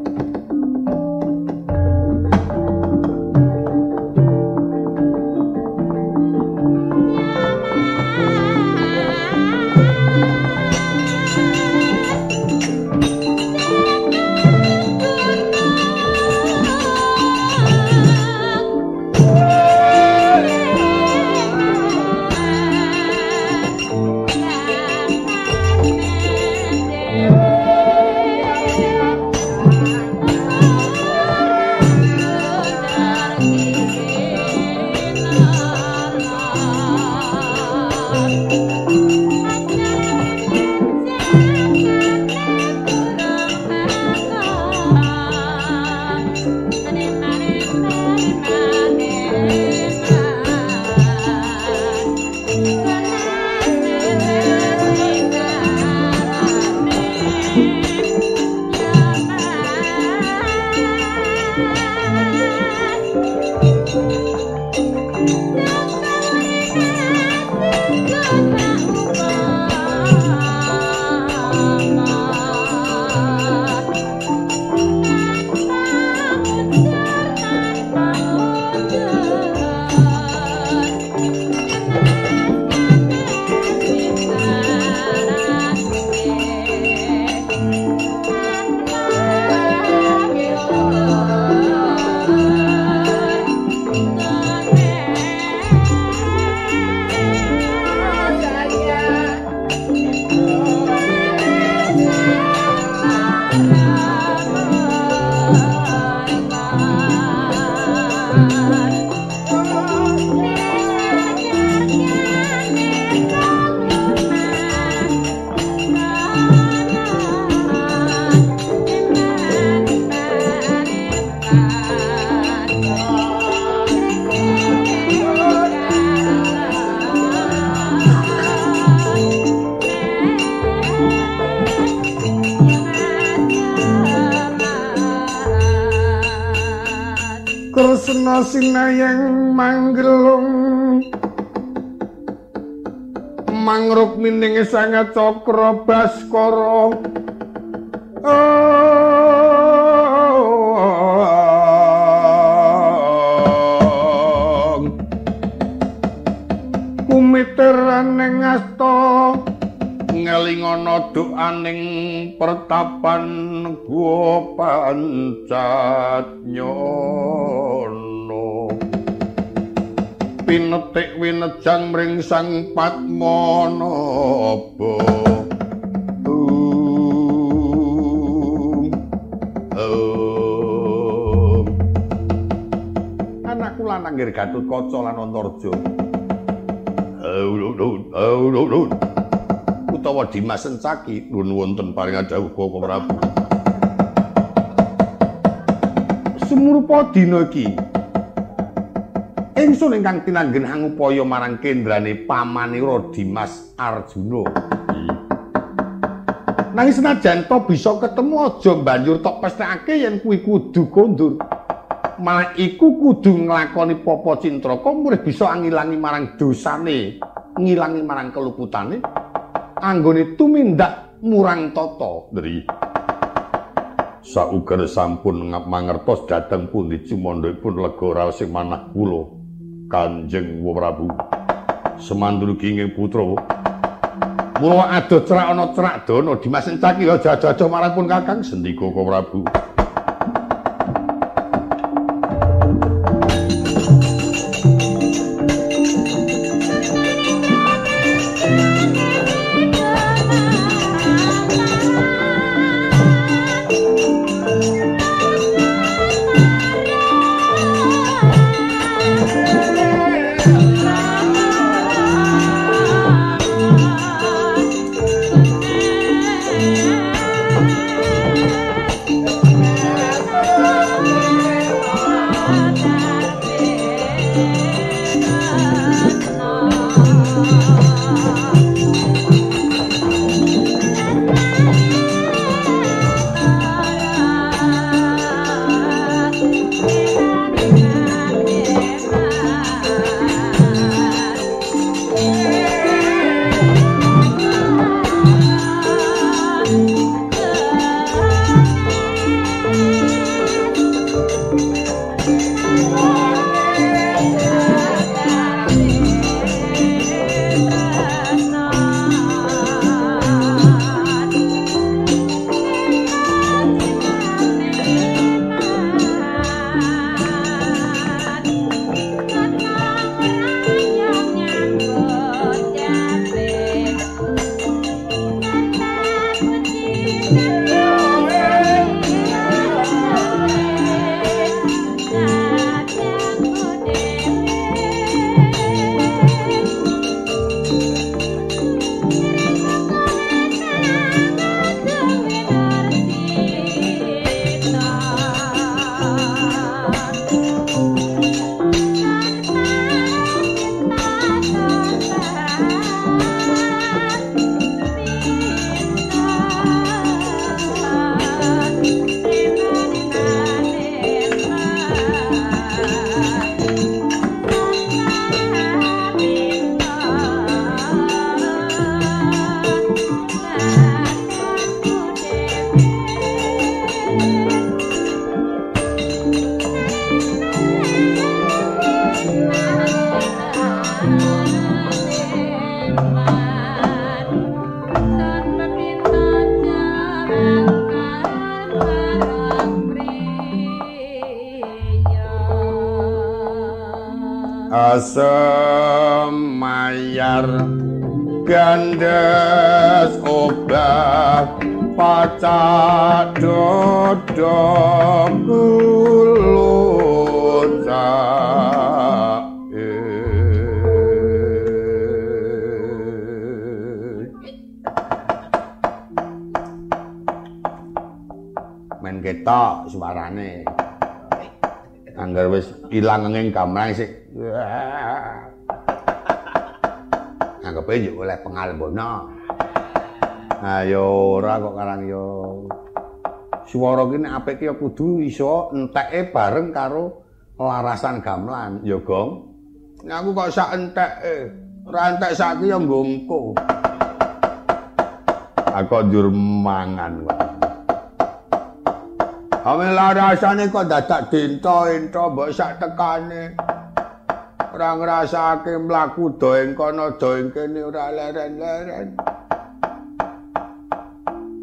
mangruk mining sang cakra baskara kumiteraning asta ngelingana doaning pertapan gua pancat nyono. Pinetik winejang mring sang padmanaba utawa Dimas Sencaki nuwun wonten paring dawuh Bapak Prabu sumurupa dina iki ingsun ingkang tinanggen angupaya marang kendrane pamanira Dimas Arjuna. Nanging senajan to bisa ketemu aja banjur tok pesthekake yen kuwi kudu kondur. Malah iku kudu nglakoni papa cintraka murih bisa ngilangi marang dosane, ngilangi marang keluputane anggone tumindak murang tata. Ndri. Sauger sampun mangertos dhateng pundi cumandhipun lega raos sing manah kula. Kanjeng Prabu Semandul kinging putra Mula ada cerak ana cerak dono Dimas Encaki ya jajaja marang pun Kakang sendika Prabu ilang ing gamrang sik Anggepe yo oleh pengalbono. Ayo ora kok karang yo. Swara ki nek apik ya kudu iso enteke bareng karo larasan gamelan ya gong aku kok sak enteke ora entek saiki ya nggongko aku njur mangan Ame larasane kok dadak dento-ento mbok sak tekane ora ngrasake mlaku do ing kono do ing kene ora leren-leren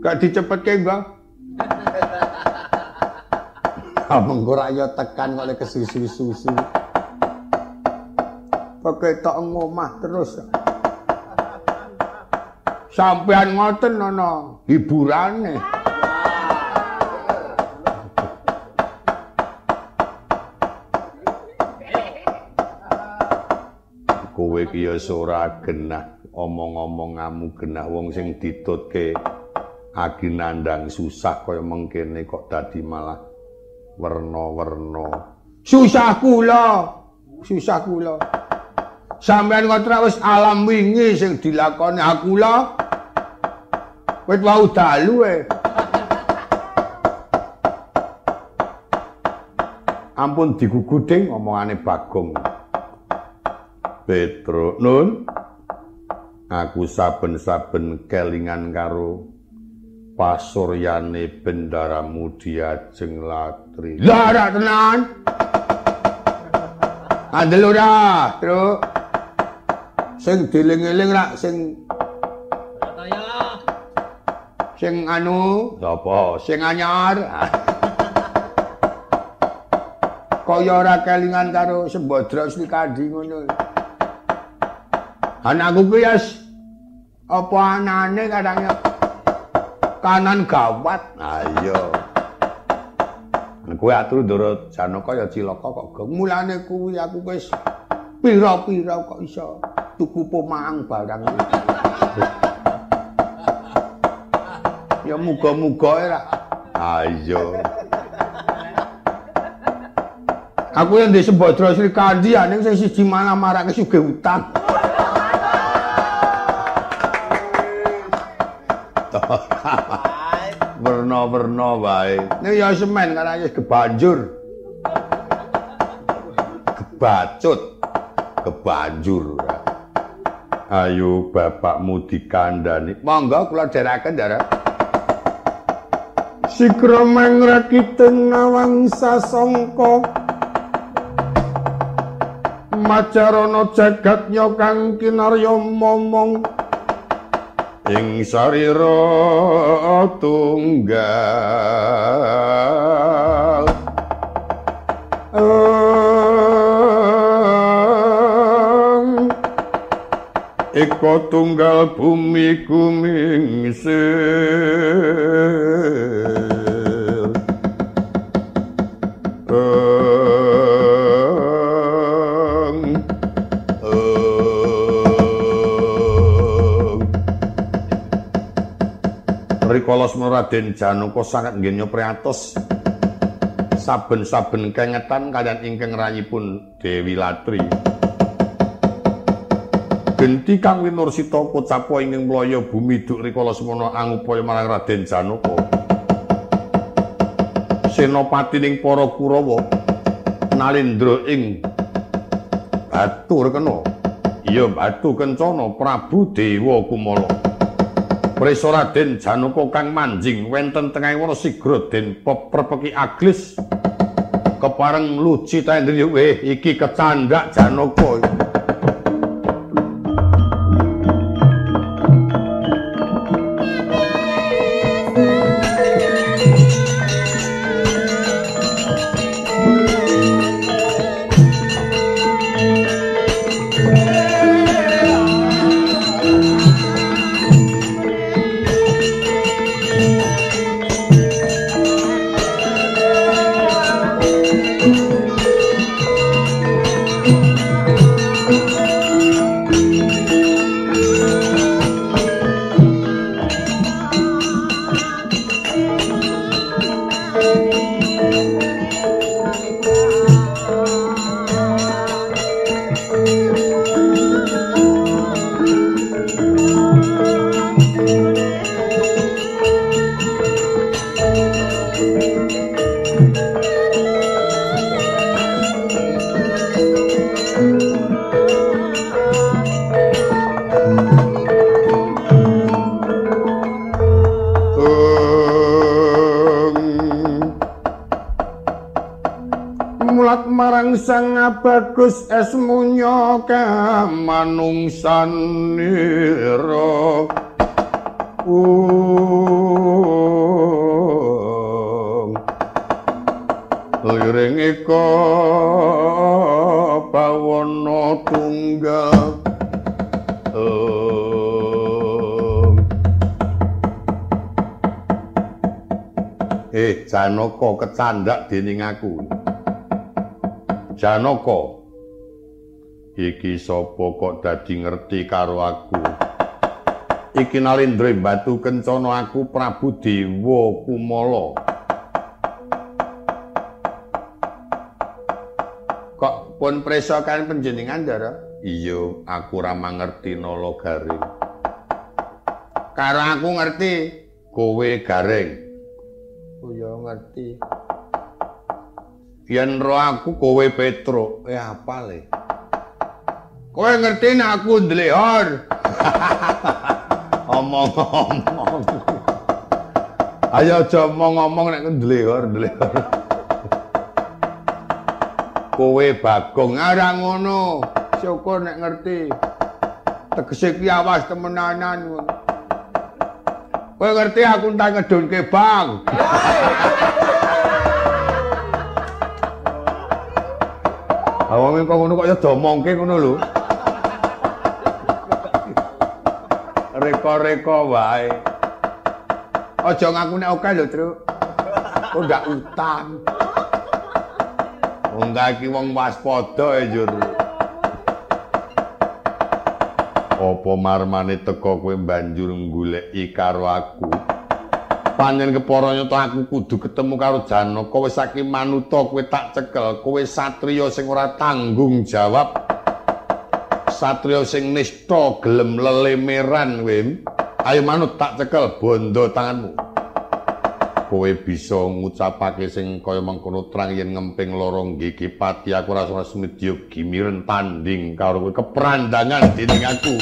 gak dicepetke Bang Ameng ora ya tekan kok lek kesusu-susu. Pokoke tok ngomah terus. Sampean ngoten ana hiburane. Ya ora genah omong-omongamu genah wong sing ditutke aginandang susah kaya mengkene kok dadi malah werna-werna. Susah kula. Susah kula. Sampeyan kok wis alam wingi sing dilakoni aku lho. Wis wau dalu e. Ampun diguguding omongane Bagong. Petro, Nun. Aku saben-saben kelingan karo pasuryane bendaramu diajeng latri. Lah ora tenan. Andel ora, Truk. Sing dieling-eling rak sing Sing anu, Sapa? sing anyar. Kaya ora kelingan karo Sembadra Srikandi ngono. Anakku ku ya apa anane kadang kanan gawat. Ayo. Kowe atur ndoro Janaka ya cilaka kok. Mulane kuwi aku wis pira-pira kok iso tuku pomang barang. ya muga-muga ora. Ayo. Aku yang di Sri Kandi aning sing siji mana marake sugih utang. Werna-werna wae. Nek ya semen kan wis kebanjur. Kebacut. Kebanjur. Ayo bapakmu dikandani. Monggo kula dherekaken ndara. Sikra mangrakiten nawang sasangka Macarana jagat kang kinarya momong ing sarira tunggal. Ang tunggal bumi kumingsir Rikala Raden Janaka sanget nggenya priatos saben-saben kengetan kalian ingkang rayipun Dewi Latri. Genti kang winursita pocapo ingkang mlaya bumi duk rikala semana angupaya marang Raden Janaka. Senopati ning para Kurawa nalindra ing Batu Rekena. Iya Batu Kencana Prabu Dewa Kumala. Prisa Raden Janaka kang manjing wenten tengahing wana sigra den peprepeki aglis kepareng luci tandri weh iki kecandak Janaka. Bagus esmunya kamanungsan nira liring ika bawana tunggal Eh, Janaka kecandak dening aku. Janaka. Iki sapa kok dadi ngerti karo aku? Iki Nalindra Batu Kencana aku Prabu Dewa Kumala. Kok pun presa kan panjenengan, Ndara? Iya, aku ora mangerti nala garing. Karo aku ngerti, kowe garing. Oh ya ngerti. Yen ro aku kowe Petro, Eh apa le? Kowe ngerti nek aku ndlehor. Omong-omong. Ayo aja omong-omong nek ndlehor, ndlehor. Kowe Bagong ora ngono. Syukur nek ngerti. Tegese ki awas temenanan. Kowe ngerti aku entar ngedunke Bang. Awang kok ngono kok ya domongke ngono lho. Reka-reka wae. Aja ngaku nek oke lho, Truk. Kok ndak utang. Wong iki wong waspada e, Jur. Apa marmane teko kowe banjur goleki karo aku? Panjen kepara nyata aku kudu ketemu karo Janaka wis saking manuta kowe tak cekel kowe satriya sing ora tanggung jawab satriya sing nista gelem lelemeran kowe ayo manut tak cekel bondo tanganmu. Kowe bisa ngucapake sing kaya mengkono terang yen ngemping lorong gigi pati. Aku rasa semedya gimiren tanding karo kowe. Keperandangan dening aku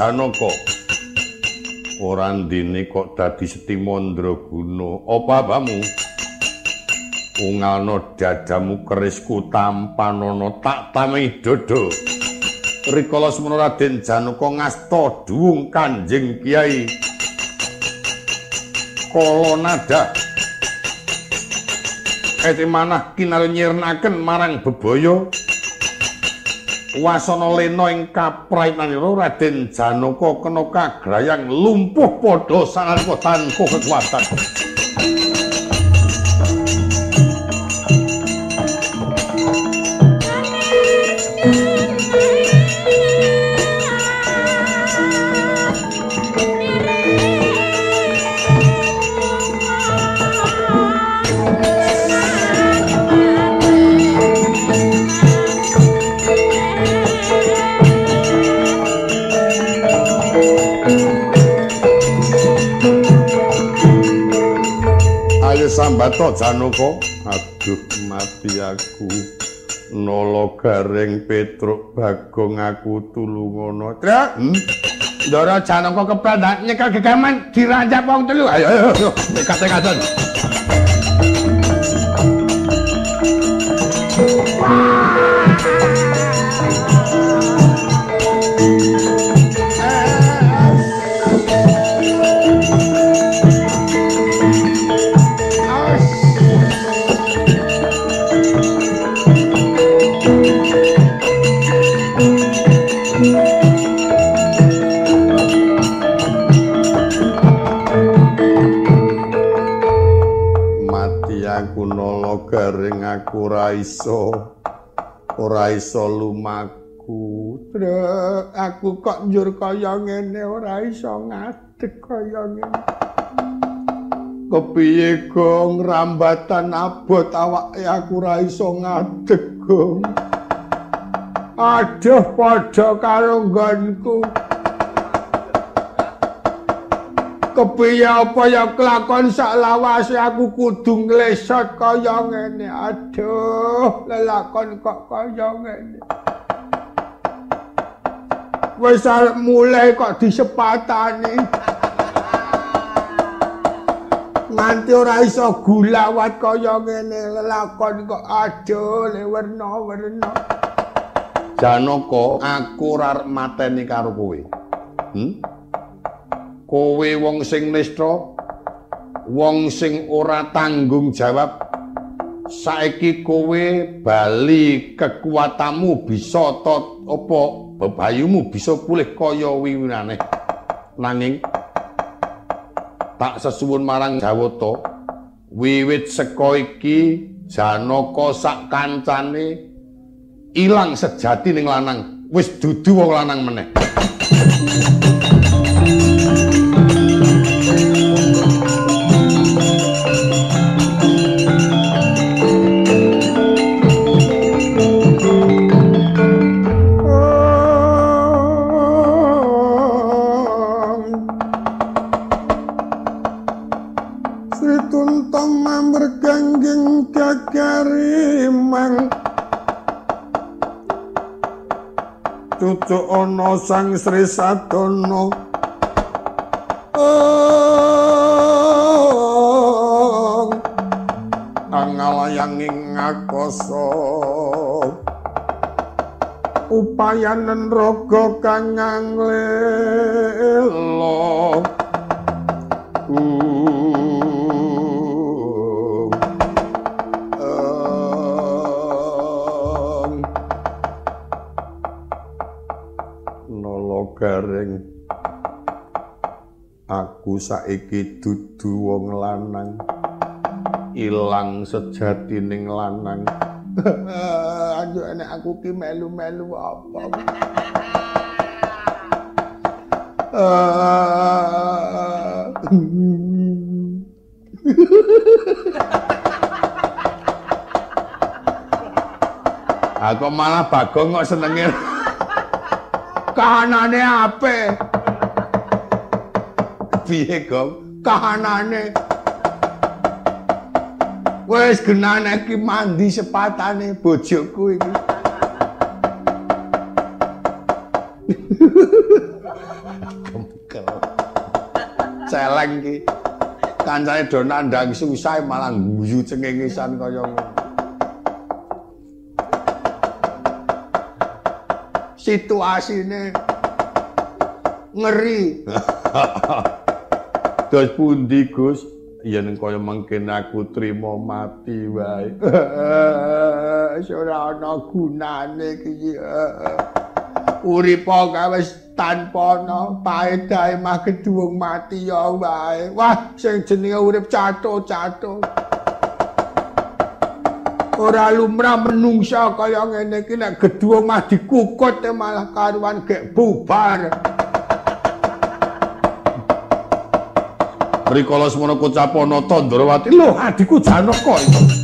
Janaka. Ora ndene kok dadi Setimandra Guna. Apa apamu? Ungalno dadamu kerisku tampanana tak tamih dodo. Rikala semana Raden Janaka ngasta duwung Kanjeng Kiai Kala nada. Eti manah kinaru nyirnaken marang bebaya wasana lena ing kaprayananira Raden Janaka kena kagrayang lumpuh padha tanpa kekuatan. Sambato janaka aduh mati aku. Nolo garing petruk bagong aku tulungono trak hmm? ndara janaka kepel nyekel gegaman diranjak wong telu. Ayo ayo kate katon ora iso ora iso lumaku. Trek aku kok njur kaya ngene ora iso ngadeg kaya ngene. Kepiye gong? Rambatan abot awake aku ora iso ngadeg gong. Aduh padha karo nggonku kepiye apa ya kelakon sak lawase aku kudu nglesot kaya ngene. Aduh lelakon kok kaya ngene. Wis mulai kok disepatani. Nganti ora iso gulawat kaya ngene lelakon kok. Aduh le werna-werna Janaka aku ora mateni karo kowe. Hm kowe wong sing nista wong sing ora tanggung jawab saiki kowe bali kekuatamu bisa ta apa bebayumu bisa pulih kaya wiwinane. Nanging tak sesuwun marang Jawata wiwit seka iki Janaka sak kancane ilang sejati ning lanang wis dudu wong lanang meneh cucuk ana sang sri sadana angalayanging ngakoso. Upayanen raga kang nglelo garing aku saiki dudu wong lanang ilang sejati ning lanang. Anjuk enek aku ki melu-melu apa? Aku malah bagong kok senenge kahanane ape? Piye gong? Kahanane. Wis genane iki mandi sepatane bojoku iki. Celeng iki kancane do nandang susah malah guyu cengengisan kaya ngono situasine ngeri. Dos pundi, Gus? Yen kaya mengken aku trima mati wae. ora ana gunane iki. Uripa wis tanpa ana paedahe mah keduwung mati ya wae. Wah, sing jenenge urip cato-cato. Ora lumrah menungsa kaya ngene iki nek geduwung mah dikukut malah karuan gek bubar. Rikala semono kocapana Tandrawati, lho adikku Janaka iki.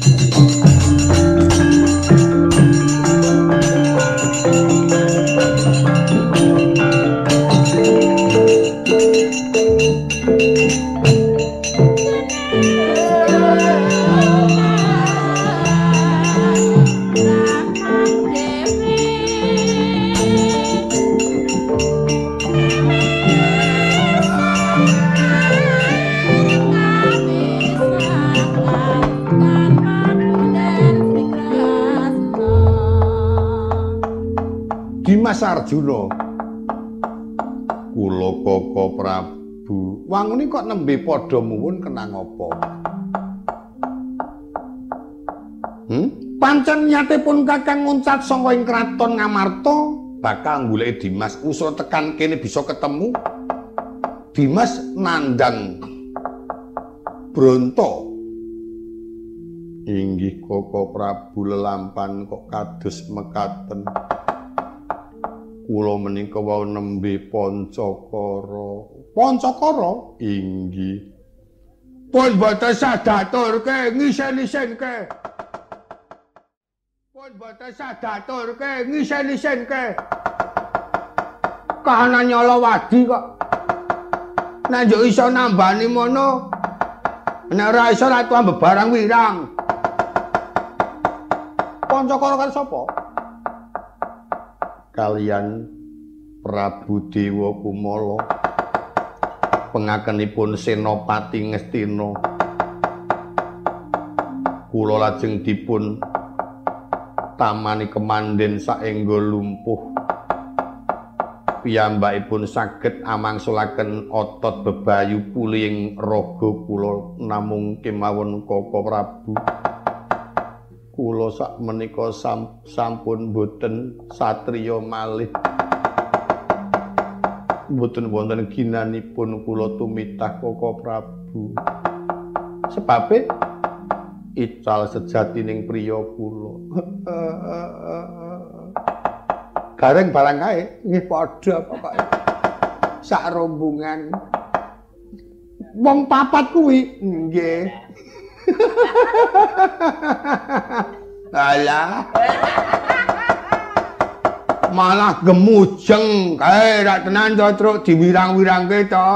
Arjuna. Kula Kaka Prabu. Wangune kok nembe padha muwun kenang apa? Hmm? Pancen nyatipun Kakang nguncat saka ing kraton Ngamarta bakal goleki Dimas usul tekan kene bisa ketemu. Dimas nandang Bronto. Inggih Kaka Prabu lelampan kok kados mekaten. Kula menika wau nembe Pancakara. Pancakara Inggih. pun boten sadaturke ngisen-isenke. Pun boten sadaturke ngisen-isenke. Kahanan nyala wadi kok. Nek yo iso nambani mono. Nek ora iso ra tuwa bebarang wirang. Pancakara kan sapa? Kalian Prabu Dewa Kumala. Pengakenipun Senopati Ngastina. Kula lajeng dipun tamani kemanden saengga lumpuh. Piyambakipun saged amangsulaken otot bebayu puling raga kula namung kemawon Kaka Prabu. Kula sak menika sam, sampun boten satriya malih. Boten wonten ginanipun kula tumitah Kaka Prabu. Sebabe ical sejatining priya kula. Gareng barang kae nggih padha pokoke. Sak rombongan. Wong papat kuwi nggih. Alah. Malah gemujeng kae ra tenan to truk diwirang-wirangke to.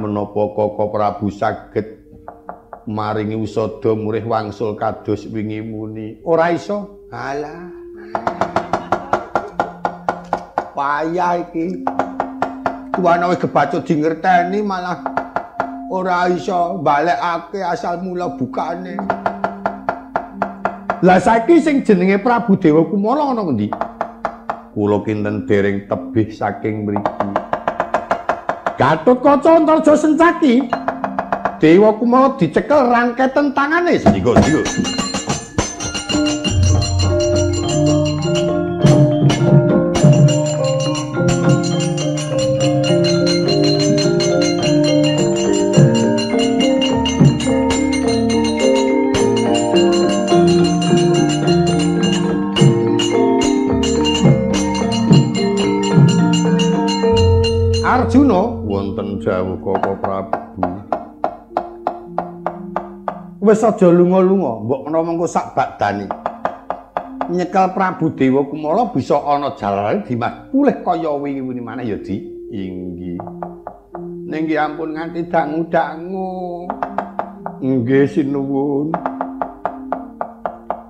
Menapa Kaka Prabu saged maringi usada murih wangsul kados wingi muni? Ora iso. Alah. Payah iki. Tuwana wis kebacut dingerteni malah ora iso balekake asal mula bukane. Lah saiki sing jenenge Prabu Dewa Kumala ana ngendi? Kula kinten dereng tebih saking mriki. Gatotkaca Antarja Sencaki. Dewa Kumala dicekel rangketen tangane Sendika, sendika. Jawuh Kaka Prabu. wis aja lunga-lunga, mbok menawa mengko sak badani. Nyekel Prabu Dewa Kumala bisa ana jalane Dimas pulih kaya wingi-wingi maneh ya, Di. Inggih. Ning ampun nganti dangu-dangu. Nggih sinuwun.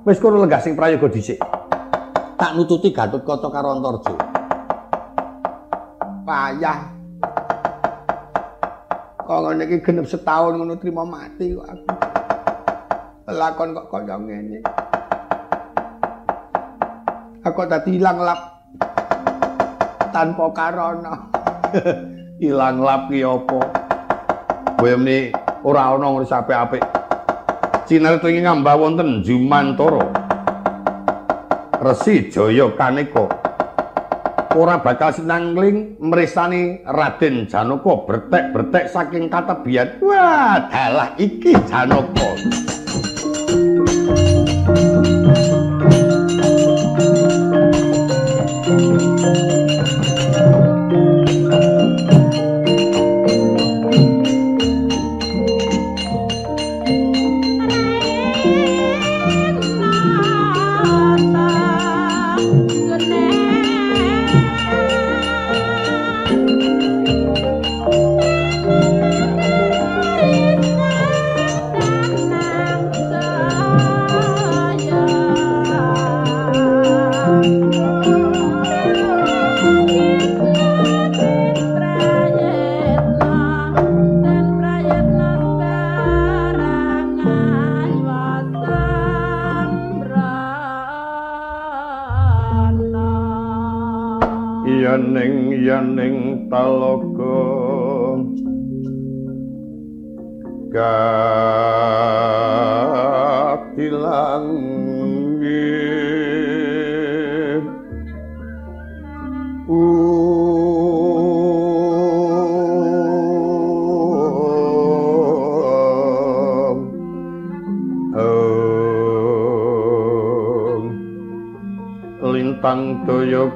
Wis kono lenggah sing prayoga dhisik. Tak nututi Gatotkaca karo Antarja. Payah. Ngene iki genep setahun ngono trima mati kok aku. Lakon kok kaya ngene. Aku dadi ilang lap tanpa karana. Ilang lap ki apa? Kowe meni ora ana ngurus apik-apik. Cinarto ing ngambah wonten Jumantara. Resi Jaya Kaneka. Ora bakal sinangling mresani Raden Janaka bertek-bertek saking katebian. Wah, dalah iki Janaka.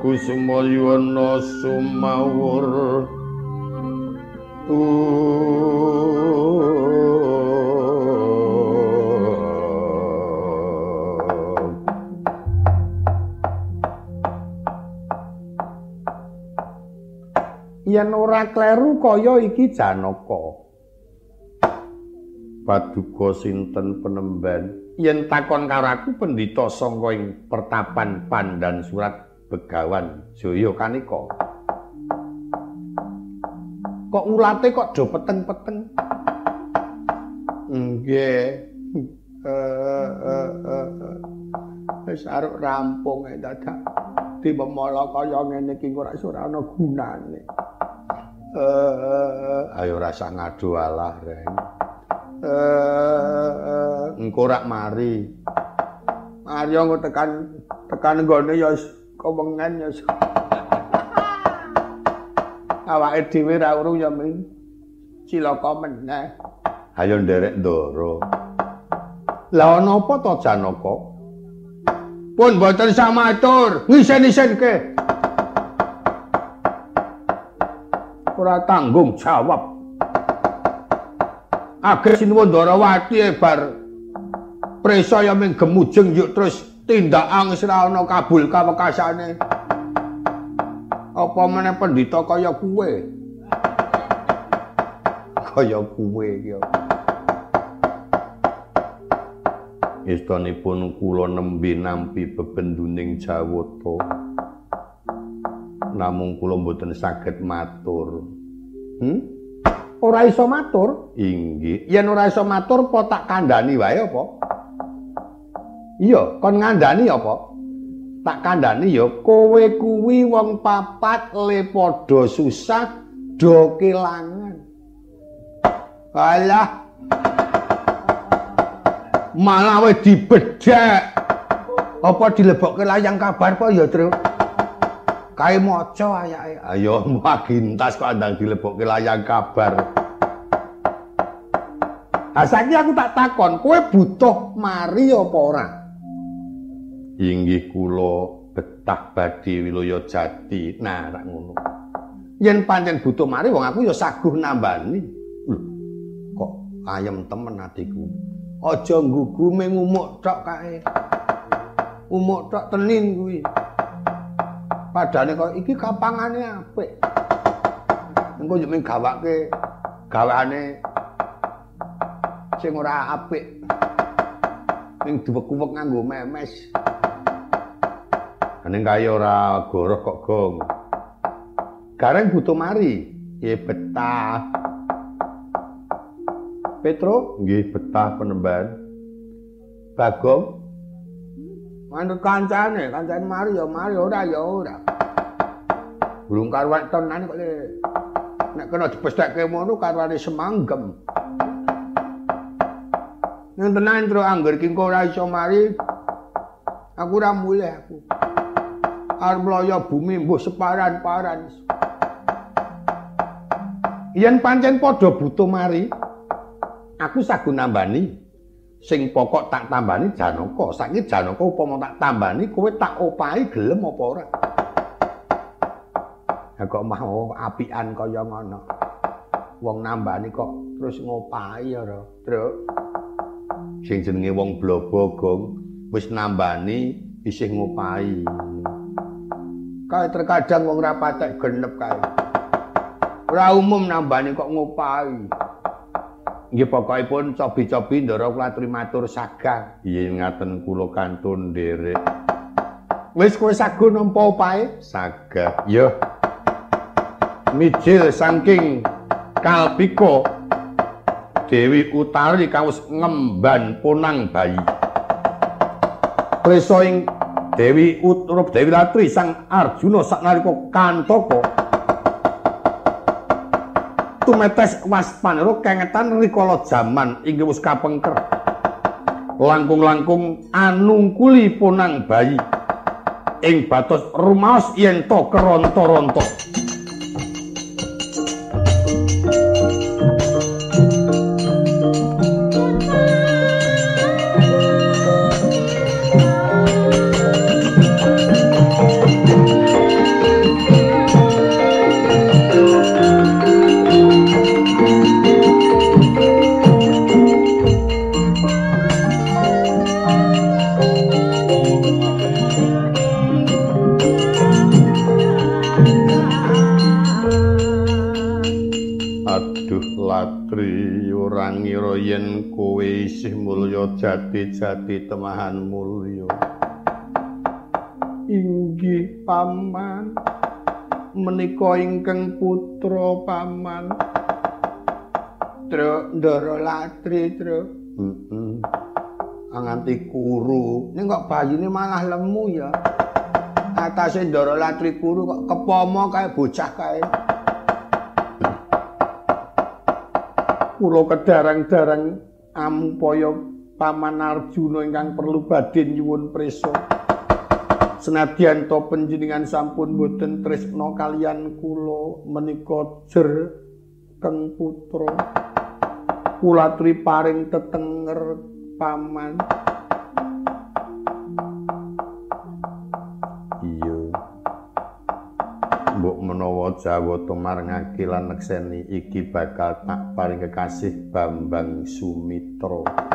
Kusuma yuwana sumawur yen ora kleru kaya iki janaka. Paduka sinten penemban yen takon karo aku pendhita sangka ing pertapan pandan surat Begawan Jaya Kanika. Kok ulate kok do peteng-peteng? Nggih. Eh eh eh. Wis arep rampung dadak dimemala kaya ngene iki ora ora ana gunane. Eh ayo rasa ngadu alah reng. Eh engko rak mari. Mari ngono tekan tekan nggone ya kewengen ya. Awake dhewe ra urung ya min. Cilaka meneh. Ayo nderek ndoro. Lah ana apa to Janaka? Pun boten samatur, ngisen-isenke. Ora tanggung jawab. Agek Sinuwandarawati e bar presaya ming gemujeng yuk terus tindakan wis ora ana kabul kawekasane. Apa meneh pendhita kaya kuwe? Kaya kuwe iki. Istonipun kula nembe nampi bebenduning Jawata. Namung kula mboten saged matur. Hm? Ora iso matur? Inggih. Yen ora iso matur, apa tak kandhani wae apa? Iya, kon ngandani apa? Tak kandhani ya kowe kuwi wong papat le padha susah do kelangan. Alah. Malah wis dibedhek. Apa dilebokke layang kabar apa ya, Tru? Kae maca ayake. Ayo magintas kok andang dilebokke layang kabar. Ha saiki aku tak takon, kowe butuh mari apa ora? Inggih kula betah badhe wilaya jati. Nah rak ngono. Yen pancen butuh mari wong aku ya saguh nambani. Lho kok ayem temen adikku? Aja nggugu mung umuk tok kae. Umuk tok tenin kuwi. Padane kok iki kapangane apik. Engko yo gawake gawane sing ora apik. Ning duwek-uwek nganggo memes Ning kaya ora goroh kok gong. Gareng butuh mari. Nggih betah. Petro, nggih betah penemban. Bagong. Manut kancane, kancane mari ya mari ora ya ora. Burung karwan tenan kok le. Nek kena dipestekke ngono karwane semanggem. Ngentenan tru angger ki ora iso mari. Aku ora mulih aku. Arep mloya bumi mbuh separan-paran. Yen pancen padha butuh mari, aku sagun nambani. Sing pokok tak tambani Janaka. Saiki Janaka upama tak tambani, kowe tak opahi gelem apa ora? Ha kok mau apian kaya ngono. Wong nambani kok terus ngopahi ora, Truk. Sing jenenge wong blobogong wis nambani isih ngopahi. Kae terkadang wong ora patek genep kae. Ora umum nambani kok ngopahi. Nggih pokokipun cobi-cobi ndara kula matur sagah. Iya ngaten kula kantun nderek. Wis kowe sagu nampa opahe? Sagah. Yo. Mijil saking kalpika Dewi Utari kawus ngemban punang bayi. Klesa ing Dewi Utrup Dewi Latri sang Arjuna saknalika kantaka tumetes waspanira kengetan rikala jaman inggih wis kapengker. Langkung-langkung anungkuli punang bayi ing batos rumaos yen to keronto-ronto. Jati-jati temahan mulya. Inggih paman. Menika ingkang putra paman. Tru Ndara Latri Tru heeh nganti kuru ning kok bayine malah lemu ya. Atase Ndara Latri kuru kok kepomo kae bocah kae. Kula kedarang-darang ampaya Paman Arjuna ingkang perlu badhe nyuwun prisa. Senadyan to panjenengan sampun boten tresna kalian kula menika jer keng putra. Kula paring tetenger paman. Iya. Mbok menawa Jawa Tumar ngaki lan nekseni iki bakal tak paring kekasih Bambang Sumitra.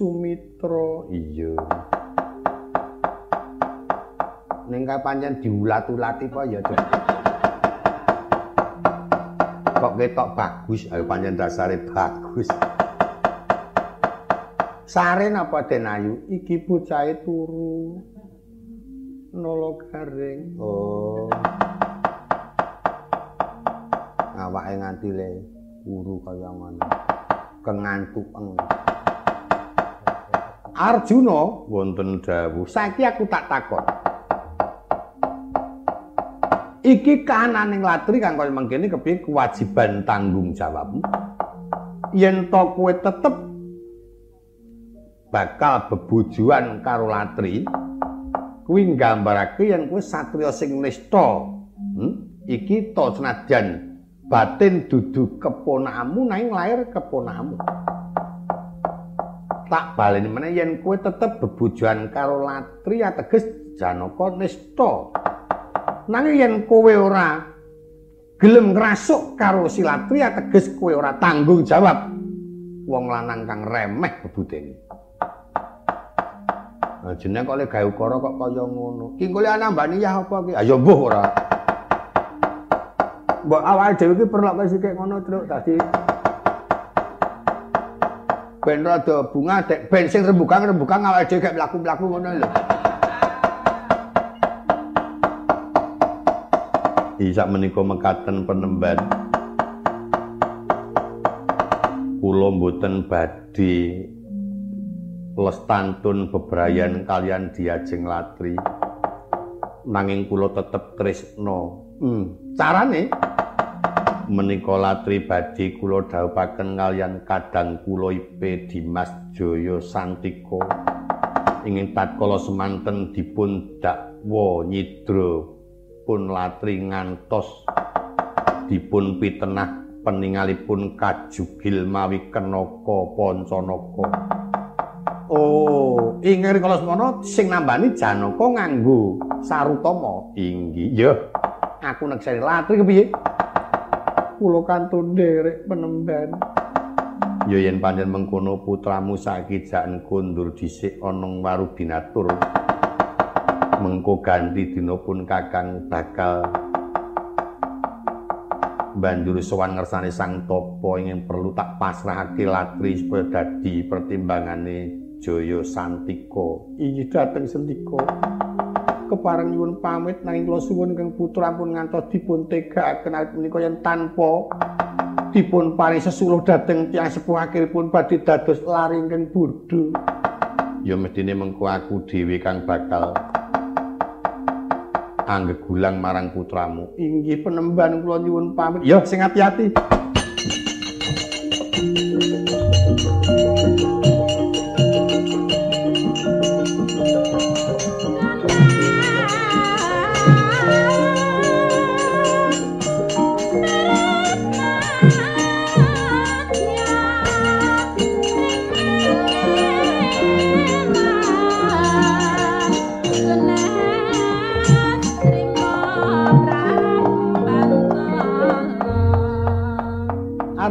Sumitra. Iya. Ning kae pancen diulat-ulati apa ya, Cuk? Kok ketok bagus, ayo pancen dasare bagus. Sare napa Den Ayu? Iki bocahe turu. Nolo garing. Oh. Awake nganti le kuru kaya ngono. Kengantuk eng. Arjuna. Wonten dawuh. Saiki aku tak takon. Iki kananing latri kang kaya mangkene kepiye? Kewajiban tanggung jawabmu. Yen to kowe tetep bakal bebojoan karo latri kuwi nggambarake yen kowe satriya sing nista hmm? iki to senajan batin dudu keponakmu nanging lahir keponakmu tak baleni meneh yen kowe tetep bebojoan karo latri ateges janaka nista nanging yen kowe ora gelem ngrasuk karo si latri ateges kowe ora tanggung jawab wong lanang kang remeh bebudene Nah, jeneng kok le gawe ukara kok kaya ngono. Ki le anambani ya apa ki? Ayo mbuh ora. Mbok awake dhewe ki perlu kaya sikik ngono, Truk. Dadi ben rada bunga dek ben sing rembukang rembukang awake dhewe gak mlaku-mlaku ngono lho. Isa menika mekaten penemban. Kula mboten badhe lestantun bebrayan kalian diajeng latri. Nanging kula tetep tresna. Hmm, carane menika latri badhe kula dhawuhaken kalian kadang kula IP Dimas Jaya Santika ingin tatkala semanten dipun dakwa nyidra pun latri ngantos dipun pitenah peningalipun kajugil mawi kenaka pancanaka Oh, inggih kala semono sing nambani Janaka nganggo sarutama. inggih ya Aku nekseni latri kepiye? Kula kantun nderek penemban. ya yen pancen mengkono putramu saiki jak kondur dhisik ana waru dinatur mengko ganti dina pun kakang bakal banjur sowan ngersane sang topo ingin perlu tak pasrahake latri supaya dadi pertimbangane Jaya Santika Inggih dateng sendika. Kepareng nyuwun pamit nanging kula suwun kang putra pun ngantos dipun tegakaken awit menika yen tanpa dipun paring sesuluh dhateng tiyang sepuh akhiripun badhe dados lari ingkang bodho. ya mestine mengko aku dhewe kang bakal anggegulang marang putramu Inggih penemban kula nyuwun pamit. Ya sing ati-ati.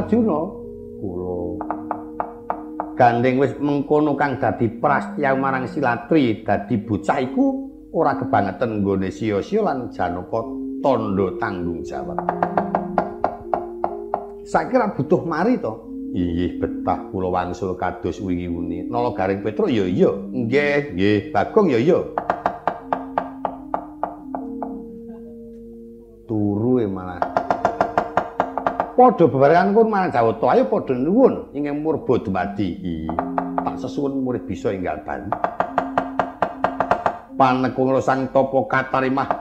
Arjuna kula gandeng wis mengkono kang dadi prastya marang Silatri dadi bocah iku ora kebangetan nggone sia-sia lan Janaka tandha tanggung jawab. Saiki ora butuh mari to. Inggih betah kula wangsul kados wingi-wingi. Nala Garing Petruk ya iya. Nggih, nggih. Bagong ya iya. Padha bebarengan pun marang Jawata, ayo padha nuwun ingkang murba dumadi. Tak sesuwun murid bisa enggal bali. Panekung sang tapa katarimah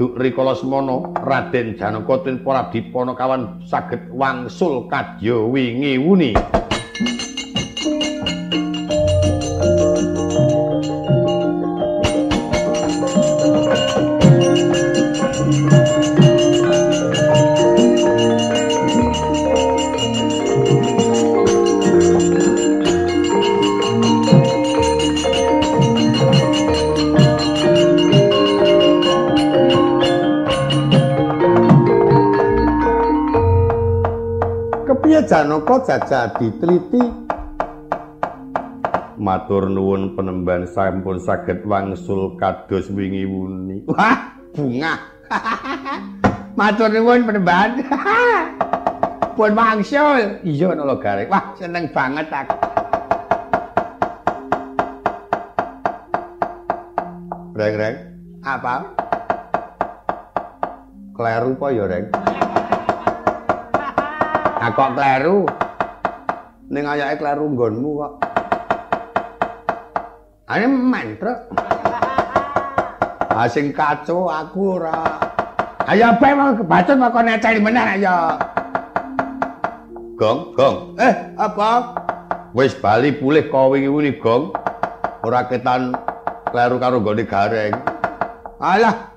Duk rikala semana Raden Janaka tin para dipana kawan saged wangsul kadya wingi wuni. Janaka jajal diteliti Matur nuwun penemban sampun saged wangsul kados wingi wuni. Wah, bunga. Matur nuwun penemban. Pun wangsul. Iya nolo garek. Wah, seneng banget aku. Reng reng, Apa? kleru apa ya reng? Nah, kok kleru? Ning ayake kleru nggonmu kok. Ane mantra. Ah sing kaco aku ora. Ayo bae mau kebacot kok neceli meneh ayo. Gong, gong. Eh, apa? Wis bali pulih kok wingi-wingi, Gong. Ora ketan kleru karo nggone gareng. Alah.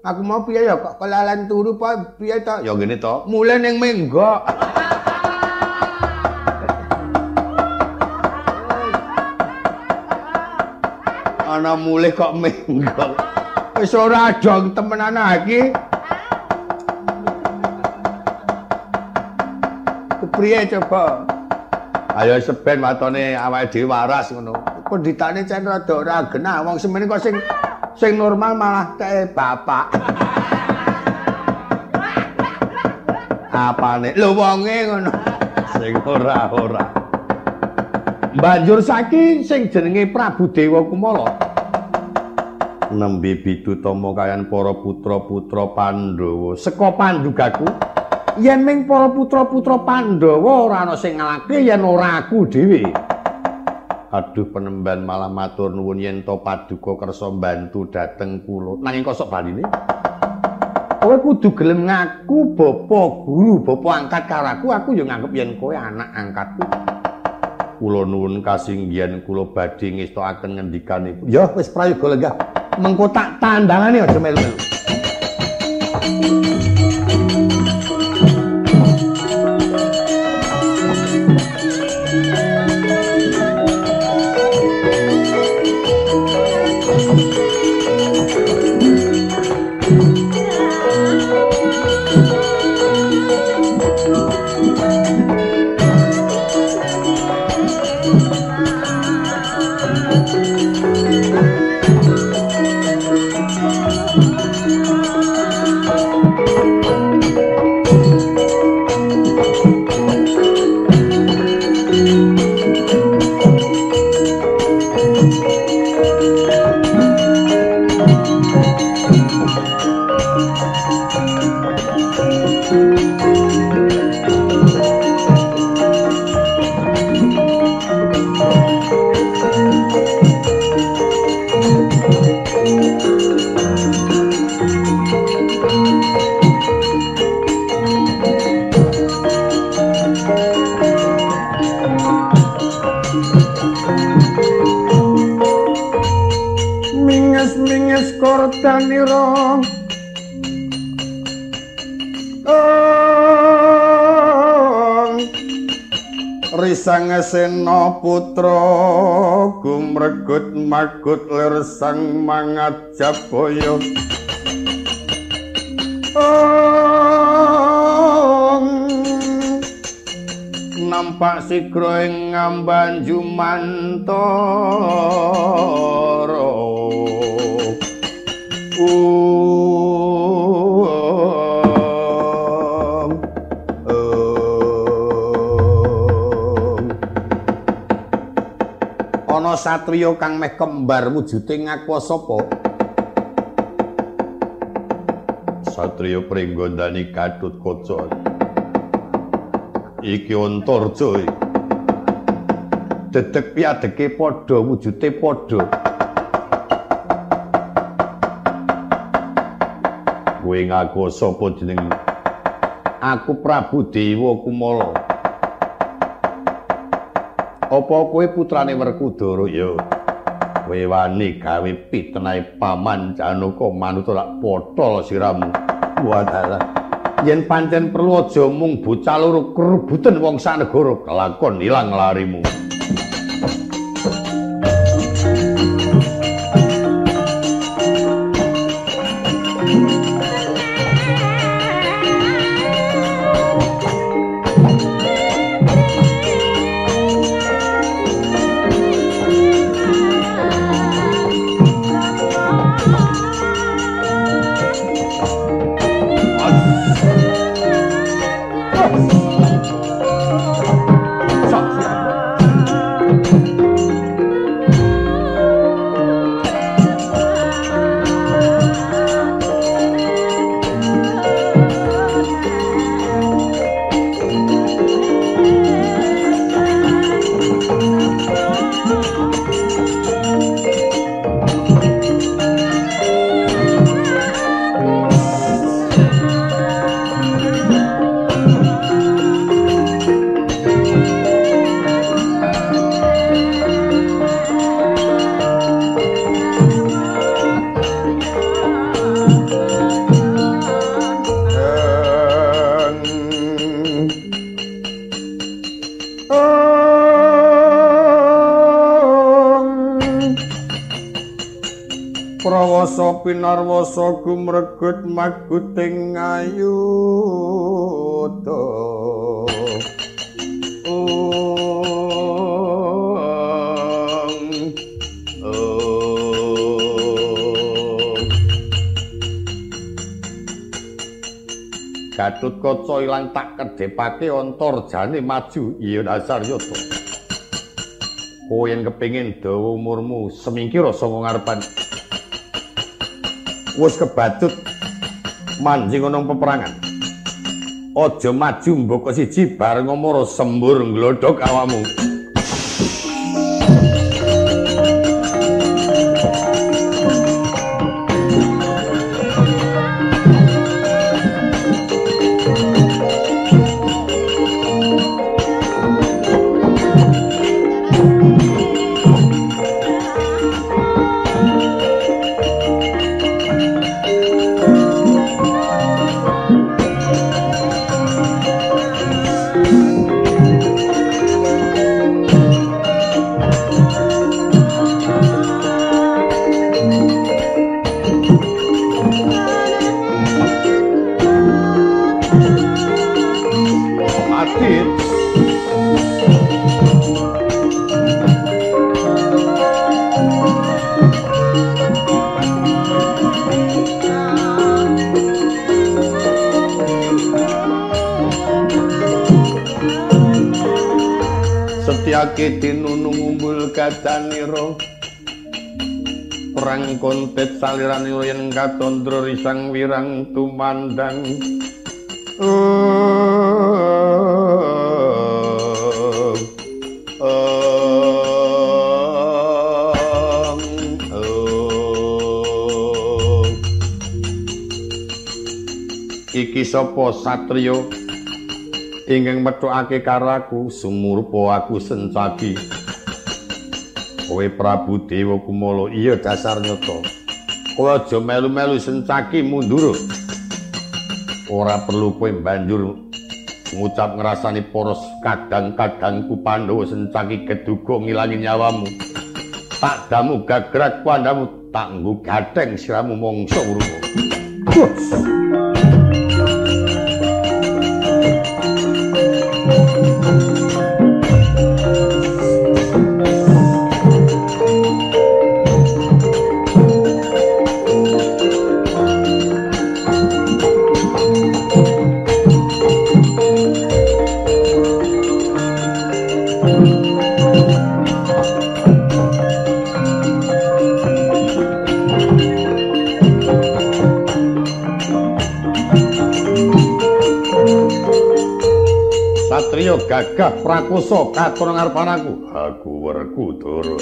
Aku mau piye ya kok kelalen turu apa piye to? Ya ngene to. Mulai ning menggok. Ana mulih kok menggok. Wis ora dong temenan iki. Kepriye coba? Ayo seben watone awake dhewe waras ngono. Penditane cen rada ora genah wong semene kok sing sing normal malah kae bapak. Apane? Lho wonge ngono. Sing ora-ora. Banjur saiki sing jenenge Prabu Dewa Kumala Nembe bidutama kayan para putra-putra Pandhawa. saka pandugaku yen ming para putra-putra Pandhawa ora ana sing ngalake yen ora aku dhewe. Aduh penemban malah matur nuwun yen to paduka kersa mbantu dhateng kula. Nanging kosok baline. kowe kudu gelem ngaku bapa guru, bapa angkat karo aku, ya nganggep yen kowe anak angkatku. Kula nuwun kasinggihan kula badhe ngestokaken ngendikanipun. Ya wis prayoga lenggah. Mengko tak tandangane aja melu-melu. Sena putra gumregut magut lir sang mangat jabaya. Nampak sigra ing ngamban jumantara satriya kang meh kembar wujude ngaku sapa? Satriya pringgondani Kadut Kaca. Iki Antarja. Dedek piadeke padha wujude padha. Kowe ngaku sapa jeneng? Aku Prabu Dewa Kumala. Apa kowe putrane Werkudara? Ya kowe wani gawe pitenae paman Janaka manut lak potol siramu. Wadara yen pancen perlu aja mung bocah loro kerubutan wong sanegara kelakon ilang larimu pinarwasa gumregut maguting ayuta Gatut kaca ilang tak kedhepake antarjane maju iya dasar yata. Kowe yen kepengin dawa umurmu semingkir saka ngarepan wis kebatut manjing ana peperangan. Aja maju mboko siji bareng ngomoro sembur nglodhok awamu. Saliran yen katondro risang wirang tumandang. Iki sapa satriya? Ingkang metukake karo aku sumurpa aku sencaki kowe Prabu Dewa Kumala iya dasar nyata kowe aja melu-melu sencaki mundur. Ora perlu kowe banjur ngucap ngrasani poros kadang-kadangku Pandhawa sencaki keduga ngilangi nyawamu. Tak damu gagrak pandamu tak nggo gatheng siramu mongso urung prakoso katon ngarepan aku aku werkudara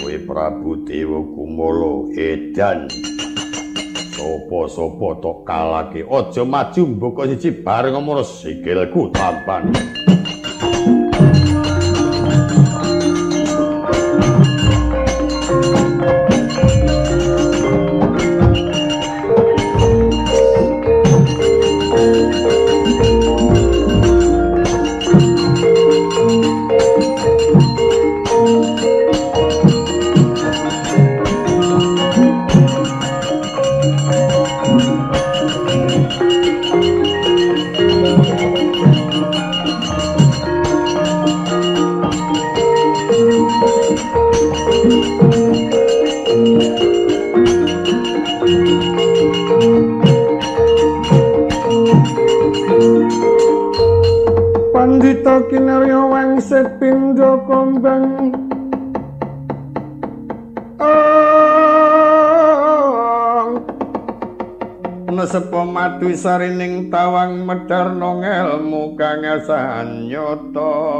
kowe prabu dewa kumala edan. Sapa-sapa tok kalake aja maju mboko siji bareng ngono sikilku tampan madu sarining tawang medarno ngelmu kang asahan nyoto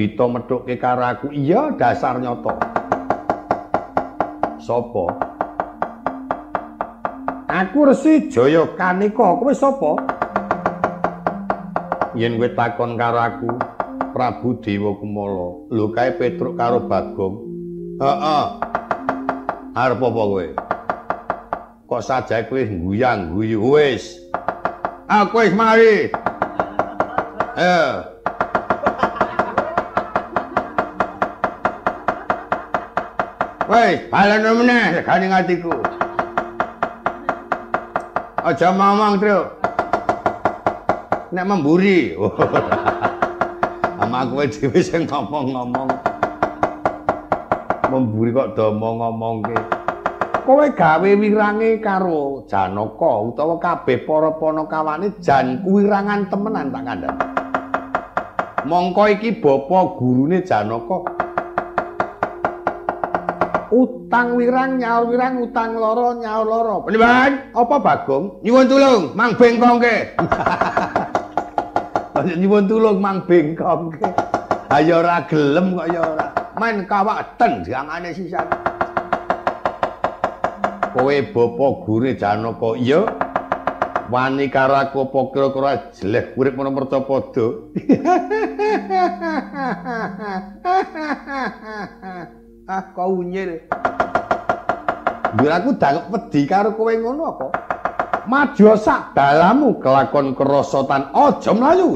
pendhita methuke karo aku. Iya dasar nyata. Sapa aku resi jaya kanika kowe sapa yen kowe takon karo aku prabu dewa kumala. Lho kae petruk karo bagong. Heeh. Arep apa kowe? Kok sajae kowe guyang guyu wis. Aku wis mari. Eh Woi, balane meneh regane atiku. Aja ngomong, Tru. Nek memburi. Ama kowe dhewe sing ngomong-ngomong. Memburi kok do ngomongke. Kowe gawe wirange karo Janaka utawa kabeh para panakawane jan kuwirangan temenan tak kandhani. Mongko iki bapa gurune Janaka utang wirang nyaur wirang utang loro nyaur loro. Penyembahan. Apa bagong? Nyuwun tulung mang bengkongke nyuwun tulung mang bengkongke ayo ora gelem kok ya ora. Main kawaten jangane sisan. Kowe bapa gure janaka iya? Wani karo aku apa kira-kira jelek urip menawa mercapada. ah kau unyil. Biar aku dangek wedi karo kowe ngono apa? Maju sak Dalamu kelakon kerosotan aja mlayu.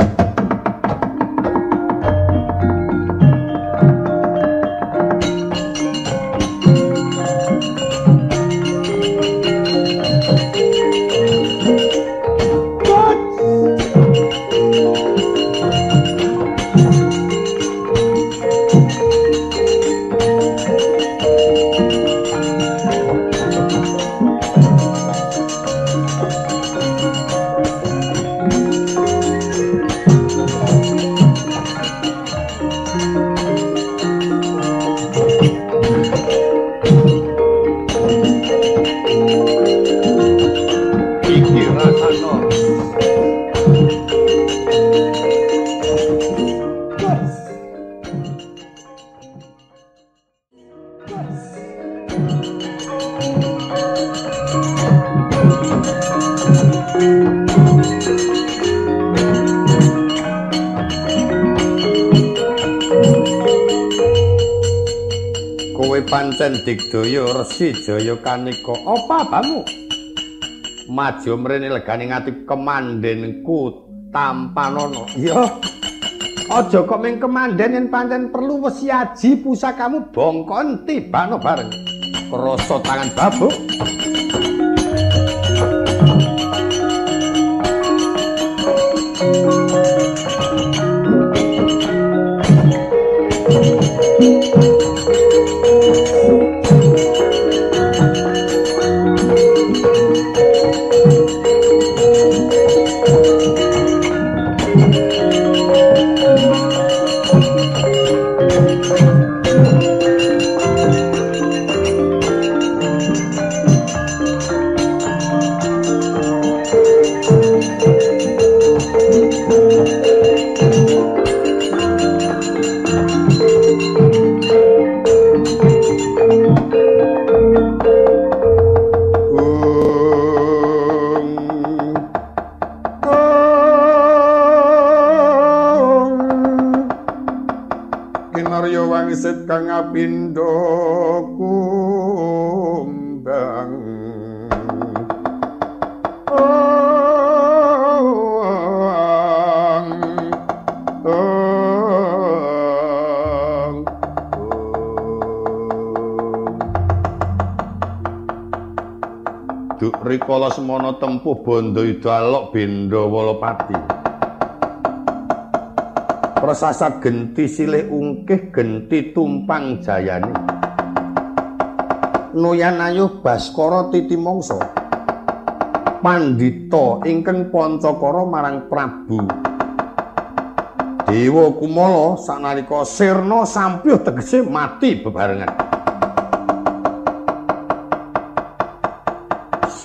Digdaya Resi Jaya Kanika. Apa bamu? Maju mrene legane ngati kemandenku Tampanana. Ya. Aja kok ming kemanden yen pancen perlu wesi aji pusakamu bongkon tibano bareng. Krasa tangan babuk. Rikala semana tempuh bondo idalok benda walopati. Prasasa genti silih ungkih genti tumpang jayane. Nuyan ayuh Baskara titi mangsa. Pandhita ingkang Pancakara marang Prabu. Dewa Kumala sanalika sirna sampyuh tegese mati bebarengan.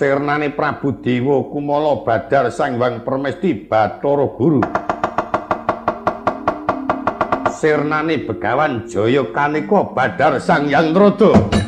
Sirnane Prabu Dewa Kumala Badar Sangwang Permesti Bathara Guru. Sirnane Begawan Jaya Kanika Badar Sang Hyang Trada.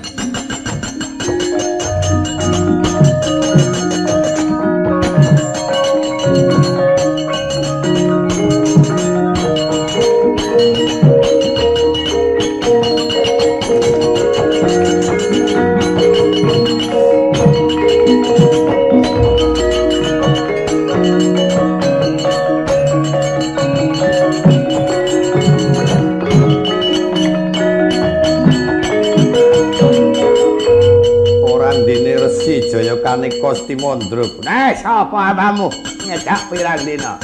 Sapa abamu ngedak pirang dina?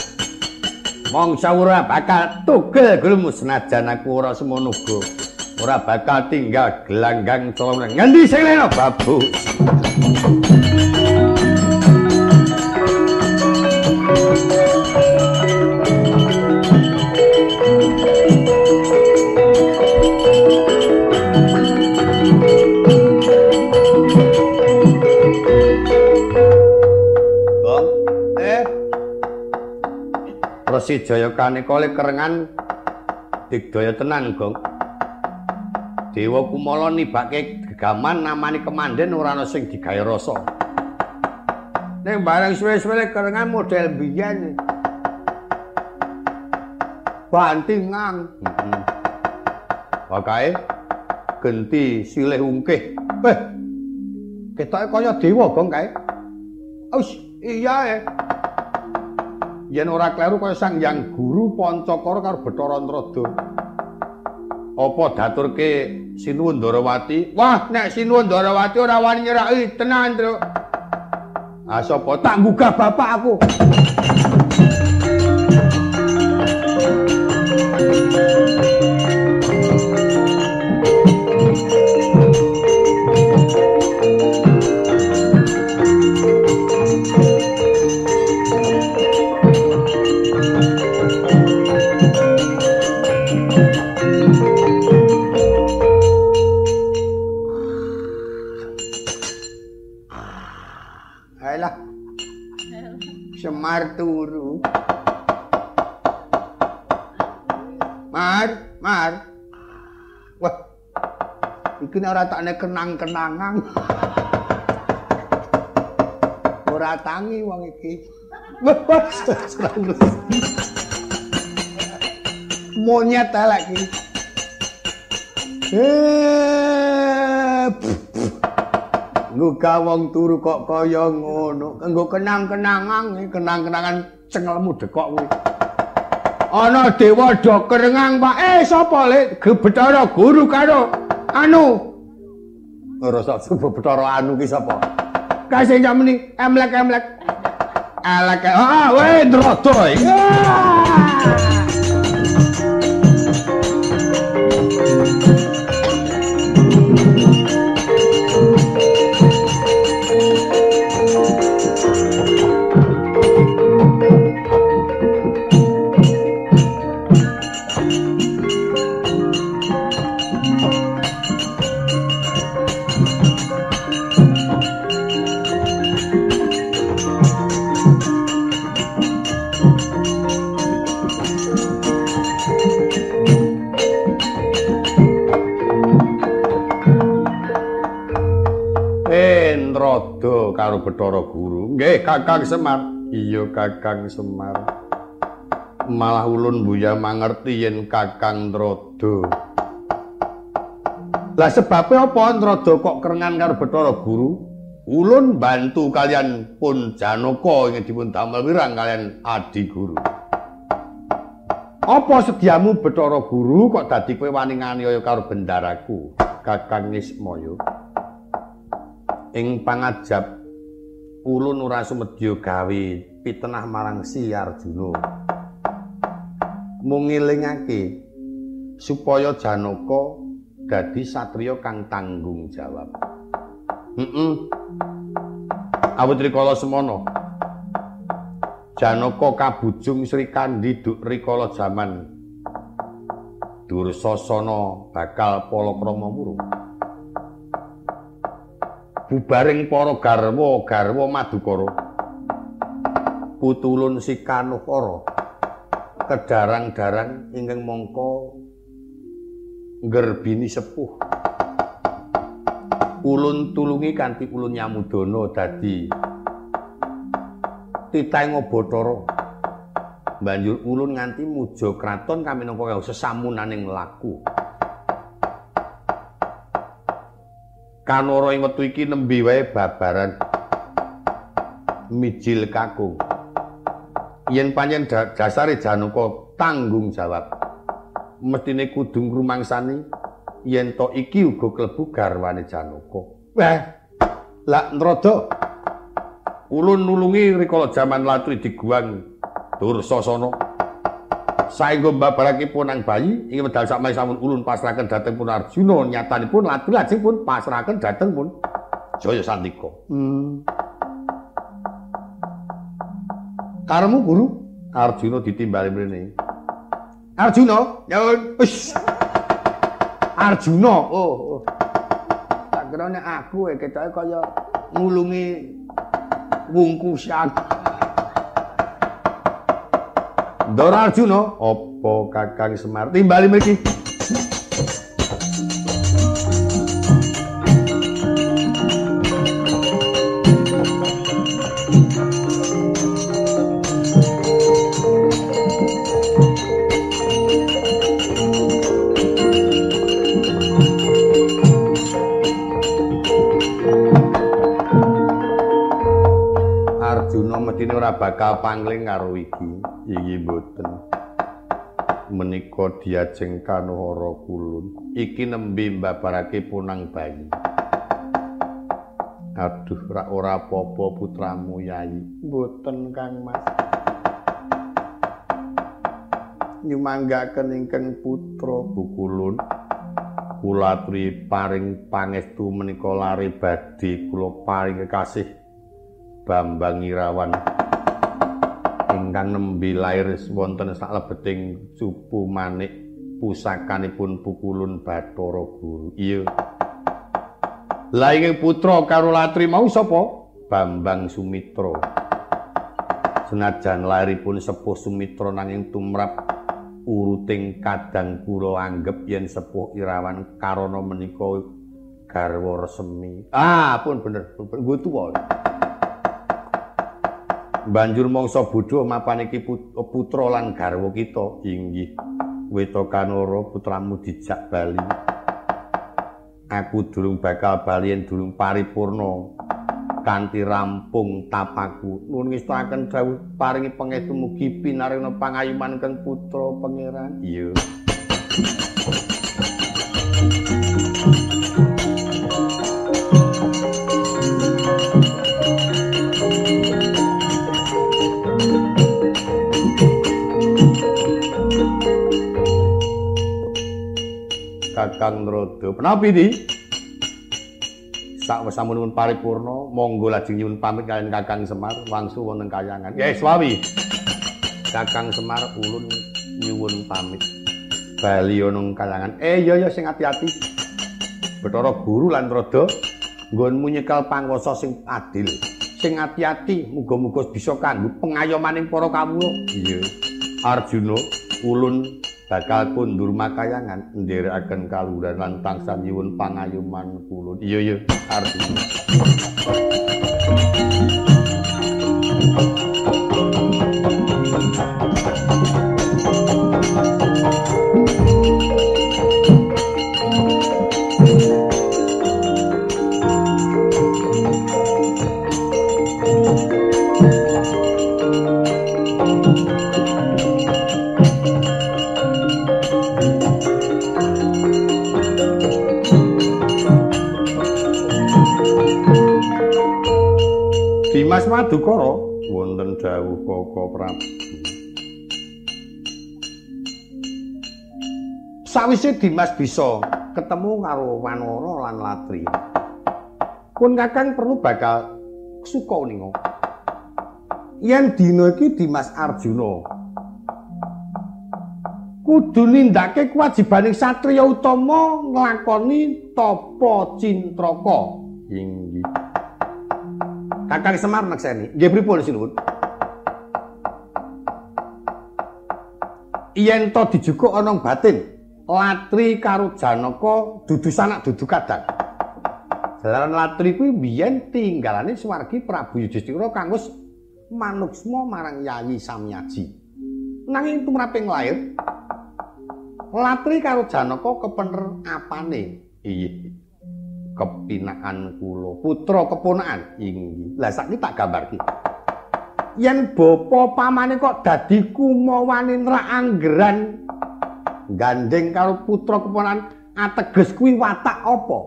Mongsa ora bakal tugel gulmu senajan aku ora semono uga. Ora bakal tinggal gelanggang colong ngendi sing leno babu. Jaya Kanika le kerengan digdaya tenan, Gong. Dewa Kumala nibake gegaman namani kemanden ora ana sing digawe rasa. Ning bareng suwe-suwe kerengan model biyen. Bantingan. Heeh. Wakae genti silih ungkih. Eh. Ketoke kaya dewa, Gong kae. Us, iya e. Yen ora kleru kaya Sang Hyang Guru Pancakara karo Bathara Antrada. Apa daturke Sinuwun Darawati? Wah, nek Sinuwun Darawati ora wani nyeraki tenan, Truk. Ah sapa Tak gugah bapak aku. Iki takne kenang-kenangan. Ora tangi wong iki. Monyet ta lagi. Eh. Nggo wong turu kok kaya ngono. Kanggo kenang-kenangan, kenang-kenangan cengelmu dekok kuwi. Ana dewa do kerengang, Pak. Eh, sapa le? Gebetara guru karo anu. Ora sak subuh Bathara anu ki sapa? Kae sing jamni emlek-emlek. Elek. Ah, weh, ndrodo iki. Bathara Guru. Nggih, Kakang Semar. Iya, Kakang Semar. Malah ulun buya mangerti yen Kakang Ndrada. Lah sebabe apa Ndrada kok kerengan karo Bathara Guru? Ulun bantu kalian pun Janaka ingin dipun damel wirang kalian Adi Guru. Apa sediamu Bathara Guru Kok dadi kowe wani nganiaya karo bendaraku, Kakang Nismaya? Ing pangajab ulun ora sumedya gawe pitenah marang Si Arjuna. Mung ngelingake supaya Janaka dadi satriya kang tanggung jawab. Heeh. Awit rikala semana Janaka kabujung Sri Kandi duk rikala jaman Dursasana bakal palakrama murung. Bubaring para garwa garwa Madukara. Putulun si Kanuhara kedarang-darang ingkang mangka ngerbini sepuh. Ulun tulungi kanthi ulun nyamudana dadi titahing Bathara. Banjur ulun nganti muja kraton kami nangka sesamunaning laku. Kanara ing wektu iki nembe wae babaran mijil kakung. Yen pancen da dasare Janaka tanggung jawab, mestine kudu ngrumangsani yen to iki uga klebu garwane Janaka. Wah. Lah Ndrada Ulun nulungi rikala jaman latri diguang Dursasana. Saengga mbabarake punang bayi ing medal sakmene sampun ulun pasrahaken dhateng pun Arjuna nyatanipun latri lajeng pun pasrahaken dhateng pun Jaya Santika. Hmm. Karemu guru Arjuna ditimbali mrene. Arjuna, nyuwun. Wis. Arjuna. Oh, oh. Tak kira nek aku e ketoke kaya ngulungi wungkusan. Pandora Arjuna apa Kakang Semar? Timbali mriki. Arjuna medine ora bakal pangling karo iki. Iki mboten. Menika diajeng kanuhara kulun. Iki nembe mbabarake punang bayi. Aduh, rak ora apa-apa putramu Yai. Mboten, Kang Mas. Nyumanggaken ingkang putra Bukulun. Kula aturi paring pangestu menika lare badhe kula paring kekasih Bambang Irawan ingkang nembe lair wonten saklebeting cupu manik pusakanipun Bukulun Bathara Guru. Iya. Lah ing putra karo latri mau sapa? Bambang Sumitra. Senajan lairipun sepuh Sumitra nanging tumrap uruting kadang kula anggap yen sepuh Irawan karana menika garwa resmi. Ah, pun bener, nggo tuwa. Banjur mangsa bodho mapan iki putra lan garwa kita. Inggih. Wetakanara putramu dijak bali. aku durung bakal balian durung paripurna. Kanthi rampung tapaku. Nuwun ngestakaken dawuh paringi pangestu mugi pinaringna pangayuman kang putra pangeran. Iya Kakang Nrodo. Menapa iki? Sak samunipun paripurna, monggo lajeng nyuwun pamit kalian Kakang Semar wangsu wonten kayangan. Ya swawi. Kakang Semar ulun nyuwun pamit. Bali ana kayangan. Eh iya ya sing ati-ati. Bathara Guru lan Nrodo nggonmu nyekel panguwasa sing adil. Sing ati-ati muga-muga bisa kanggo pengayomaning para kawula. Iya. Arjuna ulun bakal kundur makayangan ndherekaken kaluhuran lan tansah nyuwun pangayuman kula. Iya iya artine. Madukara wonten dawuh Kaka Prabu. Sawise Dimas bisa ketemu karo Wanara lan Latri. Pun Kakang perlu bakal suka ningo. Yen dina iki Dimas Arjuna kudu nindakake kewajibaning satriya utama nglakoni tapa cintraka. Inggih. Kakang Semar nakseni. Nggih pripun sinuwun? Yen to dijukuk ana batin, Latri karo Janaka dudu sanak dudu kadang. Jalaran Latri kuwi biyen tinggalane swargi Prabu Yudhistira kang manuksma marang Yayi Samyaji. Nanging tumraping lair Latri karo Janaka kepener apane? Iya. Kepinaan kula. Putra keponakan. Inggih. Lah sakniki tak gambarke. Yen bapa pamane kok dadi kumawane nrak anggeran gandeng karo putra keponakan ateges kuwi watak apa?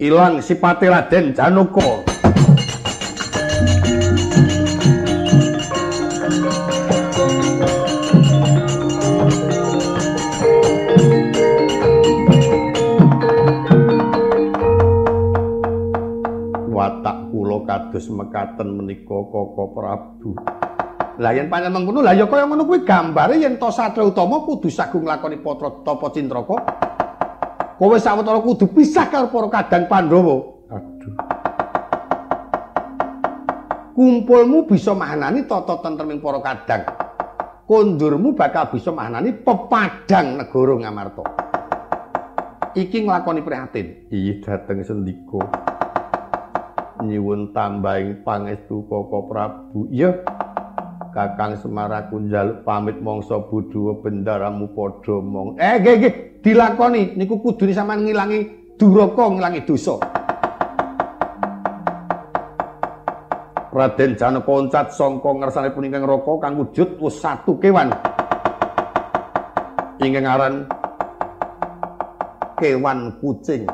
Ilang sipate Raden Janaka kados mekaten menika Kaka Prabu. Lah yen pancen mengkono lah ya kaya ngono kuwi gambare yen to satra utama kudu sagung nglakoni patra tapa cintraka. Kowe sawetara kudu pisah karo para kadang Pandhawa. Aduh. Kumpulmu bisa mahanani tata tentreming para kadang. Kondurmu bakal bisa mahanani pepadang negara Ngamarta. Iki nglakoni prihatin. Iya dateng sendika. Nyuwun tambahing pangestu Kaka Prabu. Iya. Kakang Semaraku njaluk pamit mangsa budhuwa bendaramu padha mong. Eh, nggih nggih, dilakoni. Niku kudune sampean ngilangi duraka, ngilangi dosa. Raden Janaka oncat sangka ngersanipun ingkang raka kang wujud wis satu kewan. Ingkang aran kewan kucing.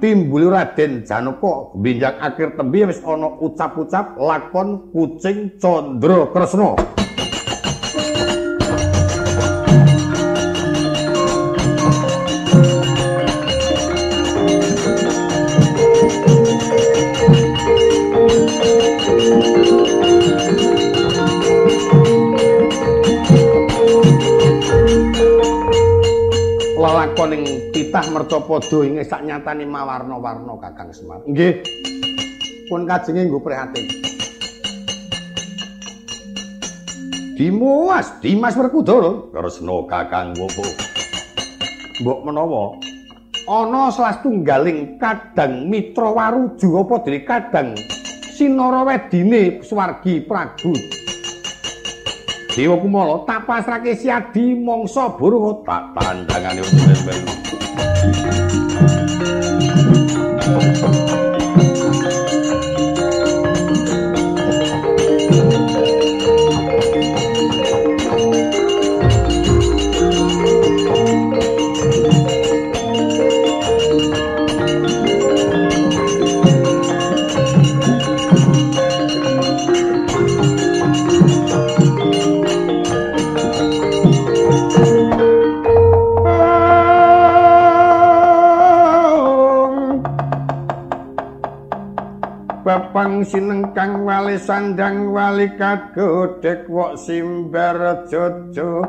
Timbul Raden Janaka binjang akhir tembe wis ana ucap-ucap lakon kucing Candra Kresna. lelakoning titah mercapada ing sak nyatane mawarna-warna Kakang Semar. Nggih. Pun kajenge nggo prihatin. Dimas, Dimas Werkudara, Kresna Kakang Wopo. Mbok menawa ana salah tunggaling kadang mitra waruju apa dene kadang sinara wedine swargi Prabu Dewa Kumala tak pasrahke siadi mangsa buruh tak tandangane Bapang sinengkang wali sandang wali kagodek wok simbar jojo.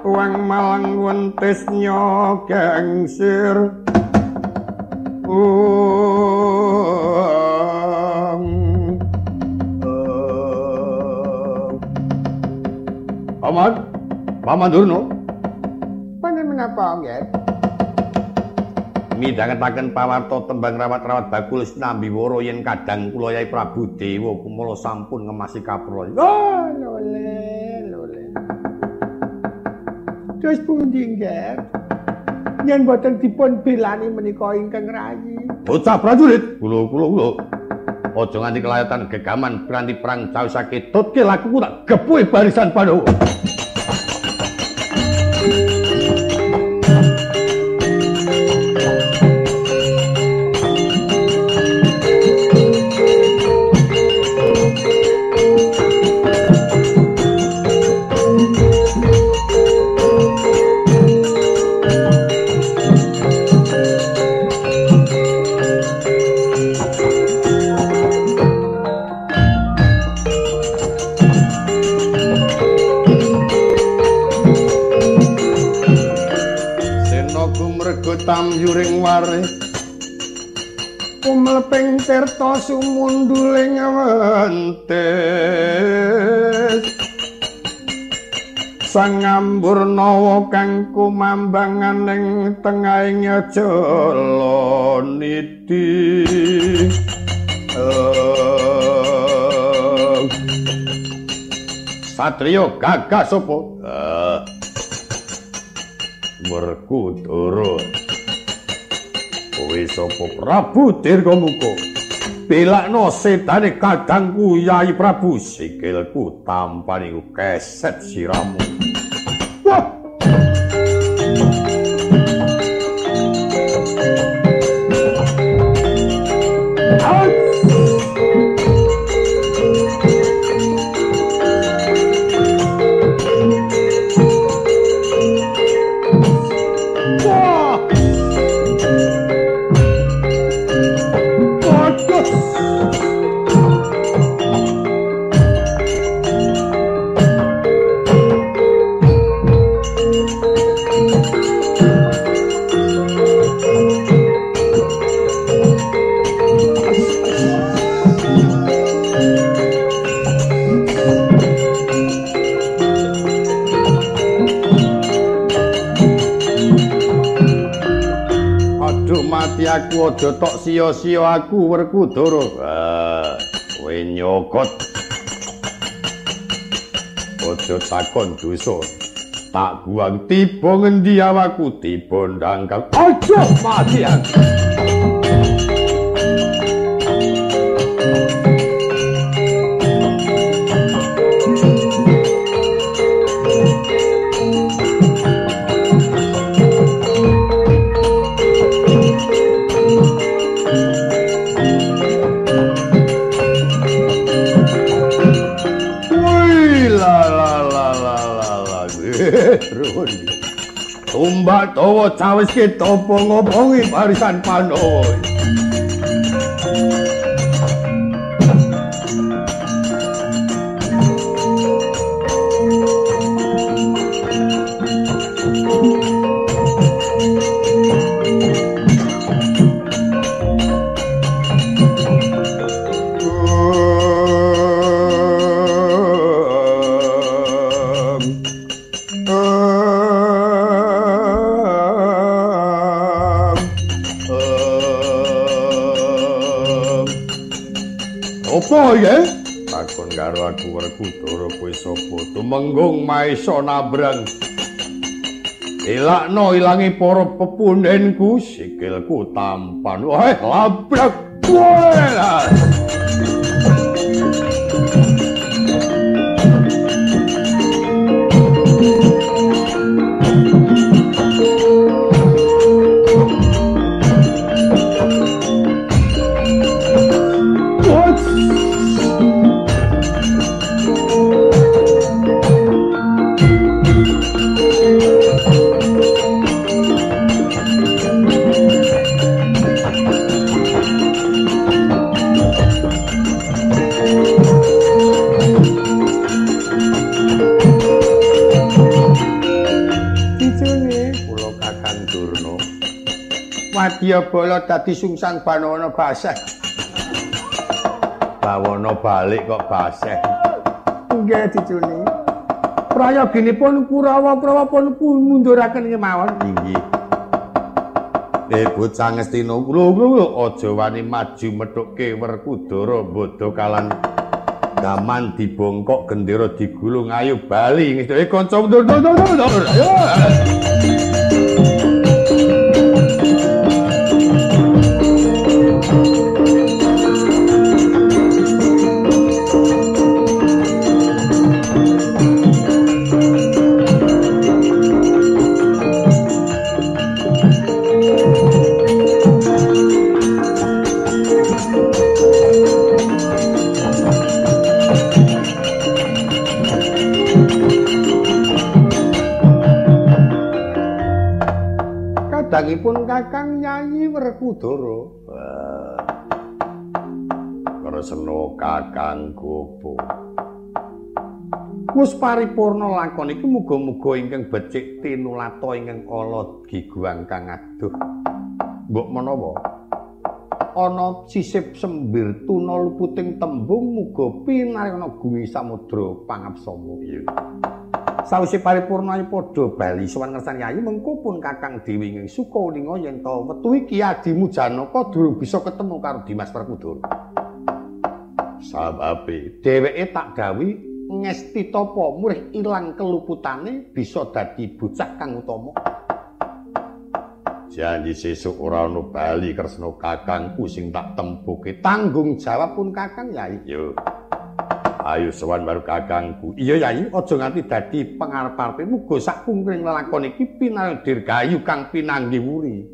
Wang malang wentes nyogangsir Paman, Paman Durno, menapa nggih? Midhangetaken pawarta tembang rawat-rawat bakul sinambi woro yen kadang kula Yai Prabu Dewa kumala sampun ngemasi kapraya. Oh, lole, lole. Terus pundi nggih? Yen boten dipun belani menika ingkang rayi. Bocah prajurit, kula kula kula. Aja nganti kelayatan gegaman piranti perang cawisake tutke lakuku tak gepuhi barisan Pandhawa. Tamyuring wari umleping tirta sumunduling wentis sang amburnawa kang kumambangan ing tengahing jala niti Satrio gagah sapa? Uh. Kowe sapa? Prabu Dirgamuka. Belakno setane kadangku Yai Prabu. Sikilku tampani keset siramu. Wah! Aku aja tok sia-sia aku Werkudara. Ah, kowe nyokot. Aja takon dosa. tak guang tiba ngendi awaku tiba ndangkal aja mati aku Tumbak dawa cawis ki topo ngobongi barisan Pandhawa. Sapa? Tumenggung maesa nabrang. Ilakno ilangi para pepundenku, sikilku tampan. Wah, labrak. Wah. Wadya bala dadi sungsang banawana baseh. Bawana balik kok baseh. Nggih dicuni. Prayoginipun Kurawa-Kurawa pun munduraken kemawon. Inggih. Eh bocah Ngastina kula aja wani maju methuke Werkudara bodho kalan gaman dibongkok gendera digulung ayo bali ngene eh kanca ayo kadangipun Kakang Nyayi Werkudara. Kresna Kakang Gopo. Wis paripurna lakon iki muga-muga ingkang becik tinulata ingkang ala giguang kang aduh. Mbok menawa ana sisip sembir tuna luputing tembung muga pinaryono gumi samudra pangapsama. Iya. Sawise paripurna padha bali sowan ngersani Yayi mengko pun Kakang Dewi ing Sukalinga yen to metu iki Adimu Janaka durung bisa ketemu karo Dimas Werkudara. Sababe Dheweke tak gawi ngesti tapa murih ilang keluputane bisa dadi bocah kang utama. janji sesuk ora ana bali Kresna Kakangku sing tak tempuke Tanggung jawab pun Kakang Yayi. yo. Ayo sowan baru Kakangku. Iya Yayi, aja nganti dadi pangarep-arepe muga sak pungkring lelakon iki pinandir gayu kang pinanggi wuri.